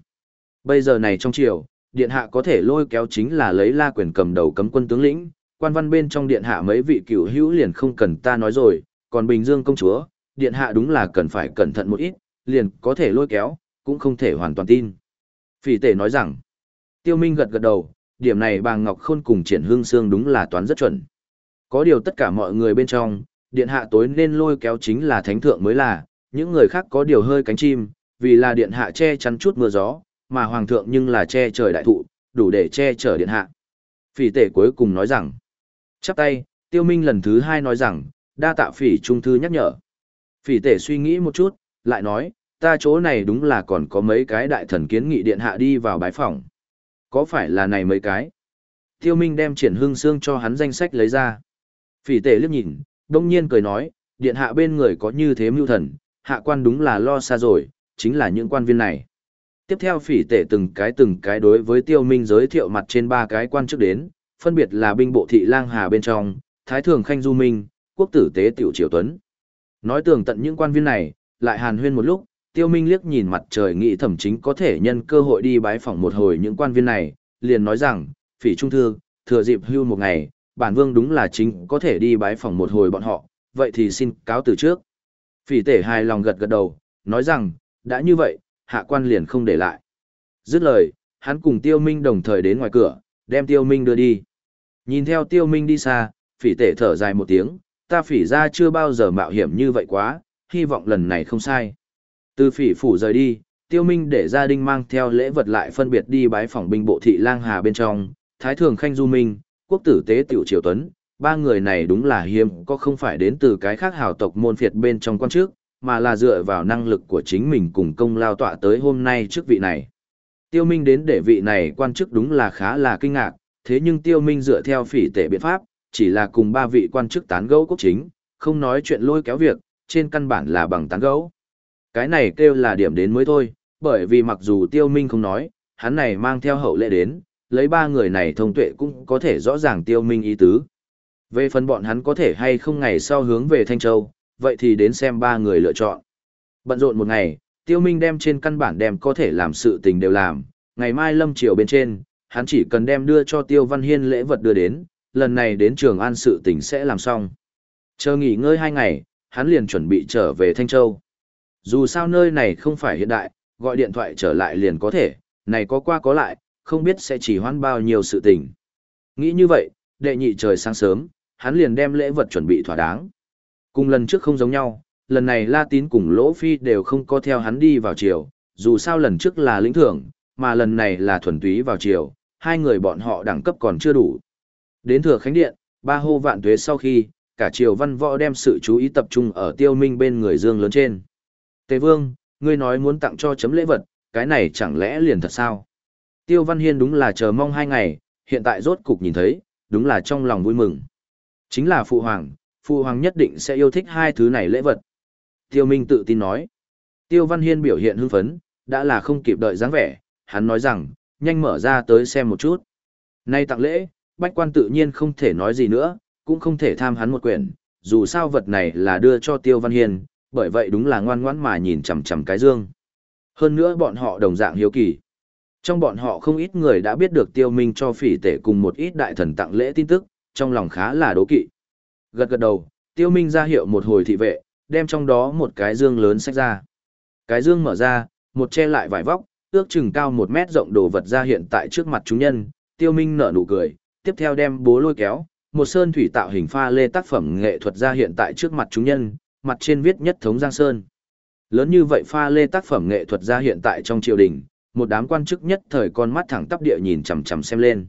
Bây giờ này trong triều, điện hạ có thể lôi kéo chính là lấy la quyền cầm đầu cấm quân tướng lĩnh, quan văn bên trong điện hạ mấy vị cựu hữu liền không cần ta nói rồi, còn Bình Dương công chúa, điện hạ đúng là cần phải cẩn thận một ít, liền có thể lôi kéo, cũng không thể hoàn toàn tin. Phỉ tể nói rằng, tiêu minh gật gật đầu, điểm này bà Ngọc Khôn cùng triển hương xương đúng là toán rất chuẩn. Có điều tất cả mọi người bên trong, điện hạ tối nên lôi kéo chính là thánh thượng mới là, những người khác có điều hơi cánh chim, vì là điện hạ che chắn chút mưa gió, mà hoàng thượng nhưng là che trời đại thụ, đủ để che chở điện hạ. Phỉ tể cuối cùng nói rằng, chắp tay, tiêu minh lần thứ hai nói rằng, đa tạ phỉ trung thư nhắc nhở. Phỉ tể suy nghĩ một chút, lại nói, ta chỗ này đúng là còn có mấy cái đại thần kiến nghị điện hạ đi vào bái phòng. Có phải là này mấy cái? Tiêu Minh đem triển hương xương cho hắn danh sách lấy ra. Phỉ tể liếc nhìn, đông nhiên cười nói, điện hạ bên người có như thế mưu thần, hạ quan đúng là lo xa rồi, chính là những quan viên này. Tiếp theo phỉ tể từng cái từng cái đối với tiêu minh giới thiệu mặt trên ba cái quan chức đến, phân biệt là binh bộ thị lang hà bên trong, thái thường khanh du minh, quốc tử tế tiểu triều tuấn. Nói tường tận những quan viên này, lại hàn huyên một lúc, tiêu minh liếc nhìn mặt trời nghĩ thẩm chính có thể nhân cơ hội đi bái phỏng một hồi những quan viên này, liền nói rằng, phỉ trung thư, thừa dịp hưu một ngày, bản vương đúng là chính có thể đi bái phỏng một hồi bọn họ, vậy thì xin cáo từ trước. Phỉ tể hài lòng gật gật đầu, nói rằng, đã như vậy, hạ quan liền không để lại. Dứt lời, hắn cùng tiêu minh đồng thời đến ngoài cửa, đem tiêu minh đưa đi. Nhìn theo tiêu minh đi xa, phỉ tể thở dài một tiếng, ta phỉ ra chưa bao giờ mạo hiểm như vậy quá, hy vọng lần này không sai. Từ phỉ phủ rời đi, tiêu minh để gia đình mang theo lễ vật lại phân biệt đi bái phỏng binh bộ thị lang hà bên trong, thái thường khanh du minh, quốc tử tế tiểu triều tuấn, ba người này đúng là hiếm có không phải đến từ cái khác hào tộc môn phiệt bên trong quan trước, mà là dựa vào năng lực của chính mình cùng công lao tọa tới hôm nay trước vị này. Tiêu Minh đến để vị này quan chức đúng là khá là kinh ngạc, thế nhưng Tiêu Minh dựa theo phỉ tệ biện pháp, chỉ là cùng ba vị quan chức tán gẫu quốc chính, không nói chuyện lôi kéo việc, trên căn bản là bằng tán gẫu. Cái này kêu là điểm đến mới thôi, bởi vì mặc dù Tiêu Minh không nói, hắn này mang theo hậu lệ đến, lấy ba người này thông tuệ cũng có thể rõ ràng tiêu minh ý tứ. Về phần bọn hắn có thể hay không ngày sau hướng về Thanh Châu, vậy thì đến xem ba người lựa chọn. Bận rộn một ngày, tiêu minh đem trên căn bản đem có thể làm sự tình đều làm, ngày mai lâm chiều bên trên, hắn chỉ cần đem đưa cho tiêu văn hiên lễ vật đưa đến, lần này đến trường an sự tình sẽ làm xong. Chờ nghỉ ngơi hai ngày, hắn liền chuẩn bị trở về Thanh Châu. Dù sao nơi này không phải hiện đại, gọi điện thoại trở lại liền có thể, này có qua có lại, không biết sẽ chỉ hoãn bao nhiêu sự tình. Nghĩ như vậy, đệ nhị trời sáng sớm, hắn liền đem lễ vật chuẩn bị thỏa đáng. Cùng lần trước không giống nhau, lần này La Tín cùng Lỗ Phi đều không có theo hắn đi vào chiều, dù sao lần trước là lĩnh thưởng, mà lần này là thuần túy vào chiều, hai người bọn họ đẳng cấp còn chưa đủ. Đến thừa khánh điện, ba hô vạn tuế sau khi, cả triều văn võ đem sự chú ý tập trung ở tiêu minh bên người dương lớn trên. Tề vương, ngươi nói muốn tặng cho chấm lễ vật, cái này chẳng lẽ liền thật sao? Tiêu văn hiên đúng là chờ mong hai ngày, hiện tại rốt cục nhìn thấy, đúng là trong lòng vui mừng. Chính là phụ hoàng, phụ hoàng nhất định sẽ yêu thích hai thứ này lễ vật. Tiêu Minh tự tin nói. Tiêu Văn Hiên biểu hiện hưng phấn, đã là không kịp đợi dáng vẻ, hắn nói rằng, nhanh mở ra tới xem một chút. Nay tặng lễ, bách quan tự nhiên không thể nói gì nữa, cũng không thể tham hắn một quyển, dù sao vật này là đưa cho Tiêu Văn Hiên, bởi vậy đúng là ngoan ngoãn mà nhìn chằm chằm cái dương. Hơn nữa bọn họ đồng dạng hiếu kỳ. Trong bọn họ không ít người đã biết được Tiêu Minh cho phỉ tể cùng một ít đại thần tặng lễ tin tức, trong lòng khá là đố kỵ. Gật gật đầu, Tiêu Minh ra hiệu một hồi thị vệ, đem trong đó một cái dương lớn sách ra. Cái dương mở ra, một che lại vải vóc, ước chừng cao một mét rộng đồ vật ra hiện tại trước mặt chúng nhân, tiêu minh nở nụ cười, tiếp theo đem bố lôi kéo, một sơn thủy tạo hình pha lê tác phẩm nghệ thuật ra hiện tại trước mặt chúng nhân, mặt trên viết nhất thống Giang Sơn. Lớn như vậy pha lê tác phẩm nghệ thuật ra hiện tại trong triều đình, một đám quan chức nhất thời con mắt thẳng tắp địa nhìn chằm chằm xem lên.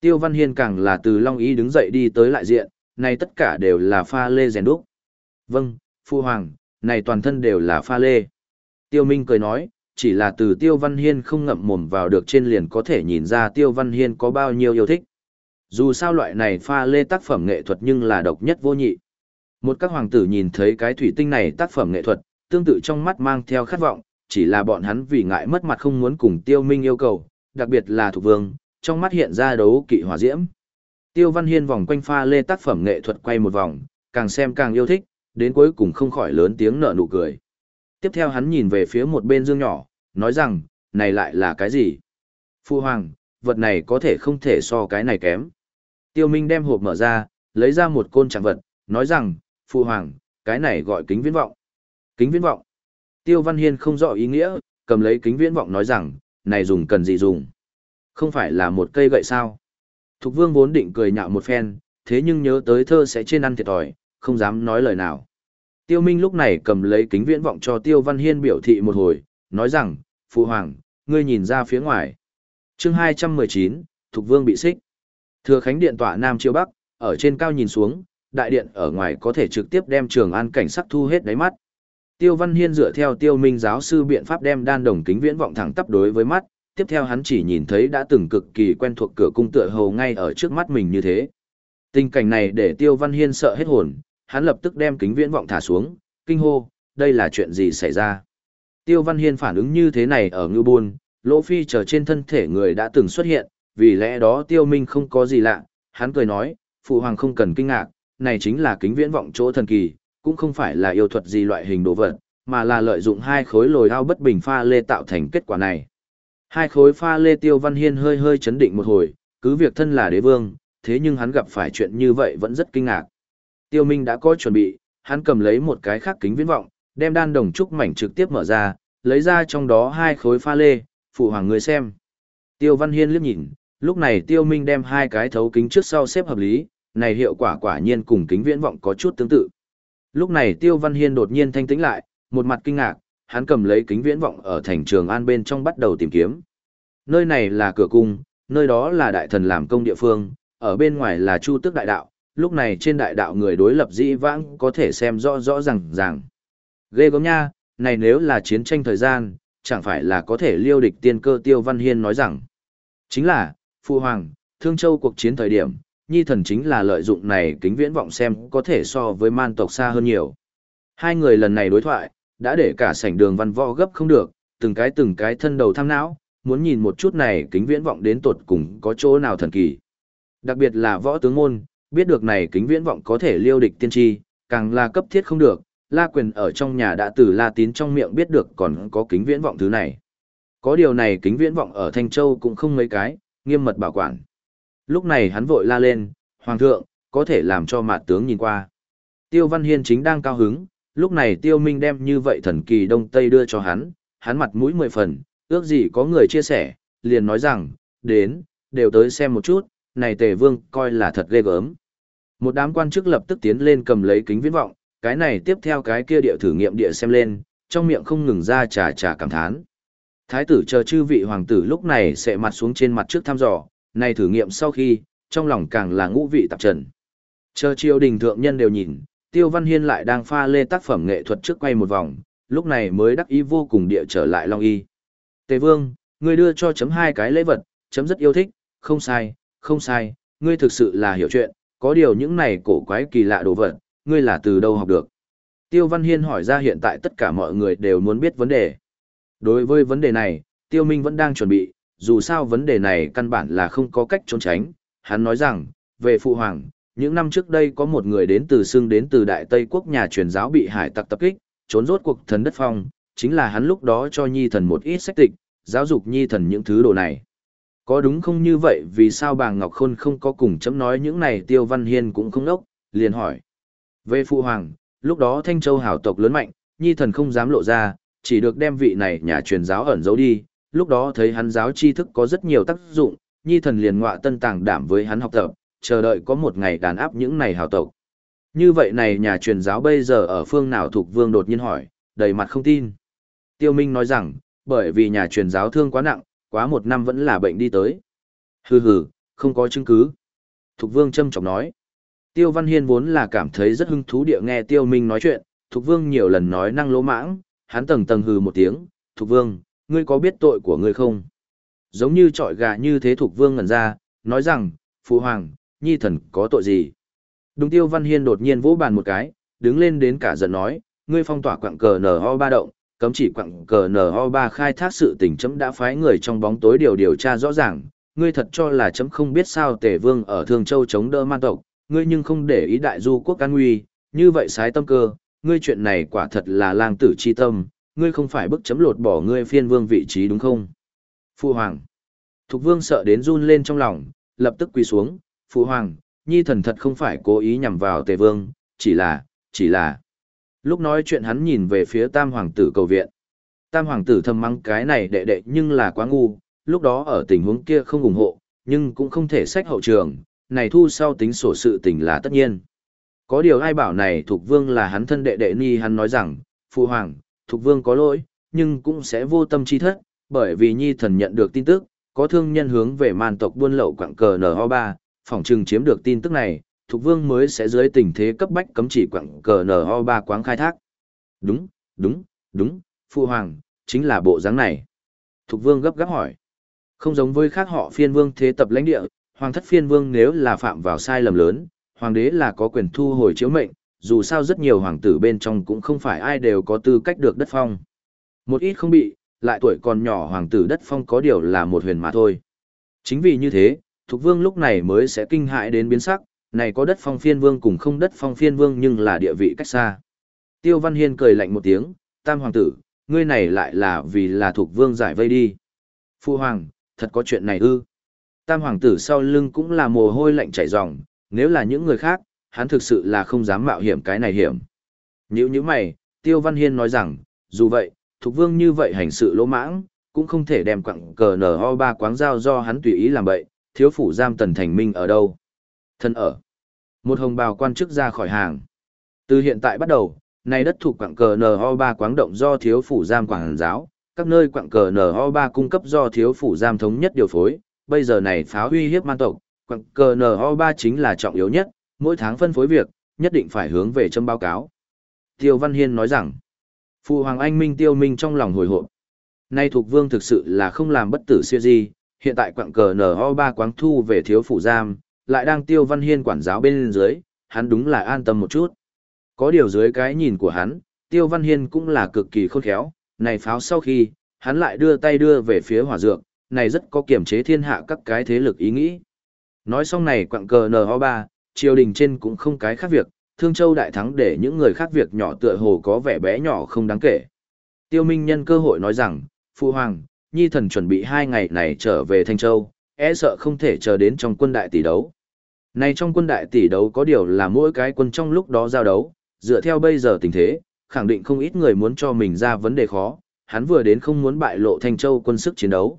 Tiêu Văn Hiên càng là từ Long Ý đứng dậy đi tới lại diện, này tất cả đều là pha lê rèn đúc. Vâng, Phu Hoàng, này toàn thân đều là pha lê. Tiêu Minh cười nói, chỉ là từ Tiêu Văn Hiên không ngậm mồm vào được trên liền có thể nhìn ra Tiêu Văn Hiên có bao nhiêu yêu thích. Dù sao loại này pha lê tác phẩm nghệ thuật nhưng là độc nhất vô nhị. Một các hoàng tử nhìn thấy cái thủy tinh này tác phẩm nghệ thuật, tương tự trong mắt mang theo khát vọng, chỉ là bọn hắn vì ngại mất mặt không muốn cùng Tiêu Minh yêu cầu, đặc biệt là thuộc vương, trong mắt hiện ra đấu kỵ hỏa diễm. Tiêu Văn Hiên vòng quanh pha lê tác phẩm nghệ thuật quay một vòng, càng xem càng yêu thích, đến cuối cùng không khỏi lớn tiếng nở nụ cười. Tiếp theo hắn nhìn về phía một bên dương nhỏ, nói rằng, này lại là cái gì? Phu hoàng, vật này có thể không thể so cái này kém. Tiêu Minh đem hộp mở ra, lấy ra một côn trạng vật, nói rằng, Phu hoàng, cái này gọi kính viễn vọng. Kính viễn vọng. Tiêu Văn Hiên không rõ ý nghĩa, cầm lấy kính viễn vọng nói rằng, này dùng cần gì dùng? Không phải là một cây gậy sao? Thục vương vốn định cười nhạo một phen, thế nhưng nhớ tới thơ sẽ trên ăn thiệt thòi, không dám nói lời nào. Tiêu Minh lúc này cầm lấy kính viễn vọng cho Tiêu Văn Hiên biểu thị một hồi, nói rằng, Phụ Hoàng, ngươi nhìn ra phía ngoài. chương 219, Thục Vương bị xích. Thừa Khánh Điện tỏa Nam Chiêu Bắc, ở trên cao nhìn xuống, đại điện ở ngoài có thể trực tiếp đem trường an cảnh sắc thu hết đáy mắt. Tiêu Văn Hiên dựa theo Tiêu Minh giáo sư biện pháp đem đan đồng kính viễn vọng thẳng tắp đối với mắt, tiếp theo hắn chỉ nhìn thấy đã từng cực kỳ quen thuộc cửa cung tựa hồ ngay ở trước mắt mình như thế. Tình cảnh này để Tiêu Văn Hiên sợ hết hồn, hắn lập tức đem kính viễn vọng thả xuống, kinh hô, đây là chuyện gì xảy ra. Tiêu Văn Hiên phản ứng như thế này ở ngư buôn, lỗ phi trở trên thân thể người đã từng xuất hiện, vì lẽ đó Tiêu Minh không có gì lạ, hắn cười nói, phụ hoàng không cần kinh ngạc, này chính là kính viễn vọng chỗ thần kỳ, cũng không phải là yêu thuật gì loại hình đồ vật, mà là lợi dụng hai khối lồi ao bất bình pha lê tạo thành kết quả này. Hai khối pha lê Tiêu Văn Hiên hơi hơi chấn định một hồi, cứ việc thân là đế vương, thế nhưng hắn gặp phải chuyện như vậy vẫn rất kinh ngạc. Tiêu Minh đã có chuẩn bị, hắn cầm lấy một cái khác kính viễn vọng, đem đan đồng trúc mảnh trực tiếp mở ra, lấy ra trong đó hai khối pha lê, phụ hoàng người xem. Tiêu Văn Hiên liếc nhìn, lúc này Tiêu Minh đem hai cái thấu kính trước sau xếp hợp lý, này hiệu quả quả nhiên cùng kính viễn vọng có chút tương tự. Lúc này Tiêu Văn Hiên đột nhiên thanh tĩnh lại, một mặt kinh ngạc, hắn cầm lấy kính viễn vọng ở thành trường an bên trong bắt đầu tìm kiếm. Nơi này là cửa cung, nơi đó là đại thần làm công địa phương, ở bên ngoài là chu tước đại đạo, lúc này trên đại đạo người đối lập dĩ vãng có thể xem rõ rõ ràng ràng. Ghê gớm nha, này nếu là chiến tranh thời gian, chẳng phải là có thể liêu địch tiên cơ Tiêu Văn Hiên nói rằng. Chính là, Phu Hoàng, Thương Châu cuộc chiến thời điểm, nhi thần chính là lợi dụng này kính viễn vọng xem có thể so với man tộc xa hơn nhiều. Hai người lần này đối thoại, đã để cả sảnh đường văn võ gấp không được, từng cái từng cái thân đầu tham não, muốn nhìn một chút này kính viễn vọng đến tột cùng có chỗ nào thần kỳ. Đặc biệt là võ tướng môn, biết được này kính viễn vọng có thể liêu địch tiên tri, càng là cấp thiết không được, La Quyền ở trong nhà đã từ La Tín trong miệng biết được còn có kính viễn vọng thứ này. Có điều này kính viễn vọng ở Thanh Châu cũng không mấy cái, nghiêm mật bảo quản. Lúc này hắn vội la lên, Hoàng thượng, có thể làm cho mạt tướng nhìn qua. Tiêu Văn Hiên chính đang cao hứng, lúc này Tiêu Minh đem như vậy thần kỳ Đông Tây đưa cho hắn, hắn mặt mũi mười phần, ước gì có người chia sẻ, liền nói rằng, đến, đều tới xem một chút, này tề vương coi là thật ghê gớm. Một đám quan chức lập tức tiến lên cầm lấy kính viễn vọng, cái này tiếp theo cái kia địa thử nghiệm địa xem lên, trong miệng không ngừng ra trà trà cảm thán. Thái tử chờ chư vị hoàng tử lúc này sẽ mặt xuống trên mặt trước thăm dò, này thử nghiệm sau khi, trong lòng càng là ngũ vị tạp trần. Chờ triều đình thượng nhân đều nhìn, Tiêu Văn Hiên lại đang pha lê tác phẩm nghệ thuật trước quay một vòng, lúc này mới đắc ý vô cùng địa trở lại Long Y. Tề Vương, ngươi đưa cho chấm hai cái lễ vật, chấm rất yêu thích, không sai, không sai, ngươi thực sự là hiểu chuyện, có điều những này cổ quái kỳ lạ đồ vật, ngươi là từ đâu học được. Tiêu Văn Hiên hỏi ra hiện tại tất cả mọi người đều muốn biết vấn đề. Đối với vấn đề này, Tiêu Minh vẫn đang chuẩn bị, dù sao vấn đề này căn bản là không có cách trốn tránh. Hắn nói rằng, về Phụ Hoàng, những năm trước đây có một người đến từ xương đến từ Đại Tây Quốc nhà truyền giáo bị hải tặc tập kích, trốn rốt cuộc thần đất phong, chính là hắn lúc đó cho nhi thần một ít sách tịch, giáo dục nhi thần những thứ đồ này. Có đúng không như vậy vì sao bà Ngọc Khôn không có cùng chấm nói những này Tiêu Văn Hiên cũng không đốc, liền hỏi. Về Phụ Hoàng, lúc đó Thanh Châu hảo tộc lớn mạnh, nhi thần không dám lộ ra, chỉ được đem vị này nhà truyền giáo ẩn giấu đi, lúc đó thấy hắn giáo tri thức có rất nhiều tác dụng, nhi thần liền ngọa tân tàng đảm với hắn học tập, chờ đợi có một ngày đàn áp những này hào tộc. Như vậy này nhà truyền giáo bây giờ ở phương nào thuộc vương đột nhiên hỏi, đầy mặt không tin. Tiêu Minh nói rằng, bởi vì nhà truyền giáo thương quá nặng, quá một năm vẫn là bệnh đi tới. Hừ hừ, không có chứng cứ. Thục vương châm trọng nói. Tiêu Văn Hiên vốn là cảm thấy rất hứng thú địa nghe Tiêu Minh nói chuyện, Thục vương nhiều lần nói năng lỗ mãng, hắn tầng tầng hừ một tiếng, Thục vương, ngươi có biết tội của ngươi không? Giống như trọi gà như thế thuộc vương ngẩn ra, nói rằng, Phụ Hoàng, Nhi thần có tội gì? Đúng Tiêu Văn Hiên đột nhiên vỗ bàn một cái, đứng lên đến cả giận nói, ngươi phong tỏa quặng cờ nho ba động, cấm chỉ quặng cờ nho ba khai thác sự tình chấm đã phái người trong bóng tối điều điều tra rõ ràng, ngươi thật cho là chấm không biết sao tề vương ở Thương Châu chống đỡ man tộc, ngươi nhưng không để ý đại du quốc an nguy, như vậy sái tâm cơ, ngươi chuyện này quả thật là lang tử chi tâm, ngươi không phải bức chấm lột bỏ ngươi phiên vương vị trí đúng không? Phu Hoàng. Thục vương sợ đến run lên trong lòng, lập tức quỳ xuống, Phu Hoàng, nhi thần thật không phải cố ý nhằm vào tề vương, chỉ là, chỉ là. Lúc nói chuyện hắn nhìn về phía tam hoàng tử cầu viện. Tam hoàng tử thầm mắng cái này đệ đệ nhưng là quá ngu, lúc đó ở tình huống kia không ủng hộ, nhưng cũng không thể sách hậu trường, này thu sau tính sổ sự tình là tất nhiên. Có điều ai bảo này thuộc vương là hắn thân đệ đệ ni hắn nói rằng, phụ hoàng, thuộc vương có lỗi, nhưng cũng sẽ vô tâm chi thất, bởi vì nhi thần nhận được tin tức, có thương nhân hướng về man tộc buôn lậu quặng cờ NO3, phòng trừng chiếm được tin tức này, thuộc vương mới sẽ dưới tình thế cấp bách cấm chỉ quặng cờ NO3 quáng khai thác. Đúng, đúng, đúng, phụ hoàng, chính là bộ dáng này. Thục vương gấp gáp hỏi. Không giống với khác họ phiên vương thế tập lãnh địa, hoàng thất phiên vương nếu là phạm vào sai lầm lớn, hoàng đế là có quyền thu hồi chiếu mệnh, dù sao rất nhiều hoàng tử bên trong cũng không phải ai đều có tư cách được đất phong. Một ít không bị, lại tuổi còn nhỏ hoàng tử đất phong có điều là một huyền mà thôi. Chính vì như thế, Thục Vương lúc này mới sẽ kinh hại đến biến sắc, này có đất phong phiên vương cùng không đất phong phiên vương nhưng là địa vị cách xa. Tiêu Văn Hiên cười lạnh một tiếng, tam hoàng tử, ngươi này lại là vì là Thục Vương giải vây đi. Phu hoàng, thật có chuyện này ư. Tam hoàng tử sau lưng cũng là mồ hôi lạnh chảy ròng, nếu là những người khác, hắn thực sự là không dám mạo hiểm cái này hiểm. Nhữ như mày, Tiêu Văn Hiên nói rằng, dù vậy, Thục Vương như vậy hành sự lỗ mãng, cũng không thể đem quặng cờ nở ho ba quáng giao do hắn tùy ý làm bậy, thiếu phủ giam tần thành minh ở đâu. Thân ở. Một hồng bào quan chức ra khỏi hàng. Từ hiện tại bắt đầu, nay đất thuộc quặng cờ nở ho ba quáng động do thiếu phủ giam quảng giáo, các nơi quặng cờ nở ho ba cung cấp do thiếu phủ giam thống nhất điều phối, bây giờ này phá huy hiếp man tộc, quặng cờ ho ba chính là trọng yếu nhất, mỗi tháng phân phối việc, nhất định phải hướng về châm báo cáo. Tiêu Văn Hiên nói rằng, Phụ Hoàng Anh Minh Tiêu Minh trong lòng hồi hộp. Nay thuộc vương thực sự là không làm bất tử siêu gì, hiện tại quặng cờ nho ba quáng thu về thiếu phủ giam, lại đang Tiêu Văn Hiên quản giáo bên dưới, hắn đúng là an tâm một chút. Có điều dưới cái nhìn của hắn, Tiêu Văn Hiên cũng là cực kỳ khôn khéo, này pháo sau khi, hắn lại đưa tay đưa về phía hỏa dược, này rất có kiểm chế thiên hạ các cái thế lực ý nghĩ. Nói xong này quặng cờ NO3, triều đình trên cũng không cái khác việc, Thương Châu đại thắng để những người khác việc nhỏ tựa hồ có vẻ bé nhỏ không đáng kể. Tiêu Minh nhân cơ hội nói rằng, Phụ Hoàng, Nhi thần chuẩn bị hai ngày này trở về Thanh Châu, e sợ không thể chờ đến trong quân đại tỷ đấu. Này trong quân đại tỷ đấu có điều là mỗi cái quân trong lúc đó giao đấu, dựa theo bây giờ tình thế, khẳng định không ít người muốn cho mình ra vấn đề khó, hắn vừa đến không muốn bại lộ Thanh Châu quân sức chiến đấu.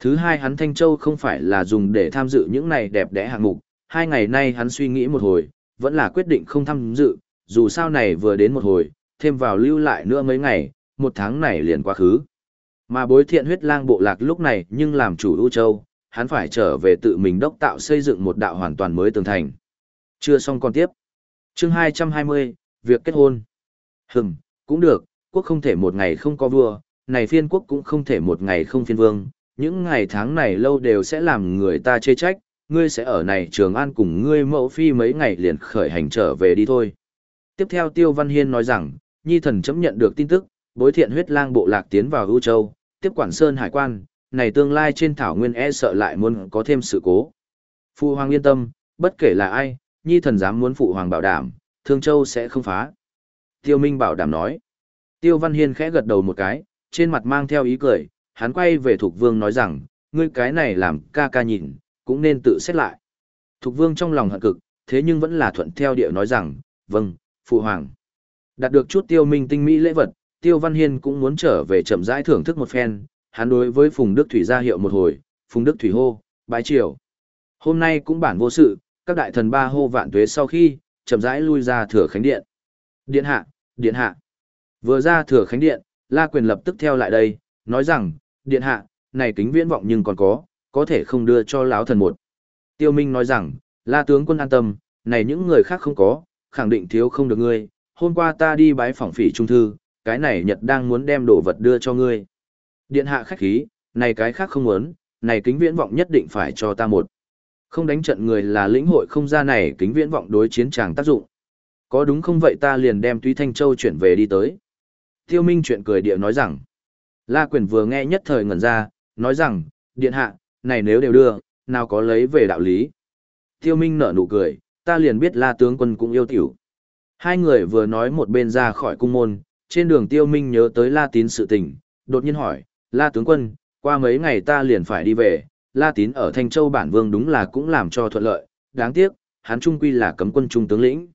Thứ hai hắn Thanh Châu không phải là dùng để tham dự những này đẹp đẽ hạng mục, hai ngày nay hắn suy nghĩ một hồi, vẫn là quyết định không tham dự, dù sao này vừa đến một hồi, thêm vào lưu lại nữa mấy ngày, một tháng này liền quá khứ. Mà bối thiện huyết lang bộ lạc lúc này nhưng làm chủ ưu châu, hắn phải trở về tự mình đốc tạo xây dựng một đạo hoàn toàn mới tường thành. Chưa xong còn tiếp. Chương 220, việc kết hôn. Hừm, cũng được, quốc không thể một ngày không có vua, này phiên quốc cũng không thể một ngày không phiên vương, những ngày tháng này lâu đều sẽ làm người ta chê trách, ngươi sẽ ở này trường an cùng ngươi mẫu phi mấy ngày liền khởi hành trở về đi thôi. Tiếp theo Tiêu Văn Hiên nói rằng, Nhi thần chấm nhận được tin tức, bối thiện huyết lang bộ lạc tiến vào ưu châu, tiếp quản sơn hải quan, này tương lai trên thảo nguyên e sợ lại muốn có thêm sự cố. Phụ hoàng yên tâm, bất kể là ai, Nhi thần dám muốn phụ hoàng bảo đảm, Thương Châu sẽ không phá. Tiêu Minh bảo đảm nói. Tiêu Văn Hiên khẽ gật đầu một cái, trên mặt mang theo ý cười, hắn quay về Thục Vương nói rằng, ngươi cái này làm ca ca nhìn, cũng nên tự xét lại. Thục Vương trong lòng hận cực, thế nhưng vẫn là thuận theo địa nói rằng, vâng, phụ hoàng. Đạt được chút tiêu minh tinh mỹ lễ vật, tiêu văn hiên cũng muốn trở về chậm rãi thưởng thức một phen, hắn đối với Phùng Đức Thủy ra hiệu một hồi, Phùng Đức Thủy hô, bái triều. Hôm nay cũng bản vô sự, các đại thần ba hô vạn tuế sau khi, chậm rãi lui ra thừa khánh điện. Điện hạ, điện hạ. Vừa ra thừa khánh điện, La Quyền lập tức theo lại đây, nói rằng, điện hạ, này kính viễn vọng nhưng còn có, có thể không đưa cho lão thần một. Tiêu Minh nói rằng, La tướng quân an tâm, này những người khác không có, khẳng định thiếu không được ngươi. Hôm qua ta đi bái phỏng phỉ trung thư, cái này Nhật đang muốn đem đồ vật đưa cho ngươi. Điện hạ khách khí, này cái khác không muốn, này kính viễn vọng nhất định phải cho ta một. Không đánh trận người là lĩnh hội không ra này kính viễn vọng đối chiến tràng tác dụng. Có đúng không vậy ta liền đem tuy Thanh Châu chuyển về đi tới. Tiêu Minh chuyện cười địa nói rằng. La Quyền vừa nghe nhất thời ngẩn ra, nói rằng, điện hạ, này nếu đều đưa, nào có lấy về đạo lý. Tiêu Minh nở nụ cười, ta liền biết La tướng quân cũng yêu tiểu. Hai người vừa nói một bên ra khỏi cung môn, trên đường Tiêu Minh nhớ tới La Tín sự tình, đột nhiên hỏi, La tướng quân, qua mấy ngày ta liền phải đi về, La Tín ở Thanh Châu bản vương đúng là cũng làm cho thuận lợi, đáng tiếc, hắn trung quy là cấm quân trung tướng lĩnh.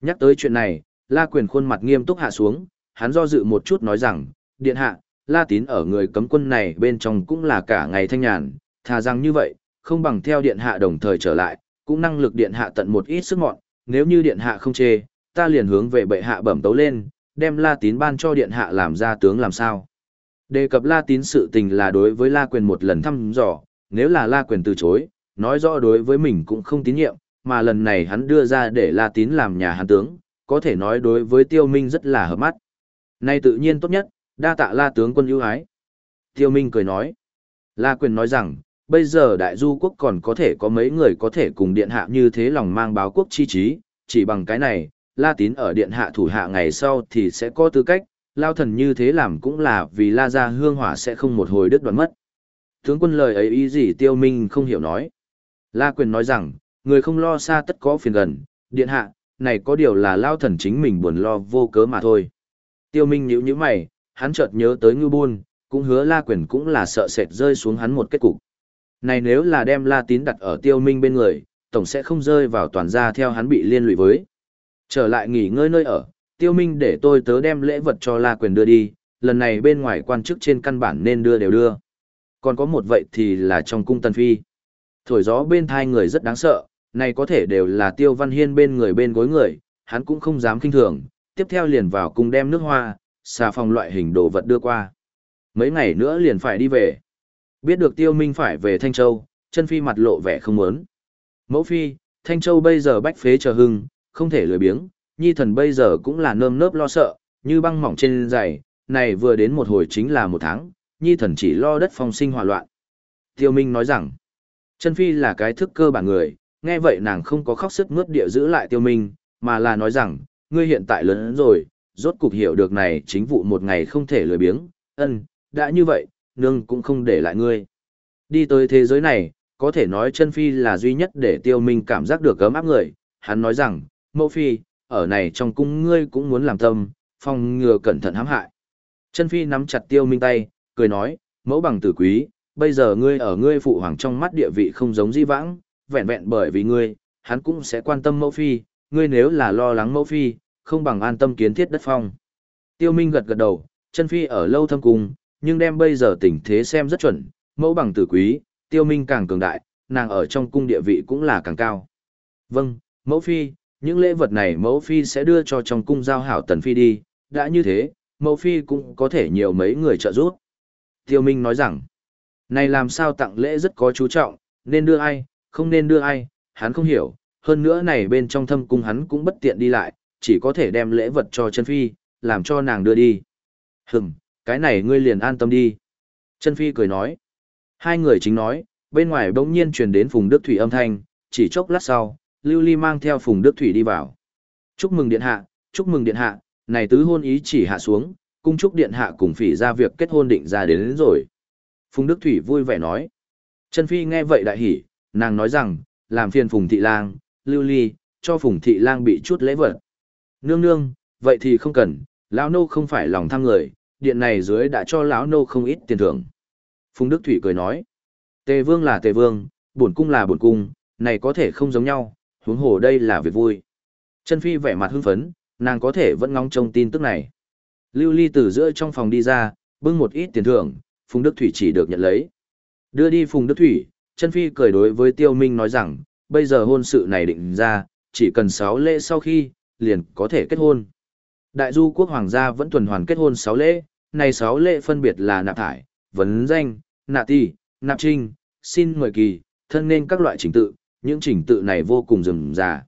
Nhắc tới chuyện này, La Quyền khuôn mặt nghiêm túc hạ xuống, hắn do dự một chút nói rằng, điện hạ, La Tín ở người cấm quân này bên trong cũng là cả ngày thanh nhàn, thà rằng như vậy, không bằng theo điện hạ đồng thời trở lại, cũng năng lực điện hạ tận một ít sức mọn, nếu như điện hạ không chê, ta liền hướng về bệ hạ bẩm tấu lên, đem La Tín ban cho điện hạ làm ra tướng làm sao. Đề cập La Tín sự tình là đối với La Quyền một lần thăm dò, nếu là La Quyền từ chối, nói rõ đối với mình cũng không tín nhiệm, mà lần này hắn đưa ra để La Tín làm nhà hắn tướng, có thể nói đối với Tiêu Minh rất là hợp mắt. Nay tự nhiên tốt nhất, đa tạ La tướng quân ưu ái. Tiêu Minh cười nói. La Quyền nói rằng, bây giờ đại du quốc còn có thể có mấy người có thể cùng điện hạ như thế lòng mang báo quốc chi trí, chỉ bằng cái này, La Tín ở điện hạ thủ hạ ngày sau thì sẽ có tư cách, lao thần như thế làm cũng là vì La gia hương hỏa sẽ không một hồi đứt đoạn mất. Tướng quân lời ấy ý gì tiêu minh không hiểu nói. La Quyền nói rằng, người không lo xa tất có phiền gần, điện hạ, này có điều là lao thần chính mình buồn lo vô cớ mà thôi. Tiêu minh nhíu nhíu mày, hắn chợt nhớ tới ngưu buôn, cũng hứa La Quyền cũng là sợ sệt rơi xuống hắn một kết cục. Này nếu là đem La Tín đặt ở tiêu minh bên người, tổng sẽ không rơi vào toàn gia theo hắn bị liên lụy với. Trở lại nghỉ ngơi nơi ở, tiêu minh để tôi tớ đem lễ vật cho La Quyền đưa đi, lần này bên ngoài quan chức trên căn bản nên đưa đều đưa. Còn có một vậy thì là trong cung Tân Phi. Thổi gió bên thai người rất đáng sợ, này có thể đều là tiêu văn hiên bên người bên gối người, hắn cũng không dám kinh thường, tiếp theo liền vào cung đem nước hoa, xà phòng loại hình đồ vật đưa qua. Mấy ngày nữa liền phải đi về. Biết được tiêu minh phải về Thanh Châu, chân phi mặt lộ vẻ không muốn. Mẫu phi, Thanh Châu bây giờ bách phế chờ hưng, không thể lười biếng, nhi thần bây giờ cũng là nơm nớp lo sợ, như băng mỏng trên giày, này vừa đến một hồi chính là một tháng, nhi thần chỉ lo đất phong sinh hỏa loạn. Tiêu Minh nói rằng, chân phi là cái thức cơ bản người, nghe vậy nàng không có khóc sức mướt địa giữ lại tiêu minh, mà là nói rằng, ngươi hiện tại lớn rồi, rốt cục hiểu được này chính vụ một ngày không thể lười biếng, ân, đã như vậy, nương cũng không để lại ngươi. Đi tới thế giới này, có thể nói chân phi là duy nhất để tiêu minh cảm giác được gấm áp người. Hắn nói rằng, mẫu phi, ở này trong cung ngươi cũng muốn làm tâm, phòng ngừa cẩn thận hãm hại. Chân phi nắm chặt tiêu minh tay, cười nói, mẫu bằng tử quý, bây giờ ngươi ở ngươi phụ hoàng trong mắt địa vị không giống di vãng, vẹn vẹn bởi vì ngươi, hắn cũng sẽ quan tâm mẫu phi, ngươi nếu là lo lắng mẫu phi, không bằng an tâm kiến thiết đất phong. Tiêu Minh gật gật đầu, chân phi ở lâu thâm cung, nhưng đem bây giờ tình thế xem rất chuẩn, mẫu bằng tử quý, tiêu minh càng cường đại, nàng ở trong cung địa vị cũng là càng cao. Vâng, mẫu phi, những lễ vật này mẫu phi sẽ đưa cho trong cung giao hảo tần phi đi, đã như thế, mẫu phi cũng có thể nhiều mấy người trợ giúp. Tiêu Minh nói rằng, này làm sao tặng lễ rất có chú trọng, nên đưa ai, không nên đưa ai, hắn không hiểu, hơn nữa này bên trong thâm cung hắn cũng bất tiện đi lại, chỉ có thể đem lễ vật cho chân phi, làm cho nàng đưa đi. Hừm, cái này ngươi liền an tâm đi. Chân phi cười nói. Hai người chính nói, bên ngoài bỗng nhiên truyền đến Phùng Đức Thủy âm thanh, chỉ chốc lát sau, Lưu Ly mang theo Phùng Đức Thủy đi vào. Chúc mừng điện hạ, chúc mừng điện hạ, này tứ hôn ý chỉ hạ xuống, cung chúc điện hạ cùng phỉ ra việc kết hôn định ra đến, đến rồi. Phùng Đức Thủy vui vẻ nói. Chân Phi nghe vậy đại hỉ, nàng nói rằng, làm phiền Phùng Thị Lang, Lưu Ly, cho Phùng Thị Lang bị chút lễ vật. Nương nương, vậy thì không cần, lão nô không phải lòng tham người, điện này dưới đã cho lão nô không ít tiền thưởng. Phùng Đức Thủy cười nói, Tề Vương là Tề Vương, bổn cung là bổn cung, này có thể không giống nhau, huống hồ đây là việc vui. Chân Phi vẻ mặt hưng phấn, nàng có thể vẫn ngóng trông tin tức này. Lưu Ly từ giữa trong phòng đi ra, bưng một ít tiền thưởng, Phùng Đức Thủy chỉ được nhận lấy. Đưa đi Phùng Đức Thủy, chân Phi cười đối với Tiêu Minh nói rằng, bây giờ hôn sự này định ra, chỉ cần 6 lễ sau khi, liền có thể kết hôn. Đại du quốc hoàng gia vẫn tuần hoàn kết hôn sáu lễ, này sáu lễ phân biệt là nạp thải, vấn danh, nạp ti, nạp trinh, xin mời kỳ, thân nên các loại trình tự, những trình tự này vô cùng rườm rà.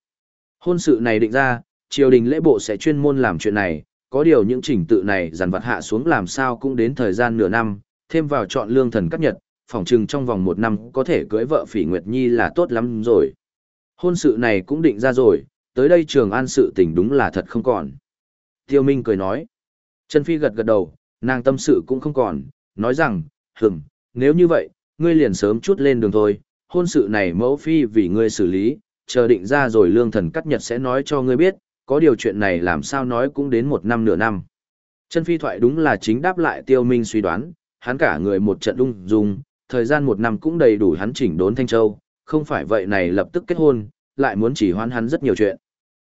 Hôn sự này định ra, triều đình lễ bộ sẽ chuyên môn làm chuyện này, có điều những trình tự này dàn vật hạ xuống làm sao cũng đến thời gian nửa năm, thêm vào chọn lương thần cắt nhật, phỏng chừng trong vòng một năm có thể cưới vợ Phỉ Nguyệt Nhi là tốt lắm rồi. Hôn sự này cũng định ra rồi, tới đây trường an sự tình đúng là thật không còn. Tiêu Minh cười nói. Trần Phi gật gật đầu, nàng tâm sự cũng không còn, nói rằng, hừm, nếu như vậy, ngươi liền sớm chút lên đường thôi, hôn sự này mẫu phi vì ngươi xử lý, chờ định ra rồi lương thần cắt nhật sẽ nói cho ngươi biết, có điều chuyện này làm sao nói cũng đến một năm nửa năm. Trần phi thoại đúng là chính đáp lại tiêu minh suy đoán, hắn cả người một trận đung dung, thời gian một năm cũng đầy đủ hắn chỉnh đốn Thanh Châu, không phải vậy này lập tức kết hôn, lại muốn chỉ hoãn hắn rất nhiều chuyện.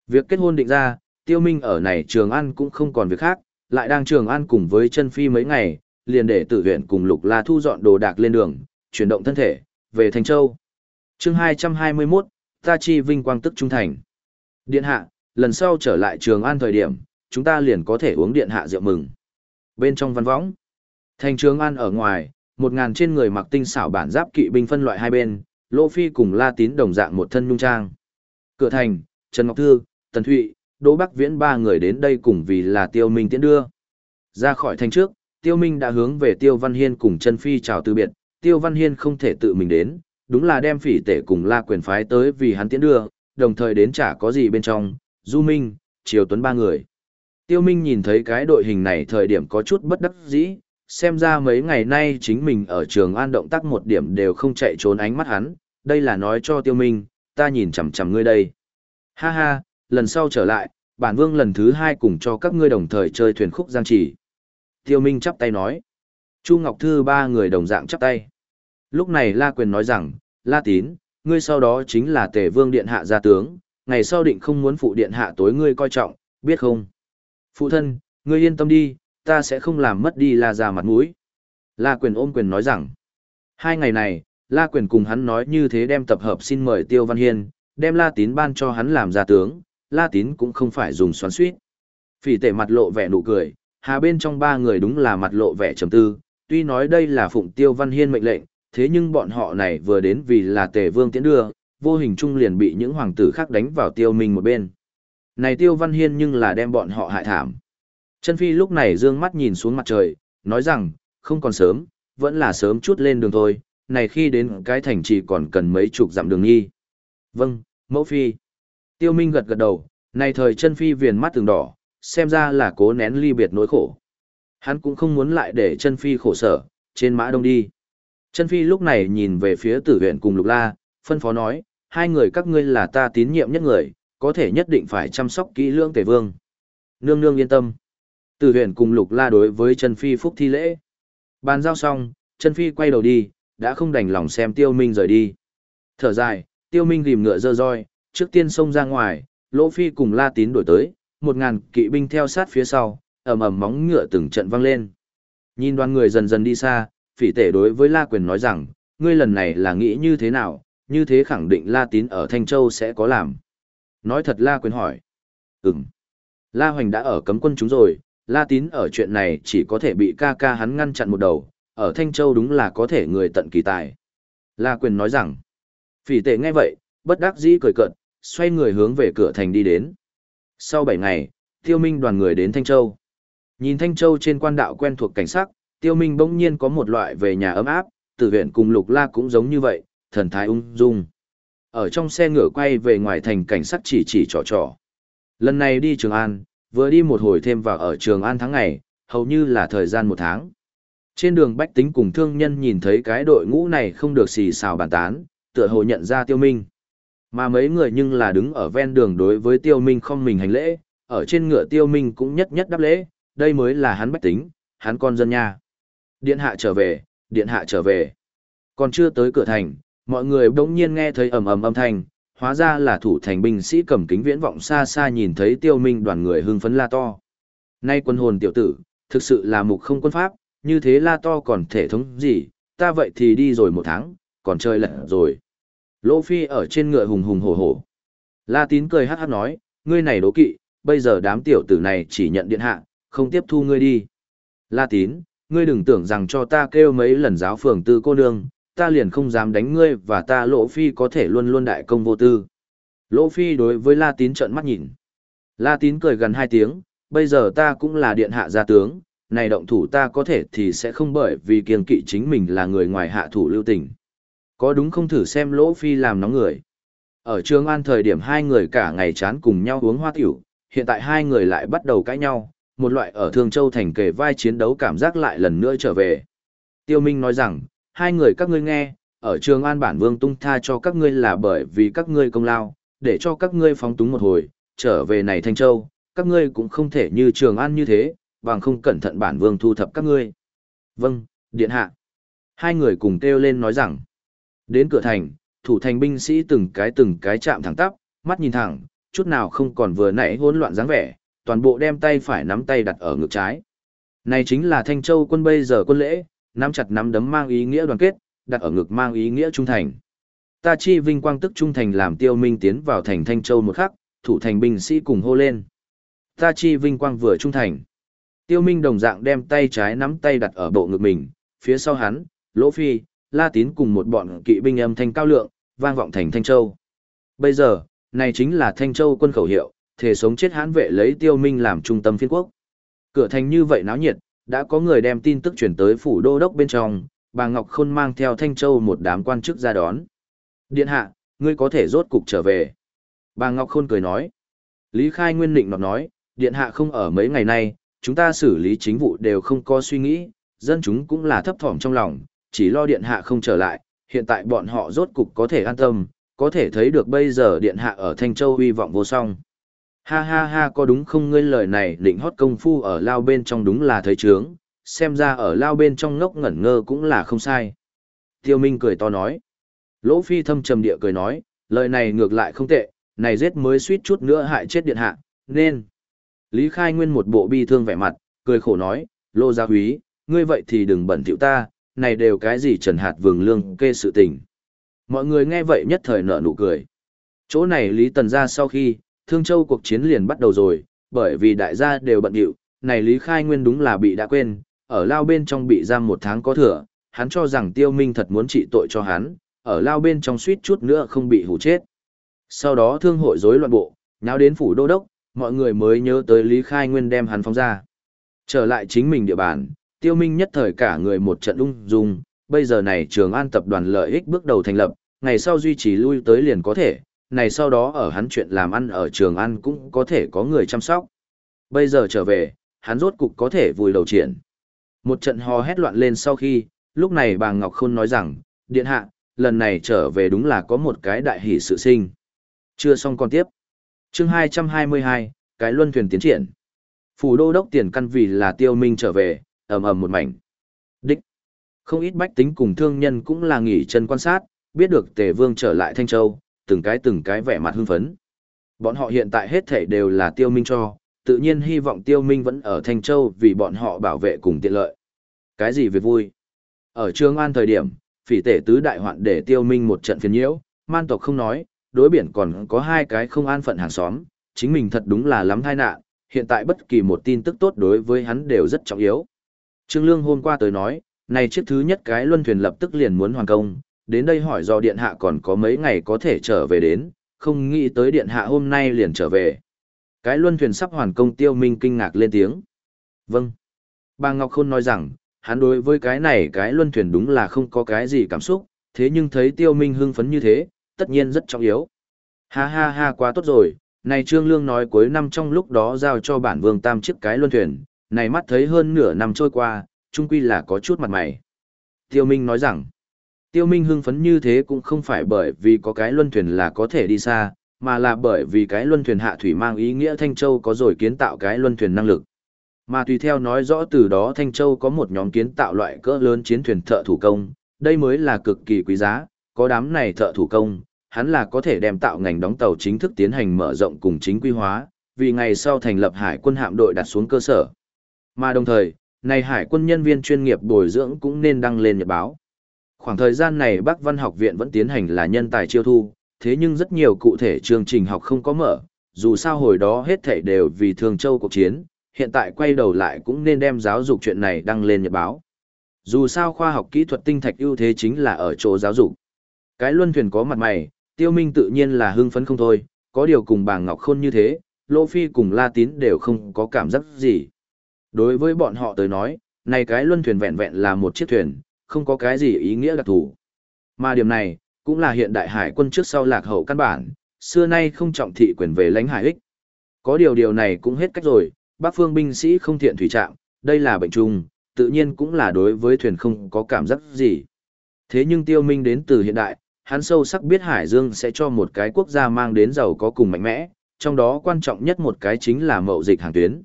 Việc kết hôn định ra, tiêu minh ở này trường An cũng không còn việc khác, lại đang trường An cùng với chân phi mấy ngày, liền để tử huyện cùng lục la thu dọn đồ đạc lên đường, chuyển động thân thể, về Thành Châu. chương 221, ta chi vinh quang tức trung thành. Điện hạ, lần sau trở lại trường an thời điểm, chúng ta liền có thể uống điện hạ rượu mừng. Bên trong văn võng, thành trường an ở ngoài, một ngàn trên người mặc tinh xảo bản giáp kỵ binh phân loại hai bên, Lô Phi cùng La Tín đồng dạng một thân nhung trang. Cửa thành, Trần Ngọc Thư, Tần Thụy, Đỗ Bắc Viễn ba người đến đây cùng vì là Tiêu Minh tiễn đưa. Ra khỏi thành trước, Tiêu Minh đã hướng về Tiêu Văn Hiên cùng Trần Phi chào từ biệt, Tiêu Văn Hiên không thể tự mình đến, đúng là đem phỉ tể cùng La Quyền phái tới vì hắn tiễn đưa, đồng thời đến chả có gì bên trong, Du Minh, Triều Tuấn ba người. Tiêu Minh nhìn thấy cái đội hình này thời điểm có chút bất đắc dĩ, xem ra mấy ngày nay chính mình ở trường an động tác một điểm đều không chạy trốn ánh mắt hắn, đây là nói cho Tiêu Minh, ta nhìn chằm chằm ngươi đây. Ha ha, lần sau trở lại, bản vương lần thứ hai cùng cho các ngươi đồng thời chơi thuyền khúc giang chỉ. Tiêu Minh chắp tay nói. Chu Ngọc Thư ba người đồng dạng chắp tay. Lúc này La Quyền nói rằng, La Tín, ngươi sau đó chính là tề vương điện hạ gia tướng, ngày sau định không muốn phụ điện hạ tối ngươi coi trọng, biết không? Phụ thân, ngươi yên tâm đi, ta sẽ không làm mất đi La gia mặt mũi. La Quyền ôm quyền nói rằng, hai ngày này, La Quyền cùng hắn nói như thế đem tập hợp xin mời Tiêu Văn Hiên, đem La Tín ban cho hắn làm gia tướng, La Tín cũng không phải dùng xoắn suýt. Phỉ tệ mặt lộ vẻ nụ cười, hà bên trong ba người đúng là mặt lộ vẻ trầm tư, tuy nói đây là phụng Tiêu Văn Hiên mệnh lệnh, thế nhưng bọn họ này vừa đến vì là tề vương tiễn đưa, vô hình chung liền bị những hoàng tử khác đánh vào tiêu minh một bên. Này tiêu văn hiên nhưng là đem bọn họ hại thảm. Chân phi lúc này dương mắt nhìn xuống mặt trời, nói rằng, không còn sớm, vẫn là sớm chút lên đường thôi, này khi đến cái thành chỉ còn cần mấy chục dặm đường nghi. Vâng, mẫu phi. Tiêu minh gật gật đầu, này thời chân phi viền mắt từng đỏ, xem ra là cố nén ly biệt nỗi khổ. Hắn cũng không muốn lại để chân phi khổ sở, trên mã đông đi. Chân Phi lúc này nhìn về phía tử huyện cùng Lục La, phân phó nói, hai người các ngươi là ta tín nhiệm nhất người, có thể nhất định phải chăm sóc kỹ lưỡng tề vương. Nương nương yên tâm. Tử huyện cùng Lục La đối với Chân Phi phúc thi lễ. Bàn giao xong, Chân Phi quay đầu đi, đã không đành lòng xem Tiêu Minh rời đi. Thở dài, Tiêu Minh rìm ngựa dơ roi, trước tiên xông ra ngoài, Lỗ Phi cùng La Tín đuổi tới, một ngàn kỵ binh theo sát phía sau, ầm ầm móng ngựa từng trận vang lên. Nhìn đoàn người dần dần đi xa, phỉ tể đối với La Quyền nói rằng, ngươi lần này là nghĩ như thế nào, như thế khẳng định La Tín ở Thanh Châu sẽ có làm. Nói thật La Quyền hỏi. Ừm. La Hoành đã ở cấm quân chúng rồi, La Tín ở chuyện này chỉ có thể bị ca ca hắn ngăn chặn một đầu, ở Thanh Châu đúng là có thể người tận kỳ tài. La Quyền nói rằng, phỉ tể nghe vậy, bất đắc dĩ cười cợt, xoay người hướng về cửa thành đi đến. Sau 7 ngày, Tiêu Minh đoàn người đến Thanh Châu. Nhìn Thanh Châu trên quan đạo quen thuộc cảnh sắc, Tiêu Minh bỗng nhiên có một loại về nhà ấm áp, tử viện cùng Lục La cũng giống như vậy, thần thái ung dung. Ở trong xe ngựa quay về ngoài thành cảnh sắc chỉ chỉ trò trò. Lần này đi Trường An, vừa đi một hồi thêm vào ở Trường An tháng ngày, hầu như là thời gian một tháng. Trên đường Bách Tính cùng thương nhân nhìn thấy cái đội ngũ này không được xì xào bàn tán, tựa hồ nhận ra Tiêu Minh. Mà mấy người nhưng là đứng ở ven đường đối với Tiêu Minh không mình hành lễ, ở trên ngựa Tiêu Minh cũng nhất nhất đáp lễ, đây mới là hắn Bách Tính, hắn con dân nha. Điện hạ trở về, điện hạ trở về. Còn chưa tới cửa thành, mọi người bỗng nhiên nghe thấy ầm ầm âm thanh, hóa ra là thủ thành binh sĩ cầm kính viễn vọng xa xa nhìn thấy tiêu minh đoàn người hưng phấn la to. Nay quân hồn tiểu tử, thực sự là mục không quân pháp, như thế la to còn thể thống gì, ta vậy thì đi rồi một tháng, còn chơi lận rồi. Lỗ Phi ở trên ngựa hùng hùng hổ hổ. La Tín cười hát hát nói, ngươi này đố kỵ, bây giờ đám tiểu tử này chỉ nhận điện hạ, không tiếp thu ngươi đi. La Tín, ngươi đừng tưởng rằng cho ta kêu mấy lần giáo phường tư cô nương, ta liền không dám đánh ngươi và ta Lỗ Phi có thể luôn luôn đại công vô tư. Lỗ Phi đối với La Tín trợn mắt nhìn. La Tín cười gần hai tiếng, bây giờ ta cũng là điện hạ gia tướng, này động thủ ta có thể thì sẽ không bởi vì kiêng kỵ chính mình là người ngoài hạ thủ lưu tình. Có đúng không thử xem Lỗ Phi làm nóng người. Ở Trường An thời điểm hai người cả ngày chán cùng nhau uống hoa tiểu, hiện tại hai người lại bắt đầu cãi nhau, một loại ở Thương Châu thành kề vai chiến đấu cảm giác lại lần nữa trở về. Tiêu Minh nói rằng, hai người các ngươi nghe, ở trường an bản vương tung tha cho các ngươi là bởi vì các ngươi công lao, để cho các ngươi phóng túng một hồi, trở về này Thanh Châu, các ngươi cũng không thể như trường an như thế, bằng không cẩn thận bản vương thu thập các ngươi. Vâng, điện hạ. Hai người cùng kêu lên nói rằng, đến cửa thành, thủ thành binh sĩ từng cái từng cái chạm thẳng tắp, mắt nhìn thẳng, chút nào không còn vừa nãy hỗn loạn dáng vẻ, toàn bộ đem tay phải nắm tay đặt ở ngực trái. Này chính là Thanh Châu quân bây giờ quân lễ, nắm chặt nắm đấm mang ý nghĩa đoàn kết, đặt ở ngực mang ý nghĩa trung thành. Ta chi vinh quang tức trung thành làm tiêu minh tiến vào thành Thanh Châu một khắc, thủ thành binh sĩ cùng hô lên. Ta chi vinh quang vừa trung thành. Tiêu minh đồng dạng đem tay trái nắm tay đặt ở bộ ngực mình, phía sau hắn, Lỗ Phi, La Tín cùng một bọn kỵ binh âm thanh cao lượng, vang vọng thành Thanh Châu. Bây giờ, này chính là Thanh Châu quân khẩu hiệu, thể sống chết hãn vệ lấy tiêu minh làm trung tâm phiên quốc. Cửa thành như vậy náo nhiệt, đã có người đem tin tức chuyển tới phủ đô đốc bên trong, bà Ngọc Khôn mang theo Thanh Châu một đám quan chức ra đón. Điện hạ, ngươi có thể rốt cục trở về. Bà Ngọc Khôn cười nói. Lý Khai Nguyên định nọt nói, điện hạ không ở mấy ngày nay, chúng ta xử lý chính vụ đều không có suy nghĩ, dân chúng cũng là thấp thỏm trong lòng, chỉ lo điện hạ không trở lại, hiện tại bọn họ rốt cục có thể an tâm, có thể thấy được bây giờ điện hạ ở Thanh Châu hy vọng vô song. Ha ha ha có đúng không ngươi lời này định hót công phu ở lao bên trong đúng là thấy trướng, xem ra ở lao bên trong ngốc ngẩn ngơ cũng là không sai. Tiêu Minh cười to nói. Lỗ Phi thâm trầm địa cười nói, lời này ngược lại không tệ, này giết mới suýt chút nữa hại chết điện hạ, nên. Lý Khai Nguyên một bộ bi thương vẻ mặt, cười khổ nói, Lô Gia Húy, ngươi vậy thì đừng bẩn thỉu ta, này đều cái gì trần hạt vườn lương kê sự tình. Mọi người nghe vậy nhất thời nở nụ cười. Chỗ này Lý Tần ra sau khi, Thương Châu cuộc chiến liền bắt đầu rồi, bởi vì đại gia đều bận điệu, này Lý Khai Nguyên đúng là bị đã quên, ở lao bên trong bị giam một tháng có thừa, hắn cho rằng Tiêu Minh thật muốn trị tội cho hắn, ở lao bên trong suýt chút nữa không bị hủ chết. Sau đó thương hội rối loạn bộ, nháo đến phủ đô đốc, mọi người mới nhớ tới Lý Khai Nguyên đem hắn phóng ra. Trở lại chính mình địa bàn, Tiêu Minh nhất thời cả người một trận ung dung, bây giờ này trường an tập đoàn lợi ích bước đầu thành lập, ngày sau duy trì lui tới liền có thể, này sau đó ở hắn chuyện làm ăn ở trường ăn cũng có thể có người chăm sóc. Bây giờ trở về, hắn rốt cục có thể vùi đầu triển. Một trận hò hét loạn lên sau khi, lúc này bà Ngọc Khôn nói rằng, điện hạ, lần này trở về đúng là có một cái đại hỷ sự sinh. Chưa xong còn tiếp. chương 222, cái luân thuyền tiến triển. Phủ đô đốc tiền căn vì là tiêu minh trở về, ầm ầm một mảnh. Đích. Không ít bách tính cùng thương nhân cũng là nghỉ chân quan sát, biết được tề vương trở lại Thanh Châu, từng cái từng cái vẻ mặt hưng phấn. Bọn họ hiện tại hết thảy đều là tiêu minh cho, tự nhiên hy vọng tiêu minh vẫn ở Thanh Châu vì bọn họ bảo vệ cùng tiện lợi. Cái gì việc vui? Ở Trường An thời điểm, phỉ tể tứ đại hoạn để tiêu minh một trận phiền nhiễu, man tộc không nói, đối biển còn có hai cái không an phận hàng xóm, chính mình thật đúng là lắm tai nạn, hiện tại bất kỳ một tin tức tốt đối với hắn đều rất trọng yếu. Trương Lương hôm qua tới nói, này chiếc thứ nhất cái luân thuyền lập tức liền muốn hoàn công, đến đây hỏi do điện hạ còn có mấy ngày có thể trở về đến, không nghĩ tới điện hạ hôm nay liền trở về. Cái luân thuyền sắp hoàn công tiêu minh kinh ngạc lên tiếng. Vâng. Bà Ngọc Khôn nói rằng, hắn đối với cái này cái luân thuyền đúng là không có cái gì cảm xúc, thế nhưng thấy tiêu minh hưng phấn như thế, tất nhiên rất trọng yếu. Ha ha ha quá tốt rồi, này Trương Lương nói cuối năm trong lúc đó giao cho bản vương tam chiếc cái luân thuyền, này mắt thấy hơn nửa năm trôi qua, chung quy là có chút mặt mày. Tiêu Minh nói rằng, Tiêu Minh hưng phấn như thế cũng không phải bởi vì có cái luân thuyền là có thể đi xa, mà là bởi vì cái luân thuyền hạ thủy mang ý nghĩa Thanh Châu có rồi kiến tạo cái luân thuyền năng lực. Mà tùy theo nói rõ từ đó Thanh Châu có một nhóm kiến tạo loại cỡ lớn chiến thuyền thợ thủ công, đây mới là cực kỳ quý giá, có đám này thợ thủ công, hắn là có thể đem tạo ngành đóng tàu chính thức tiến hành mở rộng cùng chính quy hóa, vì ngày sau thành lập hải quân hạm đội đặt xuống cơ sở. Mà đồng thời, này hải quân nhân viên chuyên nghiệp bồi dưỡng cũng nên đăng lên nhật báo. Khoảng thời gian này Bắc Văn học viện vẫn tiến hành là nhân tài chiêu thu, thế nhưng rất nhiều cụ thể chương trình học không có mở, dù sao hồi đó hết thảy đều vì Thường Châu cuộc chiến, hiện tại quay đầu lại cũng nên đem giáo dục chuyện này đăng lên nhật báo. Dù sao khoa học kỹ thuật tinh thạch ưu thế chính là ở chỗ giáo dục. Cái luân thuyền có mặt mày, tiêu minh tự nhiên là hưng phấn không thôi, có điều cùng bà Ngọc Khôn như thế, Lô Phi cùng La Tín đều không có cảm giác gì. Đối với bọn họ tới nói, này cái luân thuyền vẹn vẹn là một chiếc thuyền, không có cái gì ý nghĩa đặc thù. Mà điểm này, cũng là hiện đại hải quân trước sau lạc hậu căn bản, xưa nay không trọng thị quyền về lãnh hải ích. Có điều điều này cũng hết cách rồi, Bắc phương binh sĩ không thiện thủy trạm, đây là bệnh chung, tự nhiên cũng là đối với thuyền không có cảm giác gì. Thế nhưng tiêu minh đến từ hiện đại, hắn sâu sắc biết Hải Dương sẽ cho một cái quốc gia mang đến giàu có cùng mạnh mẽ, trong đó quan trọng nhất một cái chính là mậu dịch hàng tuyến.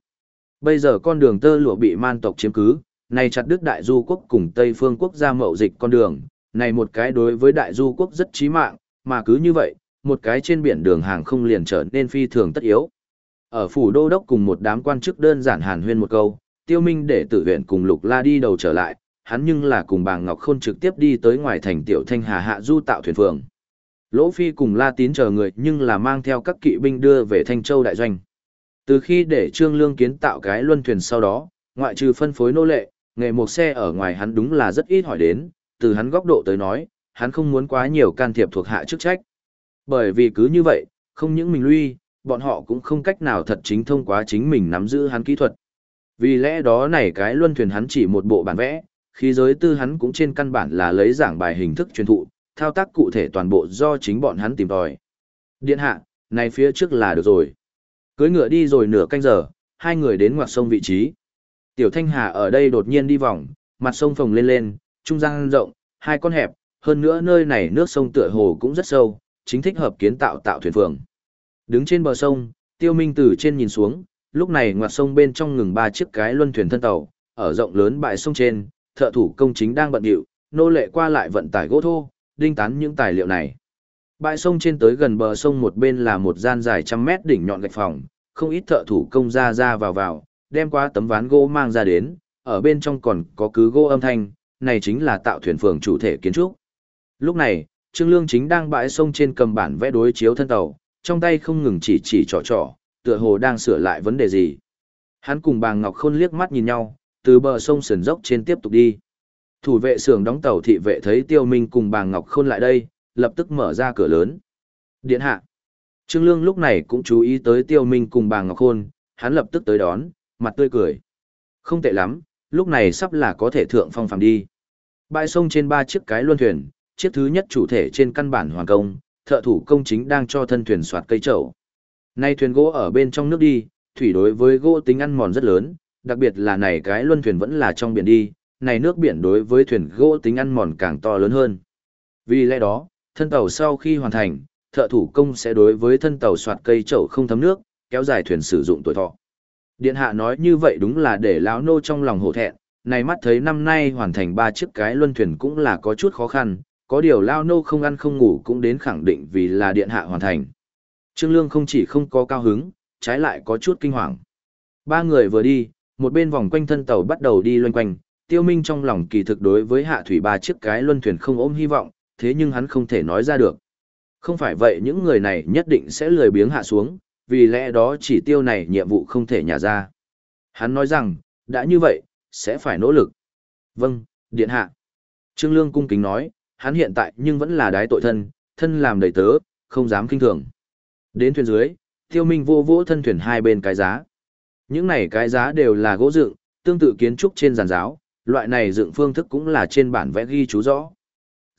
Bây giờ con đường tơ lụa bị man tộc chiếm cứ, này chặt đứt đại du quốc cùng Tây phương quốc gia mậu dịch con đường, này một cái đối với đại du quốc rất chí mạng, mà cứ như vậy, một cái trên biển đường hàng không liền trở nên phi thường tất yếu. Ở phủ đô đốc cùng một đám quan chức đơn giản hàn huyên một câu, tiêu minh để tử viện cùng lục la đi đầu trở lại, hắn nhưng là cùng bà Ngọc Khôn trực tiếp đi tới ngoài thành tiểu thanh hà hạ du tạo thuyền phường. Lỗ Phi cùng La Tín chờ người nhưng là mang theo các kỵ binh đưa về Thanh Châu đại doanh. Từ khi để Trương Lương kiến tạo cái luân thuyền sau đó, ngoại trừ phân phối nô lệ, nghề một xe ở ngoài hắn đúng là rất ít hỏi đến, từ hắn góc độ tới nói, hắn không muốn quá nhiều can thiệp thuộc hạ chức trách. Bởi vì cứ như vậy, không những mình lui, bọn họ cũng không cách nào thật chính thông qua chính mình nắm giữ hắn kỹ thuật. Vì lẽ đó này cái luân thuyền hắn chỉ một bộ bản vẽ, khí giới tư hắn cũng trên căn bản là lấy giảng bài hình thức truyền thụ, thao tác cụ thể toàn bộ do chính bọn hắn tìm tòi. Điện hạ, này phía trước là được rồi. Cưới ngựa đi rồi nửa canh giờ, hai người đến ngoặt sông vị trí. Tiểu Thanh Hà ở đây đột nhiên đi vòng, mặt sông phồng lên lên, trung gian rộng, hai con hẹp, hơn nữa nơi này nước sông tựa hồ cũng rất sâu, chính thích hợp kiến tạo tạo thuyền phường. Đứng trên bờ sông, Tiêu Minh từ trên nhìn xuống, lúc này ngoặt sông bên trong ngừng ba chiếc cái luân thuyền thân tàu, ở rộng lớn bãi sông trên, thợ thủ công chính đang bận rộn, nô lệ qua lại vận tải gỗ thô, đinh tán những tài liệu này. Bãi sông trên tới gần bờ sông một bên là một gian dài trăm mét đỉnh nhọn gạch phòng, không ít thợ thủ công ra ra vào vào, đem qua tấm ván gỗ mang ra đến, ở bên trong còn có cứ gỗ âm thanh, này chính là tạo thuyền phường chủ thể kiến trúc. Lúc này, Trương Lương chính đang bãi sông trên cầm bản vẽ đối chiếu thân tàu, trong tay không ngừng chỉ chỉ trò trò, tựa hồ đang sửa lại vấn đề gì. Hắn cùng bà Ngọc Khôn liếc mắt nhìn nhau, từ bờ sông sườn dốc trên tiếp tục đi. Thủ vệ xưởng đóng tàu thị vệ thấy Tiêu Minh cùng bà Ngọc Khôn lại đây, lập tức mở ra cửa lớn. Điện hạ. Trương Lương lúc này cũng chú ý tới Tiêu Minh cùng bà Ngọc Khôn, hắn lập tức tới đón, mặt tươi cười. Không tệ lắm, lúc này sắp là có thể thượng phong phàm đi. Bãi sông trên ba chiếc cái luân thuyền, chiếc thứ nhất chủ thể trên căn bản hoàn công, thợ thủ công chính đang cho thân thuyền soạt cây trầu. Nay thuyền gỗ ở bên trong nước đi, thủy đối với gỗ tính ăn mòn rất lớn, đặc biệt là này cái luân thuyền vẫn là trong biển đi, này nước biển đối với thuyền gỗ tính ăn mòn càng to lớn hơn. Vì lẽ đó, thân tàu sau khi hoàn thành, thợ thủ công sẽ đối với thân tàu soạt cây chậu không thấm nước, kéo dài thuyền sử dụng tuổi thọ. Điện hạ nói như vậy đúng là để lão nô trong lòng hổ thẹn, này mắt thấy năm nay hoàn thành ba chiếc cái luân thuyền cũng là có chút khó khăn, có điều lão nô không ăn không ngủ cũng đến khẳng định vì là điện hạ hoàn thành. Trương Lương không chỉ không có cao hứng, trái lại có chút kinh hoàng. Ba người vừa đi, một bên vòng quanh thân tàu bắt đầu đi loanh quanh, tiêu minh trong lòng kỳ thực đối với hạ thủy ba chiếc cái luân thuyền không ôm hy vọng, thế nhưng hắn không thể nói ra được. Không phải vậy những người này nhất định sẽ lười biếng hạ xuống, vì lẽ đó chỉ tiêu này nhiệm vụ không thể nhả ra. Hắn nói rằng, đã như vậy, sẽ phải nỗ lực. Vâng, điện hạ. Trương Lương cung kính nói, hắn hiện tại nhưng vẫn là đái tội thân, thân làm đầy tớ, không dám kinh thường. Đến thuyền dưới, tiêu minh vô vỗ thân thuyền hai bên cái giá. Những này cái giá đều là gỗ dựng, tương tự kiến trúc trên giàn giáo, loại này dựng phương thức cũng là trên bản vẽ ghi chú rõ.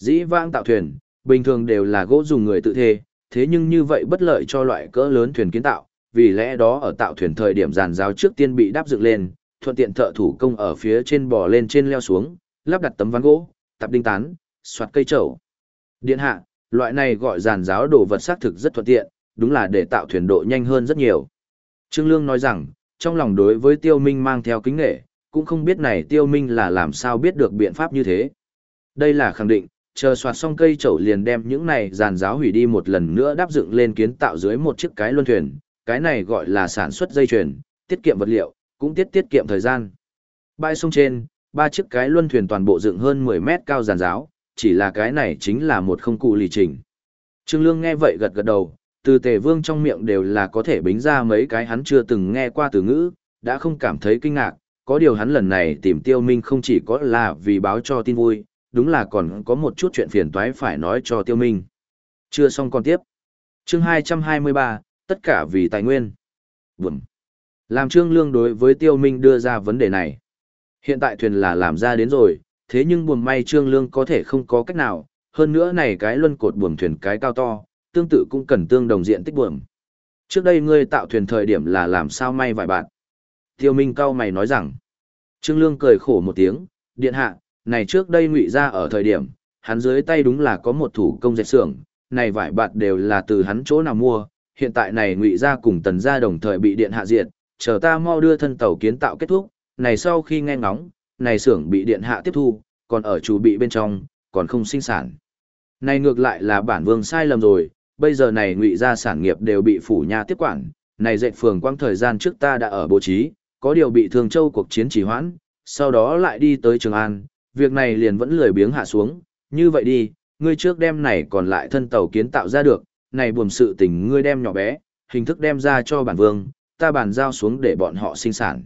Dĩ vãng tạo thuyền, bình thường đều là gỗ dùng người tự thê, thế nhưng như vậy bất lợi cho loại cỡ lớn thuyền kiến tạo, vì lẽ đó ở tạo thuyền thời điểm giàn giáo trước tiên bị đáp dựng lên, thuận tiện thợ thủ công ở phía trên bò lên trên leo xuống, lắp đặt tấm ván gỗ, tập đinh tán, soạt cây trầu. Điện hạ, loại này gọi giàn giáo đồ vật xác thực rất thuận tiện, đúng là để tạo thuyền độ nhanh hơn rất nhiều. Trương Lương nói rằng, trong lòng đối với Tiêu Minh mang theo kính nghệ, cũng không biết này Tiêu Minh là làm sao biết được biện pháp như thế. Đây là khẳng định, chờ soạt xong cây chậu liền đem những này giàn giáo hủy đi một lần nữa đáp dựng lên kiến tạo dưới một chiếc cái luân thuyền, cái này gọi là sản xuất dây chuyền, tiết kiệm vật liệu, cũng tiết tiết kiệm thời gian. Bãi sông trên, ba chiếc cái luân thuyền toàn bộ dựng hơn 10 mét cao giàn giáo, chỉ là cái này chính là một không cụ lì trình. Trương Lương nghe vậy gật gật đầu, từ tề vương trong miệng đều là có thể bính ra mấy cái hắn chưa từng nghe qua từ ngữ, đã không cảm thấy kinh ngạc, có điều hắn lần này tìm tiêu minh không chỉ có là vì báo cho tin vui, đúng là còn có một chút chuyện phiền toái phải nói cho tiêu minh. Chưa xong còn tiếp. Chương 223, tất cả vì tài nguyên. Vâng. Làm trương lương đối với tiêu minh đưa ra vấn đề này. Hiện tại thuyền là làm ra đến rồi, thế nhưng buồn may trương lương có thể không có cách nào, hơn nữa này cái luân cột buồm thuyền cái cao to, tương tự cũng cần tương đồng diện tích buồm. Trước đây ngươi tạo thuyền thời điểm là làm sao may vài bạn. Tiêu Minh cao mày nói rằng, Trương Lương cười khổ một tiếng, điện hạ, này trước đây ngụy ra ở thời điểm, hắn dưới tay đúng là có một thủ công dệt xưởng, này vải bạt đều là từ hắn chỗ nào mua, hiện tại này ngụy ra cùng tần gia đồng thời bị điện hạ diệt, chờ ta mau đưa thân tàu kiến tạo kết thúc, này sau khi nghe ngóng, này xưởng bị điện hạ tiếp thu, còn ở chủ bị bên trong, còn không sinh sản. Này ngược lại là bản vương sai lầm rồi, bây giờ này ngụy ra sản nghiệp đều bị phủ nhà tiếp quản, này dệt phường quang thời gian trước ta đã ở bố trí, có điều bị Thường Châu cuộc chiến trì hoãn, sau đó lại đi tới Trường An, việc này liền vẫn lười biếng hạ xuống, như vậy đi, ngươi trước đem này còn lại thân tàu kiến tạo ra được, này buồm sự tình ngươi đem nhỏ bé, hình thức đem ra cho bản vương, ta bàn giao xuống để bọn họ sinh sản.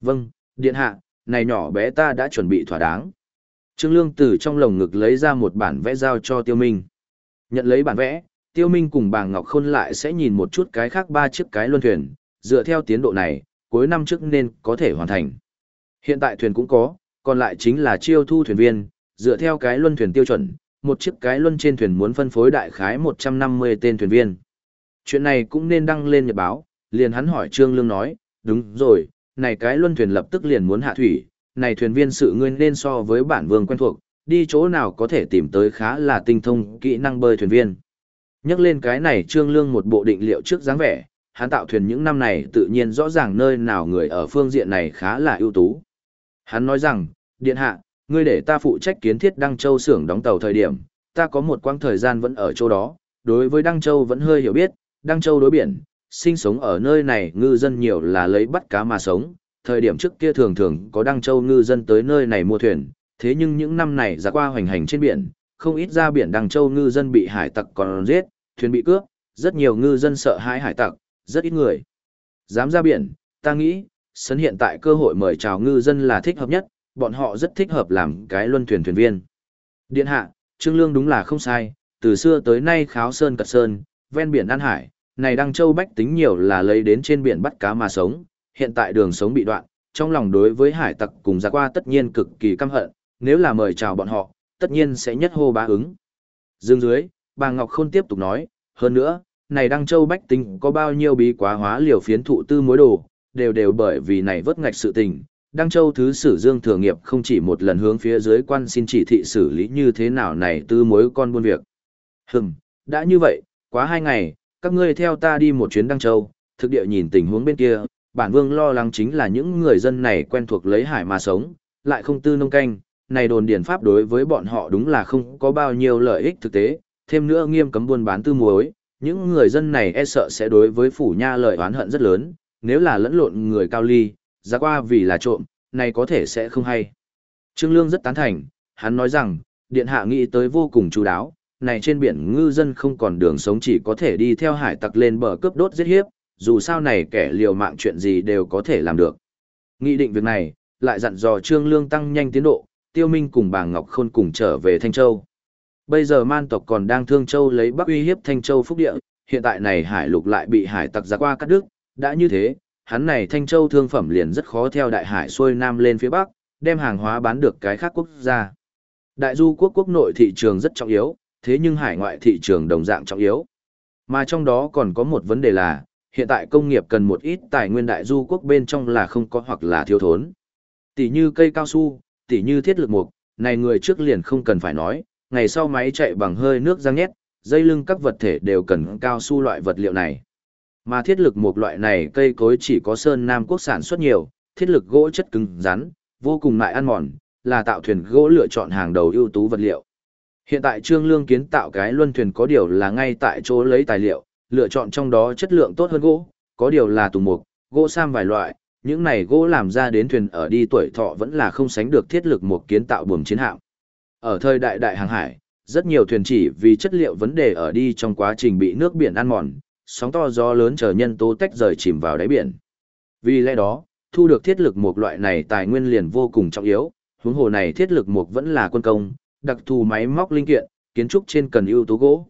Vâng, điện hạ, này nhỏ bé ta đã chuẩn bị thỏa đáng. Trương Lương từ trong lồng ngực lấy ra một bản vẽ giao cho Tiêu Minh. Nhận lấy bản vẽ, Tiêu Minh cùng bà Ngọc Khôn lại sẽ nhìn một chút cái khác ba chiếc cái luân thuyền, dựa theo tiến độ này, cuối năm trước nên có thể hoàn thành. Hiện tại thuyền cũng có, còn lại chính là chiêu thu thuyền viên, dựa theo cái luân thuyền tiêu chuẩn, một chiếc cái luân trên thuyền muốn phân phối đại khái 150 tên thuyền viên. Chuyện này cũng nên đăng lên nhật báo, liền hắn hỏi Trương Lương nói, đúng rồi, này cái luân thuyền lập tức liền muốn hạ thủy, này thuyền viên sự ngươi nên so với bản vương quen thuộc, đi chỗ nào có thể tìm tới khá là tinh thông kỹ năng bơi thuyền viên. Nhắc lên cái này Trương Lương một bộ định liệu trước dáng vẻ, hắn tạo thuyền những năm này tự nhiên rõ ràng nơi nào người ở phương diện này khá là ưu tú. Hắn nói rằng, điện hạ, ngươi để ta phụ trách kiến thiết Đăng Châu xưởng đóng tàu thời điểm, ta có một quãng thời gian vẫn ở chỗ đó, đối với Đăng Châu vẫn hơi hiểu biết, Đăng Châu đối biển, sinh sống ở nơi này ngư dân nhiều là lấy bắt cá mà sống, thời điểm trước kia thường thường có Đăng Châu ngư dân tới nơi này mua thuyền, thế nhưng những năm này ra qua hoành hành trên biển, không ít ra biển Đăng Châu ngư dân bị hải tặc còn giết, thuyền bị cướp, rất nhiều ngư dân sợ hãi hải tặc, rất ít người. Dám ra biển, ta nghĩ, sân hiện tại cơ hội mời chào ngư dân là thích hợp nhất, bọn họ rất thích hợp làm cái luân thuyền thuyền viên. Điện hạ, Trương Lương đúng là không sai, từ xưa tới nay kháo sơn cật sơn, ven biển An Hải, này Đăng Châu Bách tính nhiều là lấy đến trên biển bắt cá mà sống, hiện tại đường sống bị đoạn, trong lòng đối với hải tặc cùng ra qua tất nhiên cực kỳ căm hận, nếu là mời chào bọn họ, tất nhiên sẽ nhất hô bá ứng. Dương dưới, bà Ngọc Khôn tiếp tục nói, hơn nữa, này Đăng Châu Bách tính có bao nhiêu bí quá hóa liều phiến thụ tư mối đồ, đều đều bởi vì này vớt ngạch sự tình, Đăng Châu Thứ Sử Dương Thừa Nghiệp không chỉ một lần hướng phía dưới quan xin chỉ thị xử lý như thế nào này tư mối con buôn việc. Hừm, đã như vậy, quá hai ngày, các ngươi theo ta đi một chuyến Đăng Châu, thực địa nhìn tình huống bên kia, bản vương lo lắng chính là những người dân này quen thuộc lấy hải mà sống, lại không tư nông canh, này đồn điển pháp đối với bọn họ đúng là không có bao nhiêu lợi ích thực tế, thêm nữa nghiêm cấm buôn bán tư muối, những người dân này e sợ sẽ đối với phủ nha lợi oán hận rất lớn, nếu là lẫn lộn người cao ly, ra qua vì là trộm, này có thể sẽ không hay. Trương Lương rất tán thành, hắn nói rằng, điện hạ nghĩ tới vô cùng chú đáo, này trên biển ngư dân không còn đường sống chỉ có thể đi theo hải tặc lên bờ cướp đốt giết hiếp, dù sao này kẻ liều mạng chuyện gì đều có thể làm được. Nghị định việc này, lại dặn dò Trương Lương tăng nhanh tiến độ, Tiêu Minh cùng bà Ngọc Khôn cùng trở về Thanh Châu. Bây giờ man tộc còn đang thương châu lấy bắc uy hiếp Thanh Châu phúc địa, hiện tại này hải lục lại bị hải tặc giặc qua cắt đứt, đã như thế, hắn này Thanh Châu thương phẩm liền rất khó theo đại hải xuôi nam lên phía bắc, đem hàng hóa bán được cái khác quốc gia. Đại du quốc quốc nội thị trường rất trọng yếu, thế nhưng hải ngoại thị trường đồng dạng trọng yếu. Mà trong đó còn có một vấn đề là, hiện tại công nghiệp cần một ít tài nguyên đại du quốc bên trong là không có hoặc là thiếu thốn. Tỷ như cây cao su, tỷ như thiết lực mục, này người trước liền không cần phải nói, ngày sau máy chạy bằng hơi nước răng nhét, dây lưng các vật thể đều cần cao su loại vật liệu này. Mà thiết lực một loại này cây cối chỉ có Sơn Nam Quốc sản xuất nhiều, thiết lực gỗ chất cứng rắn, vô cùng mại ăn mòn, là tạo thuyền gỗ lựa chọn hàng đầu ưu tú vật liệu. Hiện tại Trương Lương kiến tạo cái luân thuyền có điều là ngay tại chỗ lấy tài liệu, lựa chọn trong đó chất lượng tốt hơn gỗ, có điều là tùng mục, gỗ sam vài loại, những này gỗ làm ra đến thuyền ở đi tuổi thọ vẫn là không sánh được thiết lực một kiến tạo buồm chiến hạm. Ở thời đại đại hàng hải, rất nhiều thuyền chỉ vì chất liệu vấn đề ở đi trong quá trình bị nước biển ăn mòn, sóng to gió lớn chờ nhân tố tách rời chìm vào đáy biển. Vì lẽ đó, thu được thiết lực một loại này tài nguyên liền vô cùng trọng yếu, huống hồ này thiết lực một vẫn là quân công, đặc thù máy móc linh kiện, kiến trúc trên cần ưu tố gỗ.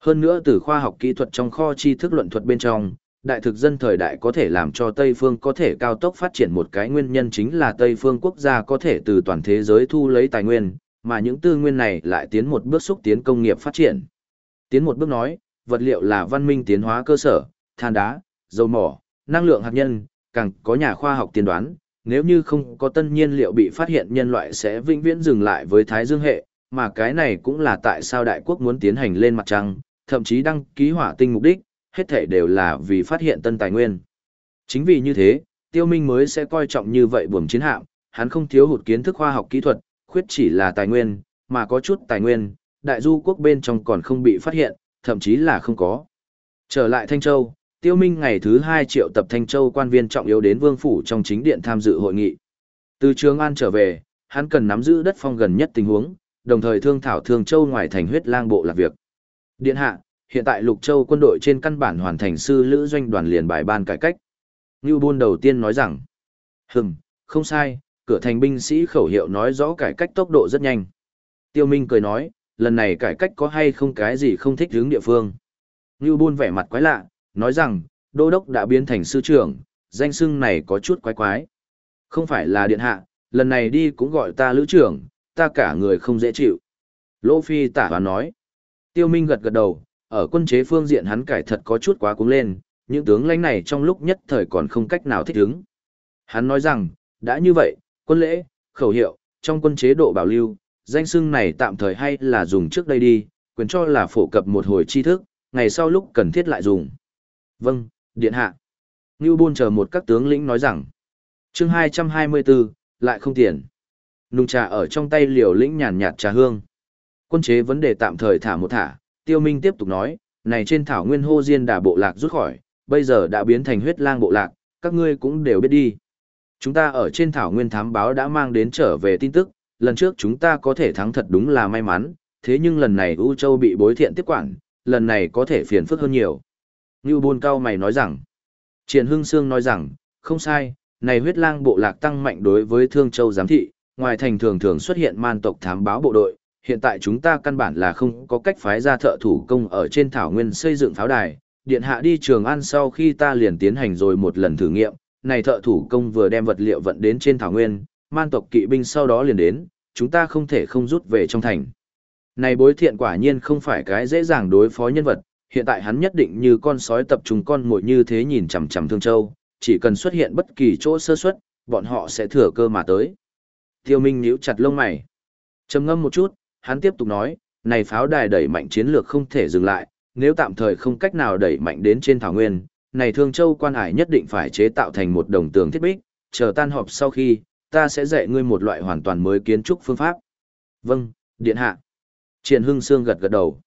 Hơn nữa từ khoa học kỹ thuật trong kho tri thức luận thuật bên trong, đại thực dân thời đại có thể làm cho Tây phương có thể cao tốc phát triển một cái nguyên nhân chính là Tây phương quốc gia có thể từ toàn thế giới thu lấy tài nguyên, mà những tư nguyên này lại tiến một bước xúc tiến công nghiệp phát triển. Tiến một bước nói, vật liệu là văn minh tiến hóa cơ sở, than đá, dầu mỏ, năng lượng hạt nhân, càng có nhà khoa học tiên đoán, nếu như không có tân nhiên liệu bị phát hiện nhân loại sẽ vĩnh viễn dừng lại với Thái Dương hệ, mà cái này cũng là tại sao đại quốc muốn tiến hành lên mặt trăng, thậm chí đăng ký hỏa tinh mục đích, hết thể đều là vì phát hiện tân tài nguyên. Chính vì như thế, tiêu minh mới sẽ coi trọng như vậy buồm chiến hạm, hắn không thiếu hụt kiến thức khoa học kỹ thuật, khuyết chỉ là tài nguyên, mà có chút tài nguyên, đại du quốc bên trong còn không bị phát hiện, thậm chí là không có. Trở lại Thanh Châu, tiêu minh ngày thứ 2 triệu tập Thanh Châu quan viên trọng yếu đến vương phủ trong chính điện tham dự hội nghị. Từ Trường An trở về, hắn cần nắm giữ đất phong gần nhất tình huống, đồng thời thương thảo Thương Châu ngoài thành huyết lang bộ làm việc. Điện hạ, hiện tại Lục Châu quân đội trên căn bản hoàn thành sư lữ doanh đoàn liền bài ban cải cách. Ngưu Bôn đầu tiên nói rằng, hừm, không sai, cửa thành binh sĩ khẩu hiệu nói rõ cải cách tốc độ rất nhanh. Tiêu Minh cười nói, lần này cải cách có hay không cái gì không thích hướng địa phương. Ngưu Bôn vẻ mặt quái lạ, nói rằng, đô đốc đã biến thành sư trưởng, danh xưng này có chút quái quái. Không phải là điện hạ, lần này đi cũng gọi ta lữ trưởng, ta cả người không dễ chịu. Lô Phi tả và nói. Tiêu Minh gật gật đầu, ở quân chế phương diện hắn cải thật có chút quá cuống lên, những tướng lãnh này trong lúc nhất thời còn không cách nào thích ứng. Hắn nói rằng, đã như vậy, quân lễ, khẩu hiệu, trong quân chế độ bảo lưu, danh xưng này tạm thời hay là dùng trước đây đi, quyền cho là phổ cập một hồi tri thức, ngày sau lúc cần thiết lại dùng. Vâng, điện hạ. Ngưu Bôn chờ một các tướng lĩnh nói rằng, chương 224, lại không tiền. Nung trà ở trong tay liều lĩnh nhàn nhạt trà hương. Quân chế vấn đề tạm thời thả một thả, Tiêu Minh tiếp tục nói, này trên thảo nguyên hô diên đà bộ lạc rút khỏi, bây giờ đã biến thành huyết lang bộ lạc, các ngươi cũng đều biết đi. Chúng ta ở trên thảo nguyên thám báo đã mang đến trở về tin tức, lần trước chúng ta có thể thắng thật đúng là may mắn, thế nhưng lần này U Châu bị bối thiện tiếp quản, lần này có thể phiền phức hơn nhiều. Ngưu Bôn Cao mày nói rằng, Triển Hưng Sương nói rằng, không sai, này huyết lang bộ lạc tăng mạnh đối với Thương Châu giám thị, ngoài thành thường thường xuất hiện man tộc thám báo bộ đội, hiện tại chúng ta căn bản là không có cách phái ra thợ thủ công ở trên thảo nguyên xây dựng pháo đài. Điện hạ đi trường ăn sau khi ta liền tiến hành rồi một lần thử nghiệm, này thợ thủ công vừa đem vật liệu vận đến trên thảo nguyên, man tộc kỵ binh sau đó liền đến, chúng ta không thể không rút về trong thành. Này bối thiện quả nhiên không phải cái dễ dàng đối phó nhân vật, hiện tại hắn nhất định như con sói tập trung con mồi như thế nhìn chằm chằm Thương Châu, chỉ cần xuất hiện bất kỳ chỗ sơ suất, bọn họ sẽ thừa cơ mà tới. Tiêu Minh nhíu chặt lông mày. Trầm ngâm một chút, hắn tiếp tục nói, này pháo đài đẩy mạnh chiến lược không thể dừng lại, nếu tạm thời không cách nào đẩy mạnh đến trên thảo nguyên, này Thương Châu quan hải nhất định phải chế tạo thành một đồng tường thiết bích, chờ tan họp sau khi, ta sẽ dạy ngươi một loại hoàn toàn mới kiến trúc phương pháp. Vâng, điện hạ. Triển Hưng Sương gật gật đầu.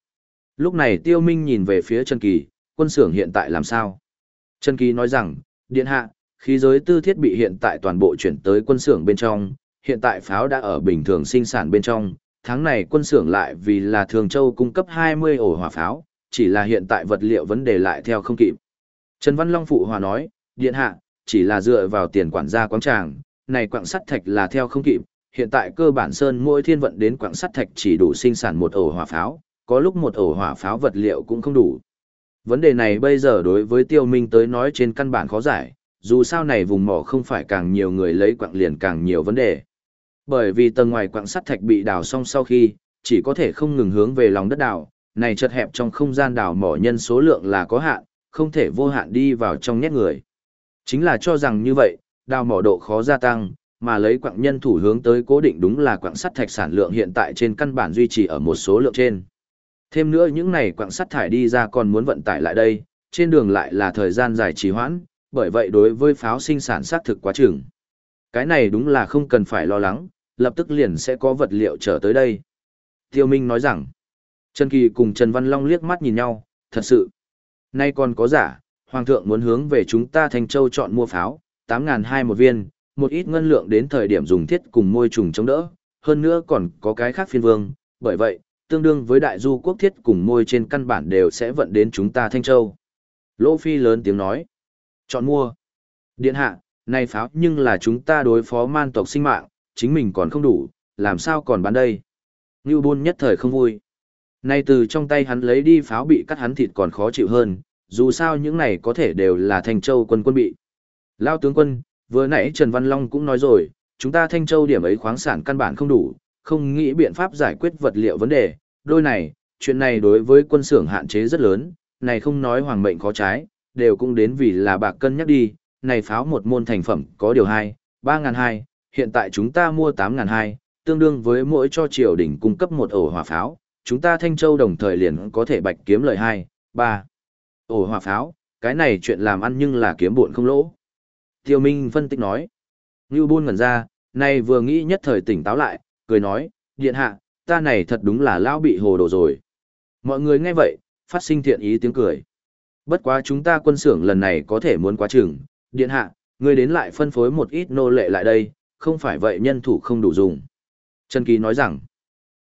Lúc này Tiêu Minh nhìn về phía Trần Kỳ, quân xưởng hiện tại làm sao? Trần Kỳ nói rằng, điện hạ, khí giới tư thiết bị hiện tại toàn bộ chuyển tới quân xưởng bên trong, hiện tại pháo đã ở bình thường sinh sản bên trong, tháng này quân xưởng lại vì là Thường Châu cung cấp 20 ổ hỏa pháo, chỉ là hiện tại vật liệu vấn đề lại theo không kịp. Trần Văn Long phụ hòa nói, điện hạ, chỉ là dựa vào tiền quản gia quán tràng, này quặng sắt thạch là theo không kịp, hiện tại cơ bản sơn mỗi thiên vận đến quặng sắt thạch chỉ đủ sinh sản một ổ hỏa pháo, có lúc một ổ hỏa pháo vật liệu cũng không đủ. Vấn đề này bây giờ đối với tiêu minh tới nói trên căn bản khó giải, dù sao này vùng mỏ không phải càng nhiều người lấy quặng liền càng nhiều vấn đề. Bởi vì tầng ngoài quặng sắt thạch bị đào xong sau khi, chỉ có thể không ngừng hướng về lòng đất đào, này chật hẹp trong không gian đào mỏ nhân số lượng là có hạn, không thể vô hạn đi vào trong nhét người. Chính là cho rằng như vậy, đào mỏ độ khó gia tăng, mà lấy quặng nhân thủ hướng tới cố định đúng là quặng sắt thạch sản lượng hiện tại trên căn bản duy trì ở một số lượng trên. Thêm nữa những này quặng sắt thải đi ra còn muốn vận tải lại đây, trên đường lại là thời gian dài trì hoãn, bởi vậy đối với pháo sinh sản xác thực quá chừng. Cái này đúng là không cần phải lo lắng, lập tức liền sẽ có vật liệu trở tới đây. Tiêu Minh nói rằng, Trần Kỳ cùng Trần Văn Long liếc mắt nhìn nhau, thật sự. Nay còn có giả, Hoàng thượng muốn hướng về chúng ta Thanh Châu chọn mua pháo, 8.200 một viên, một ít ngân lượng đến thời điểm dùng thiết cùng môi trùng chống đỡ, hơn nữa còn có cái khác phiên vương, bởi vậy, tương đương với đại du quốc thiết cùng môi trên căn bản đều sẽ vận đến chúng ta Thanh Châu. Lỗ Phi lớn tiếng nói, chọn mua. Điện hạ, này pháo nhưng là chúng ta đối phó man tộc sinh mạng, chính mình còn không đủ, làm sao còn bán đây? Ngưu Bôn nhất thời không vui. Nay từ trong tay hắn lấy đi pháo bị cắt hắn thịt còn khó chịu hơn, dù sao những này có thể đều là Thanh Châu quân quân bị. Lao tướng quân, vừa nãy Trần Văn Long cũng nói rồi, chúng ta Thanh Châu điểm ấy khoáng sản căn bản không đủ, không nghĩ biện pháp giải quyết vật liệu vấn đề, đôi này, chuyện này đối với quân xưởng hạn chế rất lớn, này không nói hoàng mệnh khó trái, đều cũng đến vì là bạc cân nhắc đi, này pháo một môn thành phẩm có điều 2, 3.200, hiện tại chúng ta mua 8.200, tương đương với mỗi cho triều đình cung cấp một ổ hỏa pháo, chúng ta Thanh Châu đồng thời liền có thể bạch kiếm lời 2, 3. Ổ hỏa pháo, cái này chuyện làm ăn nhưng là kiếm buồn không lỗ. Tiêu Minh phân tích nói. Ngưu Bôn ngẩn ra, nay vừa nghĩ nhất thời tỉnh táo lại, cười nói, điện hạ, ta này thật đúng là lão bị hồ đồ rồi. Mọi người nghe vậy, phát sinh thiện ý tiếng cười. Bất quá chúng ta quân xưởng lần này có thể muốn quá chừng, điện hạ, ngươi đến lại phân phối một ít nô lệ lại đây, không phải vậy nhân thủ không đủ dùng. Trần Kỳ nói rằng,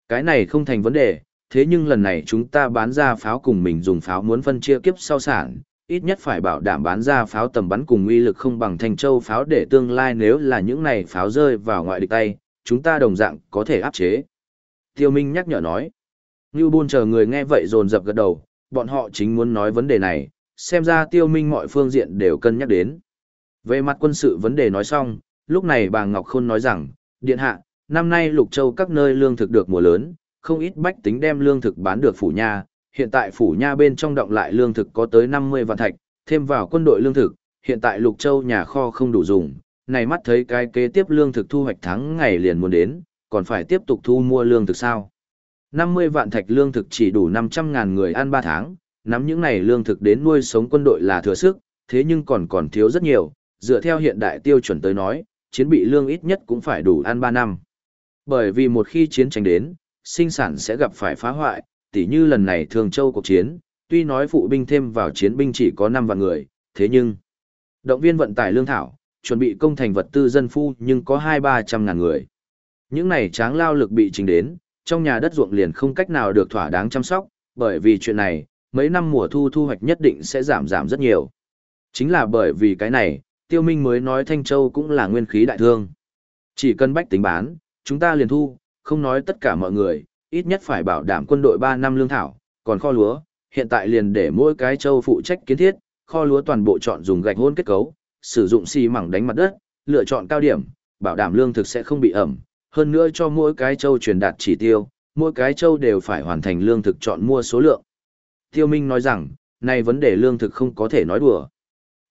cái này không thành vấn đề, thế nhưng lần này chúng ta bán ra pháo cùng mình dùng pháo muốn phân chia kiếp sau sản, ít nhất phải bảo đảm bán ra pháo tầm bắn cùng uy lực không bằng thành châu pháo để tương lai nếu là những này pháo rơi vào ngoại địch tay, chúng ta đồng dạng có thể áp chế. Tiêu Minh nhắc nhở nói. Như buôn chờ người nghe vậy dồn dập gật đầu, bọn họ chính muốn nói vấn đề này, xem ra Tiêu Minh mọi phương diện đều cân nhắc đến. Về mặt quân sự vấn đề nói xong, lúc này bà Ngọc Khôn nói rằng, Điện Hạ, năm nay Lục Châu các nơi lương thực được mùa lớn, không ít bách tính đem lương thực bán được phủ nhà hiện tại phủ nha bên trong động lại lương thực có tới 50 vạn thạch, thêm vào quân đội lương thực, hiện tại Lục Châu nhà kho không đủ dùng, này mắt thấy cái kế tiếp lương thực thu hoạch tháng ngày liền muốn đến, còn phải tiếp tục thu mua lương thực sao. 50 vạn thạch lương thực chỉ đủ 500 ngàn người ăn 3 tháng, nắm những này lương thực đến nuôi sống quân đội là thừa sức, thế nhưng còn còn thiếu rất nhiều, dựa theo hiện đại tiêu chuẩn tới nói, chiến bị lương ít nhất cũng phải đủ ăn 3 năm. Bởi vì một khi chiến tranh đến, sinh sản sẽ gặp phải phá hoại, tỉ như lần này Thường Châu cuộc chiến, tuy nói phụ binh thêm vào chiến binh chỉ có 5 vạn người, thế nhưng động viên vận tải lương thảo, chuẩn bị công thành vật tư dân phu nhưng có 2-300 ngàn người. Những này tráng lao lực bị trình đến, trong nhà đất ruộng liền không cách nào được thỏa đáng chăm sóc, bởi vì chuyện này, mấy năm mùa thu thu hoạch nhất định sẽ giảm giảm rất nhiều. Chính là bởi vì cái này, Tiêu Minh mới nói Thanh Châu cũng là nguyên khí đại thương. Chỉ cần bách tính bán, chúng ta liền thu, không nói tất cả mọi người, ít nhất phải bảo đảm quân đội 3 năm lương thảo, còn kho lúa, hiện tại liền để mỗi cái châu phụ trách kiến thiết, kho lúa toàn bộ chọn dùng gạch hôn kết cấu, sử dụng xi mảng đánh mặt đất, lựa chọn cao điểm, bảo đảm lương thực sẽ không bị ẩm, hơn nữa cho mỗi cái châu truyền đạt chỉ tiêu, mỗi cái châu đều phải hoàn thành lương thực chọn mua số lượng. Tiêu Minh nói rằng, này vấn đề lương thực không có thể nói đùa.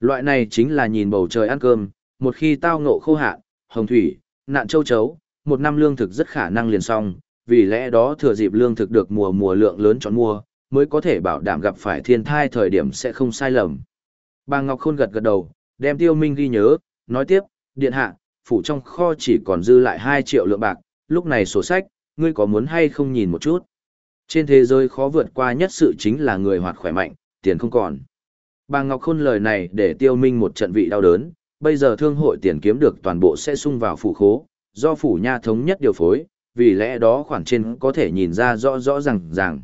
Loại này chính là nhìn bầu trời ăn cơm, một khi tao ngộ khô hạn, hồng thủy, nạn châu chấu, một năm lương thực rất khả năng liền xong, vì lẽ đó thừa dịp lương thực được mùa mùa lượng lớn chọn mua, mới có thể bảo đảm gặp phải thiên thai thời điểm sẽ không sai lầm. Bà Ngọc Khôn gật gật đầu, đem Tiêu Minh ghi nhớ, nói tiếp, điện hạ, phủ trong kho chỉ còn dư lại 2 triệu lượng bạc, lúc này sổ sách, ngươi có muốn hay không nhìn một chút. Trên thế giới khó vượt qua nhất sự chính là người hoạt khỏe mạnh, tiền không còn. Bà Ngọc Khôn lời này để tiêu minh một trận vị đau đớn, bây giờ thương hội tiền kiếm được toàn bộ sẽ sung vào phủ khố, do phủ nha thống nhất điều phối, vì lẽ đó khoản trên có thể nhìn ra rõ rõ ràng ràng.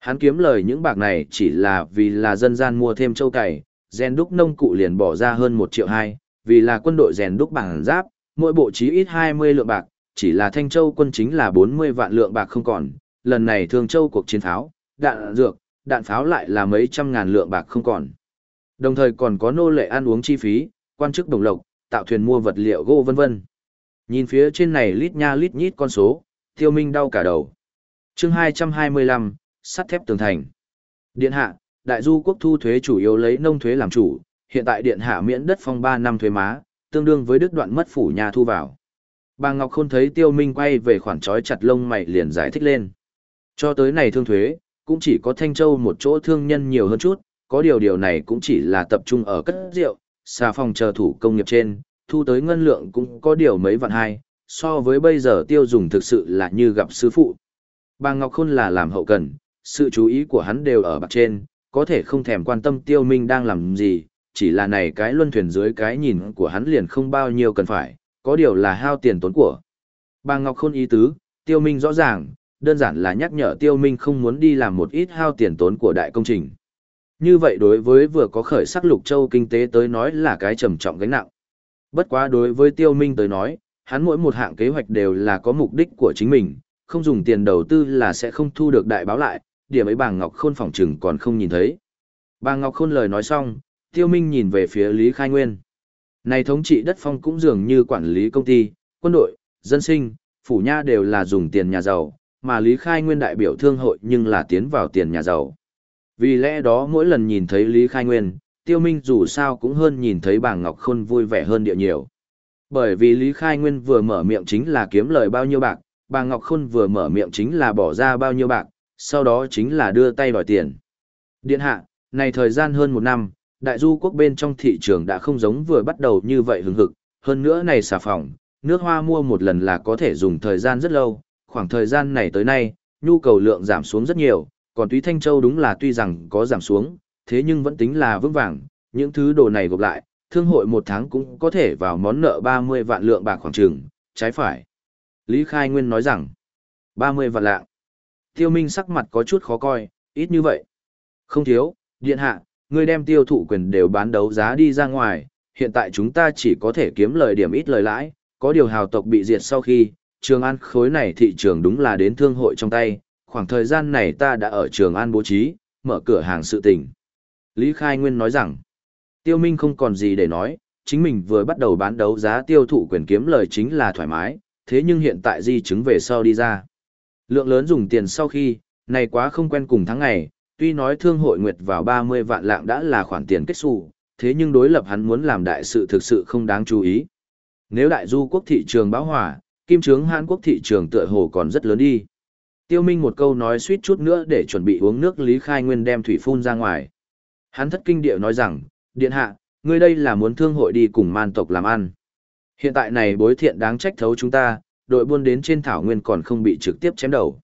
Hắn kiếm lời những bạc này chỉ là vì là dân gian mua thêm châu cày, rèn đúc nông cụ liền bỏ ra hơn 1 triệu 2, vì là quân đội rèn đúc bằng giáp, mỗi bộ chí ít 20 lượng bạc, chỉ là Thanh Châu quân chính là 40 vạn lượng bạc không còn, lần này Thương Châu cuộc chiến pháo, đạn dược, đạn pháo lại là mấy trăm ngàn lượng bạc không còn. Đồng thời còn có nô lệ ăn uống chi phí, quan chức đồng lộc, tạo thuyền mua vật liệu gỗ vân vân. Nhìn phía trên này lít nha lít nhít con số, Tiêu Minh đau cả đầu. Chương 225, sắt thép tường thành. Điện hạ, đại du quốc thu thuế chủ yếu lấy nông thuế làm chủ, hiện tại điện hạ miễn đất phong 3 năm thuế má, tương đương với đứt đoạn mất phủ nhà thu vào. Bà Ngọc Khôn thấy Tiêu Minh quay về khoản trói chặt lông mày liền giải thích lên. Cho tới này thương thuế, cũng chỉ có Thanh Châu một chỗ thương nhân nhiều hơn chút, có điều điều này cũng chỉ là tập trung ở cất rượu, xà phòng chờ thủ công nghiệp trên, thu tới ngân lượng cũng có điều mấy vạn hai, so với bây giờ tiêu dùng thực sự là như gặp sư phụ. Bà Ngọc Khôn là làm hậu cần, sự chú ý của hắn đều ở bạc trên, có thể không thèm quan tâm tiêu minh đang làm gì, chỉ là này cái luân thuyền dưới cái nhìn của hắn liền không bao nhiêu cần phải, có điều là hao tiền tốn của. Bà Ngọc Khôn ý tứ, tiêu minh rõ ràng, đơn giản là nhắc nhở tiêu minh không muốn đi làm một ít hao tiền tốn của đại công trình. Như vậy đối với vừa có khởi sắc lục châu kinh tế tới nói là cái trầm trọng gánh nặng. Bất quá đối với tiêu minh tới nói, hắn mỗi một hạng kế hoạch đều là có mục đích của chính mình, không dùng tiền đầu tư là sẽ không thu được đại báo lại, điểm ấy bà Ngọc Khôn phỏng chừng còn không nhìn thấy. Bà Ngọc Khôn lời nói xong, tiêu minh nhìn về phía Lý Khai Nguyên. Này thống trị đất phong cũng dường như quản lý công ty, quân đội, dân sinh, phủ nha đều là dùng tiền nhà giàu, mà Lý Khai Nguyên đại biểu thương hội nhưng là tiến vào tiền nhà giàu. Vì lẽ đó mỗi lần nhìn thấy Lý Khai Nguyên, Tiêu Minh dù sao cũng hơn nhìn thấy bà Ngọc Khôn vui vẻ hơn địa nhiều. Bởi vì Lý Khai Nguyên vừa mở miệng chính là kiếm lời bao nhiêu bạc, bà Ngọc Khôn vừa mở miệng chính là bỏ ra bao nhiêu bạc, sau đó chính là đưa tay đòi tiền. Điện hạ, này thời gian hơn một năm, đại du quốc bên trong thị trường đã không giống vừa bắt đầu như vậy hứng hực, hơn nữa này xà phòng, nước hoa mua một lần là có thể dùng thời gian rất lâu, khoảng thời gian này tới nay, nhu cầu lượng giảm xuống rất nhiều, còn túy Thanh Châu đúng là tuy rằng có giảm xuống, thế nhưng vẫn tính là vững vàng, những thứ đồ này gộp lại, thương hội một tháng cũng có thể vào món nợ 30 vạn lượng bạc khoảng trường, trái phải. Lý Khai Nguyên nói rằng, 30 vạn lạng. Tiêu Minh sắc mặt có chút khó coi, ít như vậy. Không thiếu, điện hạ, ngươi đem tiêu thụ quyền đều bán đấu giá đi ra ngoài, hiện tại chúng ta chỉ có thể kiếm lời điểm ít lời lãi, có điều hào tộc bị diệt sau khi, Trường An khối này thị trường đúng là đến thương hội trong tay, khoảng thời gian này ta đã ở Trường An bố trí, mở cửa hàng sự tình. Lý Khai Nguyên nói rằng, Tiêu Minh không còn gì để nói, chính mình vừa bắt đầu bán đấu giá tiêu thụ quyền kiếm lời chính là thoải mái, thế nhưng hiện tại di chứng về sau đi ra. Lượng lớn dùng tiền sau khi, này quá không quen cùng tháng ngày, tuy nói thương hội nguyệt vào 30 vạn lạng đã là khoản tiền kết xù, thế nhưng đối lập hắn muốn làm đại sự thực sự không đáng chú ý. Nếu đại du quốc thị trường báo hỏa, kim trướng Hàn Quốc thị trường tựa hồ còn rất lớn đi. Tiêu Minh một câu nói suýt chút nữa để chuẩn bị uống nước Lý Khai Nguyên đem thủy phun ra ngoài. Hắn thất kinh địa nói rằng, điện hạ, ngươi đây là muốn thương hội đi cùng man tộc làm ăn. Hiện tại này bối thiện đáng trách thấu chúng ta, đội buôn đến trên thảo nguyên còn không bị trực tiếp chém đầu.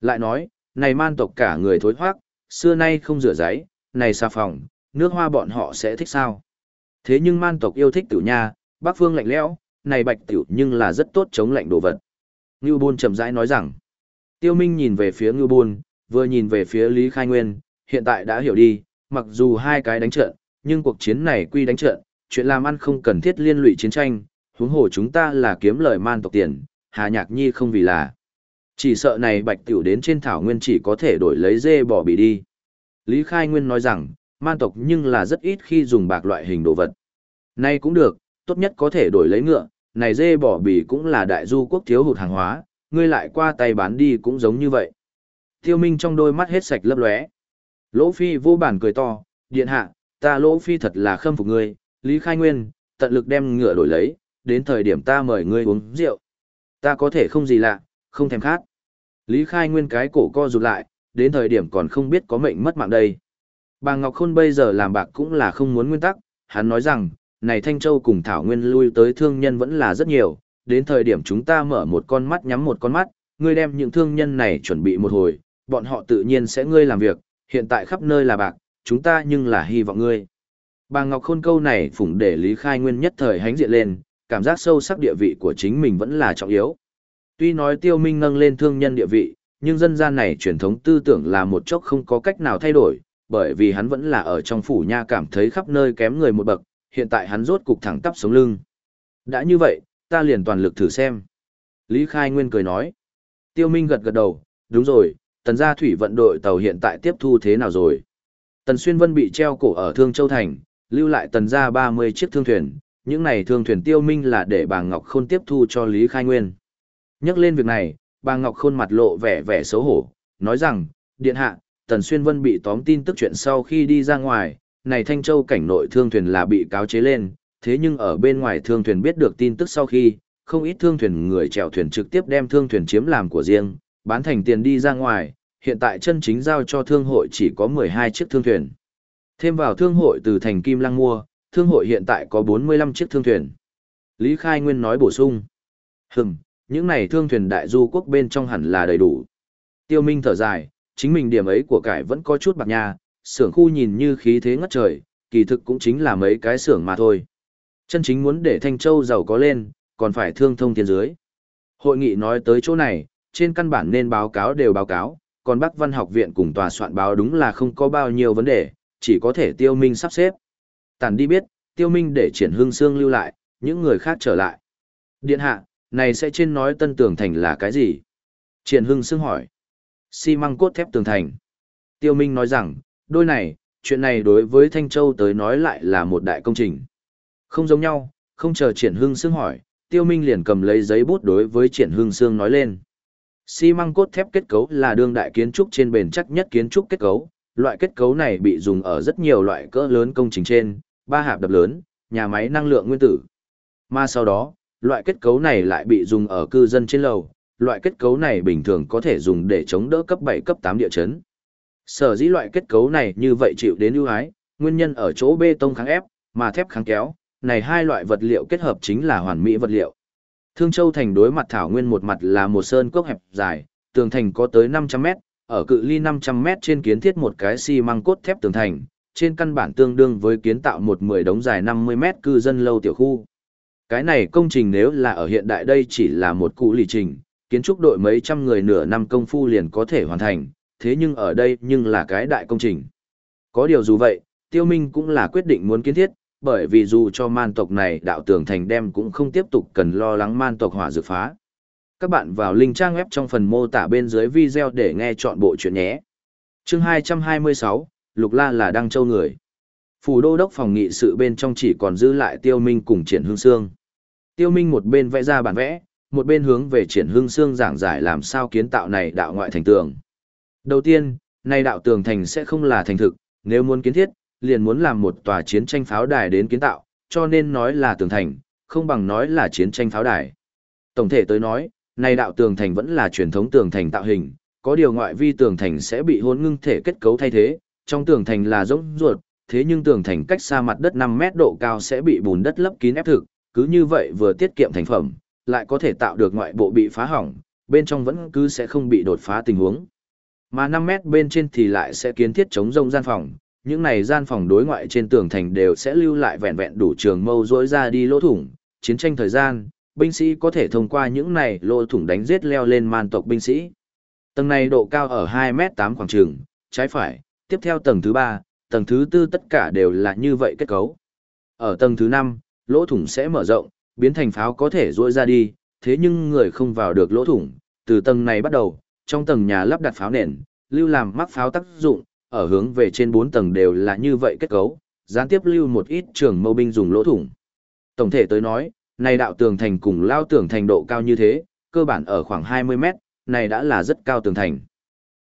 Lại nói, này man tộc cả người thối hoác, xưa nay không rửa giấy, này xà phòng, nước hoa bọn họ sẽ thích sao. Thế nhưng man tộc yêu thích tiểu nha, bác phương lạnh lẽo, này bạch tiểu nhưng là rất tốt chống lạnh đồ vật. Ngưu Bôn chậm rãi nói rằng, Tiêu Minh nhìn về phía Ngưu Bôn, vừa nhìn về phía Lý Khai Nguyên, hiện tại đã hiểu đi, mặc dù hai cái đánh trận, nhưng cuộc chiến này quy đánh trận, chuyện làm ăn không cần thiết liên lụy chiến tranh, huống hồ chúng ta là kiếm lời man tộc tiền, Hà Nhạc Nhi không vì là. Chỉ sợ này bạch tiểu đến trên thảo nguyên chỉ có thể đổi lấy dê bỏ bị đi. Lý Khai Nguyên nói rằng, man tộc nhưng là rất ít khi dùng bạc loại hình đồ vật. Nay cũng được, tốt nhất có thể đổi lấy ngựa, này dê bỏ bì cũng là đại du quốc thiếu hụt hàng hóa, ngươi lại qua tay bán đi cũng giống như vậy. Tiêu Minh trong đôi mắt hết sạch lấp lóe. Lỗ Phi vô bản cười to, điện hạ, ta Lỗ Phi thật là khâm phục ngươi, Lý Khai Nguyên, tận lực đem ngựa đổi lấy, đến thời điểm ta mời ngươi uống rượu. Ta có thể không gì lạ, không thèm khát. Lý Khai Nguyên cái cổ co rụt lại, đến thời điểm còn không biết có mệnh mất mạng đây. Bà Ngọc Khôn bây giờ làm bạc cũng là không muốn nguyên tắc, hắn nói rằng, này Thanh Châu cùng Thảo Nguyên lui tới thương nhân vẫn là rất nhiều, đến thời điểm chúng ta mở một con mắt nhắm một con mắt, ngươi đem những thương nhân này chuẩn bị một hồi, bọn họ tự nhiên sẽ ngươi làm việc, hiện tại khắp nơi là bạc, chúng ta nhưng là hy vọng ngươi. Bà Ngọc Khôn câu này phủng để Lý Khai Nguyên nhất thời hánh diện lên, cảm giác sâu sắc địa vị của chính mình vẫn là trọng yếu. Tuy nói tiêu minh nâng lên thương nhân địa vị, nhưng dân gian này truyền thống tư tưởng là một chốc không có cách nào thay đổi, bởi vì hắn vẫn là ở trong phủ nha cảm thấy khắp nơi kém người một bậc, hiện tại hắn rốt cục thẳng tắp sống lưng. Đã như vậy, ta liền toàn lực thử xem. Lý Khai Nguyên cười nói. Tiêu Minh gật gật đầu, đúng rồi, tần gia thủy vận đội tàu hiện tại tiếp thu thế nào rồi? Tần Xuyên Vân bị treo cổ ở Thương Châu Thành, lưu lại tần gia 30 chiếc thương thuyền, những này thương thuyền tiêu minh là để bà Ngọc Khôn tiếp thu cho Lý Khai Nguyên. Nhắc lên việc này, bà Ngọc Khôn mặt lộ vẻ vẻ xấu hổ, nói rằng, điện hạ, Tần Xuyên Vân bị tóm tin tức chuyện sau khi đi ra ngoài, này Thanh Châu cảnh nội thương thuyền là bị cáo chế lên, thế nhưng ở bên ngoài thương thuyền biết được tin tức sau khi, không ít thương thuyền người chèo thuyền trực tiếp đem thương thuyền chiếm làm của riêng, bán thành tiền đi ra ngoài, hiện tại chân chính giao cho thương hội chỉ có 12 chiếc thương thuyền. Thêm vào thương hội từ thành Kim Lăng mua, thương hội hiện tại có 45 chiếc thương thuyền. Lý Khai Nguyên nói bổ sung. Hừm, những này thương thuyền đại du quốc bên trong hẳn là đầy đủ. Tiêu Minh thở dài, chính mình điểm ấy của cải vẫn có chút bạc nha, xưởng khu nhìn như khí thế ngất trời, kỳ thực cũng chính là mấy cái xưởng mà thôi. Chân chính muốn để Thanh Châu giàu có lên, còn phải thương thông tiền dưới. Hội nghị nói tới chỗ này, trên căn bản nên báo cáo đều báo cáo, còn Bắc Văn học viện cùng tòa soạn báo đúng là không có bao nhiêu vấn đề, chỉ có thể tiêu minh sắp xếp. Tản đi biết, tiêu minh để triển hương xương lưu lại, những người khác trở lại. Điện hạ, này sẽ trên nói tân tường thành là cái gì? Triển hương xương hỏi. Xi măng cốt thép tường thành. Tiêu minh nói rằng, đôi này, chuyện này đối với Thanh Châu tới nói lại là một đại công trình. Không giống nhau, không chờ triển hương xương hỏi, tiêu minh liền cầm lấy giấy bút đối với triển hương xương nói lên. Xi măng cốt thép kết cấu là đương đại kiến trúc trên bền chắc nhất kiến trúc kết cấu, loại kết cấu này bị dùng ở rất nhiều loại cỡ lớn công trình trên, ba hạp đập lớn, nhà máy năng lượng nguyên tử. Mà sau đó, loại kết cấu này lại bị dùng ở cư dân trên lầu, loại kết cấu này bình thường có thể dùng để chống đỡ cấp 7 cấp 8 địa chấn. Sở dĩ loại kết cấu này như vậy chịu đến ưu ái, nguyên nhân ở chỗ bê tông kháng ép, mà thép kháng kéo, này hai loại vật liệu kết hợp chính là hoàn mỹ vật liệu. Thương Châu thành đối mặt thảo nguyên một mặt là một sơn cốc hẹp dài, tường thành có tới 500 mét, ở cự ly 500 mét trên kiến thiết một cái xi măng cốt thép tường thành, trên căn bản tương đương với kiến tạo một 10 đống dài 50 mét cư dân lâu tiểu khu. Cái này công trình nếu là ở hiện đại đây chỉ là một cụ lì trình, kiến trúc đội mấy trăm người nửa năm công phu liền có thể hoàn thành, thế nhưng ở đây nhưng là cái đại công trình. Có điều dù vậy, Tiêu Minh cũng là quyết định muốn kiến thiết, bởi vì dù cho man tộc này đạo tường thành đem cũng không tiếp tục cần lo lắng man tộc hỏa dược phá. Các bạn vào link trang web trong phần mô tả bên dưới video để nghe chọn bộ chuyện nhé. Chương 226, Lục La là Đăng Châu người. Phủ đô đốc phòng nghị sự bên trong chỉ còn giữ lại Tiêu Minh cùng Triển Hương Sương. Tiêu Minh một bên vẽ ra bản vẽ, một bên hướng về Triển Hương Sương giảng giải làm sao kiến tạo này đạo ngoại thành tường. Đầu tiên, này đạo tường thành sẽ không là thành thực, nếu muốn kiến thiết, liền muốn làm một tòa chiến tranh pháo đài đến kiến tạo, cho nên nói là tường thành, không bằng nói là chiến tranh pháo đài. Tổng thể tới nói, này đạo tường thành vẫn là truyền thống tường thành tạo hình, có điều ngoại vi tường thành sẽ bị hỗn ngưng thể kết cấu thay thế, trong tường thành là rỗng ruột, thế nhưng tường thành cách xa mặt đất 5 mét độ cao sẽ bị bùn đất lấp kín ép thực, cứ như vậy vừa tiết kiệm thành phẩm, lại có thể tạo được ngoại bộ bị phá hỏng, bên trong vẫn cứ sẽ không bị đột phá tình huống. Mà 5 mét bên trên thì lại sẽ kiến thiết chống rông gian phòng, những này gian phòng đối ngoại trên tường thành đều sẽ lưu lại vẹn vẹn đủ trường mâu rỗi ra đi lỗ thủng, chiến tranh thời gian, binh sĩ có thể thông qua những này lỗ thủng đánh giết leo lên man tộc binh sĩ. Tầng này độ cao ở 2 mét 8 khoảng trường, trái phải, tiếp theo tầng thứ 3, tầng thứ 4 tất cả đều là như vậy kết cấu. Ở tầng thứ 5, lỗ thủng sẽ mở rộng, biến thành pháo có thể rỗi ra đi, thế nhưng người không vào được lỗ thủng, từ tầng này bắt đầu, trong tầng nhà lắp đặt pháo nền, lưu làm mắc pháo tác dụng, ở hướng về trên 4 tầng đều là như vậy kết cấu, gián tiếp lưu một ít trường mâu binh dùng lỗ thủng. Tổng thể tới nói, này đạo tường thành cùng lao tường thành độ cao như thế, cơ bản ở khoảng 20 mét, này đã là rất cao tường thành.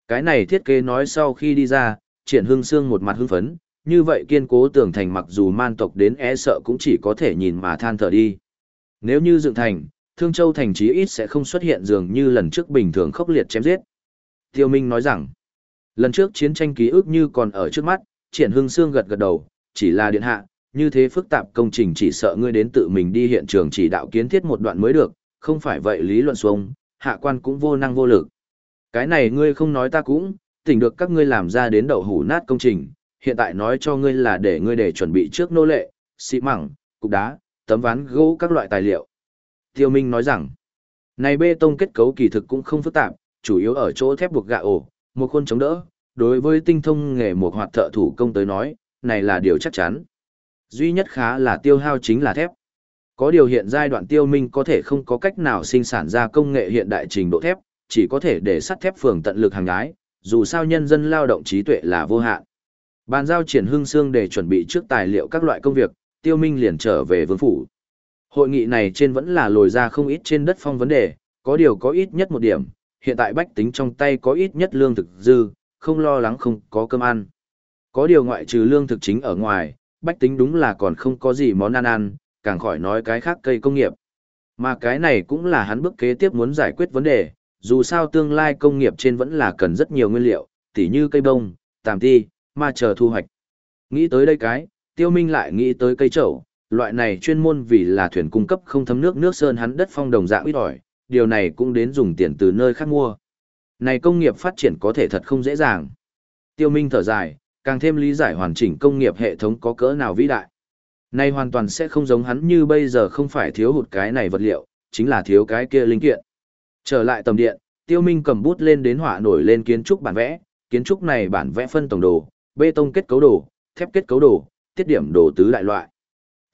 Cái này thiết kế nói sau khi đi ra, triển hương xương một mặt hưng phấn, như vậy kiên cố tường thành mặc dù man tộc đến e sợ cũng chỉ có thể nhìn mà than thở đi. Nếu như dựng thành, Thương Châu thành chí ít sẽ không xuất hiện dường như lần trước bình thường khốc liệt chém giết. Tiêu Minh nói rằng, lần trước chiến tranh ký ức như còn ở trước mắt, triển hưng xương gật gật đầu, chỉ là điện hạ, như thế phức tạp công trình chỉ sợ ngươi đến tự mình đi hiện trường chỉ đạo kiến thiết một đoạn mới được, không phải vậy lý luận xuống, hạ quan cũng vô năng vô lực. Cái này ngươi không nói ta cũng, tỉnh được các ngươi làm ra đến đậu hủ nát công trình, hiện tại nói cho ngươi là để ngươi để chuẩn bị trước nô lệ, xị mẳng, cục đá, tấm ván gỗ các loại tài liệu. Tiêu Minh nói rằng, này bê tông kết cấu kỳ thực cũng không phức tạp, chủ yếu ở chỗ thép buộc gạ ổ, một khuôn chống đỡ. Đối với tinh thông nghề một hoạt thợ thủ công tới nói, này là điều chắc chắn. Duy nhất khá là tiêu hao chính là thép. Có điều hiện giai đoạn tiêu minh có thể không có cách nào sinh sản ra công nghệ hiện đại trình độ thép, chỉ có thể để sắt thép phường tận lực hàng ái, dù sao nhân dân lao động trí tuệ là vô hạn. Bàn giao triển hương xương để chuẩn bị trước tài liệu các loại công việc, tiêu minh liền trở về vương phủ. Hội nghị này trên vẫn là lồi ra không ít trên đất phong vấn đề, có điều có ít nhất một điểm, hiện tại bách tính trong tay có ít nhất lương thực dư, không lo lắng không có cơm ăn. Có điều ngoại trừ lương thực chính ở ngoài, bách tính đúng là còn không có gì món ăn ăn, càng khỏi nói cái khác cây công nghiệp. Mà cái này cũng là hắn bước kế tiếp muốn giải quyết vấn đề, dù sao tương lai công nghiệp trên vẫn là cần rất nhiều nguyên liệu, tỉ như cây bông, tàm ti, mà chờ thu hoạch. Nghĩ tới đây cái, tiêu minh lại nghĩ tới cây trậu, loại này chuyên môn vì là thuyền cung cấp không thấm nước nước sơn hắn đất phong đồng dạng ít ỏi, điều này cũng đến dùng tiền từ nơi khác mua. Này công nghiệp phát triển có thể thật không dễ dàng. Tiêu Minh thở dài, càng thêm lý giải hoàn chỉnh công nghiệp hệ thống có cỡ nào vĩ đại. Này hoàn toàn sẽ không giống hắn như bây giờ không phải thiếu hụt cái này vật liệu, chính là thiếu cái kia linh kiện. Trở lại tầm điện, Tiêu Minh cầm bút lên đến họa nổi lên kiến trúc bản vẽ, kiến trúc này bản vẽ phân tổng đồ, bê tông kết cấu đồ, thép kết cấu đồ, tiết điểm đồ tứ đại loại.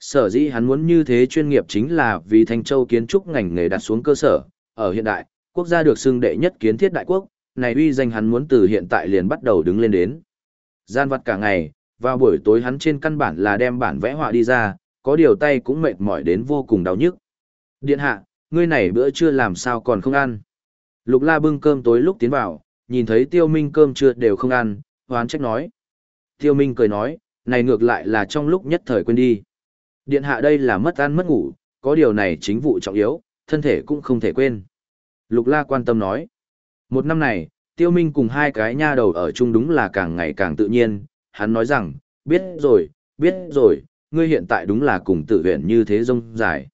Sở dĩ hắn muốn như thế chuyên nghiệp chính là vì Thanh Châu kiến trúc ngành nghề đặt xuống cơ sở, ở hiện đại, quốc gia được xưng đệ nhất kiến thiết đại quốc, này uy danh hắn muốn từ hiện tại liền bắt đầu đứng lên đến. Gian vặt cả ngày, vào buổi tối hắn trên căn bản là đem bản vẽ họa đi ra, có điều tay cũng mệt mỏi đến vô cùng đau nhức. Điện hạ, ngươi này bữa trưa làm sao còn không ăn. Lục la bưng cơm tối lúc tiến vào, nhìn thấy tiêu minh cơm trưa đều không ăn, hoán trách nói. Tiêu minh cười nói, này ngược lại là trong lúc nhất thời quên đi. Điện hạ đây là mất ăn mất ngủ, có điều này chính vụ trọng yếu, thân thể cũng không thể quên. Lục la quan tâm nói. Một năm này, tiêu minh cùng hai cái nha đầu ở chung đúng là càng ngày càng tự nhiên, hắn nói rằng, biết rồi, biết rồi, ngươi hiện tại đúng là cùng tự huyện như thế rông dài.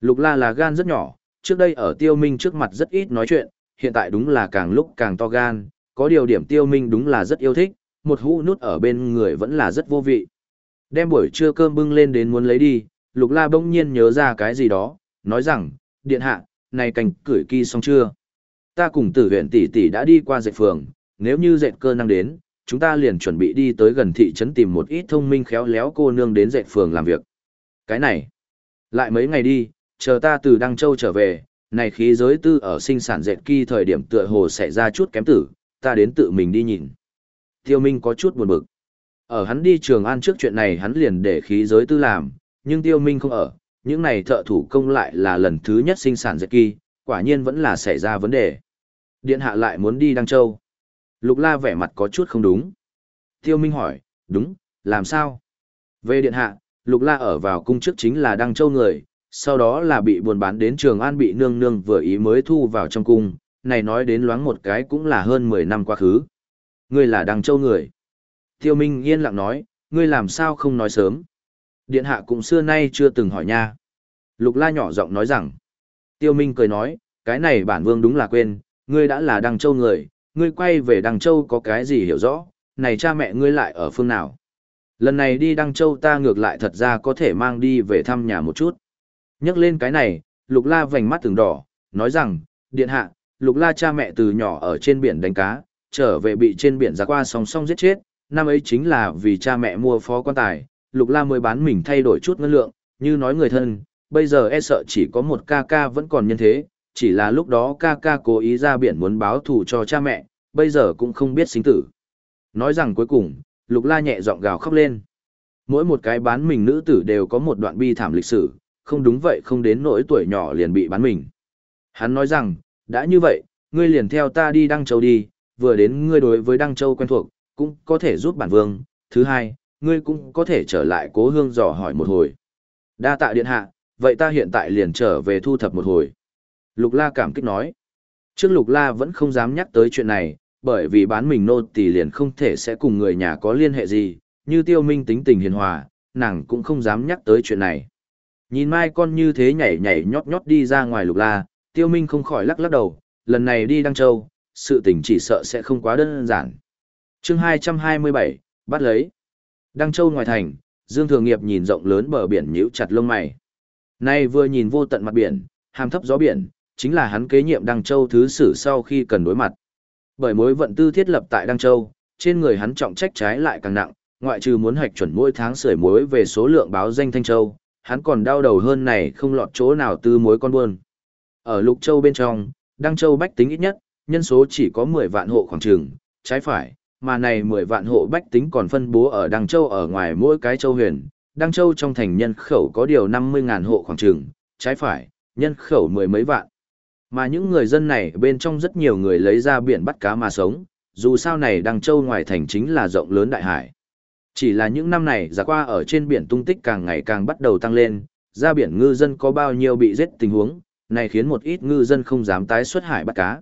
Lục la là gan rất nhỏ, trước đây ở tiêu minh trước mặt rất ít nói chuyện, hiện tại đúng là càng lúc càng to gan, có điều điểm tiêu minh đúng là rất yêu thích, một hũ nút ở bên người vẫn là rất vô vị. Đem buổi trưa cơm bưng lên đến muốn lấy đi, Lục La bỗng nhiên nhớ ra cái gì đó, nói rằng, điện hạ, này cành cửi kỳ xong chưa? Ta cùng tử huyện tỷ tỷ đã đi qua dệt phường, nếu như dệt cơ năng đến, chúng ta liền chuẩn bị đi tới gần thị trấn tìm một ít thông minh khéo léo cô nương đến dệt phường làm việc. Cái này, lại mấy ngày đi, chờ ta từ Đăng Châu trở về, này khí giới tư ở sinh sản dệt kỳ thời điểm tựa hồ sẽ ra chút kém tử, ta đến tự mình đi nhìn. Tiêu Minh có chút buồn bực. Ở hắn đi trường an trước chuyện này hắn liền để khí giới tư làm, nhưng tiêu minh không ở, những này thợ thủ công lại là lần thứ nhất sinh sản dệt kỳ, quả nhiên vẫn là xảy ra vấn đề. Điện hạ lại muốn đi Đăng Châu. Lục la vẻ mặt có chút không đúng. Tiêu minh hỏi, đúng, làm sao? Về điện hạ, lục la ở vào cung trước chính là Đăng Châu người, sau đó là bị buôn bán đến trường an bị nương nương vừa ý mới thu vào trong cung, này nói đến loáng một cái cũng là hơn 10 năm quá khứ. Ngươi là Đăng Châu người. Tiêu Minh yên lặng nói, ngươi làm sao không nói sớm. Điện hạ cũng xưa nay chưa từng hỏi nha. Lục la nhỏ giọng nói rằng. Tiêu Minh cười nói, cái này bản vương đúng là quên, ngươi đã là Đăng Châu người, ngươi quay về Đăng Châu có cái gì hiểu rõ, này cha mẹ ngươi lại ở phương nào. Lần này đi Đăng Châu ta ngược lại thật ra có thể mang đi về thăm nhà một chút. Nhắc lên cái này, Lục la vành mắt từng đỏ, nói rằng, điện hạ, Lục la cha mẹ từ nhỏ ở trên biển đánh cá, trở về bị trên biển ra qua song song giết chết, năm ấy chính là vì cha mẹ mua phó quan tài, Lục La mới bán mình thay đổi chút ngân lượng, như nói người thân, bây giờ e sợ chỉ có một ca ca vẫn còn nhân thế, chỉ là lúc đó ca ca cố ý ra biển muốn báo thù cho cha mẹ, bây giờ cũng không biết sinh tử. Nói rằng cuối cùng, Lục La nhẹ giọng gào khóc lên. Mỗi một cái bán mình nữ tử đều có một đoạn bi thảm lịch sử, không đúng vậy không đến nỗi tuổi nhỏ liền bị bán mình. Hắn nói rằng, đã như vậy, ngươi liền theo ta đi Đăng Châu đi, vừa đến ngươi đối với Đăng Châu quen thuộc, cũng có thể giúp bản vương. Thứ hai, ngươi cũng có thể trở lại cố hương dò hỏi một hồi. Đa tạ điện hạ, vậy ta hiện tại liền trở về thu thập một hồi. Lục la cảm kích nói. Trước lục la vẫn không dám nhắc tới chuyện này, bởi vì bán mình nô tỳ liền không thể sẽ cùng người nhà có liên hệ gì, như tiêu minh tính tình hiền hòa, nàng cũng không dám nhắc tới chuyện này. Nhìn mai con như thế nhảy nhảy nhót nhót đi ra ngoài lục la, tiêu minh không khỏi lắc lắc đầu, lần này đi Đăng Châu, sự tình chỉ sợ sẽ không quá đơn giản chương 227, bắt lấy. Đăng Châu ngoài thành, Dương Thường Nghiệp nhìn rộng lớn bờ biển nhíu chặt lông mày. Nay vừa nhìn vô tận mặt biển, hàm thấp gió biển, chính là hắn kế nhiệm Đăng Châu thứ sử sau khi cần đối mặt. Bởi mối vận tư thiết lập tại Đăng Châu, trên người hắn trọng trách trái lại càng nặng, ngoại trừ muốn hoạch chuẩn mỗi tháng sưởi muối về số lượng báo danh Thanh Châu, hắn còn đau đầu hơn này không lọt chỗ nào tư mối con buôn. Ở Lục Châu bên trong, Đăng Châu bách tính ít nhất, nhân số chỉ có 10 vạn hộ khoảng trường, trái phải, mà này 10 vạn hộ bách tính còn phân bố ở Đăng Châu ở ngoài mỗi cái châu huyền. Đăng Châu trong thành nhân khẩu có điều 50.000 hộ khoảng trường, trái phải, nhân khẩu mười mấy vạn. Mà những người dân này bên trong rất nhiều người lấy ra biển bắt cá mà sống, dù sao này Đăng Châu ngoài thành chính là rộng lớn đại hải. Chỉ là những năm này giả qua ở trên biển tung tích càng ngày càng bắt đầu tăng lên, ra biển ngư dân có bao nhiêu bị giết tình huống, này khiến một ít ngư dân không dám tái xuất hải bắt cá.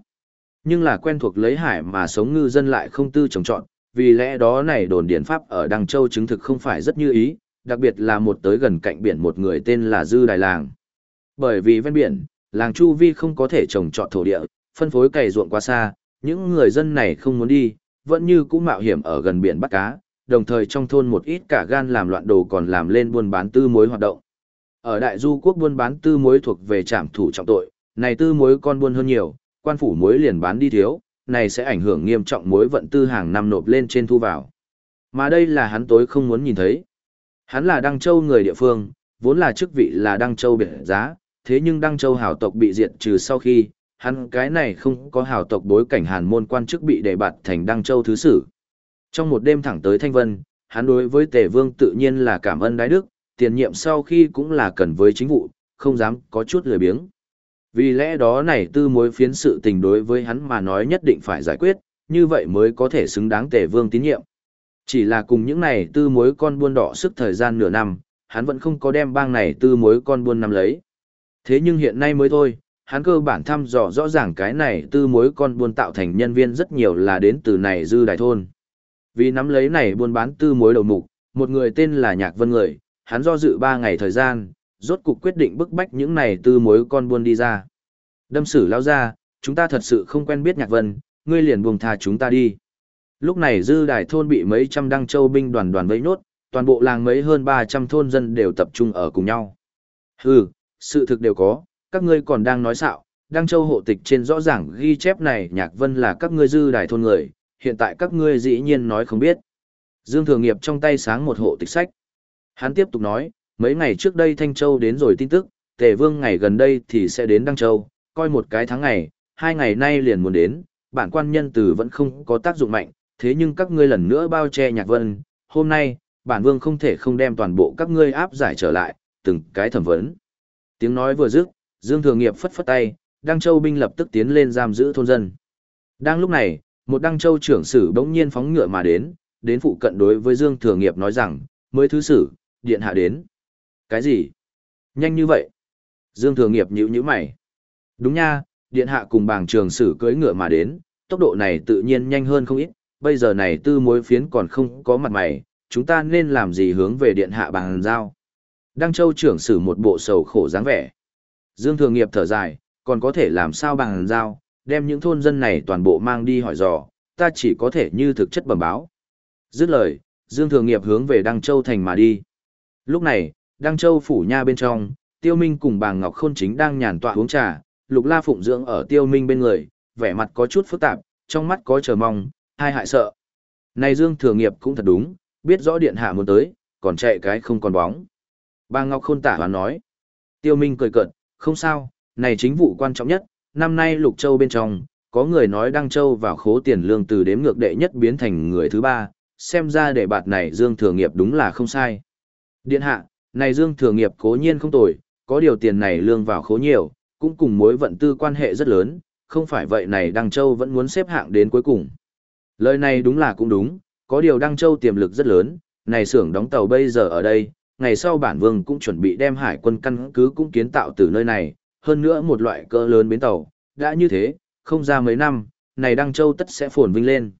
Nhưng là quen thuộc lấy hải mà sống ngư dân lại không tư trồng trọn, vì lẽ đó này đồn điển pháp ở Đăng Châu chứng thực không phải rất như ý, đặc biệt là một tới gần cạnh biển một người tên là Dư Đài Làng. Bởi vì ven biển, làng Chu Vi không có thể trồng trọt thổ địa, phân phối cày ruộng quá xa, những người dân này không muốn đi, vẫn như cũ mạo hiểm ở gần biển bắt cá, đồng thời trong thôn một ít cả gan làm loạn đồ còn làm lên buôn bán tư mối hoạt động. Ở đại du quốc buôn bán tư mối thuộc về trạm thủ trọng tội, này tư mối con buôn hơn nhiều, quan phủ muối liền bán đi thiếu, này sẽ ảnh hưởng nghiêm trọng muối vận tư hàng năm nộp lên trên thu vào. Mà đây là hắn tối không muốn nhìn thấy. Hắn là Đăng Châu người địa phương, vốn là chức vị là Đăng Châu biệt giá, thế nhưng Đăng Châu hào tộc bị diệt trừ sau khi, hắn cái này không có hào tộc bối cảnh hàn môn quan chức bị đề bạt thành Đăng Châu thứ sử. Trong một đêm thẳng tới Thanh Vân, hắn đối với Tề Vương tự nhiên là cảm ơn đái đức, tiền nhiệm sau khi cũng là cần với chính vụ, không dám có chút lười biếng. Vì lẽ đó này tư mối phiến sự tình đối với hắn mà nói nhất định phải giải quyết, như vậy mới có thể xứng đáng Tề Vương tín nhiệm. Chỉ là cùng những này tư mối con buôn đỏ sức thời gian nửa năm, hắn vẫn không có đem bang này tư mối con buôn nắm lấy. Thế nhưng hiện nay mới thôi, hắn cơ bản thăm dò rõ ràng cái này tư mối con buôn tạo thành nhân viên rất nhiều là đến từ này dư đại thôn. Vì nắm lấy này buôn bán tư mối đầu mục, một người tên là Nhạc Vân người, hắn do dự ba ngày thời gian, rốt cục quyết định bức bách những này tư mối con buôn đi ra. Đâm sử lao ra, chúng ta thật sự không quen biết Nhạc Vân, ngươi liền buông tha chúng ta đi. Lúc này dư đại thôn bị mấy trăm đăng châu binh đoàn đoàn vây nốt, toàn bộ làng mấy hơn 300 thôn dân đều tập trung ở cùng nhau. Hừ, sự thực đều có, các ngươi còn đang nói xạo, đăng châu hộ tịch trên rõ ràng ghi chép này Nhạc Vân là các ngươi dư đại thôn người, hiện tại các ngươi dĩ nhiên nói không biết. Dương Thường Nghiệp trong tay sáng một hộ tịch sách. Hắn tiếp tục nói, mấy ngày trước đây Thanh Châu đến rồi tin tức, Tề Vương ngày gần đây thì sẽ đến Đăng Châu, coi một cái tháng ngày, hai ngày nay liền muốn đến, bản quan nhân từ vẫn không có tác dụng mạnh, thế nhưng các ngươi lần nữa bao che nhạc vân, hôm nay, bản vương không thể không đem toàn bộ các ngươi áp giải trở lại, từng cái thẩm vấn. Tiếng nói vừa dứt, Dương Thường Nghiệp phất phất tay, Đăng Châu binh lập tức tiến lên giam giữ thôn dân. Đang lúc này, một Đăng Châu trưởng sử bỗng nhiên phóng ngựa mà đến, đến phụ cận đối với Dương Thường Nghiệp nói rằng, mới thứ sử, điện hạ đến. Cái gì? Nhanh như vậy? Dương Thường Nghiệp nhíu nhíu mày. Đúng nha, điện hạ cùng bàng trường sử cưỡi ngựa mà đến, tốc độ này tự nhiên nhanh hơn không ít, bây giờ này tư mối phiến còn không có mặt mày, chúng ta nên làm gì hướng về điện hạ bàng giao. Đăng Châu trưởng sử một bộ sầu khổ dáng vẻ. Dương Thường Nghiệp thở dài, còn có thể làm sao bằng giao, đem những thôn dân này toàn bộ mang đi hỏi dò, ta chỉ có thể như thực chất bẩm báo. Dứt lời, Dương Thường Nghiệp hướng về Đăng Châu thành mà đi. Lúc này, Đăng Châu phủ nha bên trong, Tiêu Minh cùng bà Ngọc Khôn chính đang nhàn tọa uống trà, Lục La Phụng dưỡng ở Tiêu Minh bên người, vẻ mặt có chút phức tạp, trong mắt có chờ mong, hai hại sợ. Này Dương Thừa Nghiệp cũng thật đúng, biết rõ điện hạ muốn tới, còn chạy cái không còn bóng. Bà Ngọc Khôn tả hoán nói. Tiêu Minh cười cợt, không sao, này chính vụ quan trọng nhất, năm nay Lục Châu bên trong, có người nói Đăng Châu vào khố tiền lương từ đếm ngược đệ nhất biến thành người thứ ba, xem ra để bạt này Dương Thừa Nghiệp đúng là không sai. Điện hạ, này Dương Thừa Nghiệp cố nhiên không tồi, có điều tiền này lương vào khố nhiều, cũng cùng mối vận tư quan hệ rất lớn, không phải vậy này Đăng Châu vẫn muốn xếp hạng đến cuối cùng. Lời này đúng là cũng đúng, có điều Đăng Châu tiềm lực rất lớn, này xưởng đóng tàu bây giờ ở đây, ngày sau bản vương cũng chuẩn bị đem hải quân căn cứ cũng kiến tạo từ nơi này, hơn nữa một loại cỡ lớn bến tàu, đã như thế, không ra mấy năm, này Đăng Châu tất sẽ phồn vinh lên.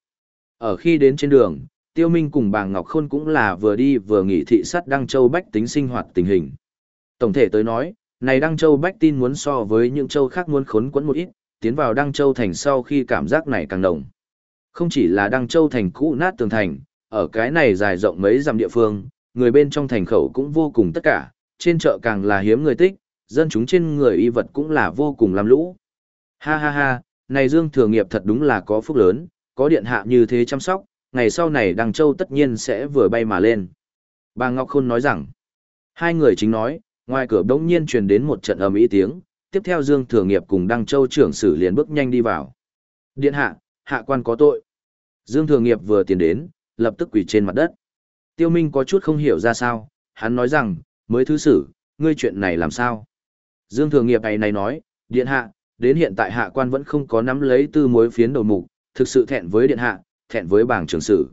Ở khi đến trên đường, Tiêu Minh cùng bà Ngọc Khôn cũng là vừa đi vừa nghỉ thị sát Đăng Châu bách tính sinh hoạt tình hình. Tổng thể tới nói, này Đăng Châu bách tin muốn so với những châu khác muốn khốn quẫn một ít, tiến vào Đăng Châu thành sau khi cảm giác này càng nồng. Không chỉ là Đăng Châu thành cũ nát tường thành, ở cái này dài rộng mấy dặm địa phương, người bên trong thành khẩu cũng vô cùng tất cả, trên chợ càng là hiếm người tích, dân chúng trên người y vật cũng là vô cùng làm lũ. Ha ha ha, này Dương Thừa Nghiệp thật đúng là có phúc lớn, có điện hạ như thế chăm sóc, ngày sau này Đăng Châu tất nhiên sẽ vừa bay mà lên. Bà Ngọc Khôn nói rằng, hai người chính nói, ngoài cửa đống nhiên truyền đến một trận ầm ý tiếng, tiếp theo Dương Thừa Nghiệp cùng Đăng Châu trưởng sử liền bước nhanh đi vào. Điện hạ, hạ quan có tội. Dương Thừa Nghiệp vừa tiến đến, lập tức quỳ trên mặt đất. Tiêu Minh có chút không hiểu ra sao, hắn nói rằng, mới thứ sử, ngươi chuyện này làm sao? Dương Thừa Nghiệp này này nói, điện hạ, đến hiện tại hạ quan vẫn không có nắm lấy tư mối phiến đầu mục, thực sự thẹn với điện hạ, thẹn với bảng trưởng sử.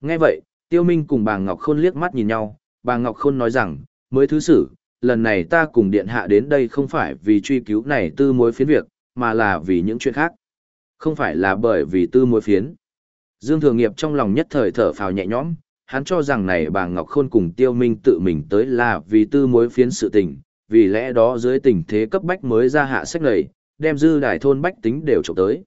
Nghe vậy, Tiêu Minh cùng bàng Ngọc Khôn liếc mắt nhìn nhau, bàng Ngọc Khôn nói rằng, mới thứ sử, lần này ta cùng điện hạ đến đây không phải vì truy cứu này tư mối phiến việc, mà là vì những chuyện khác. Không phải là bởi vì tư mối phiến. Dương Thường Nghiệp trong lòng nhất thời thở phào nhẹ nhõm, hắn cho rằng này bà Ngọc Khôn cùng Tiêu Minh tự mình tới là vì tư mối phiến sự tình, vì lẽ đó dưới tình thế cấp bách mới ra hạ sách này, đem dư đài thôn bách tính đều trộm tới.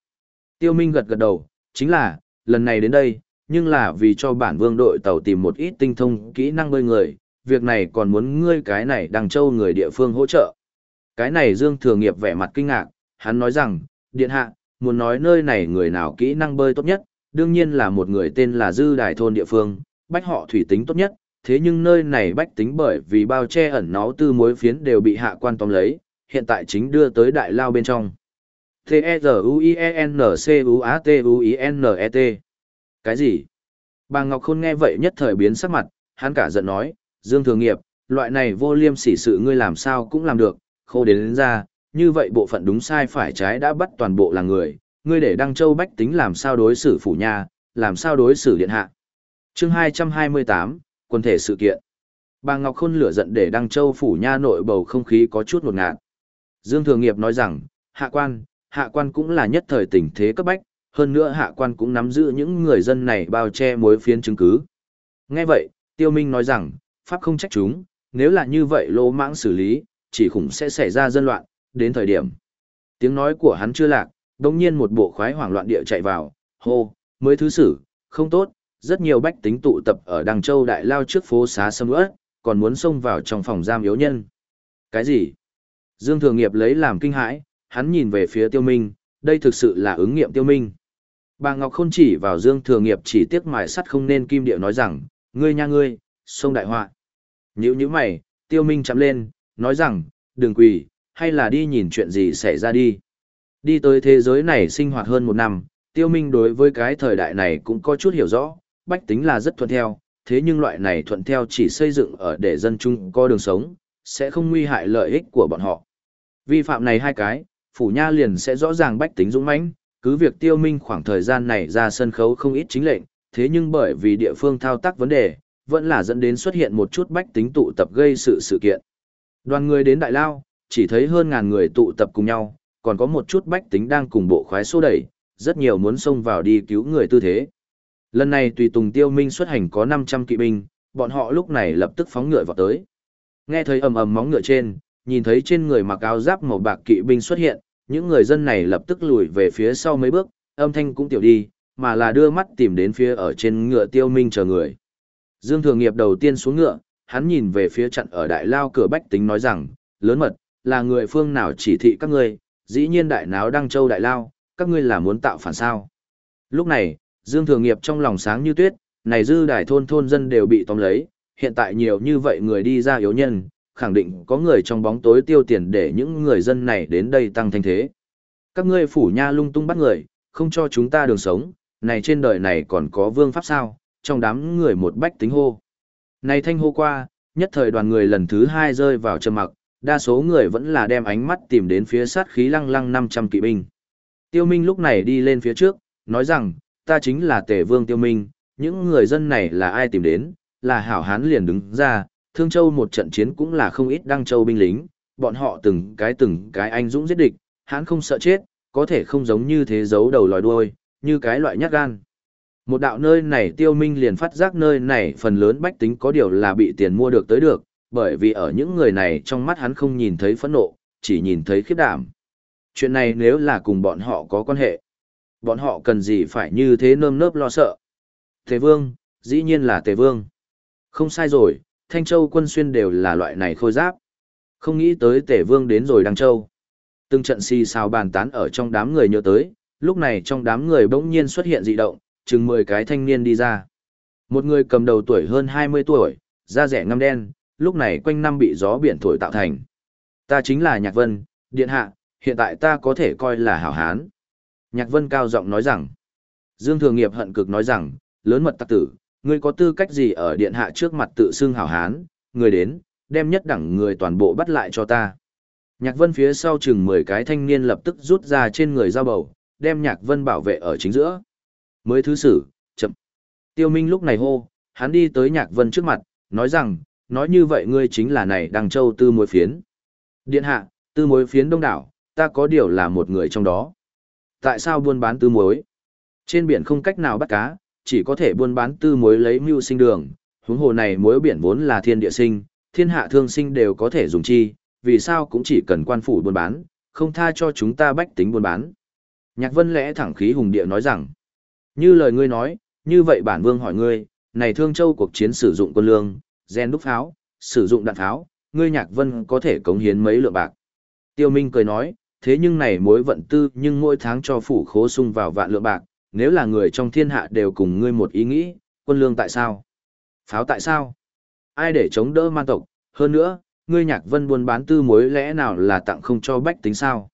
Tiêu Minh gật gật đầu, chính là, lần này đến đây, nhưng là vì cho bản vương đội tàu tìm một ít tinh thông kỹ năng bơi người, việc này còn muốn ngươi cái này đằng châu người địa phương hỗ trợ. Cái này Dương Thừa Nghiệp vẻ mặt kinh ngạc, hắn nói rằng, điện hạ, muốn nói nơi này người nào kỹ năng bơi tốt nhất, đương nhiên là một người tên là Dư Đài Thôn địa phương, bách họ thủy tính tốt nhất, thế nhưng nơi này bách tính bởi vì bao che ẩn náu tư mối phiến đều bị hạ quan tóm lấy, hiện tại chính đưa tới đại lao bên trong. T-E-Z-U-I-E-N-C-U-A-T-U-I-N-E-T Cái gì? Bà Ngọc Khôn nghe vậy nhất thời biến sắc mặt, hắn cả giận nói, Dương Thường Nghiệp, loại này vô liêm sỉ sự ngươi làm sao cũng làm được, khô đến, đến ra, như vậy bộ phận đúng sai phải trái đã bắt toàn bộ là người, ngươi để Đăng Châu Bách tính làm sao đối xử phủ nha, làm sao đối xử điện hạ. chương 228, quân thể sự kiện. Bà Ngọc Khôn lửa giận để Đăng Châu phủ nha nội bầu không khí có chút ngột ngạt. Dương Thường Nghiệp nói rằng, hạ quan, hạ quan cũng là nhất thời tình thế cấp bách, hơn nữa hạ quan cũng nắm giữ những người dân này bao che mối phiến chứng cứ. Nghe vậy, Tiêu Minh nói rằng, Pháp không trách chúng, nếu là như vậy lỗ mãng xử lý, chỉ khủng sẽ xảy ra dân loạn, đến thời điểm. Tiếng nói của hắn chưa lạc, đồng nhiên một bộ khoái hoảng loạn địa chạy vào, hô, mới thứ xử, không tốt, rất nhiều bách tính tụ tập ở Đằng Châu Đại Lao trước phố xá sâm ớt, còn muốn xông vào trong phòng giam yếu nhân. Cái gì? Dương Thường Nghiệp lấy làm kinh hãi, hắn nhìn về phía Tiêu Minh, đây thực sự là ứng nghiệm Tiêu Minh. Bà Ngọc Khôn chỉ vào Dương thừa Nghiệp chỉ tiếc mài sắt không nên kim điệu nói rằng, ngươi nha ngươi, sông đại họa. Nhữ như mày, tiêu minh chạm lên, nói rằng, đừng quỳ, hay là đi nhìn chuyện gì xảy ra đi. Đi tới thế giới này sinh hoạt hơn một năm, tiêu minh đối với cái thời đại này cũng có chút hiểu rõ, bách tính là rất thuận theo, thế nhưng loại này thuận theo chỉ xây dựng ở để dân chúng có đường sống, sẽ không nguy hại lợi ích của bọn họ. Vi phạm này hai cái, phủ nha liền sẽ rõ ràng bách tính dũng mãnh, cứ việc tiêu minh khoảng thời gian này ra sân khấu không ít chính lệnh, thế nhưng bởi vì địa phương thao tác vấn đề, vẫn là dẫn đến xuất hiện một chút bách tính tụ tập gây sự sự kiện. Đoàn người đến Đại Lao, chỉ thấy hơn ngàn người tụ tập cùng nhau, còn có một chút bách tính đang cùng bộ khoái xô đẩy, rất nhiều muốn xông vào đi cứu người tư thế. Lần này tùy tùng tiêu minh xuất hành có 500 kỵ binh, bọn họ lúc này lập tức phóng ngựa vào tới. Nghe thấy ầm ầm móng ngựa trên, nhìn thấy trên người mặc áo giáp màu bạc kỵ binh xuất hiện, những người dân này lập tức lùi về phía sau mấy bước, âm thanh cũng tiểu đi, mà là đưa mắt tìm đến phía ở trên ngựa tiêu minh chờ người. Dương Thường Nghiệp đầu tiên xuống ngựa, hắn nhìn về phía chặn ở đại lao cửa bách tính nói rằng, lớn mật, là người phương nào chỉ thị các ngươi, dĩ nhiên đại náo đăng châu đại lao, các ngươi là muốn tạo phản sao. Lúc này, Dương Thường Nghiệp trong lòng sáng như tuyết, này dư đại thôn thôn dân đều bị tóm lấy, hiện tại nhiều như vậy người đi ra yếu nhân, khẳng định có người trong bóng tối tiêu tiền để những người dân này đến đây tăng thanh thế. Các ngươi phủ nha lung tung bắt người, không cho chúng ta đường sống, này trên đời này còn có vương pháp sao, trong đám người một bách tính hô. Này thanh hô qua, nhất thời đoàn người lần thứ hai rơi vào trầm mặc, đa số người vẫn là đem ánh mắt tìm đến phía sát khí lăng lăng 500 kỵ binh. Tiêu Minh lúc này đi lên phía trước, nói rằng, ta chính là tể vương Tiêu Minh, những người dân này là ai tìm đến, là hảo hán liền đứng ra, Thương Châu một trận chiến cũng là không ít Đăng Châu binh lính, bọn họ từng cái từng cái anh dũng giết địch, hắn không sợ chết, có thể không giống như thế giấu đầu lòi đuôi, như cái loại nhát gan. Một đạo nơi này tiêu minh liền phát giác nơi này phần lớn bách tính có điều là bị tiền mua được tới được, bởi vì ở những người này trong mắt hắn không nhìn thấy phẫn nộ, chỉ nhìn thấy khiếp đảm. Chuyện này nếu là cùng bọn họ có quan hệ, bọn họ cần gì phải như thế nơm nớp lo sợ. Tề Vương, dĩ nhiên là Tề Vương. Không sai rồi, Thanh Châu quân xuyên đều là loại này khôi giáp. Không nghĩ tới Tề Vương đến rồi Đăng Châu. Từng trận xì xào bàn tán ở trong đám người nhớ tới, lúc này trong đám người bỗng nhiên xuất hiện dị động, chừng 10 cái thanh niên đi ra. Một người cầm đầu tuổi hơn 20 tuổi, da rẻ ngăm đen, lúc này quanh năm bị gió biển thổi tạo thành. Ta chính là Nhạc Vân, Điện Hạ, hiện tại ta có thể coi là hảo hán. Nhạc Vân cao giọng nói rằng, Dương Thường Nghiệp hận cực nói rằng, lớn mật tặc tử, ngươi có tư cách gì ở Điện Hạ trước mặt tự xưng hảo hán, người đến, đem nhất đẳng người toàn bộ bắt lại cho ta. Nhạc Vân phía sau chừng 10 cái thanh niên lập tức rút ra trên người dao bầu, đem Nhạc Vân bảo vệ ở chính giữa. Mới thứ sử, chậm. Tiêu Minh lúc này hô, hắn đi tới Nhạc Vân trước mặt, nói rằng, nói như vậy ngươi chính là này đằng châu tư mối phiến. Điện hạ, tư mối phiến đông đảo, ta có điều là một người trong đó. Tại sao buôn bán tư mối? Trên biển không cách nào bắt cá, chỉ có thể buôn bán tư mối lấy mưu sinh đường, huống hồ này mối biển vốn là thiên địa sinh, thiên hạ thương sinh đều có thể dùng chi, vì sao cũng chỉ cần quan phủ buôn bán, không tha cho chúng ta bách tính buôn bán. Nhạc vân lẽ thẳng khí hùng địa nói rằng, như lời ngươi nói, như vậy bản vương hỏi ngươi, này thương châu cuộc chiến sử dụng quân lương, gen đúc pháo, sử dụng đạn pháo, ngươi nhạc vân có thể cống hiến mấy lượng bạc. Tiêu Minh cười nói, thế nhưng này mối vận tư nhưng mỗi tháng cho phủ khố sung vào vạn lượng bạc, nếu là người trong thiên hạ đều cùng ngươi một ý nghĩ, quân lương tại sao? Pháo tại sao? Ai để chống đỡ man tộc? Hơn nữa, ngươi nhạc vân buôn bán tư mối lẽ nào là tặng không cho bách tính sao?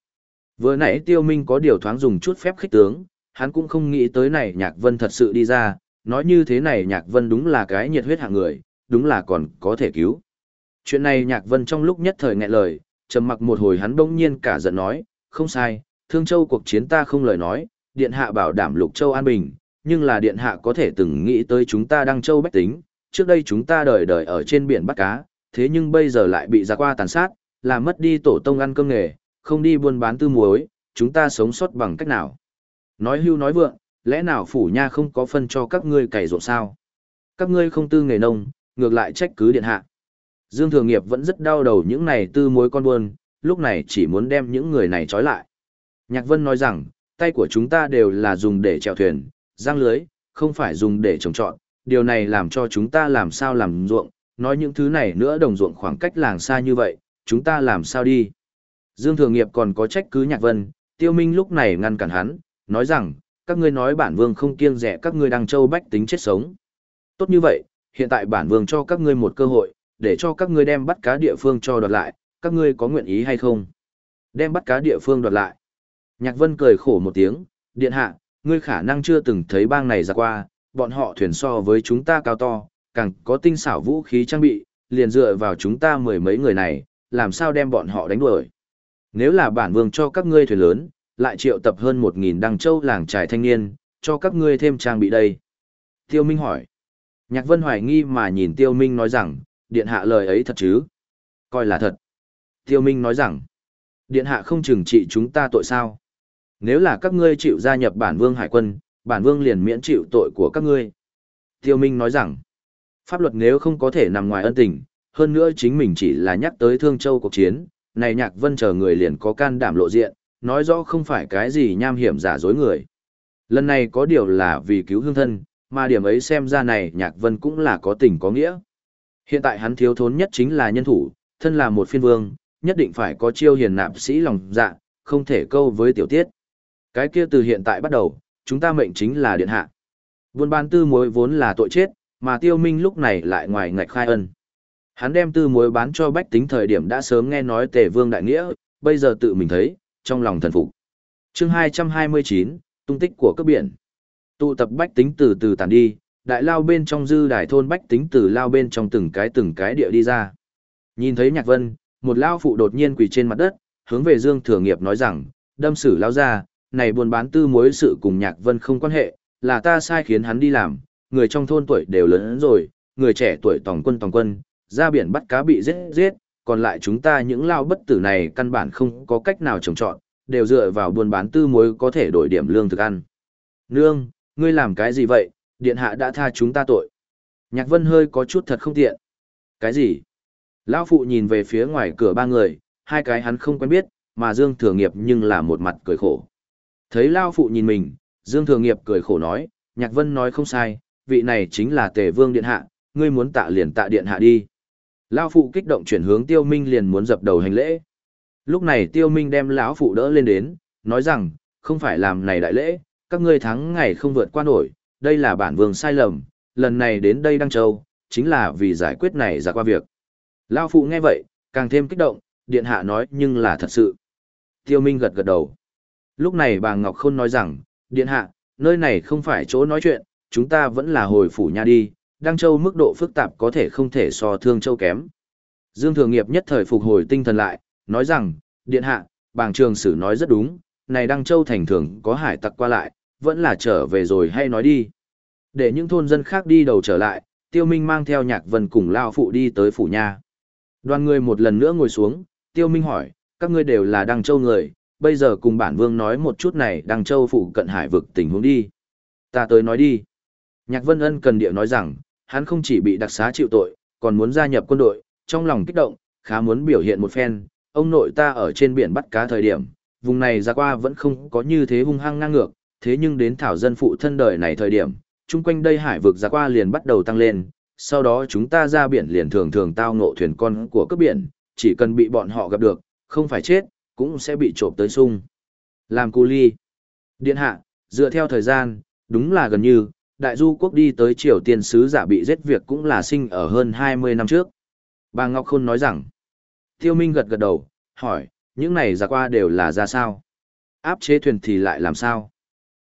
Vừa nãy tiêu minh có điều thoáng dùng chút phép khích tướng, hắn cũng không nghĩ tới này nhạc vân thật sự đi ra, nói như thế này nhạc vân đúng là cái nhiệt huyết hạng người, đúng là còn có thể cứu. Chuyện này nhạc vân trong lúc nhất thời nghẹn lời, trầm mặc một hồi hắn bỗng nhiên cả giận nói, không sai, thương châu cuộc chiến ta không lời nói, điện hạ bảo đảm lục châu an bình, nhưng là điện hạ có thể từng nghĩ tới chúng ta đăng châu bách tính, trước đây chúng ta đời đời ở trên biển bắt cá, thế nhưng bây giờ lại bị ra qua tàn sát, làm mất đi tổ tông ăn cơm nghề, không đi buôn bán tư muối, chúng ta sống sót bằng cách nào. Nói hưu nói vượng, lẽ nào phủ nha không có phân cho các ngươi cày ruộng sao? Các ngươi không tư nghề nông, ngược lại trách cứ điện hạ. Dương Thường Nghiệp vẫn rất đau đầu những này tư mối con buôn, lúc này chỉ muốn đem những người này trói lại. Nhạc Vân nói rằng, tay của chúng ta đều là dùng để chèo thuyền, giang lưới, không phải dùng để trồng trọt, điều này làm cho chúng ta làm sao làm ruộng, nói những thứ này nữa đồng ruộng khoảng cách làng xa như vậy, chúng ta làm sao đi. Dương Thường Nghiệp còn có trách cứ Nhạc Vân, Tiêu Minh lúc này ngăn cản hắn, nói rằng, các ngươi nói bản vương không kiêng rẻ các ngươi đang châu bách tính chết sống. Tốt như vậy, hiện tại bản vương cho các ngươi một cơ hội, để cho các ngươi đem bắt cá địa phương cho đoạt lại, các ngươi có nguyện ý hay không? Đem bắt cá địa phương đoạt lại. Nhạc Vân cười khổ một tiếng, điện hạ, ngươi khả năng chưa từng thấy bang này ra qua, bọn họ thuyền so với chúng ta cao to, càng có tinh xảo vũ khí trang bị, liền dựa vào chúng ta mười mấy người này, làm sao đem bọn họ đánh đuổi. Nếu là bản vương cho các ngươi thuyền lớn, lại triệu tập hơn một nghìn đăng châu làng trài thanh niên, cho các ngươi thêm trang bị đây. Tiêu Minh hỏi. Nhạc Vân hoài nghi mà nhìn Tiêu Minh nói rằng, điện hạ lời ấy thật chứ? Coi là thật. Tiêu Minh nói rằng, điện hạ không trừng trị chúng ta tội sao? Nếu là các ngươi chịu gia nhập bản vương hải quân, bản vương liền miễn chịu tội của các ngươi. Tiêu Minh nói rằng, pháp luật nếu không có thể nằm ngoài ân tình, hơn nữa chính mình chỉ là nhắc tới Thương Châu cuộc chiến, này nhạc vân chờ người liền có can đảm lộ diện, nói rõ không phải cái gì nham hiểm giả dối người. Lần này có điều là vì cứu hương thân, mà điểm ấy xem ra này nhạc vân cũng là có tình có nghĩa. Hiện tại hắn thiếu thốn nhất chính là nhân thủ, thân là một phiên vương, nhất định phải có chiêu hiền nạp sĩ lòng dạ, không thể câu với tiểu tiết. Cái kia từ hiện tại bắt đầu, chúng ta mệnh chính là điện hạ. Buôn bán tư muối vốn là tội chết, mà tiêu minh lúc này lại ngoài ngạch khai ân. Hắn đem tư muối bán cho bách tính thời điểm đã sớm nghe nói tề vương đại nghĩa, bây giờ tự mình thấy, trong lòng thần phục. Chương 229, tung tích của cấp biển. Tụ tập bách tính từ từ tàn đi, đại lao bên trong dư đại thôn bách tính từ lao bên trong từng cái từng cái địa đi ra. Nhìn thấy Nhạc Vân, một lao phụ đột nhiên quỳ trên mặt đất, hướng về Dương Thừa Nghiệp nói rằng, đâm sử lao ra, này buôn bán tư mối sự cùng Nhạc Vân không quan hệ, là ta sai khiến hắn đi làm, người trong thôn tuổi đều lớn rồi, người trẻ tuổi tòng quân tòng quân, ra biển bắt cá bị giết giết, còn lại chúng ta những lao bất tử này căn bản không có cách nào trồng trọt, đều dựa vào buôn bán tư mối có thể đổi điểm lương thực ăn. Nương, ngươi làm cái gì vậy, điện hạ đã tha chúng ta tội. Nhạc vân hơi có chút thật không tiện. Cái gì? Lão phụ nhìn về phía ngoài cửa ba người, hai cái hắn không quen biết, mà Dương Thừa Nghiệp nhưng là một mặt cười khổ. Thấy Lão phụ nhìn mình, Dương Thừa Nghiệp cười khổ nói, Nhạc Vân nói không sai, vị này chính là Tề Vương Điện Hạ, ngươi muốn tạ liền tạ Điện Hạ đi. Lão phụ kích động chuyển hướng Tiêu Minh liền muốn dập đầu hành lễ. Lúc này Tiêu Minh đem lão phụ đỡ lên đến, nói rằng, không phải làm này đại lễ, các ngươi thắng ngày không vượt qua nổi, đây là bản vương sai lầm, lần này đến đây Đăng Châu, chính là vì giải quyết này ra qua việc. Lão phụ nghe vậy, càng thêm kích động, điện hạ nói nhưng là thật sự. Tiêu Minh gật gật đầu. Lúc này bà Ngọc Khôn nói rằng, điện hạ, nơi này không phải chỗ nói chuyện, chúng ta vẫn là hồi phủ nhà đi, Đăng Châu mức độ phức tạp có thể không thể so Thương Châu kém. Dương Thường Nghiệp nhất thời phục hồi tinh thần lại, nói rằng, điện hạ, bàng trường sử nói rất đúng, này Đăng Châu thành thường có hải tặc qua lại, vẫn là trở về rồi hay nói đi. Để những thôn dân khác đi đầu trở lại, Tiêu Minh mang theo Nhạc Vân cùng Lao Phụ đi tới phủ nhà Đoàn người một lần nữa ngồi xuống, Tiêu Minh hỏi, các ngươi đều là Đăng Châu người, bây giờ cùng bản vương nói một chút này Đăng Châu phụ cận hải vực tình huống đi. Ta tới nói đi. Nhạc Vân Ân cần địa nói rằng, hắn không chỉ bị đặc xá chịu tội, còn muốn gia nhập quân đội, trong lòng kích động, khá muốn biểu hiện một phen, ông nội ta ở trên biển bắt cá thời điểm, vùng này ra qua vẫn không có như thế hung hăng ngang ngược, thế nhưng đến thảo dân phụ thân đời này thời điểm, chung quanh đây hải vực ra qua liền bắt đầu tăng lên, sau đó chúng ta ra biển liền thường thường tao ngộ thuyền con của cướp biển, chỉ cần bị bọn họ gặp được, không phải chết, cũng sẽ bị trộm tới sung. Làm cu ly. Điện hạ, dựa theo thời gian, đúng là gần như, đại du quốc đi tới triều tiên sứ giả bị giết việc cũng là sinh ở hơn 20 năm trước. Bà Ngọc Khôn nói rằng, tiêu minh gật gật đầu, hỏi, những này ra qua đều là ra sao? Áp chế thuyền thì lại làm sao?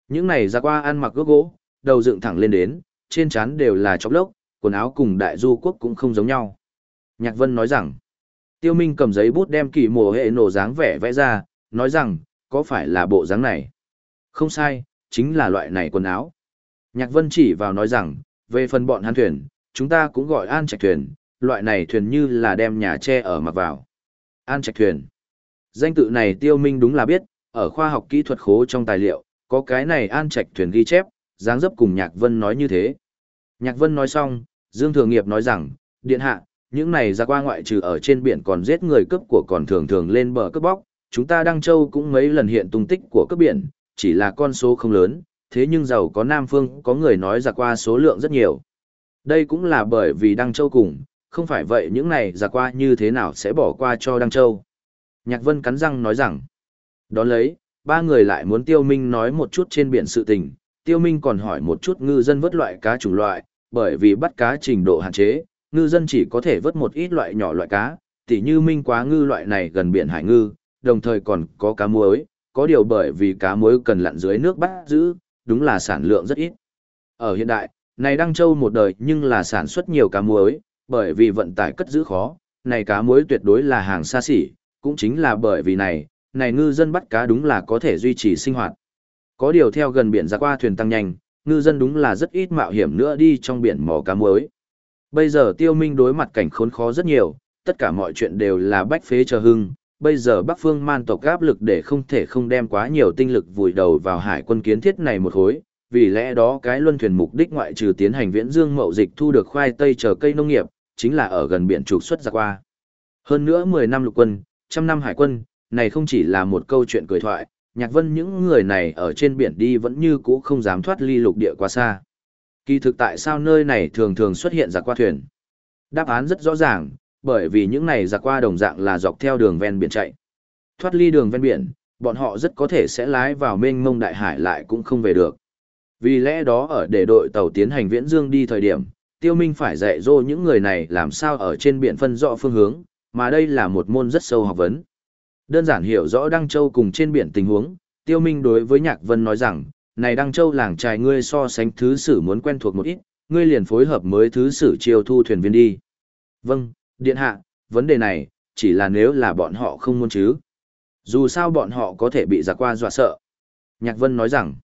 Những này ra qua ăn mặc gốc gỗ, đầu dựng thẳng lên đến, trên trán đều là chóc lốc, quần áo cùng đại du quốc cũng không giống nhau. Nhạc Vân nói rằng, Tiêu Minh cầm giấy bút đem kỳ mùa hệ nổ dáng vẻ vẽ ra, nói rằng, có phải là bộ dáng này? Không sai, chính là loại này quần áo. Nhạc Vân chỉ vào nói rằng, về phần bọn hắn thuyền, chúng ta cũng gọi an trạch thuyền, loại này thuyền như là đem nhà tre ở mặc vào. An trạch thuyền. Danh tự này Tiêu Minh đúng là biết, ở khoa học kỹ thuật khố trong tài liệu, có cái này an trạch thuyền ghi chép, dáng dấp cùng Nhạc Vân nói như thế. Nhạc Vân nói xong, Dương Thừa Nghiệp nói rằng, điện hạ, những này ra qua ngoại trừ ở trên biển còn giết người cướp của còn thường thường lên bờ cướp bóc, chúng ta Đăng Châu cũng mấy lần hiện tung tích của cướp biển, chỉ là con số không lớn, thế nhưng giàu có Nam Phương có người nói ra qua số lượng rất nhiều. Đây cũng là bởi vì Đăng Châu cùng, không phải vậy những này ra qua như thế nào sẽ bỏ qua cho Đăng Châu. Nhạc Vân cắn răng nói rằng, đón lấy, ba người lại muốn Tiêu Minh nói một chút trên biển sự tình, Tiêu Minh còn hỏi một chút ngư dân vớt loại cá chủng loại, bởi vì bắt cá trình độ hạn chế, ngư dân chỉ có thể vớt một ít loại nhỏ loại cá, tỉ như minh quá ngư loại này gần biển hải ngư, đồng thời còn có cá muối, có điều bởi vì cá muối cần lặn dưới nước bắt giữ, đúng là sản lượng rất ít. Ở hiện đại, này Đăng Châu một đời nhưng là sản xuất nhiều cá muối, bởi vì vận tải cất giữ khó, này cá muối tuyệt đối là hàng xa xỉ, cũng chính là bởi vì này, này ngư dân bắt cá đúng là có thể duy trì sinh hoạt. Có điều theo gần biển ra qua thuyền tăng nhanh, ngư dân đúng là rất ít mạo hiểm nữa đi trong biển mò cá muối. Bây giờ tiêu minh đối mặt cảnh khốn khó rất nhiều, tất cả mọi chuyện đều là bách phế chờ hưng. Bây giờ Bắc Phương man tộc áp lực để không thể không đem quá nhiều tinh lực vùi đầu vào hải quân kiến thiết này một hối, vì lẽ đó cái luân thuyền mục đích ngoại trừ tiến hành viễn dương mậu dịch thu được khoai tây chờ cây nông nghiệp, chính là ở gần biển trục xuất ra qua. Hơn nữa 10 năm lục quân, trăm năm hải quân, này không chỉ là một câu chuyện cười thoại, nhạc vân những người này ở trên biển đi vẫn như cũ không dám thoát ly lục địa quá xa. Kỳ thực tại sao nơi này thường thường xuất hiện giặc qua thuyền? Đáp án rất rõ ràng, bởi vì những này giặc qua đồng dạng là dọc theo đường ven biển chạy. Thoát ly đường ven biển, bọn họ rất có thể sẽ lái vào mênh mông đại hải lại cũng không về được. Vì lẽ đó ở để đội tàu tiến hành viễn dương đi thời điểm, tiêu minh phải dạy dỗ những người này làm sao ở trên biển phân rõ phương hướng, mà đây là một môn rất sâu học vấn. Đơn giản hiểu rõ Đăng Châu cùng trên biển tình huống, tiêu minh đối với Nhạc Vân nói rằng, này Đăng Châu làng trài ngươi so sánh thứ sử muốn quen thuộc một ít, ngươi liền phối hợp mới thứ sử chiêu thu thuyền viên đi. Vâng, điện hạ, vấn đề này, chỉ là nếu là bọn họ không muốn chứ. Dù sao bọn họ có thể bị giặc qua dọa sợ. Nhạc Vân nói rằng,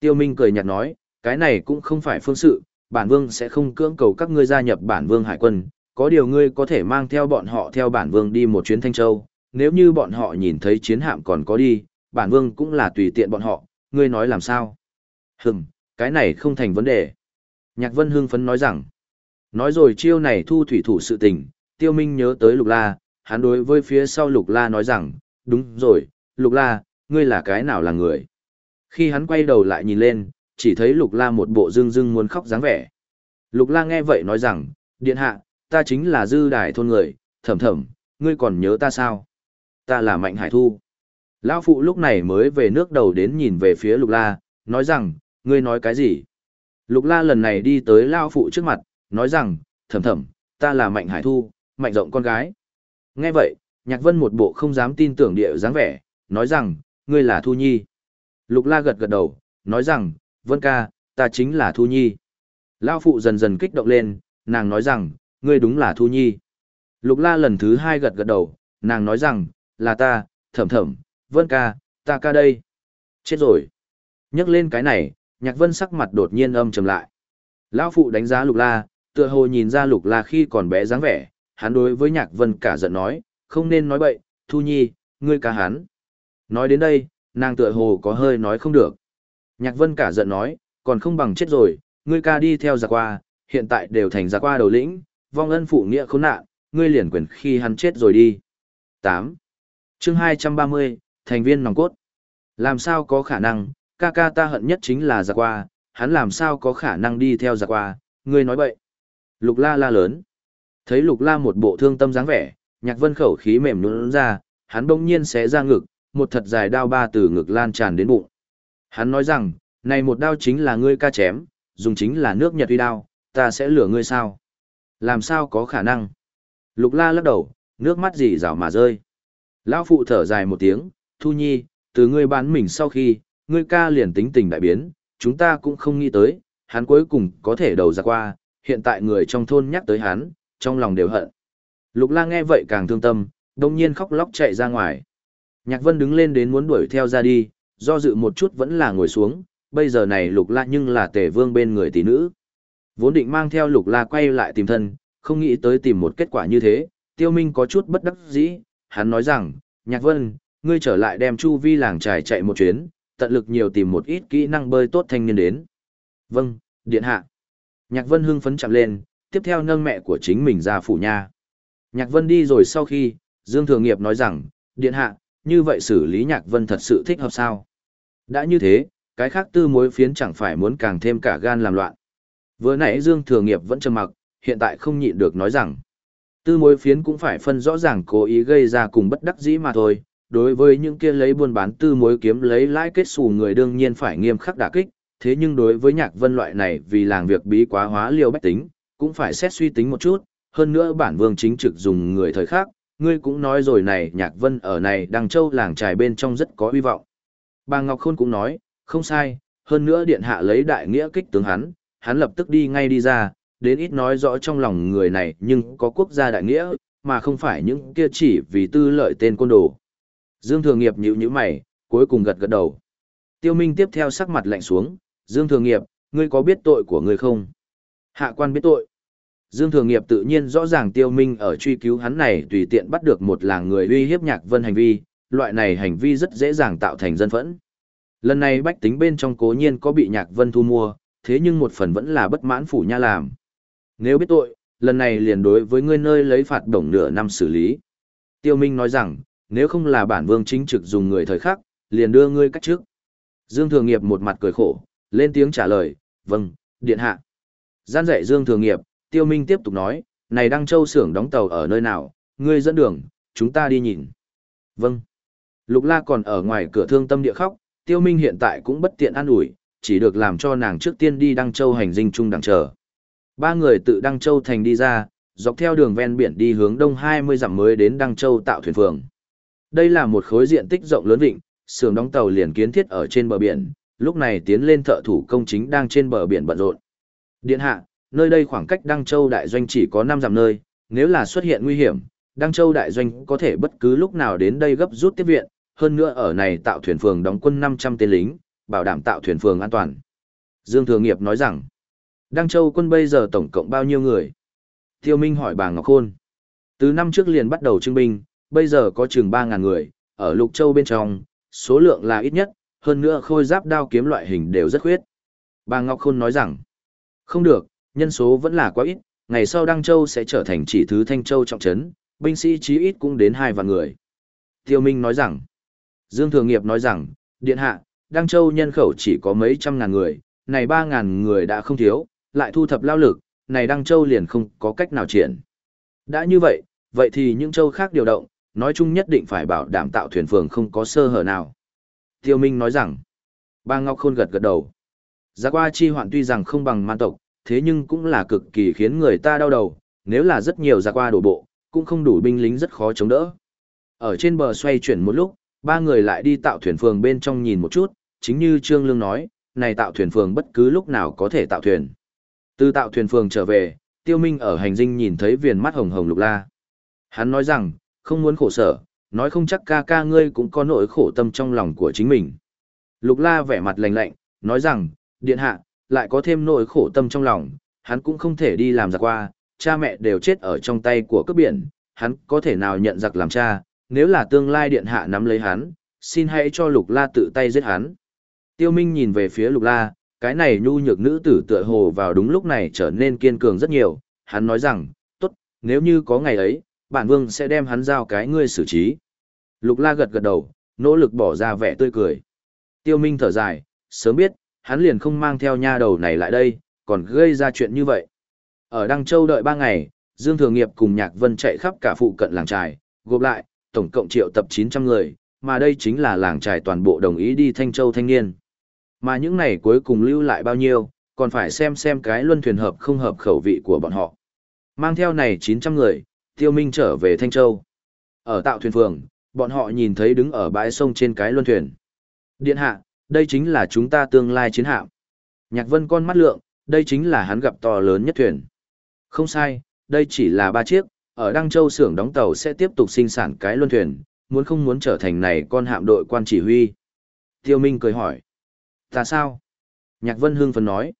Tiêu Minh cười nhạt nói, cái này cũng không phải phương sự, bản vương sẽ không cưỡng cầu các ngươi gia nhập bản vương hải quân, có điều ngươi có thể mang theo bọn họ theo bản vương đi một chuyến Thanh Châu, nếu như bọn họ nhìn thấy chiến hạm còn có đi, bản vương cũng là tùy tiện bọn họ, ngươi nói làm sao? Hừm, cái này không thành vấn đề. Nhạc Vân hưng phấn nói rằng, nói rồi chiêu này thu thủy thủ sự tình, Tiêu Minh nhớ tới Lục La, hắn đối với phía sau Lục La nói rằng, đúng rồi, Lục La, ngươi là cái nào là người? Khi hắn quay đầu lại nhìn lên, chỉ thấy Lục La một bộ dưng dưng muốn khóc dáng vẻ. Lục La nghe vậy nói rằng, điện hạ, ta chính là dư đài thôn người, thầm thầm, ngươi còn nhớ ta sao? Ta là Mạnh Hải Thu. Lão phụ lúc này mới về nước đầu đến nhìn về phía Lục La, nói rằng, ngươi nói cái gì? Lục La lần này đi tới Lão phụ trước mặt, nói rằng, thầm thầm, ta là Mạnh Hải Thu, Mạnh rộng con gái. Nghe vậy, Nhạc Vân một bộ không dám tin tưởng địa dáng vẻ, nói rằng, ngươi là Thu Nhi. Lục La gật gật đầu, nói rằng, Vân ca, ta chính là Thu Nhi. Lão phụ dần dần kích động lên, nàng nói rằng, ngươi đúng là Thu Nhi. Lục La lần thứ hai gật gật đầu, nàng nói rằng, là ta, thầm thầm, Vân ca, ta ca đây. Chết rồi. Nhắc lên cái này, Nhạc Vân sắc mặt đột nhiên âm trầm lại. Lão phụ đánh giá Lục La, tựa hồ nhìn ra Lục La khi còn bé dáng vẻ, hắn đối với Nhạc Vân cả giận nói, không nên nói bậy, Thu Nhi, ngươi ca hắn. Nói đến đây, nàng tựa hồ có hơi nói không được. Nhạc Vân cả giận nói, còn không bằng chết rồi, ngươi ca đi theo giặc qua, hiện tại đều thành giặc qua đầu lĩnh, vong ân phụ nghĩa khốn nạn, ngươi liền quyền khi hắn chết rồi đi. 8. chương 230, thành viên nòng cốt. Làm sao có khả năng, ca ca ta hận nhất chính là giặc qua, hắn làm sao có khả năng đi theo giặc qua, ngươi nói bậy. Lục la la lớn. Thấy lục la một bộ thương tâm dáng vẻ, nhạc vân khẩu khí mềm nhũn ra, hắn bỗng nhiên xé ra ngực, một thật dài đao ba từ ngực lan tràn đến bụng. Hắn nói rằng, này một đao chính là ngươi ca chém, dùng chính là nước Nhật uy đao, ta sẽ lừa ngươi sao? Làm sao có khả năng? Lục la lắc đầu, nước mắt dì rào mà rơi. Lão phụ thở dài một tiếng, Thu Nhi, từ ngươi bán mình sau khi, ngươi ca liền tính tình đại biến, chúng ta cũng không nghĩ tới, hắn cuối cùng có thể đầu ra qua, hiện tại người trong thôn nhắc tới hắn, trong lòng đều hận. Lục la nghe vậy càng thương tâm, đồng nhiên khóc lóc chạy ra ngoài. Nhạc vân đứng lên đến muốn đuổi theo ra đi, do dự một chút vẫn là ngồi xuống, bây giờ này lục la nhưng là tề vương bên người tỷ nữ. Vốn định mang theo lục la quay lại tìm thân, không nghĩ tới tìm một kết quả như thế, tiêu minh có chút bất đắc dĩ, hắn nói rằng, nhạc vân, ngươi trở lại đem chu vi làng trải chạy một chuyến, tận lực nhiều tìm một ít kỹ năng bơi tốt thanh niên đến. Vâng, điện hạ. Nhạc vân hưng phấn chạm lên, tiếp theo nâng mẹ của chính mình ra phủ nha. Nhạc vân đi rồi sau khi, Dương Thường Nghiệp nói rằng, điện hạ, như vậy xử lý nhạc vân thật sự thích hợp sao? Đã như thế, cái khác tư mối phiến chẳng phải muốn càng thêm cả gan làm loạn. Vừa nãy Dương Thừa Nghiệp vẫn trầm mặc, hiện tại không nhịn được nói rằng, tư mối phiến cũng phải phân rõ ràng cố ý gây ra cùng bất đắc dĩ mà thôi. Đối với những kia lấy buôn bán tư mối kiếm lấy lãi kết xù người đương nhiên phải nghiêm khắc đả kích, thế nhưng đối với nhạc vân loại này vì làng việc bí quá hóa liều bách tính, cũng phải xét suy tính một chút, hơn nữa bản vương chính trực dùng người thời khác, ngươi cũng nói rồi này nhạc vân ở này đằng châu làng trài bên trong rất có hy vọng. Bà Ngọc Khôn cũng nói, không sai, hơn nữa điện hạ lấy đại nghĩa kích tướng hắn, hắn lập tức đi ngay đi ra, đến ít nói rõ trong lòng người này nhưng có quốc gia đại nghĩa, mà không phải những kia chỉ vì tư lợi tên côn đồ. Dương Thường Nghiệp nhíu nhíu mày, cuối cùng gật gật đầu. Tiêu Minh tiếp theo sắc mặt lạnh xuống, Dương Thường Nghiệp, ngươi có biết tội của ngươi không? Hạ quan biết tội. Dương Thường Nghiệp tự nhiên rõ ràng Tiêu Minh ở truy cứu hắn này tùy tiện bắt được một làng người uy hiếp nhạc vân hành vi, loại này hành vi rất dễ dàng tạo thành dân phẫn. Lần này bách tính bên trong cố nhiên có bị nhạc vân thu mua, thế nhưng một phần vẫn là bất mãn phủ nha làm. Nếu biết tội, lần này liền đối với ngươi nơi lấy phạt đồng nửa năm xử lý. Tiêu Minh nói rằng, nếu không là bản vương chính trực dùng người thời khắc, liền đưa ngươi cách trước. Dương Thường Nghiệp một mặt cười khổ, lên tiếng trả lời, vâng, điện hạ. Gian dạy Dương Thường Nghiệp, Tiêu Minh tiếp tục nói, này Đăng Châu xưởng đóng tàu ở nơi nào, ngươi dẫn đường, chúng ta đi nhìn. Vâng. Lục La còn ở ngoài cửa thương tâm địa khóc, Tiêu Minh hiện tại cũng bất tiện an ủi, chỉ được làm cho nàng trước tiên đi Đăng Châu hành dinh chung đằng chờ. Ba người tự Đăng Châu thành đi ra, dọc theo đường ven biển đi hướng đông 20 dặm mới đến Đăng Châu tạo thuyền phường. Đây là một khối diện tích rộng lớn vịnh, xưởng đóng tàu liền kiến thiết ở trên bờ biển, lúc này tiến lên thợ thủ công chính đang trên bờ biển bận rộn. Điện hạ, nơi đây khoảng cách Đăng Châu đại doanh chỉ có 5 dặm nơi, nếu là xuất hiện nguy hiểm, Đăng Châu đại doanh có thể bất cứ lúc nào đến đây gấp rút tiếp viện, hơn nữa ở này tạo thuyền phường đóng quân 500 tên lính, bảo đảm tạo thuyền phường an toàn. Dương Thừa Nghiệp nói rằng, Đăng Châu quân bây giờ tổng cộng bao nhiêu người? Tiêu Minh hỏi bà Ngọc Khôn. Từ năm trước liền bắt đầu trưng binh, bây giờ có chừng 3.000 người, ở Lục Châu bên trong, số lượng là ít nhất, hơn nữa khôi giáp đao kiếm loại hình đều rất khuyết. Bà Ngọc Khôn nói rằng, không được, nhân số vẫn là quá ít, ngày sau Đăng Châu sẽ trở thành chỉ thứ Thanh Châu trọng trấn, binh sĩ chí ít cũng đến hai vạn người. Tiêu Minh nói rằng, Dương Thường Nghiệp nói rằng, Điện Hạ, Đăng Châu nhân khẩu chỉ có mấy trăm ngàn người, này ba ngàn người đã không thiếu, lại thu thập lao lực, này Đăng Châu liền không có cách nào triển. Đã như vậy, vậy thì những châu khác điều động, nói chung nhất định phải bảo đảm tạo thuyền phường không có sơ hở nào. Tiêu Minh nói rằng, ba Ngọc Khôn gật gật đầu. Giác qua chi hoạn tuy rằng không bằng man tộc, thế nhưng cũng là cực kỳ khiến người ta đau đầu, nếu là rất nhiều giác qua đổ bộ, cũng không đủ binh lính rất khó chống đỡ. Ở trên bờ xoay chuyển một lúc, ba người lại đi tạo thuyền phường bên trong nhìn một chút, chính như Trương Lương nói, này tạo thuyền phường bất cứ lúc nào có thể tạo thuyền. Từ tạo thuyền phường trở về, Tiêu Minh ở hành dinh nhìn thấy viền mắt hồng hồng lục la. Hắn nói rằng, không muốn khổ sở, nói không chắc ca ca ngươi cũng có nỗi khổ tâm trong lòng của chính mình. Lục la vẻ mặt lạnh lạnh, nói rằng, điện hạ, lại có thêm nỗi khổ tâm trong lòng, hắn cũng không thể đi làm giặc qua, cha mẹ đều chết ở trong tay của cướp biển, hắn có thể nào nhận giặc làm cha, nếu là tương lai điện hạ nắm lấy hắn, xin hãy cho lục la tự tay giết hắn. Tiêu Minh nhìn về phía lục la, cái này nhu nhược nữ tử tựa hồ vào đúng lúc này trở nên kiên cường rất nhiều, hắn nói rằng, tốt, nếu như có ngày ấy, bản vương sẽ đem hắn giao cái ngươi xử trí. Lục la gật gật đầu, nỗ lực bỏ ra vẻ tươi cười. Tiêu Minh thở dài, sớm biết, hắn liền không mang theo nha đầu này lại đây, còn gây ra chuyện như vậy. Ở Đăng Châu đợi ba ngày, Dương Thường Nghiệp cùng Nhạc Vân chạy khắp cả phụ cận làng trài, gộp lại, tổng cộng triệu tập 900 người, mà đây chính là làng trài toàn bộ đồng ý đi Thanh Châu thanh niên. Mà những này cuối cùng lưu lại bao nhiêu, còn phải xem xem cái luân thuyền hợp không hợp khẩu vị của bọn họ. Mang theo này 900 người, Tiêu Minh trở về Thanh Châu. Ở tạo thuyền phường, bọn họ nhìn thấy đứng ở bãi sông trên cái luân thuyền. Điện hạ, đây chính là chúng ta tương lai chiến hạm. Nhạc Vân con mắt lượng, đây chính là hắn gặp to lớn nhất thuyền. Không sai, đây chỉ là ba chiếc, ở Đăng Châu xưởng đóng tàu sẽ tiếp tục sinh sản cái luân thuyền, muốn không muốn trở thành này con hạm đội quan chỉ huy. Tiêu Minh cười hỏi. Ta sao? Nhạc Vân hưng phấn nói.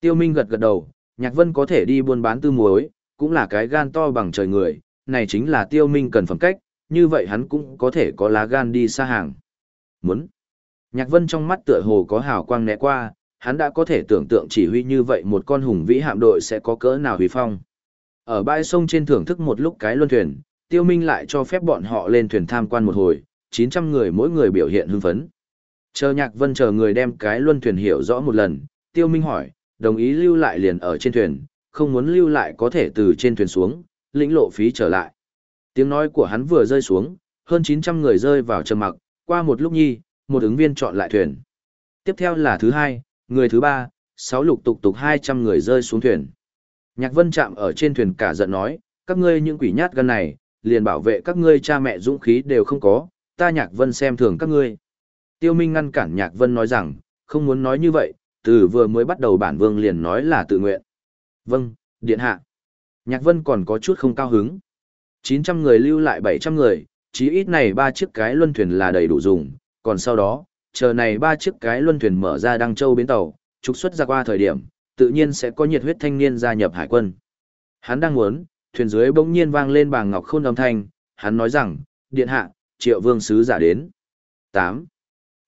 Tiêu Minh gật gật đầu, Nhạc Vân có thể đi buôn bán tư muối, cũng là cái gan to bằng trời người, này chính là Tiêu Minh cần phẩm cách, như vậy hắn cũng có thể có lá gan đi xa hàng. Muốn. Nhạc Vân trong mắt tựa hồ có hào quang né qua, hắn đã có thể tưởng tượng chỉ huy như vậy một con hùng vĩ hạm đội sẽ có cỡ nào huy phong. Ở bãi sông trên thưởng thức một lúc cái luân thuyền, Tiêu Minh lại cho phép bọn họ lên thuyền tham quan một hồi, 900 người mỗi người biểu hiện hưng phấn. Chờ Nhạc Vân chờ người đem cái luân thuyền hiểu rõ một lần, Tiêu Minh hỏi, đồng ý lưu lại liền ở trên thuyền, không muốn lưu lại có thể từ trên thuyền xuống, lĩnh lộ phí trở lại. Tiếng nói của hắn vừa rơi xuống, hơn 900 người rơi vào trầm mặc, qua một lúc nhi, một ứng viên chọn lại thuyền. Tiếp theo là thứ hai, người thứ ba, sáu lục tục tục 200 người rơi xuống thuyền. Nhạc Vân chạm ở trên thuyền cả giận nói, các ngươi những quỷ nhát gan này, liền bảo vệ các ngươi cha mẹ dũng khí đều không có, ta Nhạc Vân xem thường các ngươi. Tiêu Minh ngăn cản Nhạc Vân nói rằng, không muốn nói như vậy, từ vừa mới bắt đầu bản vương liền nói là tự nguyện. Vâng, điện hạ. Nhạc Vân còn có chút không cao hứng. 900 người lưu lại 700 người, chí ít này ba chiếc cái luân thuyền là đầy đủ dùng, còn sau đó, chờ này ba chiếc cái luân thuyền mở ra Đăng Châu bến tàu, trục xuất ra qua thời điểm, tự nhiên sẽ có nhiệt huyết thanh niên gia nhập hải quân. Hắn đang muốn, thuyền dưới bỗng nhiên vang lên bàng ngọc khôn âm thanh, hắn nói rằng, điện hạ, triệu vương sứ giả đến. 8.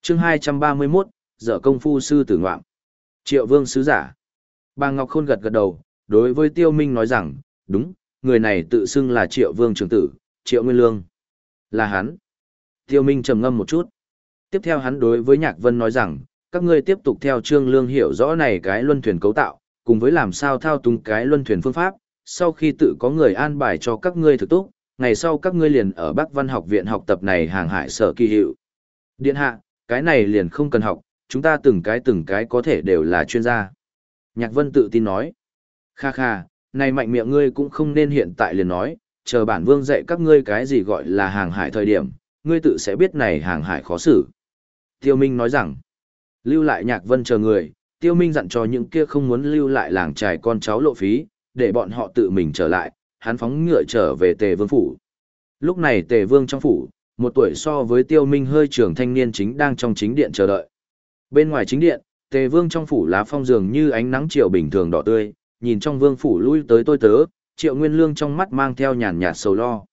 chương 231, dở công phu sư tử ngoạm. Triệu vương sứ giả. Bàng ngọc khôn gật gật đầu, đối với tiêu minh nói rằng, đúng, người này tự xưng là triệu vương trưởng tử, triệu nguyên lương. Là hắn. Tiêu minh trầm ngâm một chút. Tiếp theo hắn đối với nhạc vân nói rằng, các ngươi tiếp tục theo trương lương hiểu rõ này cái luân thuyền cấu tạo, cùng với làm sao thao túng cái luân thuyền phương pháp, sau khi tự có người an bài cho các ngươi thực túc, ngày sau các ngươi liền ở Bắc Văn học viện học tập này hàng hải sở kỳ hiệu. Điện hạ, cái này liền không cần học, chúng ta từng cái từng cái có thể đều là chuyên gia. Nhạc Vân tự tin nói. Kha kha, này mạnh miệng ngươi cũng không nên hiện tại liền nói, chờ bản vương dạy các ngươi cái gì gọi là hàng hải thời điểm, ngươi tự sẽ biết này hàng hải khó xử. Tiêu Minh nói rằng, lưu lại nhạc vân chờ người, Tiêu Minh dặn cho những kia không muốn lưu lại làng trài con cháu lộ phí, để bọn họ tự mình trở lại, hắn phóng ngựa trở về Tề Vương Phủ. Lúc này Tề Vương trong phủ, một tuổi so với Tiêu Minh hơi trưởng thanh niên chính đang trong chính điện chờ đợi. Bên ngoài chính điện, Tề vương trong phủ lá phong dường như ánh nắng chiều bình thường đỏ tươi, nhìn trong vương phủ lui tới tôi tớ, triệu nguyên lương trong mắt mang theo nhàn nhạt sầu lo.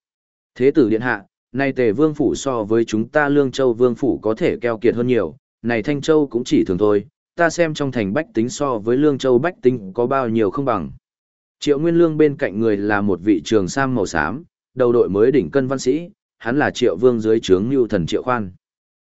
Thế tử điện hạ, nay tề vương phủ so với chúng ta lương châu vương phủ có thể keo kiệt hơn nhiều, này thanh châu cũng chỉ thường thôi, ta xem trong thành bách tính so với lương châu bách tính có bao nhiêu không bằng. Triệu Nguyên Lương bên cạnh người là một vị trường sam màu xám, đầu đội mới đỉnh cân văn sĩ, hắn là Triệu Vương dưới trướng như Thần Triệu Khoan.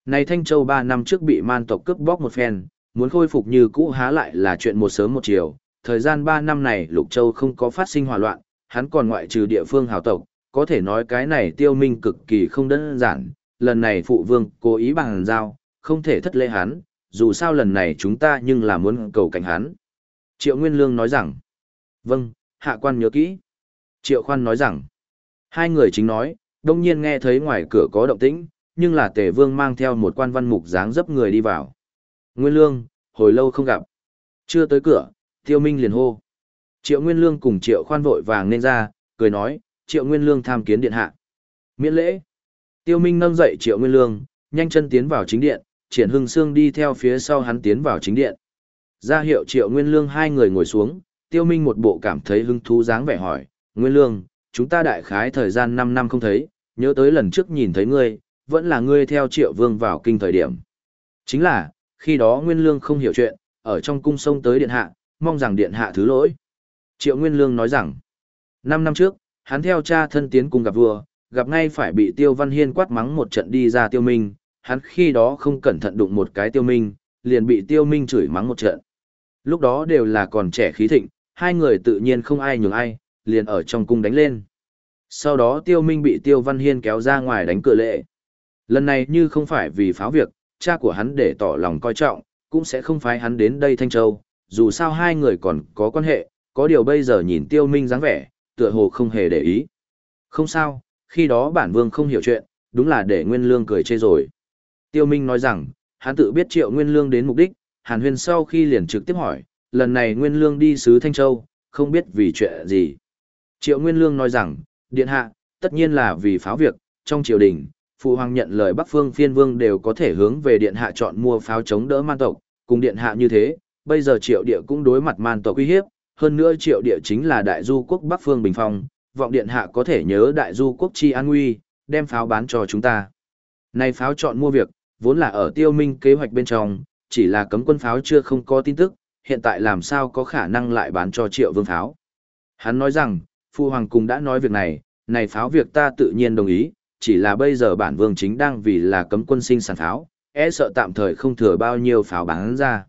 Này Thanh Châu 3 năm trước bị man tộc cướp bóc một phen, muốn khôi phục như cũ há lại là chuyện một sớm một chiều, thời gian 3 năm này Lục Châu không có phát sinh hỏa loạn, hắn còn ngoại trừ địa phương hào tộc, có thể nói cái này tiêu minh cực kỳ không đơn giản, lần này phụ vương cố ý bằng giao, không thể thất lễ hắn, dù sao lần này chúng ta nhưng là muốn cầu cảnh hắn. Triệu Nguyên Lương nói rằng, vâng, hạ quan nhớ kỹ. Triệu Khoan nói rằng, hai người chính nói, đông nhiên nghe thấy ngoài cửa có động tĩnh, nhưng là tề vương mang theo một quan văn mục dáng dấp người đi vào. Nguyên Lương, hồi lâu không gặp. Chưa tới cửa, tiêu minh liền hô. Triệu Nguyên Lương cùng Triệu Khoan vội vàng nên ra, cười nói, Triệu Nguyên Lương tham kiến điện hạ. Miễn lễ. Tiêu Minh nâng dậy Triệu Nguyên Lương, nhanh chân tiến vào chính điện, Triển Hưng Sương đi theo phía sau hắn tiến vào chính điện. Ra hiệu Triệu Nguyên Lương hai người ngồi xuống, Tiêu Minh một bộ cảm thấy hứng thú dáng vẻ hỏi, Nguyên Lương, chúng ta đại khái thời gian 5 năm không thấy, nhớ tới lần trước nhìn thấy ngươi, vẫn là ngươi theo Triệu Vương vào kinh thời điểm. Chính là, khi đó Nguyên Lương không hiểu chuyện, ở trong cung sông tới điện hạ, mong rằng điện hạ thứ lỗi. Triệu Nguyên Lương nói rằng, 5 năm trước, hắn theo cha thân tiến cùng gặp vua, gặp ngay phải bị Tiêu Văn Hiên quát mắng một trận đi ra Tiêu Minh, hắn khi đó không cẩn thận đụng một cái Tiêu Minh, liền bị Tiêu Minh chửi mắng một trận. Lúc đó đều là còn trẻ khí thịnh, hai người tự nhiên không ai nhường ai, liền ở trong cung đánh lên. Sau đó Tiêu Minh bị Tiêu Văn Hiên kéo ra ngoài đánh cửa lệ. Lần này như không phải vì pháo việc, cha của hắn để tỏ lòng coi trọng, cũng sẽ không phái hắn đến đây Thanh Châu, dù sao hai người còn có quan hệ, có điều bây giờ nhìn Tiêu Minh dáng vẻ, tựa hồ không hề để ý. Không sao, khi đó bản vương không hiểu chuyện, đúng là để Nguyên Lương cười chê rồi. Tiêu Minh nói rằng, hắn tự biết triệu Nguyên Lương đến mục đích, Hàn Huyền sau khi liền trực tiếp hỏi, lần này Nguyên Lương đi sứ Thanh Châu, không biết vì chuyện gì. Triệu Nguyên Lương nói rằng, điện hạ, tất nhiên là vì pháo việc, trong triều đình, phụ hoàng nhận lời Bắc Phương Phiên Vương đều có thể hướng về điện hạ chọn mua pháo chống đỡ man tộc, cùng điện hạ như thế, bây giờ triệu địa cũng đối mặt man tộc uy hiếp, hơn nữa triệu địa chính là đại du quốc Bắc Phương Bình Phong, vọng điện hạ có thể nhớ đại du quốc chi an nguy, đem pháo bán cho chúng ta. Này pháo chọn mua việc, vốn là ở tiêu minh kế hoạch bên trong, chỉ là cấm quân pháo chưa không có tin tức, hiện tại làm sao có khả năng lại bán cho triệu vương pháo. Hắn nói rằng, Phu Hoàng cùng đã nói việc này, này pháo việc ta tự nhiên đồng ý, chỉ là bây giờ bản vương chính đang vì là cấm quân sinh sản pháo, e sợ tạm thời không thừa bao nhiêu pháo bán ra.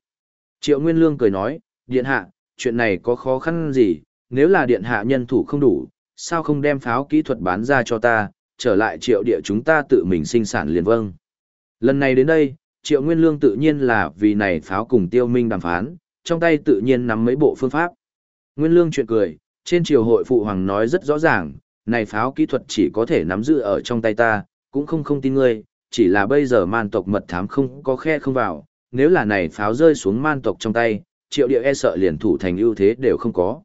Triệu Nguyên Lương cười nói, điện hạ, chuyện này có khó khăn gì, nếu là điện hạ nhân thủ không đủ, sao không đem pháo kỹ thuật bán ra cho ta, trở lại triệu địa chúng ta tự mình sinh sản liền vâng. Lần này đến đây, triệu nguyên lương tự nhiên là vì này pháo cùng tiêu minh đàm phán, trong tay tự nhiên nắm mấy bộ phương pháp. Nguyên lương chuyện cười, trên triều hội phụ hoàng nói rất rõ ràng, này pháo kỹ thuật chỉ có thể nắm giữ ở trong tay ta, cũng không không tin ngươi, chỉ là bây giờ man tộc mật thám không có khe không vào, nếu là này pháo rơi xuống man tộc trong tay, triệu địa e sợ liền thủ thành ưu thế đều không có.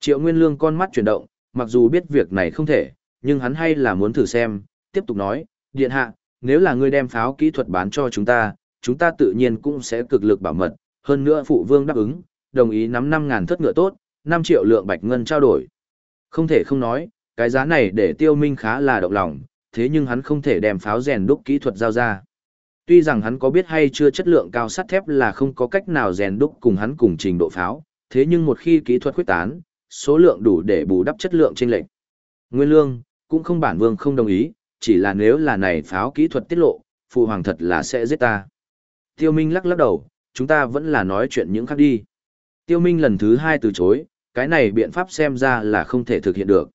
Triệu Nguyên Lương con mắt chuyển động, mặc dù biết việc này không thể, nhưng hắn hay là muốn thử xem, tiếp tục nói, điện hạ, nếu là ngươi đem pháo kỹ thuật bán cho chúng ta, chúng ta tự nhiên cũng sẽ cực lực bảo mật, hơn nữa phụ vương đáp ứng, đồng ý nắm 5000 thất ngựa tốt, 5 triệu lượng bạch ngân trao đổi. Không thể không nói, cái giá này để tiêu minh khá là động lòng, thế nhưng hắn không thể đem pháo rèn đúc kỹ thuật giao ra. Tuy rằng hắn có biết hay chưa chất lượng cao sắt thép là không có cách nào rèn đúc cùng hắn cùng trình độ pháo, thế nhưng một khi kỹ thuật khuyết tán, số lượng đủ để bù đắp chất lượng trên lệnh. Nguyên lương, cũng không bản vương không đồng ý, chỉ là nếu là này pháo kỹ thuật tiết lộ, phụ hoàng thật là sẽ giết ta. Tiêu Minh lắc lắc đầu, chúng ta vẫn là nói chuyện những khác đi. Tiêu Minh lần thứ hai từ chối, cái này biện pháp xem ra là không thể thực hiện được.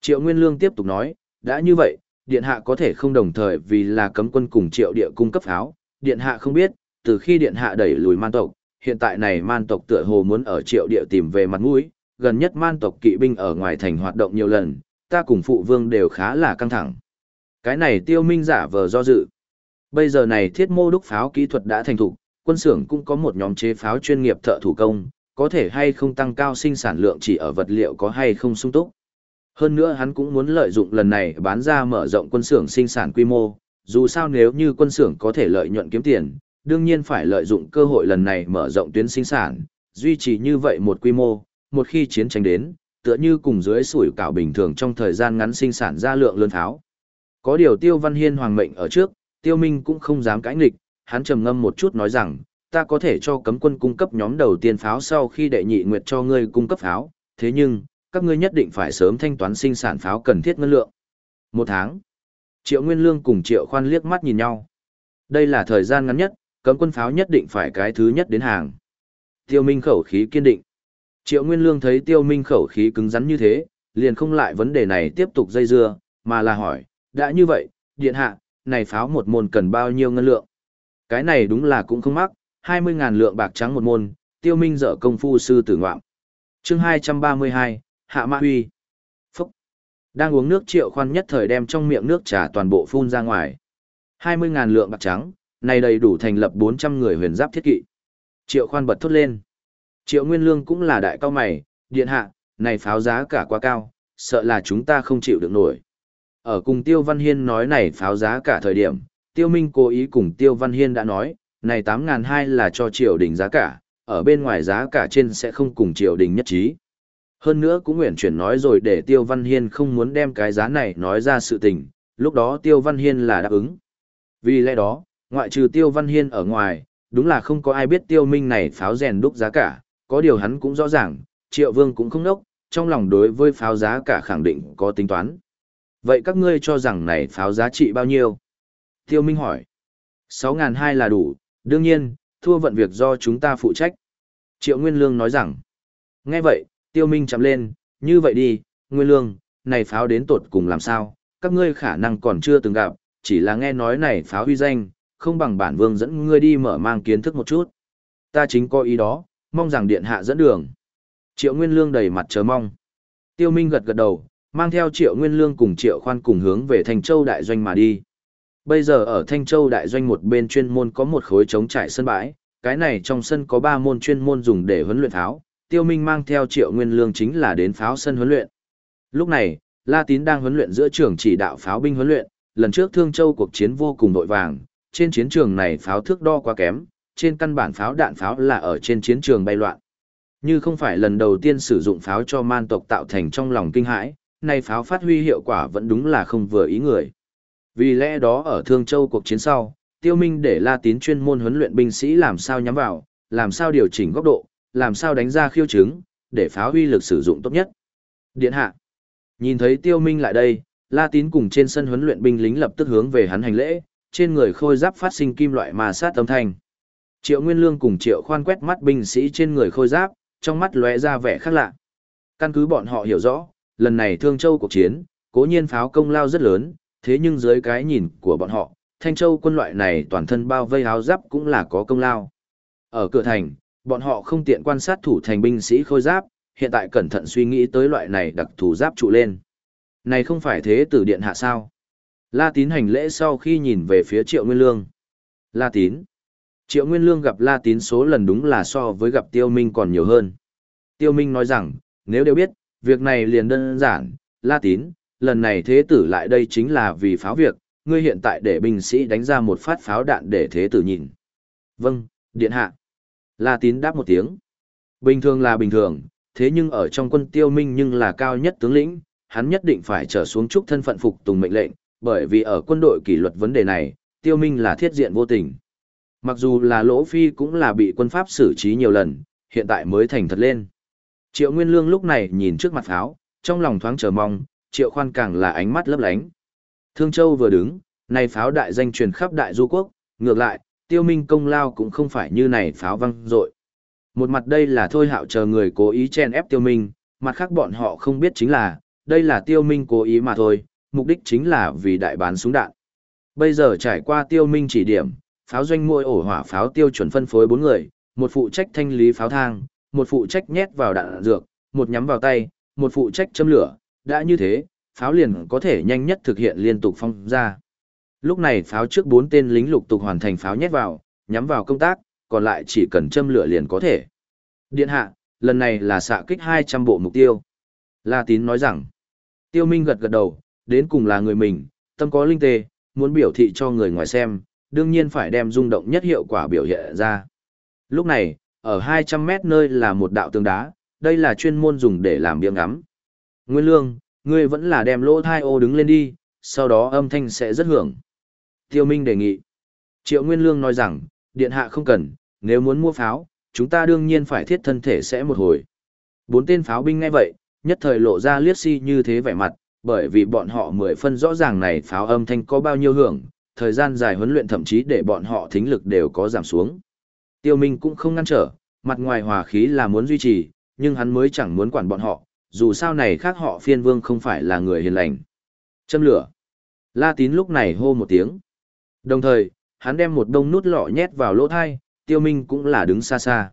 Triệu Nguyên Lương tiếp tục nói, đã như vậy, Điện Hạ có thể không đồng thời vì là cấm quân cùng Triệu Địa cung cấp pháo. Điện Hạ không biết, từ khi Điện Hạ đẩy lùi man tộc, hiện tại này man tộc tựa hồ muốn ở Triệu Địa tìm về mặt mũi, gần nhất man tộc kỵ binh ở ngoài thành hoạt động nhiều lần, ta cùng phụ vương đều khá là căng thẳng. Cái này tiêu minh giả vờ do dự. Bây giờ này thiết mô đúc pháo kỹ thuật đã thành thục, quân xưởng cũng có một nhóm chế pháo chuyên nghiệp thợ thủ công, có thể hay không tăng cao sinh sản lượng chỉ ở vật liệu có hay không sung túc. Hơn nữa hắn cũng muốn lợi dụng lần này bán ra mở rộng quân xưởng sinh sản quy mô, dù sao nếu như quân xưởng có thể lợi nhuận kiếm tiền, đương nhiên phải lợi dụng cơ hội lần này mở rộng tuyến sinh sản, duy trì như vậy một quy mô, một khi chiến tranh đến, tựa như cùng dưới sủi cảo bình thường trong thời gian ngắn sinh sản ra lượng lớn pháo. Có điều Tiêu Văn Hiên hoàng mệnh ở trước, Tiêu Minh cũng không dám cãi nghịch, hắn trầm ngâm một chút nói rằng, ta có thể cho cấm quân cung cấp nhóm đầu tiên pháo sau khi đệ nhị nguyệt cho ngươi cung cấp pháo, thế nhưng, các ngươi nhất định phải sớm thanh toán sinh sản pháo cần thiết ngân lượng. Một tháng, Triệu Nguyên Lương cùng Triệu Khoan liếc mắt nhìn nhau. Đây là thời gian ngắn nhất, cấm quân pháo nhất định phải cái thứ nhất đến hàng. Tiêu Minh khẩu khí kiên định. Triệu Nguyên Lương thấy Tiêu Minh khẩu khí cứng rắn như thế, liền không lại vấn đề này tiếp tục dây dưa, mà là hỏi, đã như vậy, điện hạ, này pháo một môn cần bao nhiêu ngân lượng? Cái này đúng là cũng không mắc, 20.000 lượng bạc trắng một môn, Tiêu Minh dở công phu sư tử ngoạm. Chương 232, Hạ Mã Huy. Phúc. Đang uống nước Triệu Khoan nhất thời đem trong miệng nước trà toàn bộ phun ra ngoài. 20.000 lượng bạc trắng, này đầy đủ thành lập 400 người huyền giáp thiết kỵ. Triệu khoan bật thốt lên. Triệu Nguyên Lương cũng là đại cao mày, điện hạ, này pháo giá cả quá cao, sợ là chúng ta không chịu được nổi. Ở cùng Tiêu Văn Hiên nói này pháo giá cả thời điểm, Tiêu Minh cố ý cùng Tiêu Văn Hiên đã nói, này 8.200 là cho triều đình giá cả, ở bên ngoài giá cả trên sẽ không cùng triều đình nhất trí. Hơn nữa cũng nguyện chuyển nói rồi để Tiêu Văn Hiên không muốn đem cái giá này nói ra sự tình, lúc đó Tiêu Văn Hiên là đáp ứng. Vì lẽ đó, ngoại trừ Tiêu Văn Hiên ở ngoài, đúng là không có ai biết Tiêu Minh này pháo rèn đúc giá cả, có điều hắn cũng rõ ràng, Triệu Vương cũng không nốc, trong lòng đối với pháo giá cả khẳng định có tính toán. Vậy các ngươi cho rằng này pháo giá trị bao nhiêu? Tiêu Minh hỏi. 6.200 là đủ, đương nhiên, thua vận việc do chúng ta phụ trách. Triệu Nguyên Lương nói rằng. Nghe vậy, Tiêu Minh chạm lên, như vậy đi, Nguyên Lương, này pháo đến tột cùng làm sao, các ngươi khả năng còn chưa từng gặp, chỉ là nghe nói này pháo huy danh, không bằng bản vương dẫn ngươi đi mở mang kiến thức một chút. Ta chính có ý đó, mong rằng điện hạ dẫn đường. Triệu Nguyên Lương đầy mặt chờ mong. Tiêu Minh gật gật đầu, mang theo Triệu Nguyên Lương cùng Triệu Khoan cùng hướng về Thanh Châu Đại Doanh mà đi. Bây giờ ở Thanh Châu Đại Doanh một bên chuyên môn có một khối trống trải sân bãi, cái này trong sân có ba môn chuyên môn dùng để huấn luyện tháo. Tiêu Minh mang theo Triệu Nguyên Lương chính là đến pháo sân huấn luyện. Lúc này, La Tín đang huấn luyện giữa trường chỉ đạo pháo binh huấn luyện, lần trước Thương Châu cuộc chiến vô cùng đội vàng, trên chiến trường này pháo thước đo quá kém, trên căn bản pháo đạn pháo là ở trên chiến trường bay loạn. Như không phải lần đầu tiên sử dụng pháo cho man tộc tạo thành trong lòng kinh hãi, nay pháo phát huy hiệu quả vẫn đúng là không vừa ý người. Vì lẽ đó ở Thương Châu cuộc chiến sau, Tiêu Minh để La Tín chuyên môn huấn luyện binh sĩ làm sao nhắm vào, làm sao điều chỉnh góc độ, làm sao đánh ra khiêu chứng, để phá huy lực sử dụng tốt nhất. Điện hạ. Nhìn thấy Tiêu Minh lại đây, La Tín cùng trên sân huấn luyện binh lính lập tức hướng về hắn hành lễ, trên người khôi giáp phát sinh kim loại ma sát âm thanh. Triệu Nguyên Lương cùng Triệu Khoan quét mắt binh sĩ trên người khôi giáp, trong mắt lóe ra vẻ khác lạ. Căn cứ bọn họ hiểu rõ, lần này Thương Châu cuộc chiến, cố nhiên pháo công lao rất lớn, thế nhưng dưới cái nhìn của bọn họ, Thanh Châu quân loại này toàn thân bao vây áo giáp cũng là có công lao. Ở cửa thành, bọn họ không tiện quan sát thủ thành binh sĩ khôi giáp, hiện tại cẩn thận suy nghĩ tới loại này đặc thù giáp trụ lên. Này không phải thế tử điện hạ sao? La Tín hành lễ sau khi nhìn về phía Triệu Nguyên Lương. La Tín. Triệu Nguyên Lương gặp La Tín số lần đúng là so với gặp Tiêu Minh còn nhiều hơn. Tiêu Minh nói rằng, nếu đều biết, việc này liền đơn giản, La Tín, lần này thế tử lại đây chính là vì pháo việc, ngươi hiện tại để binh sĩ đánh ra một phát pháo đạn để thế tử nhìn. Vâng, điện hạ. La Tín đáp một tiếng. Bình thường là bình thường, thế nhưng ở trong quân Tiêu Minh nhưng là cao nhất tướng lĩnh, hắn nhất định phải trở xuống chúc thân phận phục tùng mệnh lệnh, bởi vì ở quân đội kỷ luật vấn đề này, tiêu minh là thiết diện vô tình. Mặc dù là lỗ phi cũng là bị quân pháp xử trí nhiều lần, hiện tại mới thành thật lên. Triệu Nguyên Lương lúc này nhìn trước mặt pháo, trong lòng thoáng chờ mong, Triệu Khoan càng là ánh mắt lấp lánh. Thương Châu vừa đứng, này pháo đại danh truyền khắp đại du quốc, ngược lại, tiêu minh công lao cũng không phải như này pháo văng rội. Một mặt đây là thôi hạo chờ người cố ý chen ép tiêu minh, mặt khác bọn họ không biết chính là, đây là tiêu minh cố ý mà thôi, mục đích chính là vì đại bán súng đạn. Bây giờ trải qua tiêu minh chỉ điểm, pháo doanh mỗi ổ hỏa pháo tiêu chuẩn phân phối 4 người, một phụ trách thanh lý pháo thang, một phụ trách nhét vào đạn dược, một nhắm vào tay, một phụ trách châm lửa, đã như thế, pháo liền có thể nhanh nhất thực hiện liên tục phong ra. Lúc này pháo trước bốn tên lính lục tục hoàn thành pháo nhét vào, nhắm vào công tác, còn lại chỉ cần châm lửa liền có thể. Điện hạ, lần này là xạ kích 200 bộ mục tiêu. La Tín nói rằng, Tiêu Minh gật gật đầu, đến cùng là người mình, tâm có linh tê, muốn biểu thị cho người ngoài xem, đương nhiên phải đem rung động nhất hiệu quả biểu hiện ra. Lúc này, ở 200 mét nơi là một đạo tường đá, đây là chuyên môn dùng để làm biếng ngắm. Nguyên lương, ngươi vẫn là đem lỗ thai ô đứng lên đi, sau đó âm thanh sẽ rất hưởng. Tiêu Minh đề nghị. Triệu Nguyên Lương nói rằng, điện hạ không cần, nếu muốn mua pháo, chúng ta đương nhiên phải thiết thân thể sẽ một hồi. Bốn tên pháo binh ngay vậy, nhất thời lộ ra liếc si như thế vẻ mặt, bởi vì bọn họ mười phân rõ ràng này pháo âm thanh có bao nhiêu hưởng, thời gian dài huấn luyện thậm chí để bọn họ thính lực đều có giảm xuống. Tiêu Minh cũng không ngăn trở, mặt ngoài hòa khí là muốn duy trì, nhưng hắn mới chẳng muốn quản bọn họ, dù sao này khác họ phiên vương không phải là người hiền lành. Châm lửa. La tín lúc này hô một tiếng. Đồng thời, hắn đem một đông nút lọ nhét vào lỗ thai, tiêu minh cũng là đứng xa xa.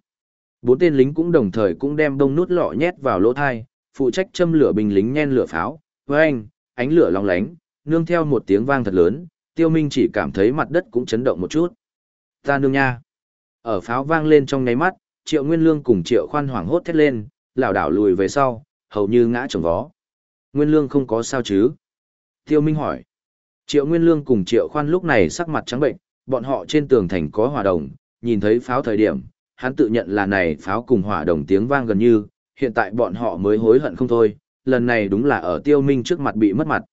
Bốn tên lính cũng đồng thời cũng đem đông nút lọ nhét vào lỗ thai, phụ trách châm lửa binh lính nhen lửa pháo, với anh, ánh lửa long lánh, nương theo một tiếng vang thật lớn, tiêu minh chỉ cảm thấy mặt đất cũng chấn động một chút. Ta nương nha. Ở pháo vang lên trong ngáy mắt, triệu nguyên lương cùng triệu khoan hoảng hốt thét lên, lảo đảo lùi về sau, hầu như ngã trồng vó. Nguyên lương không có sao chứ? Tiêu minh hỏi. Triệu Nguyên Lương cùng Triệu Khoan lúc này sắc mặt trắng bệnh, bọn họ trên tường thành có hỏa đồng, nhìn thấy pháo thời điểm, hắn tự nhận là này pháo cùng hỏa đồng tiếng vang gần như, hiện tại bọn họ mới hối hận không thôi, lần này đúng là ở tiêu minh trước mặt bị mất mặt.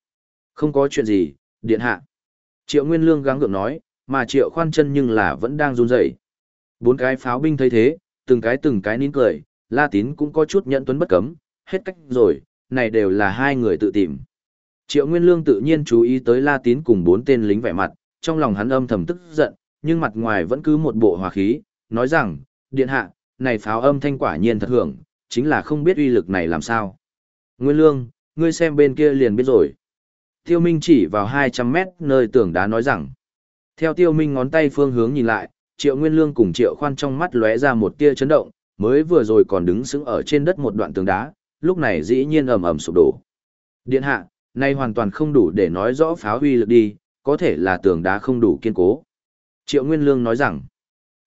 Không có chuyện gì, điện hạ. Triệu Nguyên Lương gắng gượng nói, mà Triệu Khoan chân nhưng là vẫn đang run rẩy. Bốn cái pháo binh thấy thế, từng cái từng cái nín cười, La Tín cũng có chút nhận tuấn bất cấm, hết cách rồi, này đều là hai người tự tìm. Triệu Nguyên Lương tự nhiên chú ý tới La Tín cùng bốn tên lính vẻ mặt, trong lòng hắn âm thầm tức giận, nhưng mặt ngoài vẫn cứ một bộ hòa khí, nói rằng, điện hạ, này pháo âm thanh quả nhiên thật hưởng, chính là không biết uy lực này làm sao. Nguyên Lương, ngươi xem bên kia liền biết rồi. Tiêu Minh chỉ vào 200 mét nơi tường đá nói rằng, theo Tiêu Minh ngón tay phương hướng nhìn lại, Triệu Nguyên Lương cùng Triệu Khoan trong mắt lóe ra một tia chấn động, mới vừa rồi còn đứng sững ở trên đất một đoạn tường đá, lúc này dĩ nhiên ầm ầm sụp đổ. Điện hạ, Nay hoàn toàn không đủ để nói rõ pháo huy lực đi, có thể là tường đá không đủ kiên cố. Triệu Nguyên Lương nói rằng,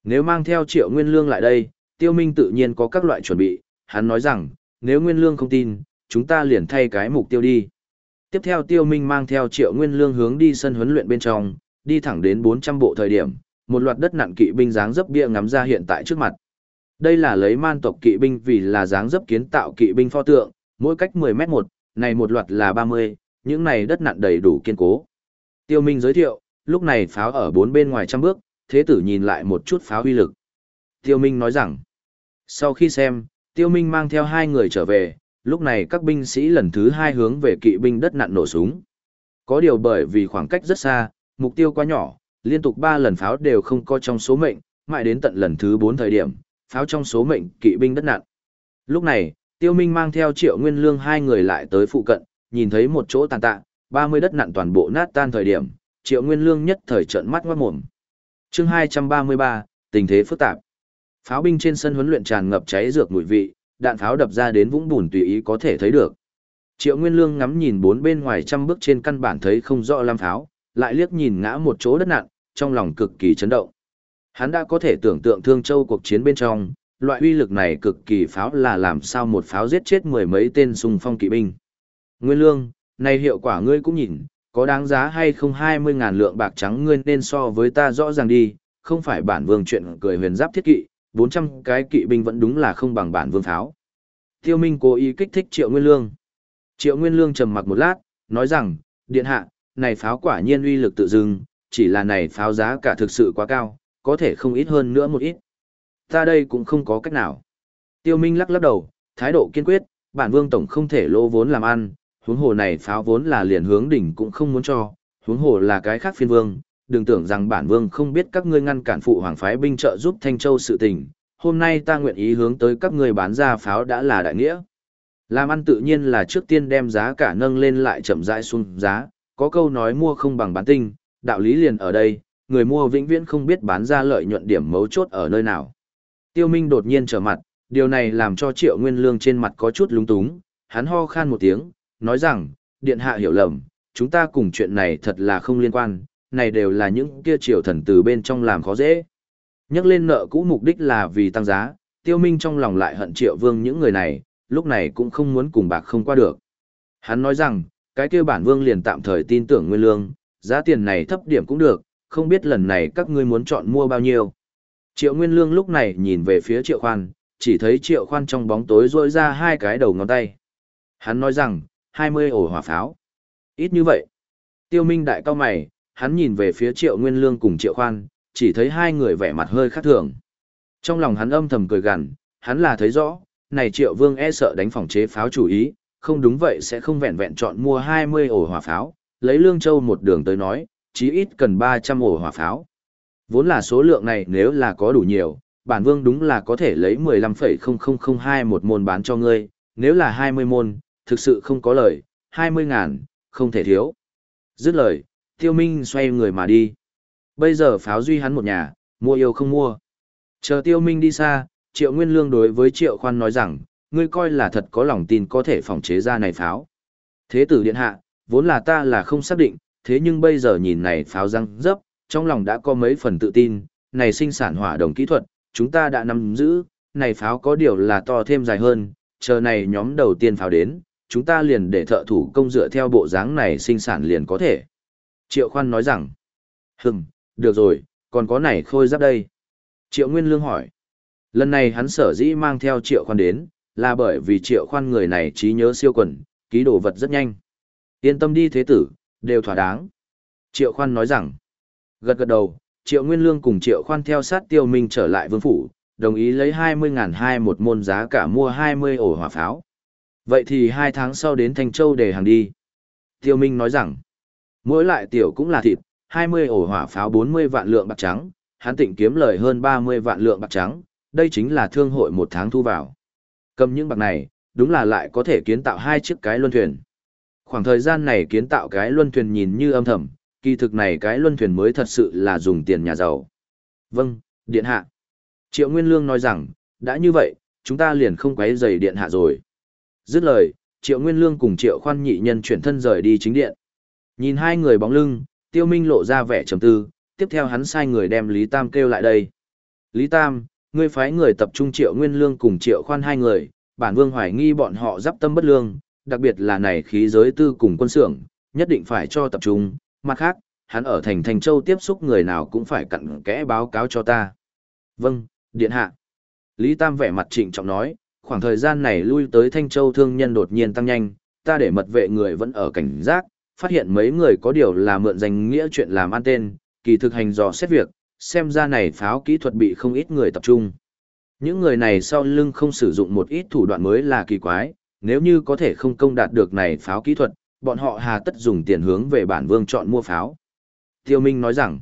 nếu mang theo Triệu Nguyên Lương lại đây, Tiêu Minh tự nhiên có các loại chuẩn bị, hắn nói rằng, nếu Nguyên Lương không tin, chúng ta liền thay cái mục tiêu đi. Tiếp theo Tiêu Minh mang theo Triệu Nguyên Lương hướng đi sân huấn luyện bên trong, đi thẳng đến 400 bộ thời điểm, một loạt đất nặng kỵ binh dáng dấp bia ngắm ra hiện tại trước mặt. Đây là lấy man tộc kỵ binh vì là dáng dấp kiến tạo kỵ binh pho tượng, mỗi cách 10 mét một, này một loạt là 30, những này đất nặn đầy đủ kiên cố. Tiêu Minh giới thiệu, lúc này pháo ở bốn bên ngoài trăm bước, thế tử nhìn lại một chút pháo uy lực. Tiêu Minh nói rằng, sau khi xem, Tiêu Minh mang theo hai người trở về, lúc này các binh sĩ lần thứ hai hướng về kỵ binh đất nặn nổ súng. Có điều bởi vì khoảng cách rất xa, mục tiêu quá nhỏ, liên tục ba lần pháo đều không có trong số mệnh, mãi đến tận lần thứ bốn thời điểm, pháo trong số mệnh kỵ binh đất nặn. Lúc này, Tiêu Minh mang theo Triệu Nguyên Lương hai người lại tới phụ cận, nhìn thấy một chỗ tàn tạ, 30 đất nặn toàn bộ nát tan thời điểm, Triệu Nguyên Lương nhất thời trợn mắt ngoát mồm. Chương 233, tình thế phức tạp. Pháo binh trên sân huấn luyện tràn ngập cháy dược mùi vị, đạn pháo đập ra đến vũng bùn tùy ý có thể thấy được. Triệu Nguyên Lương ngắm nhìn bốn bên ngoài trăm bước trên căn bản thấy không rõ lam pháo, lại liếc nhìn ngã một chỗ đất nặng, trong lòng cực kỳ chấn động. Hắn đã có thể tưởng tượng Thương Châu cuộc chiến bên trong, loại uy lực này cực kỳ pháo là làm sao một pháo giết chết mười mấy tên xung phong kỵ binh. Nguyên lương, này hiệu quả ngươi cũng nhìn, có đáng giá hay không hai mươi ngàn lượng bạc trắng ngươi nên so với ta rõ ràng đi, không phải bản vương chuyện cười huyền giáp thiết kỵ, bốn trăm cái kỵ binh vẫn đúng là không bằng bản vương pháo. Tiêu Minh cố ý kích thích Triệu Nguyên Lương. Triệu Nguyên Lương trầm mặc một lát, nói rằng, điện hạ, này pháo quả nhiên uy lực tự dưng, chỉ là này pháo giá cả thực sự quá cao, có thể không ít hơn nữa một ít. Ta đây cũng không có cách nào. Tiêu Minh lắc lắc đầu, thái độ kiên quyết, bản vương tổng không thể lỗ vốn làm ăn, huống hồ này pháo vốn là liền hướng đỉnh cũng không muốn cho, huống hồ là cái khác phiên vương, đừng tưởng rằng bản vương không biết các ngươi ngăn cản phụ hoàng phái binh trợ giúp Thanh Châu sự tình, hôm nay ta nguyện ý hướng tới các ngươi bán ra pháo đã là đại nghĩa. Làm ăn tự nhiên là trước tiên đem giá cả nâng lên lại chậm rãi xuống giá, có câu nói mua không bằng bán tinh, đạo lý liền ở đây, người mua vĩnh viễn không biết bán ra lợi nhuận điểm mấu chốt ở nơi nào. Tiêu Minh đột nhiên trở mặt, điều này làm cho Triệu Nguyên Lương trên mặt có chút lúng túng, hắn ho khan một tiếng, nói rằng, điện hạ hiểu lầm, chúng ta cùng chuyện này thật là không liên quan, này đều là những kia triều thần từ bên trong làm khó dễ. Nhắc lên nợ cũ mục đích là vì tăng giá, tiêu minh trong lòng lại hận triệu vương những người này, lúc này cũng không muốn cùng bạc không qua được. Hắn nói rằng, cái kia bản vương liền tạm thời tin tưởng nguyên lương, giá tiền này thấp điểm cũng được, không biết lần này các ngươi muốn chọn mua bao nhiêu. Triệu Nguyên Lương lúc này nhìn về phía Triệu Khoan, chỉ thấy Triệu Khoan trong bóng tối rôi ra hai cái đầu ngón tay. Hắn nói rằng, 20 ổ hỏa pháo. Ít như vậy. Tiêu Minh đại cao mày, hắn nhìn về phía Triệu Nguyên Lương cùng Triệu Khoan, chỉ thấy hai người vẻ mặt hơi khác thường. Trong lòng hắn âm thầm cười gằn, hắn là thấy rõ, này Triệu Vương e sợ đánh phòng chế pháo chủ ý, không đúng vậy sẽ không vẹn vẹn chọn mua 20 ổ hỏa pháo, lấy Lương Châu một đường tới nói, chí ít cần 300 ổ hỏa pháo. Vốn là số lượng này nếu là có đủ nhiều, bản vương đúng là có thể lấy 15,0002 một môn bán cho ngươi, nếu là 20 môn, thực sự không có lời, 20 ngàn, không thể thiếu. Dứt lời, tiêu minh xoay người mà đi. Bây giờ pháo duy hắn một nhà, mua yêu không mua. Chờ tiêu minh đi xa, triệu nguyên lương đối với triệu khoan nói rằng, ngươi coi là thật có lòng tin có thể phòng chế ra này pháo. Thế tử điện hạ, vốn là ta là không xác định, thế nhưng bây giờ nhìn này pháo răng dấp, trong lòng đã có mấy phần tự tin, này sinh sản hỏa đồng kỹ thuật, chúng ta đã nắm giữ, này pháo có điều là to thêm dài hơn, chờ này nhóm đầu tiên pháo đến, chúng ta liền để thợ thủ công dựa theo bộ dáng này sinh sản liền có thể. Triệu Khoan nói rằng, hừm, được rồi, còn có này khôi giáp đây. Triệu Nguyên Lương hỏi, lần này hắn sở dĩ mang theo Triệu Khoan đến, là bởi vì Triệu Khoan người này trí nhớ siêu quần, ký đồ vật rất nhanh. Yên tâm đi thế tử, đều thỏa đáng. Triệu Khoan nói rằng, gật gật đầu, Triệu Nguyên Lương cùng Triệu Khoan theo sát Tiêu Minh trở lại vương phủ, đồng ý lấy 20.000 hai một môn giá cả mua 20 ổ hỏa pháo. Vậy thì hai tháng sau đến Thanh Châu để hàng đi. Tiêu Minh nói rằng, mỗi lại tiểu cũng là thịt, 20 ổ hỏa pháo 40 vạn lượng bạc trắng, hắn tịnh kiếm lời hơn 30 vạn lượng bạc trắng, đây chính là thương hội một tháng thu vào. Cầm những bạc này, đúng là lại có thể kiến tạo hai chiếc cái luân thuyền. Khoảng thời gian này kiến tạo cái luân thuyền nhìn như âm thầm, kỳ thực này cái luân thuyền mới thật sự là dùng tiền nhà giàu. Vâng, điện hạ. Triệu Nguyên Lương nói rằng, đã như vậy, chúng ta liền không quấy rầy điện hạ rồi. Dứt lời, Triệu Nguyên Lương cùng Triệu Khoan nhị nhân chuyển thân rời đi chính điện. Nhìn hai người bóng lưng, Tiêu Minh lộ ra vẻ trầm tư, tiếp theo hắn sai người đem Lý Tam kêu lại đây. Lý Tam, ngươi phái người tập trung Triệu Nguyên Lương cùng Triệu Khoan hai người, bản vương hoài nghi bọn họ giáp tâm bất lương, đặc biệt là này khí giới tư cùng quân xưởng, nhất định phải cho tập trung, mặt khác, hắn ở thành Thành Châu tiếp xúc người nào cũng phải cặn kẽ báo cáo cho ta. Vâng, điện hạ. Lý Tam vẻ mặt trịnh trọng nói, khoảng thời gian này lui tới Thanh Châu thương nhân đột nhiên tăng nhanh, ta để mật vệ người vẫn ở cảnh giác, phát hiện mấy người có điều là mượn danh nghĩa chuyện làm ăn tên, kỳ thực hành dò xét việc, xem ra này pháo kỹ thuật bị không ít người tập trung. Những người này sau lưng không sử dụng một ít thủ đoạn mới là kỳ quái, nếu như có thể không công đạt được này pháo kỹ thuật, bọn họ hà tất dùng tiền hướng về bản vương chọn mua pháo. Tiêu Minh nói rằng,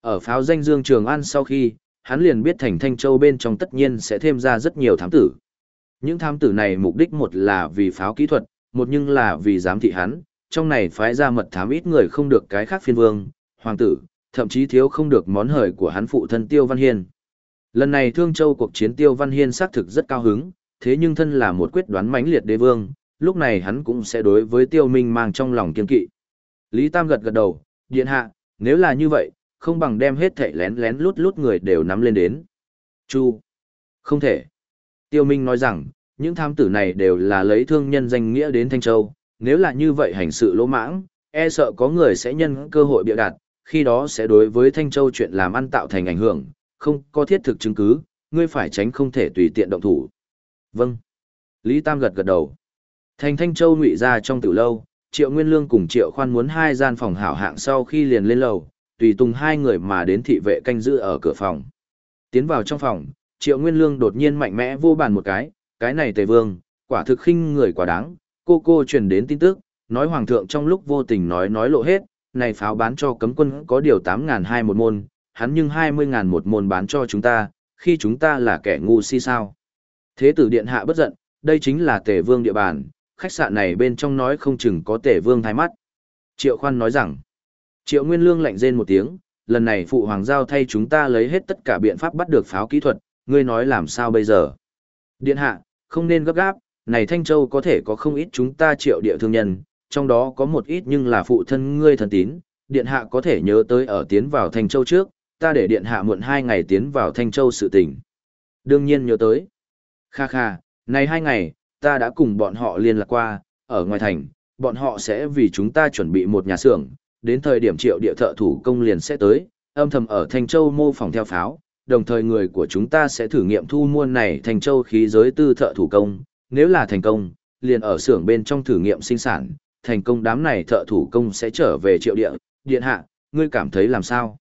ở pháo danh Dương Trường An sau khi, hắn liền biết thành Thanh Châu bên trong tất nhiên sẽ thêm ra rất nhiều thám tử. Những tham tử này mục đích một là vì pháo kỹ thuật, một nhưng là vì giám thị hắn, trong này phái ra mật thám ít người không được cái khác phiên vương, hoàng tử, thậm chí thiếu không được món hời của hắn phụ thân Tiêu Văn Hiên. Lần này Thương Châu cuộc chiến Tiêu Văn Hiên xác thực rất cao hứng, thế nhưng thân là một quyết đoán mãnh liệt đế vương, lúc này hắn cũng sẽ đối với Tiêu Minh mang trong lòng kiên kỵ. Lý Tam gật gật đầu, điện hạ, nếu là như vậy, không bằng đem hết thảy lén lén lút lút người đều nắm lên đến. Chu. Không thể. Tiêu Minh nói rằng, những tham tử này đều là lấy thương nhân danh nghĩa đến Thanh Châu, nếu là như vậy hành sự lỗ mãng, e sợ có người sẽ nhân cơ hội bịa đặt, khi đó sẽ đối với Thanh Châu chuyện làm ăn tạo thành ảnh hưởng, không có thiết thực chứng cứ, ngươi phải tránh không thể tùy tiện động thủ. Vâng. Lý Tam gật gật đầu. Thành Thanh Châu ngụy ra trong tử lâu, Triệu Nguyên Lương cùng Triệu Khoan muốn hai gian phòng hảo hạng sau khi liền lên lầu, tùy tùng hai người mà đến thị vệ canh giữ ở cửa phòng. Tiến vào trong phòng, Triệu Nguyên Lương đột nhiên mạnh mẽ vô bàn một cái, cái này Tề Vương, quả thực khinh người quá đáng, cô cô truyền đến tin tức, nói Hoàng thượng trong lúc vô tình nói nói lộ hết, này pháo bán cho cấm quân có điều 8.200 một môn, hắn nhưng 20.000 một môn bán cho chúng ta, khi chúng ta là kẻ ngu si sao. Thế tử điện hạ bất giận, đây chính là Tề Vương địa bàn, khách sạn này bên trong nói không chừng có Tề Vương thái mắt. Triệu Khoan nói rằng, Triệu Nguyên Lương lạnh rên một tiếng, lần này phụ hoàng giao thay chúng ta lấy hết tất cả biện pháp bắt được pháo kỹ thuật, ngươi nói làm sao bây giờ? Điện hạ, không nên gấp gáp, này Thanh Châu có thể có không ít chúng ta triệu địa thương nhân, trong đó có một ít nhưng là phụ thân ngươi thần tín, điện hạ có thể nhớ tới ở tiến vào Thanh Châu trước, ta để điện hạ muộn hai ngày tiến vào Thanh Châu sự tình. Đương nhiên nhớ tới. Kha kha, này hai ngày, ta đã cùng bọn họ liên lạc qua, ở ngoài thành, bọn họ sẽ vì chúng ta chuẩn bị một nhà xưởng, đến thời điểm triệu địa thợ thủ công liền sẽ tới, âm thầm ở Thanh Châu mô phỏng theo pháo, đồng thời người của chúng ta sẽ thử nghiệm thu mua này thành Châu khí giới tư thợ thủ công, nếu là thành công, liền ở xưởng bên trong thử nghiệm sinh sản, thành công đám này thợ thủ công sẽ trở về triệu địa, điện hạ, ngươi cảm thấy làm sao?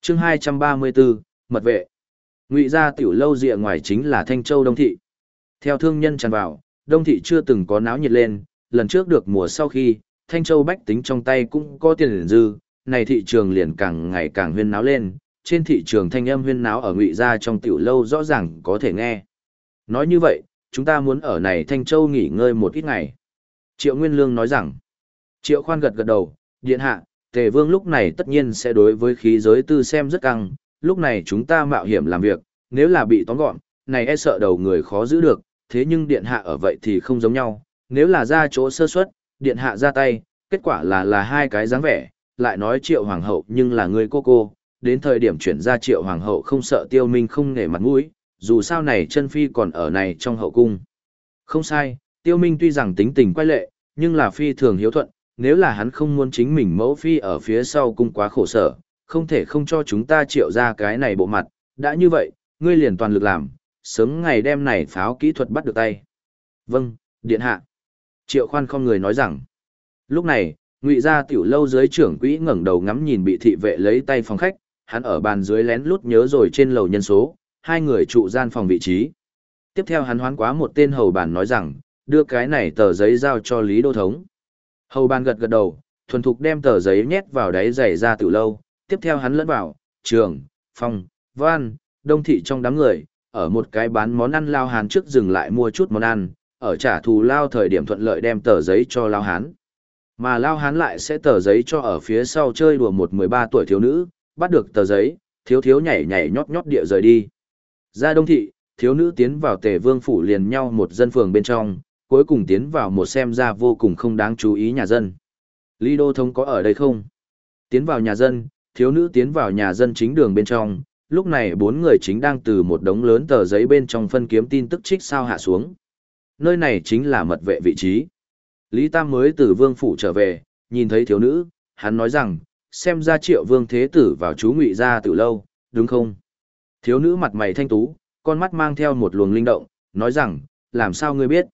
chương 234, Mật vệ. Ngụy gia tiểu lâu rìa ngoài chính là Thanh Châu Đông Thị. Theo thương nhân tràn vào, Đông Thị chưa từng có náo nhiệt lên, lần trước được mùa sau khi, Thanh Châu bách tính trong tay cũng có tiền dư, này thị trường liền càng ngày càng huyên náo lên, trên thị trường thanh âm huyên náo ở ngụy gia trong tiểu lâu rõ ràng có thể nghe. Nói như vậy, chúng ta muốn ở này Thanh Châu nghỉ ngơi một ít ngày. Triệu Nguyên Lương nói rằng, Triệu Khoan gật gật đầu, điện hạ, Tề Vương lúc này tất nhiên sẽ đối với khí giới tư xem rất căng, lúc này chúng ta mạo hiểm làm việc, nếu là bị tóm gọn, này e sợ đầu người khó giữ được, thế nhưng điện hạ ở vậy thì không giống nhau, nếu là ra chỗ sơ suất, điện hạ ra tay, kết quả là là hai cái dáng vẻ, lại nói triệu hoàng hậu nhưng là người cô cô, đến thời điểm chuyển ra triệu hoàng hậu không sợ tiêu minh không nể mặt mũi, dù sao này chân phi còn ở này trong hậu cung. Không sai, tiêu minh tuy rằng tính tình quay lệ, nhưng là phi thường hiếu thuận, nếu là hắn không muốn chính mình mẫu phi ở phía sau cung quá khổ sở, không thể không cho chúng ta triệu ra cái này bộ mặt, đã như vậy, ngươi liền toàn lực làm, sớm ngày đem này pháo kỹ thuật bắt được tay. Vâng, điện hạ. Triệu khoan không người nói rằng, lúc này, ngụy gia tiểu lâu dưới trưởng quỹ ngẩng đầu ngắm nhìn bị thị vệ lấy tay phòng khách, hắn ở bàn dưới lén lút nhớ rồi trên lầu nhân số, hai người trụ gian phòng vị trí. Tiếp theo hắn hoán quá một tên hầu bàn nói rằng, đưa cái này tờ giấy giao cho Lý Đô Thống. Hầu bàn gật gật đầu, thuần thục đem tờ giấy nhét vào đáy giày ra tiểu lâu, tiếp theo hắn lẫn vào, trường, phòng, văn, đông thị trong đám người, ở một cái bán món ăn lao hán trước dừng lại mua chút món ăn, ở trả thù lao thời điểm thuận lợi đem tờ giấy cho lao hán. Mà lao hán lại sẽ tờ giấy cho ở phía sau chơi đùa một 13 tuổi thiếu nữ, bắt được tờ giấy, thiếu thiếu nhảy nhảy nhót nhót địa rời đi. Ra đông thị, thiếu nữ tiến vào tề vương phủ liền nhau một dân phường bên trong, cuối cùng tiến vào một xem ra vô cùng không đáng chú ý nhà dân. Lý Đô Thông có ở đây không? Tiến vào nhà dân, thiếu nữ tiến vào nhà dân chính đường bên trong, lúc này bốn người chính đang từ một đống lớn tờ giấy bên trong phân kiếm tin tức trích sao hạ xuống. Nơi này chính là mật vệ vị trí. Lý Tam mới từ vương phủ trở về, nhìn thấy thiếu nữ, hắn nói rằng, xem ra triệu vương thế tử vào chú ngụy ra từ lâu, đúng không? Thiếu nữ mặt mày thanh tú, con mắt mang theo một luồng linh động, nói rằng, làm sao ngươi biết?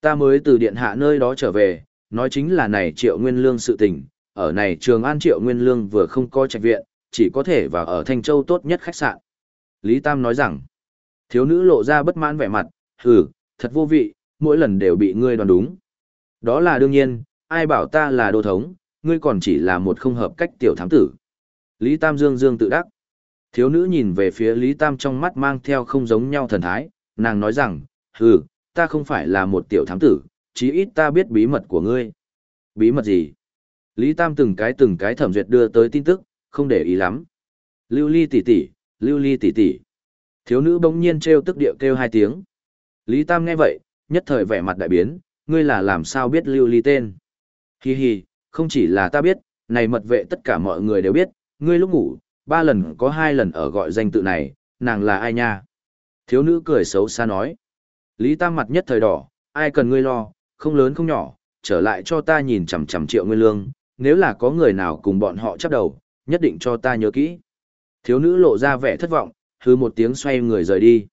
Ta mới từ điện hạ nơi đó trở về, nói chính là này triệu nguyên lương sự tình, ở này trường an triệu nguyên lương vừa không có trạch viện, chỉ có thể vào ở Thanh Châu tốt nhất khách sạn. Lý Tam nói rằng, thiếu nữ lộ ra bất mãn vẻ mặt, hừ, thật vô vị, mỗi lần đều bị ngươi đoán đúng. Đó là đương nhiên, ai bảo ta là đô thống, ngươi còn chỉ là một không hợp cách tiểu thám tử. Lý Tam dương dương tự đắc. Thiếu nữ nhìn về phía Lý Tam trong mắt mang theo không giống nhau thần thái, nàng nói rằng, hừ, ta không phải là một tiểu thám tử, chí ít ta biết bí mật của ngươi. Bí mật gì? Lý Tam từng cái từng cái thẩm duyệt đưa tới tin tức, không để ý lắm. Lưu ly tỷ tỷ, lưu ly tỷ tỷ. Thiếu nữ bỗng nhiên trêu tức điệu kêu hai tiếng. Lý Tam nghe vậy, nhất thời vẻ mặt đại biến, ngươi là làm sao biết lưu ly tên. Hi hi, không chỉ là ta biết, này mật vệ tất cả mọi người đều biết, ngươi lúc ngủ, ba lần có hai lần ở gọi danh tự này, nàng là ai nha? Thiếu nữ cười xấu xa nói. Lý Tam mặt nhất thời đỏ, ai cần ngươi lo, không lớn không nhỏ, trở lại cho ta nhìn chằm chằm triệu nguyên lương, nếu là có người nào cùng bọn họ chấp đầu, nhất định cho ta nhớ kỹ. Thiếu nữ lộ ra vẻ thất vọng, hư một tiếng xoay người rời đi.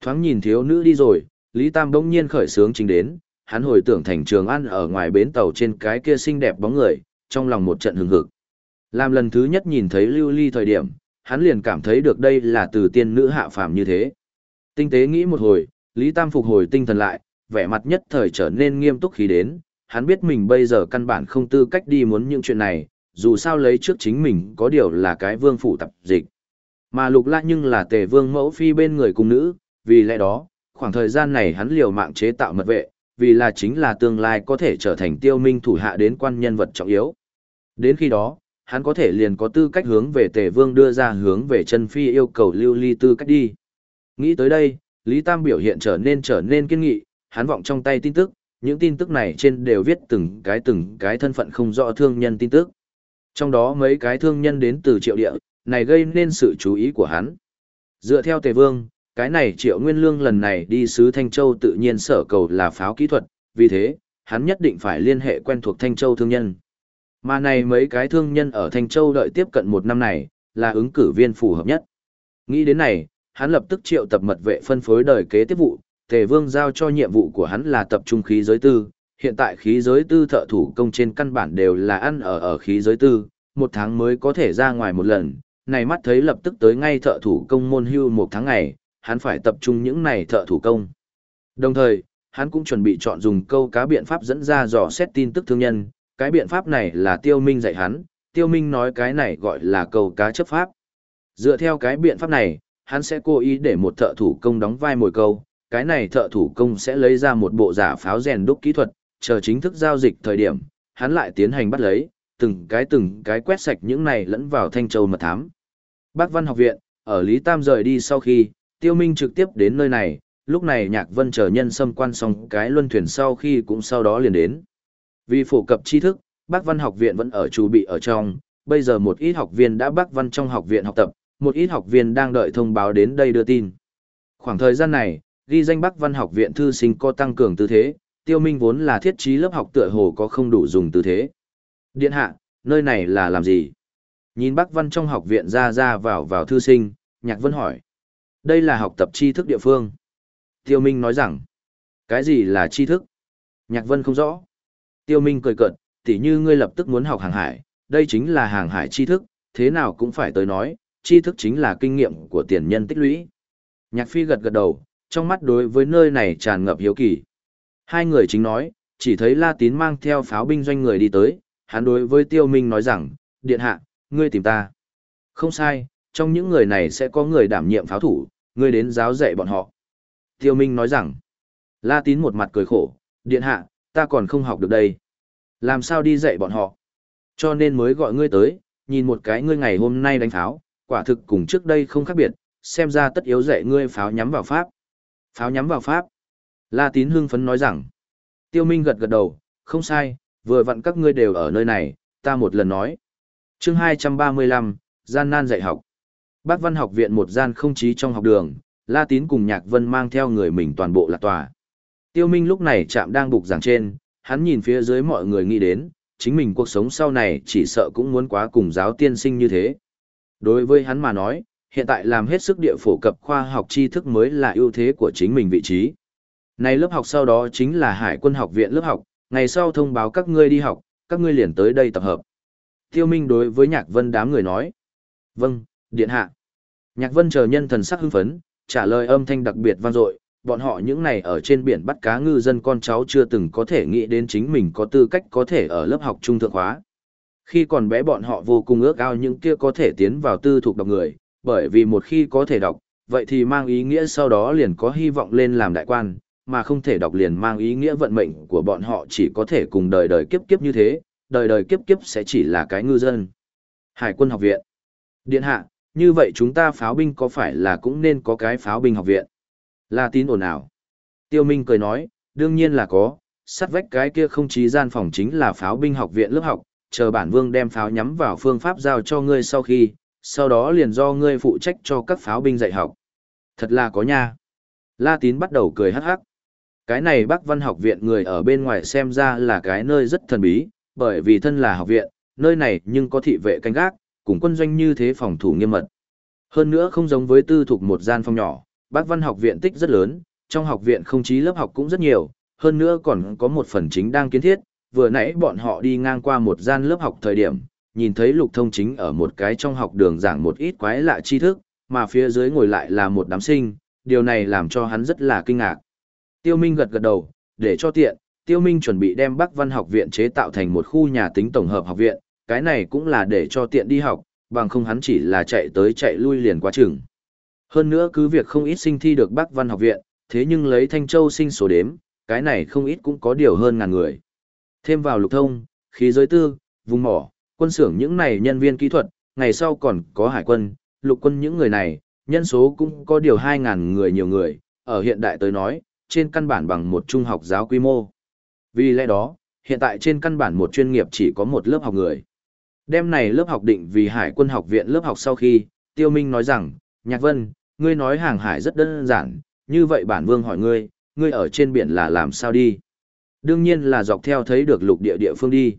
Thoáng nhìn thiếu nữ đi rồi, Lý Tam bỗng nhiên khởi sướng chính đến, hắn hồi tưởng thành trường ăn ở ngoài bến tàu trên cái kia xinh đẹp bóng người, trong lòng một trận hừng hực. Làm lần thứ nhất nhìn thấy lưu ly thời điểm, hắn liền cảm thấy được đây là từ tiên nữ hạ phàm như thế. Tinh tế nghĩ một hồi, Lý Tam phục hồi tinh thần lại, vẻ mặt nhất thời trở nên nghiêm túc khi đến, hắn biết mình bây giờ căn bản không tư cách đi muốn những chuyện này, dù sao lấy trước chính mình có điều là cái vương phủ tập dịch. Mà lục lạ nhưng là tề vương mẫu phi bên người cung nữ, vì lẽ đó, khoảng thời gian này hắn liều mạng chế tạo mật vệ, vì là chính là tương lai có thể trở thành tiêu minh thủ hạ đến quan nhân vật trọng yếu. Đến khi đó, hắn có thể liền có tư cách hướng về tề vương đưa ra hướng về chân phi yêu cầu lưu ly tư cách đi. Nghĩ tới đây, Lý Tam biểu hiện trở nên trở nên kiên nghị, hắn vọng trong tay tin tức, những tin tức này trên đều viết từng cái từng cái thân phận không rõ thương nhân tin tức. Trong đó mấy cái thương nhân đến từ triệu địa, này gây nên sự chú ý của hắn. Dựa theo Tề Vương, cái này triệu nguyên lương lần này đi sứ Thanh Châu tự nhiên sở cầu là pháo kỹ thuật, vì thế, hắn nhất định phải liên hệ quen thuộc Thanh Châu thương nhân. Mà này mấy cái thương nhân ở Thanh Châu đợi tiếp cận một năm này, là ứng cử viên phù hợp nhất. Nghĩ đến này, hắn lập tức triệu tập mật vệ phân phối đời kế tiếp vụ, Tề Vương giao cho nhiệm vụ của hắn là tập trung khí giới tư, hiện tại khí giới tư thợ thủ công trên căn bản đều là ăn ở ở khí giới tư, một tháng mới có thể ra ngoài một lần, này mắt thấy lập tức tới ngay thợ thủ công môn hưu một tháng ngày, hắn phải tập trung những này thợ thủ công. Đồng thời, hắn cũng chuẩn bị chọn dùng câu cá biện pháp dẫn ra dò xét tin tức thương nhân, cái biện pháp này là tiêu minh dạy hắn, tiêu minh nói cái này gọi là câu cá chấp pháp. Dựa theo cái biện pháp này, hắn sẽ cố ý để một thợ thủ công đóng vai mồi câu, cái này thợ thủ công sẽ lấy ra một bộ giả pháo rèn đúc kỹ thuật, chờ chính thức giao dịch thời điểm, hắn lại tiến hành bắt lấy, từng cái từng cái quét sạch những này lẫn vào thanh châu mật thám. Bác Văn học viện, ở Lý Tam rời đi sau khi, Tiêu Minh trực tiếp đến nơi này, lúc này Nhạc Vân chờ nhân xâm quan xong cái luân thuyền sau khi cũng sau đó liền đến. Vì phổ cập tri thức, Bác Văn học viện vẫn ở chủ bị ở trong, bây giờ một ít học viên đã Bác Văn trong học viện học tập, một ít học viên đang đợi thông báo đến đây đưa tin. Khoảng thời gian này, ghi danh Bắc Văn học viện thư sinh có tăng cường tư thế, Tiêu Minh vốn là thiết trí lớp học tựa hồ có không đủ dùng tư thế. Điện hạ, nơi này là làm gì? Nhìn Bắc Văn trong học viện ra ra vào vào thư sinh, Nhạc Vân hỏi. Đây là học tập tri thức địa phương. Tiêu Minh nói rằng, cái gì là tri thức? Nhạc Vân không rõ. Tiêu Minh cười cợt, tỉ như ngươi lập tức muốn học hàng hải, đây chính là hàng hải tri thức, thế nào cũng phải tới nói, tri thức chính là kinh nghiệm của tiền nhân tích lũy. Nhạc Phi gật gật đầu, trong mắt đối với nơi này tràn ngập hiếu kỳ. Hai người chính nói, chỉ thấy La Tín mang theo pháo binh doanh người đi tới, hắn đối với Tiêu Minh nói rằng, điện hạ, ngươi tìm ta. Không sai, trong những người này sẽ có người đảm nhiệm pháo thủ, ngươi đến giáo dạy bọn họ. Tiêu Minh nói rằng, La Tín một mặt cười khổ, điện hạ, ta còn không học được đây. Làm sao đi dạy bọn họ? Cho nên mới gọi ngươi tới, nhìn một cái ngươi ngày hôm nay đánh pháo, quả thực cùng trước đây không khác biệt, xem ra tất yếu dạy ngươi pháo nhắm vào Pháp. Pháo nhắm vào Pháp. La Tín hưng phấn nói rằng, Tiêu Minh gật gật đầu, không sai, vừa vặn các ngươi đều ở nơi này, ta một lần nói. Chương 235, gian nan dạy học. Bác Văn học viện một gian không chí trong học đường, La Tín cùng Nhạc Vân mang theo người mình toàn bộ là tòa. Tiêu Minh lúc này chạm đang bục giảng trên, hắn nhìn phía dưới mọi người nghĩ đến, chính mình cuộc sống sau này chỉ sợ cũng muốn quá cùng giáo tiên sinh như thế. Đối với hắn mà nói, hiện tại làm hết sức địa phổ cập khoa học tri thức mới là ưu thế của chính mình vị trí. Này lớp học sau đó chính là Hải quân học viện lớp học, ngày sau thông báo các ngươi đi học, các ngươi liền tới đây tập hợp. Tiêu Minh đối với Nhạc Vân đám người nói. Vâng, điện hạ. Nhạc Vân chờ nhân thần sắc hưng phấn, trả lời âm thanh đặc biệt vang dội. Bọn họ những này ở trên biển bắt cá ngư dân con cháu chưa từng có thể nghĩ đến chính mình có tư cách có thể ở lớp học trung thượng hóa. Khi còn bé bọn họ vô cùng ước ao những kia có thể tiến vào tư thuộc đọc người, bởi vì một khi có thể đọc, vậy thì mang ý nghĩa sau đó liền có hy vọng lên làm đại quan, mà không thể đọc liền mang ý nghĩa vận mệnh của bọn họ chỉ có thể cùng đời đời kiếp kiếp như thế, đời đời kiếp kiếp sẽ chỉ là cái ngư dân. Hải quân học viện. Điện hạ, như vậy chúng ta pháo binh có phải là cũng nên có cái pháo binh học viện? La tín ồn ào. Tiêu Minh cười nói, đương nhiên là có, sắt vách cái kia không chí gian phòng chính là pháo binh học viện lớp học, chờ bản vương đem pháo nhắm vào phương pháp giao cho ngươi sau khi, sau đó liền do ngươi phụ trách cho các pháo binh dạy học. Thật là có nha. La tín bắt đầu cười hắc hắc. Cái này Bắc Văn học viện người ở bên ngoài xem ra là cái nơi rất thần bí, bởi vì thân là học viện, nơi này nhưng có thị vệ canh gác, cùng quân doanh như thế phòng thủ nghiêm mật. Hơn nữa không giống với tư thuộc một gian phòng nhỏ, bác Văn học viện tích rất lớn, trong học viện không chí lớp học cũng rất nhiều, hơn nữa còn có một phần chính đang kiến thiết, vừa nãy bọn họ đi ngang qua một gian lớp học thời điểm, nhìn thấy lục thông chính ở một cái trong học đường giảng một ít quái lạ tri thức, mà phía dưới ngồi lại là một đám sinh, điều này làm cho hắn rất là kinh ngạc. Tiêu Minh gật gật đầu, để cho tiện, Tiêu Minh chuẩn bị đem Bắc Văn học viện chế tạo thành một khu nhà tính tổng hợp học viện, cái này cũng là để cho tiện đi học, bằng không hắn chỉ là chạy tới chạy lui liền quá chừng. Hơn nữa cứ việc không ít sinh thi được Bắc Văn học viện, thế nhưng lấy Thanh Châu sinh số đếm, cái này không ít cũng có điều hơn ngàn người. Thêm vào lục thông, khí giới tư, vùng mỏ, quân xưởng những này nhân viên kỹ thuật, ngày sau còn có hải quân, lục quân những người này, nhân số cũng có điều 2.000 người nhiều người, ở hiện đại tới nói, trên căn bản bằng một trung học giáo quy mô. Vì lẽ đó, hiện tại trên căn bản một chuyên nghiệp chỉ có một lớp học người. Đêm này lớp học định vì Hải quân học viện lớp học sau khi, Tiêu Minh nói rằng, Nhạc Vân, ngươi nói hàng hải rất đơn giản, như vậy bản vương hỏi ngươi, ngươi ở trên biển là làm sao đi? Đương nhiên là dọc theo thấy được lục địa địa phương đi.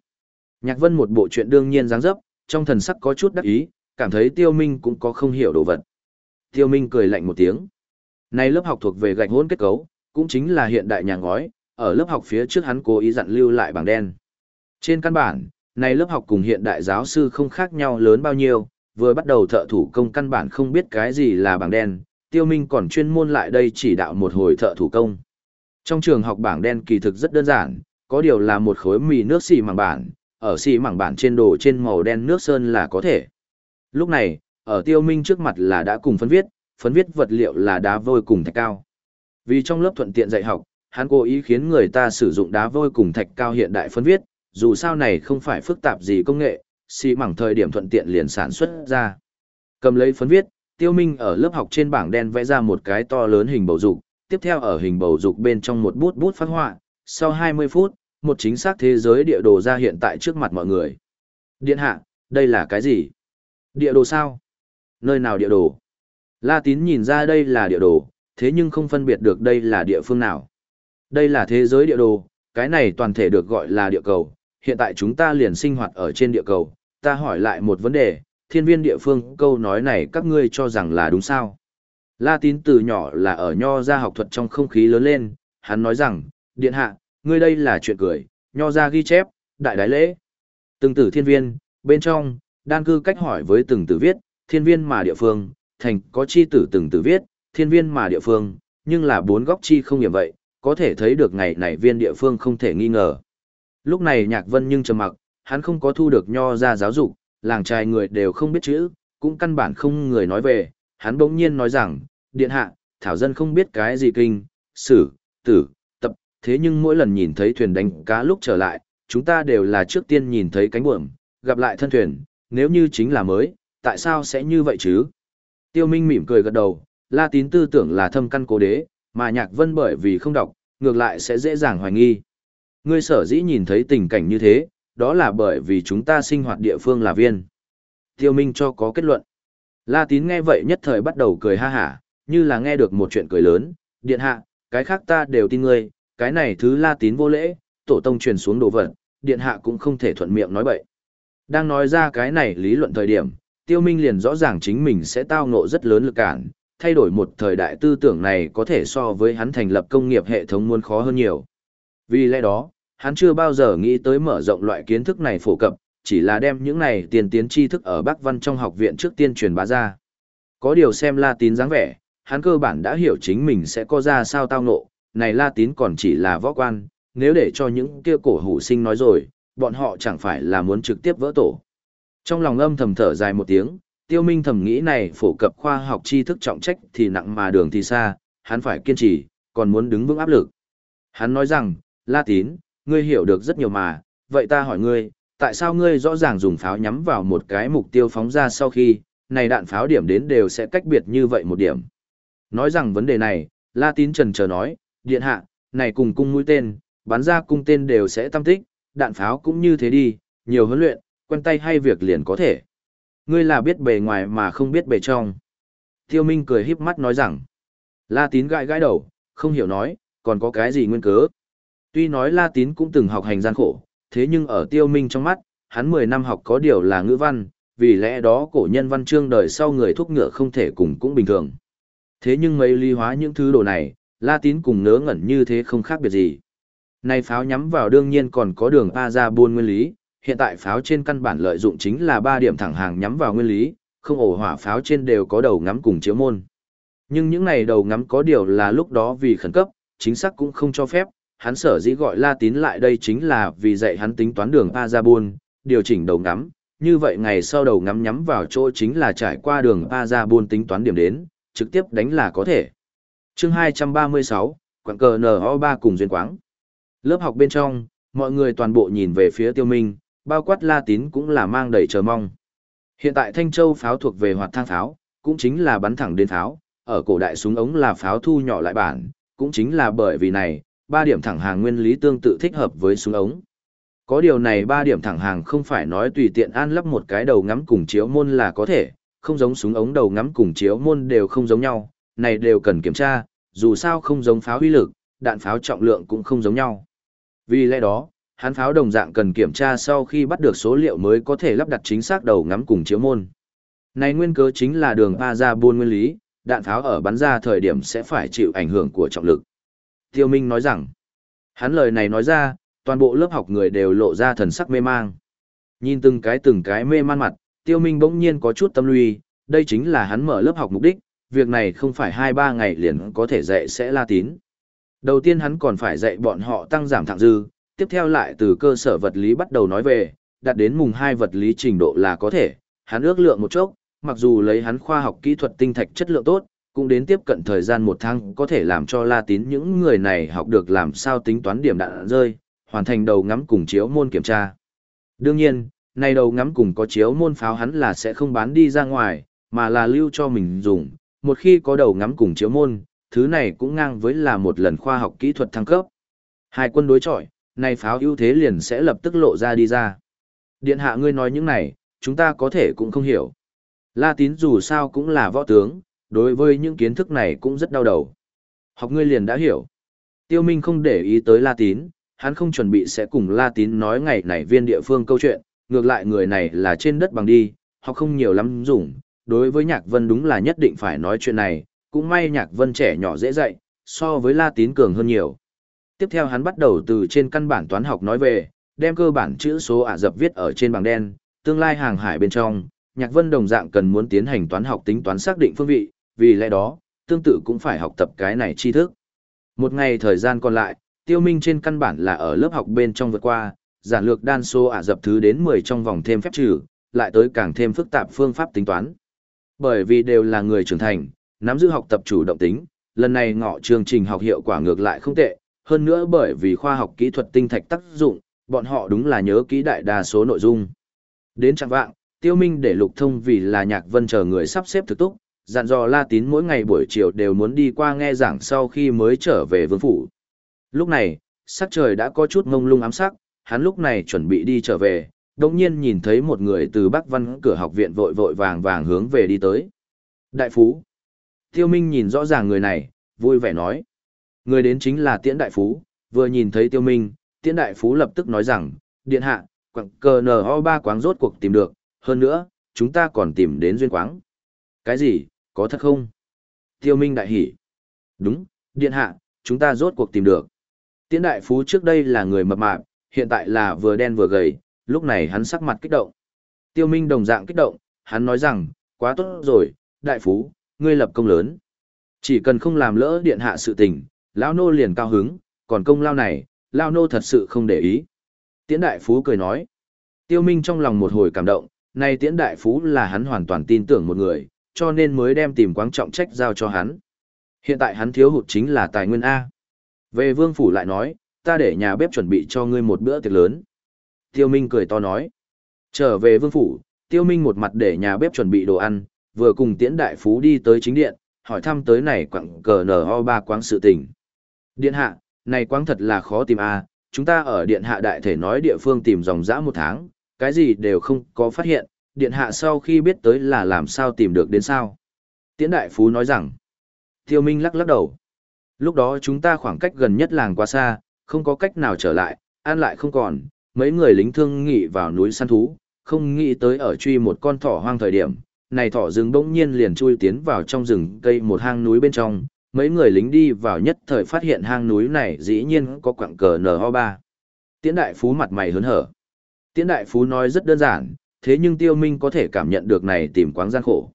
Nhạc Vân một bộ chuyện đương nhiên dáng dấp, trong thần sắc có chút đắc ý, cảm thấy Tiêu Minh cũng có không hiểu đồ vật. Tiêu Minh cười lạnh một tiếng. Này lớp học thuộc về gạch hỗn kết cấu, cũng chính là hiện đại nhà ngói, ở lớp học phía trước hắn cố ý dặn lưu lại bảng đen. Trên căn bản, này lớp học cùng hiện đại giáo sư không khác nhau lớn bao nhiêu, vừa bắt đầu thợ thủ công căn bản không biết cái gì là bảng đen, Tiêu Minh còn chuyên môn lại đây chỉ đạo một hồi thợ thủ công. Trong trường học bảng đen kỳ thực rất đơn giản, có điều là một khối mì nước xì mảng bản, ở xì mảng bản trên đồ trên màu đen nước sơn là có thể. Lúc này, ở Tiêu Minh trước mặt là đã cùng phấn viết, phấn viết vật liệu là đá vôi cùng thạch cao. Vì trong lớp thuận tiện dạy học, hắn cố ý khiến người ta sử dụng đá vôi cùng thạch cao hiện đại phấn viết, dù sao này không phải phức tạp gì công nghệ, xì mảng thời điểm thuận tiện liền sản xuất ra. Cầm lấy phấn viết, Tiêu Minh ở lớp học trên bảng đen vẽ ra một cái to lớn hình bầu dục, tiếp theo ở hình bầu dục bên trong một bút bút phát họa, sau 20 phút, một chính xác thế giới địa đồ ra hiện tại trước mặt mọi người. Điện hạ, đây là cái gì? Địa đồ sao? Nơi nào địa đồ? La Tín nhìn ra đây là địa đồ, thế nhưng không phân biệt được đây là địa phương nào. Đây là thế giới địa đồ, cái này toàn thể được gọi là địa cầu, hiện tại chúng ta liền sinh hoạt ở trên địa cầu, ta hỏi lại một vấn đề, thiên viên địa phương câu nói này các ngươi cho rằng là đúng sao? La tín từ nhỏ là ở nho gia học thuật trong không khí lớn lên, hắn nói rằng, điện hạ, ngươi đây là chuyện cười, nho gia ghi chép, đại đái lễ. Từng tử thiên viên, bên trong, đan cư cách hỏi với từng tử viết, thiên viên mà địa phương, thành có chi tử từng tử viết, thiên viên mà địa phương, nhưng là bốn góc chi không hiểm vậy, có thể thấy được ngày này viên địa phương không thể nghi ngờ. Lúc này nhạc vân nhưng trầm mặc, hắn không có thu được nho ra giáo dục, làng trai người đều không biết chữ, cũng căn bản không người nói về, hắn bỗng nhiên nói rằng, điện hạ, thảo dân không biết cái gì kinh, sử, tử, tập, thế nhưng mỗi lần nhìn thấy thuyền đánh cá lúc trở lại, chúng ta đều là trước tiên nhìn thấy cánh buồm, gặp lại thân thuyền, nếu như chính là mới, tại sao sẽ như vậy chứ? Tiêu Minh mỉm cười gật đầu, La Tín tư tưởng là thâm căn cố đế, mà Nhạc Vân bởi vì không đọc, ngược lại sẽ dễ dàng hoài nghi. Ngươi sở dĩ nhìn thấy tình cảnh như thế, đó là bởi vì chúng ta sinh hoạt địa phương là viên. Tiêu Minh cho có kết luận. La Tín nghe vậy nhất thời bắt đầu cười ha hả, như là nghe được một chuyện cười lớn, điện hạ, cái khác ta đều tin ngươi, cái này thứ La Tín vô lễ, tổ tông truyền xuống đồ vật, điện hạ cũng không thể thuận miệng nói bậy. Đang nói ra cái này lý luận thời điểm, Tiêu Minh liền rõ ràng chính mình sẽ tao ngộ rất lớn lực cản, thay đổi một thời đại tư tưởng này có thể so với hắn thành lập công nghiệp hệ thống muốn khó hơn nhiều. Vì lẽ đó, hắn chưa bao giờ nghĩ tới mở rộng loại kiến thức này phổ cập, chỉ là đem những này tiền tiến tri thức ở Bắc Văn trong học viện trước tiên truyền bá ra. Có điều xem La Tín dáng vẻ, hắn cơ bản đã hiểu chính mình sẽ có ra sao tao ngộ, này La Tín còn chỉ là võ quan, nếu để cho những kia cổ hủ sinh nói rồi, bọn họ chẳng phải là muốn trực tiếp vỡ tổ. Trong lòng âm thầm thở dài một tiếng, tiêu minh thầm nghĩ này phổ cập khoa học tri thức trọng trách thì nặng mà đường thì xa, hắn phải kiên trì, còn muốn đứng vững áp lực. Hắn nói rằng, La Tín, ngươi hiểu được rất nhiều mà, vậy ta hỏi ngươi, tại sao ngươi rõ ràng dùng pháo nhắm vào một cái mục tiêu phóng ra sau khi, này đạn pháo điểm đến đều sẽ cách biệt như vậy một điểm. Nói rằng vấn đề này, La Tín trần chờ nói, điện hạ, này cùng cung mũi tên, bắn ra cung tên đều sẽ tâm tích, đạn pháo cũng như thế đi, nhiều huấn luyện, quen tay hay việc liền có thể. Ngươi là biết bề ngoài mà không biết bề trong. Tiêu Minh cười híp mắt nói rằng, La Tín gãi gãi đầu, không hiểu nói, còn có cái gì nguyên cớ. Tuy nói La Tín cũng từng học hành gian khổ, thế nhưng ở Tiêu Minh trong mắt, hắn 10 năm học có điều là ngữ văn, vì lẽ đó cổ nhân văn chương đời sau người thúc ngựa không thể cùng cũng bình thường. Thế nhưng mấy ly hóa những thứ đồ này, La Tín cùng nớ ngẩn như thế không khác biệt gì. Này pháo nhắm vào đương nhiên còn có đường pa ra buôn nguyên lý, hiện tại pháo trên căn bản lợi dụng chính là 3 điểm thẳng hàng nhắm vào nguyên lý, không ổ hỏa pháo trên đều có đầu ngắm cùng chiếu môn. Nhưng những này đầu ngắm có điều là lúc đó vì khẩn cấp, chính xác cũng không cho phép, hắn sở dĩ gọi La Tín lại đây chính là vì dạy hắn tính toán đường Pazabun, điều chỉnh đầu ngắm, như vậy ngày sau đầu ngắm nhắm vào chỗ chính là trải qua đường Pazabun tính toán điểm đến, trực tiếp đánh là có thể. Chương 236, quảng cờ NO3 cùng duyên quáng. Lớp học bên trong, mọi người toàn bộ nhìn về phía Tiêu Minh, bao quát La Tín cũng là mang đầy chờ mong. Hiện tại Thanh Châu pháo thuộc về hoạt thang pháo, cũng chính là bắn thẳng đến pháo, ở cổ đại súng ống là pháo thu nhỏ lại bản, cũng chính là bởi vì này, ba điểm thẳng hàng nguyên lý tương tự thích hợp với súng ống. Có điều này ba điểm thẳng hàng không phải nói tùy tiện an lắp một cái đầu ngắm cùng chiếu môn là có thể, không giống súng ống đầu ngắm cùng chiếu môn đều không giống nhau, này đều cần kiểm tra, dù sao không giống pháo uy lực, đạn pháo trọng lượng cũng không giống nhau. Vì lẽ đó, hắn pháo đồng dạng cần kiểm tra sau khi bắt được số liệu mới có thể lắp đặt chính xác đầu ngắm cùng chiếu môn. Này nguyên cớ chính là đường A ra buôn nguyên lý, đạn pháo ở bắn ra thời điểm sẽ phải chịu ảnh hưởng của trọng lực. Tiêu Minh nói rằng, hắn lời này nói ra, toàn bộ lớp học người đều lộ ra thần sắc mê mang. Nhìn từng cái từng cái mê man mặt, Tiêu Minh bỗng nhiên có chút tâm lùi, đây chính là hắn mở lớp học mục đích, việc này không phải 2-3 ngày liền có thể dạy sẽ la tín. Đầu tiên hắn còn phải dạy bọn họ tăng giảm thẳng dư, tiếp theo lại từ cơ sở vật lý bắt đầu nói về, đạt đến mùng 2 vật lý trình độ là có thể, hắn ước lượng một chốc, mặc dù lấy hắn khoa học kỹ thuật tinh thạch chất lượng tốt, cũng đến tiếp cận thời gian một tháng có thể làm cho La Tín những người này học được làm sao tính toán điểm đạn rơi, hoàn thành đầu ngắm cùng chiếu môn kiểm tra. Đương nhiên, này đầu ngắm cùng có chiếu môn pháo hắn là sẽ không bán đi ra ngoài, mà là lưu cho mình dùng, một khi có đầu ngắm cùng chiếu môn, thứ này cũng ngang với là một lần khoa học kỹ thuật thăng cấp. Hai quân đối chọi, này pháo ưu thế liền sẽ lập tức lộ ra đi ra. Điện hạ ngươi nói những này, chúng ta có thể cũng không hiểu. La tín dù sao cũng là võ tướng, đối với những kiến thức này cũng rất đau đầu. Học ngươi liền đã hiểu. Tiêu Minh không để ý tới La tín, hắn không chuẩn bị sẽ cùng La tín nói ngày này viên địa phương câu chuyện, ngược lại người này là trên đất bằng đi, học không nhiều lắm dùng. Đối với Nhạc Vân đúng là nhất định phải nói chuyện này, cũng may Nhạc Vân trẻ nhỏ dễ dạy, so với La tín cường hơn nhiều. Tiếp theo hắn bắt đầu từ trên căn bản toán học nói về, đem cơ bản chữ số Ả dập viết ở trên bảng đen, tương lai hàng hải bên trong, Nhạc Vân đồng dạng cần muốn tiến hành toán học tính toán xác định phương vị, vì lẽ đó, tương tự cũng phải học tập cái này tri thức. Một ngày thời gian còn lại, Tiêu Minh trên căn bản là ở lớp học bên trong vượt qua, giản lược đan số Ả dập thứ đến 10 trong vòng thêm phép trừ, lại tới càng thêm phức tạp phương pháp tính toán. Bởi vì đều là người trưởng thành, nắm giữ học tập chủ động tính, lần này ngọ chương trình học hiệu quả ngược lại không tệ, hơn nữa bởi vì khoa học kỹ thuật tinh thạch tác dụng, bọn họ đúng là nhớ kỹ đại đa số nội dung. Đến trạng vạng, Tiêu Minh để Lục Thông vì là Nhạc Vân chờ người sắp xếp thực túc, dặn dò La Tín mỗi ngày buổi chiều đều muốn đi qua nghe giảng sau khi mới trở về vương phủ. Lúc này, sắc trời đã có chút mông lung ám sắc, hắn lúc này chuẩn bị đi trở về, đồng nhiên nhìn thấy một người từ Bắc Văn cửa học viện vội vội vàng vàng hướng về đi tới. Đại Phú. Tiêu Minh nhìn rõ ràng người này, vui vẻ nói. Người đến chính là Tiễn Đại Phú, vừa nhìn thấy Tiêu Minh, Tiễn Đại Phú lập tức nói rằng, Điện Hạ, quặng cờ nho ba quáng rốt cuộc tìm được, hơn nữa, chúng ta còn tìm đến duyên quáng. Cái gì, có thật không? Tiêu Minh đại hỉ. Đúng, Điện Hạ, chúng ta rốt cuộc tìm được. Tiễn Đại Phú trước đây là người mập mạp, hiện tại là vừa đen vừa gầy, lúc này hắn sắc mặt kích động. Tiêu Minh đồng dạng kích động, hắn nói rằng, quá tốt rồi, Đại Phú, ngươi lập công lớn. Chỉ cần không làm lỡ Điện Hạ sự tình, lão nô liền cao hứng, còn công lao này, lão nô thật sự không để ý. Tiễn Đại Phú cười nói. Tiêu Minh trong lòng một hồi cảm động, nay Tiễn Đại Phú là hắn hoàn toàn tin tưởng một người, cho nên mới đem tìm quáng trọng trách giao cho hắn. Hiện tại hắn thiếu hụt chính là tài nguyên A. Về vương phủ lại nói, ta để nhà bếp chuẩn bị cho ngươi một bữa tiệc lớn. Tiêu Minh cười to nói. Trở về vương phủ, Tiêu Minh một mặt để nhà bếp chuẩn bị đồ ăn, vừa cùng Tiễn Đại Phú đi tới chính điện, hỏi thăm tới này quặng cờ nở ho ba quáng sự tình. Điện hạ, này quáng thật là khó tìm A, chúng ta ở điện hạ đại thể nói địa phương tìm dòng dã một tháng, cái gì đều không có phát hiện, điện hạ sau khi biết tới là làm sao tìm được đến sao. Tiễn đại phú nói rằng, tiêu minh lắc lắc đầu. Lúc đó chúng ta khoảng cách gần nhất làng quá xa, không có cách nào trở lại, ăn lại không còn, mấy người lính thương nghị vào núi săn thú, không nghĩ tới ở truy một con thỏ hoang thời điểm, này thỏ rừng bỗng nhiên liền chui tiến vào trong rừng cây một hang núi bên trong, mấy người lính đi vào nhất thời phát hiện hang núi này dĩ nhiên có quặng cờ NO3. Tiễn đại phú mặt mày hớn hở. Tiễn đại phú nói rất đơn giản, thế nhưng tiêu minh có thể cảm nhận được này tìm quáng gian khổ.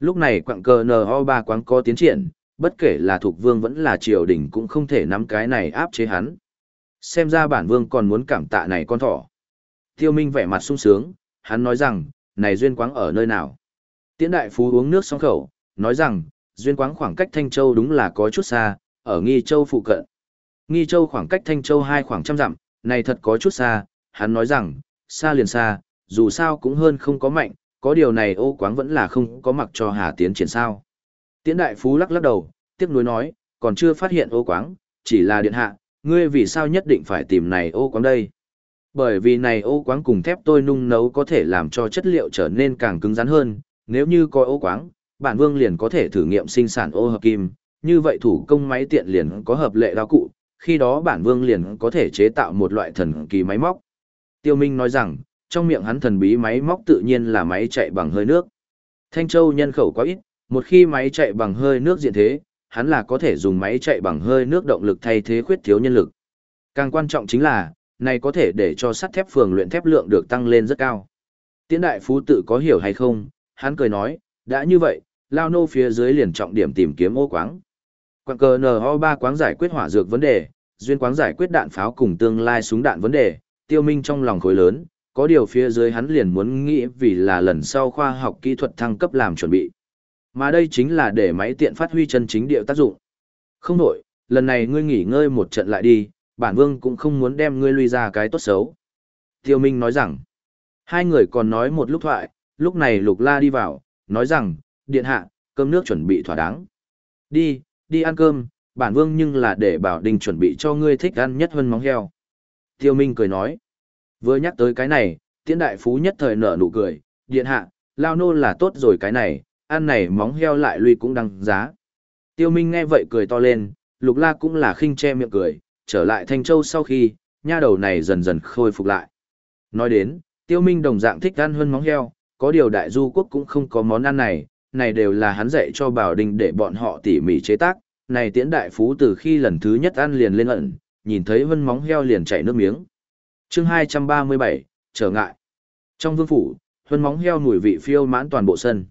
Lúc này quặng cờ NO3 quáng có tiến triển, bất kể là thuộc vương vẫn là triều đình cũng không thể nắm cái này áp chế hắn. Xem ra bản vương còn muốn cảm tạ này con thỏ. Tiêu minh vẻ mặt sung sướng, hắn nói rằng, này duyên quáng ở nơi nào. Tiễn đại phú uống nước xong khẩu, nói rằng, duyên quáng khoảng cách Thanh Châu đúng là có chút xa, ở Nghi Châu phụ cận. Nghi Châu khoảng cách Thanh Châu hai khoảng trăm dặm, này thật có chút xa, hắn nói rằng, xa liền xa, dù sao cũng hơn không có mạnh, có điều này ô quáng vẫn là không có mặc cho Hà Tiến triển sao. Tiễn Đại Phú lắc lắc đầu, tiếc nuối nói, còn chưa phát hiện ô quáng, chỉ là điện hạ, ngươi vì sao nhất định phải tìm này ô quáng đây? Bởi vì này ô quáng cùng thép tôi nung nấu có thể làm cho chất liệu trở nên càng cứng rắn hơn, nếu như có ô quáng, bản vương liền có thể thử nghiệm sinh sản ô hợp kim, như vậy thủ công máy tiện liền có hợp lệ đao cụ, khi đó bản vương liền có thể chế tạo một loại thần kỳ máy móc. Tiêu Minh nói rằng, trong miệng hắn thần bí máy móc tự nhiên là máy chạy bằng hơi nước. Thanh Châu nhân khẩu quá ít, một khi máy chạy bằng hơi nước diện thế, hắn là có thể dùng máy chạy bằng hơi nước động lực thay thế khuyết thiếu nhân lực. Càng quan trọng chính là, này có thể để cho sắt thép phường luyện thép lượng được tăng lên rất cao. Tiễn đại phú tự có hiểu hay không, hắn cười nói, đã như vậy, lao nô phía dưới liền trọng điểm tìm kiếm ô quáng. Quảng cờ NO3 quáng giải quyết hỏa dược vấn đề, duyên quáng giải quyết đạn pháo cùng tương lai súng đạn vấn đề, tiêu minh trong lòng khối lớn, có điều phía dưới hắn liền muốn nghĩ vì là lần sau khoa học kỹ thuật thăng cấp làm chuẩn bị. Mà đây chính là để máy tiện phát huy chân chính điệu tác dụng. Không đổi, lần này ngươi nghỉ ngơi một trận lại đi, bản vương cũng không muốn đem ngươi lui ra cái tốt xấu. Tiêu Minh nói rằng, hai người còn nói một lúc thoại, lúc này Lục La đi vào, nói rằng, điện hạ, cơm nước chuẩn bị thỏa đáng. Đi, đi ăn cơm, bản vương nhưng là để bảo đình chuẩn bị cho ngươi thích ăn nhất hơn móng heo. Tiêu Minh cười nói, vừa nhắc tới cái này, tiễn đại phú nhất thời nở nụ cười, điện hạ, lao nô là tốt rồi cái này, ăn này móng heo lại lui cũng đăng giá. Tiêu Minh nghe vậy cười to lên, Lục La cũng là khinh che miệng cười, trở lại Thanh Châu sau khi, nha đầu này dần dần khôi phục lại. Nói đến, Tiêu Minh đồng dạng thích ăn hơn móng heo, có điều đại du quốc cũng không có món ăn này, này đều là hắn dạy cho Bảo Đình để bọn họ tỉ mỉ chế tác, này tiễn đại phú từ khi lần thứ nhất ăn liền lên ẩn, nhìn thấy hơn móng heo liền chảy nước miếng. Chương 237, trở ngại. Trong vương phủ, huân móng heo mùi vị phiêu mãn toàn bộ sân.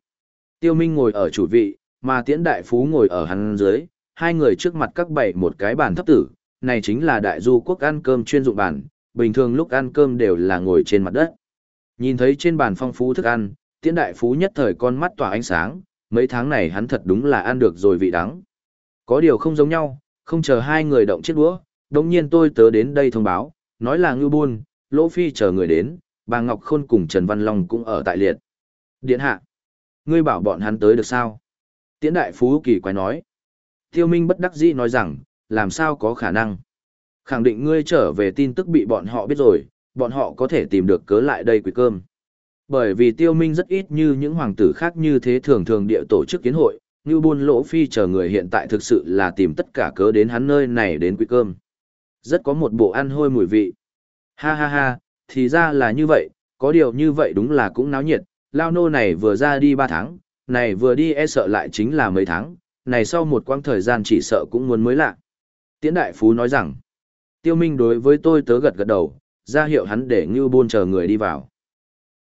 Tiêu Minh ngồi ở chủ vị, mà tiễn đại phú ngồi ở hắn dưới, hai người trước mặt các bảy một cái bàn thấp tử, này chính là đại du quốc ăn cơm chuyên dụng bàn, bình thường lúc ăn cơm đều là ngồi trên mặt đất. Nhìn thấy trên bàn phong phú thức ăn, tiễn đại phú nhất thời con mắt tỏa ánh sáng, mấy tháng này hắn thật đúng là ăn được rồi vị đắng. Có điều không giống nhau, không chờ hai người động chiếc đũa, đồng nhiên tôi tớ đến đây thông báo, nói là ngưu buôn, lỗ phi chờ người đến, bà Ngọc Khôn cùng Trần Văn Long cũng ở tại liệt. Điện hạ, ngươi bảo bọn hắn tới được sao? Tiễn đại phú kỳ quái nói. Tiêu Minh bất đắc dĩ nói rằng, làm sao có khả năng. Khẳng định ngươi trở về tin tức bị bọn họ biết rồi, bọn họ có thể tìm được cớ lại đây quỷ cơm. Bởi vì tiêu minh rất ít như những hoàng tử khác như thế thường thường địa tổ chức kiến hội, như buôn lỗ phi chờ người hiện tại thực sự là tìm tất cả cớ đến hắn nơi này đến quỷ cơm. Rất có một bộ ăn hôi mùi vị. Ha ha ha, thì ra là như vậy, có điều như vậy đúng là cũng náo nhiệt, lao nô này vừa ra đi 3 tháng, này vừa đi e sợ lại chính là mấy tháng, này sau một quãng thời gian chỉ sợ cũng muốn mới lạ. Tiễn Đại Phú nói rằng, Tiêu Minh đối với tôi tớ gật gật đầu, ra hiệu hắn để Ngưu Bôn chờ người đi vào.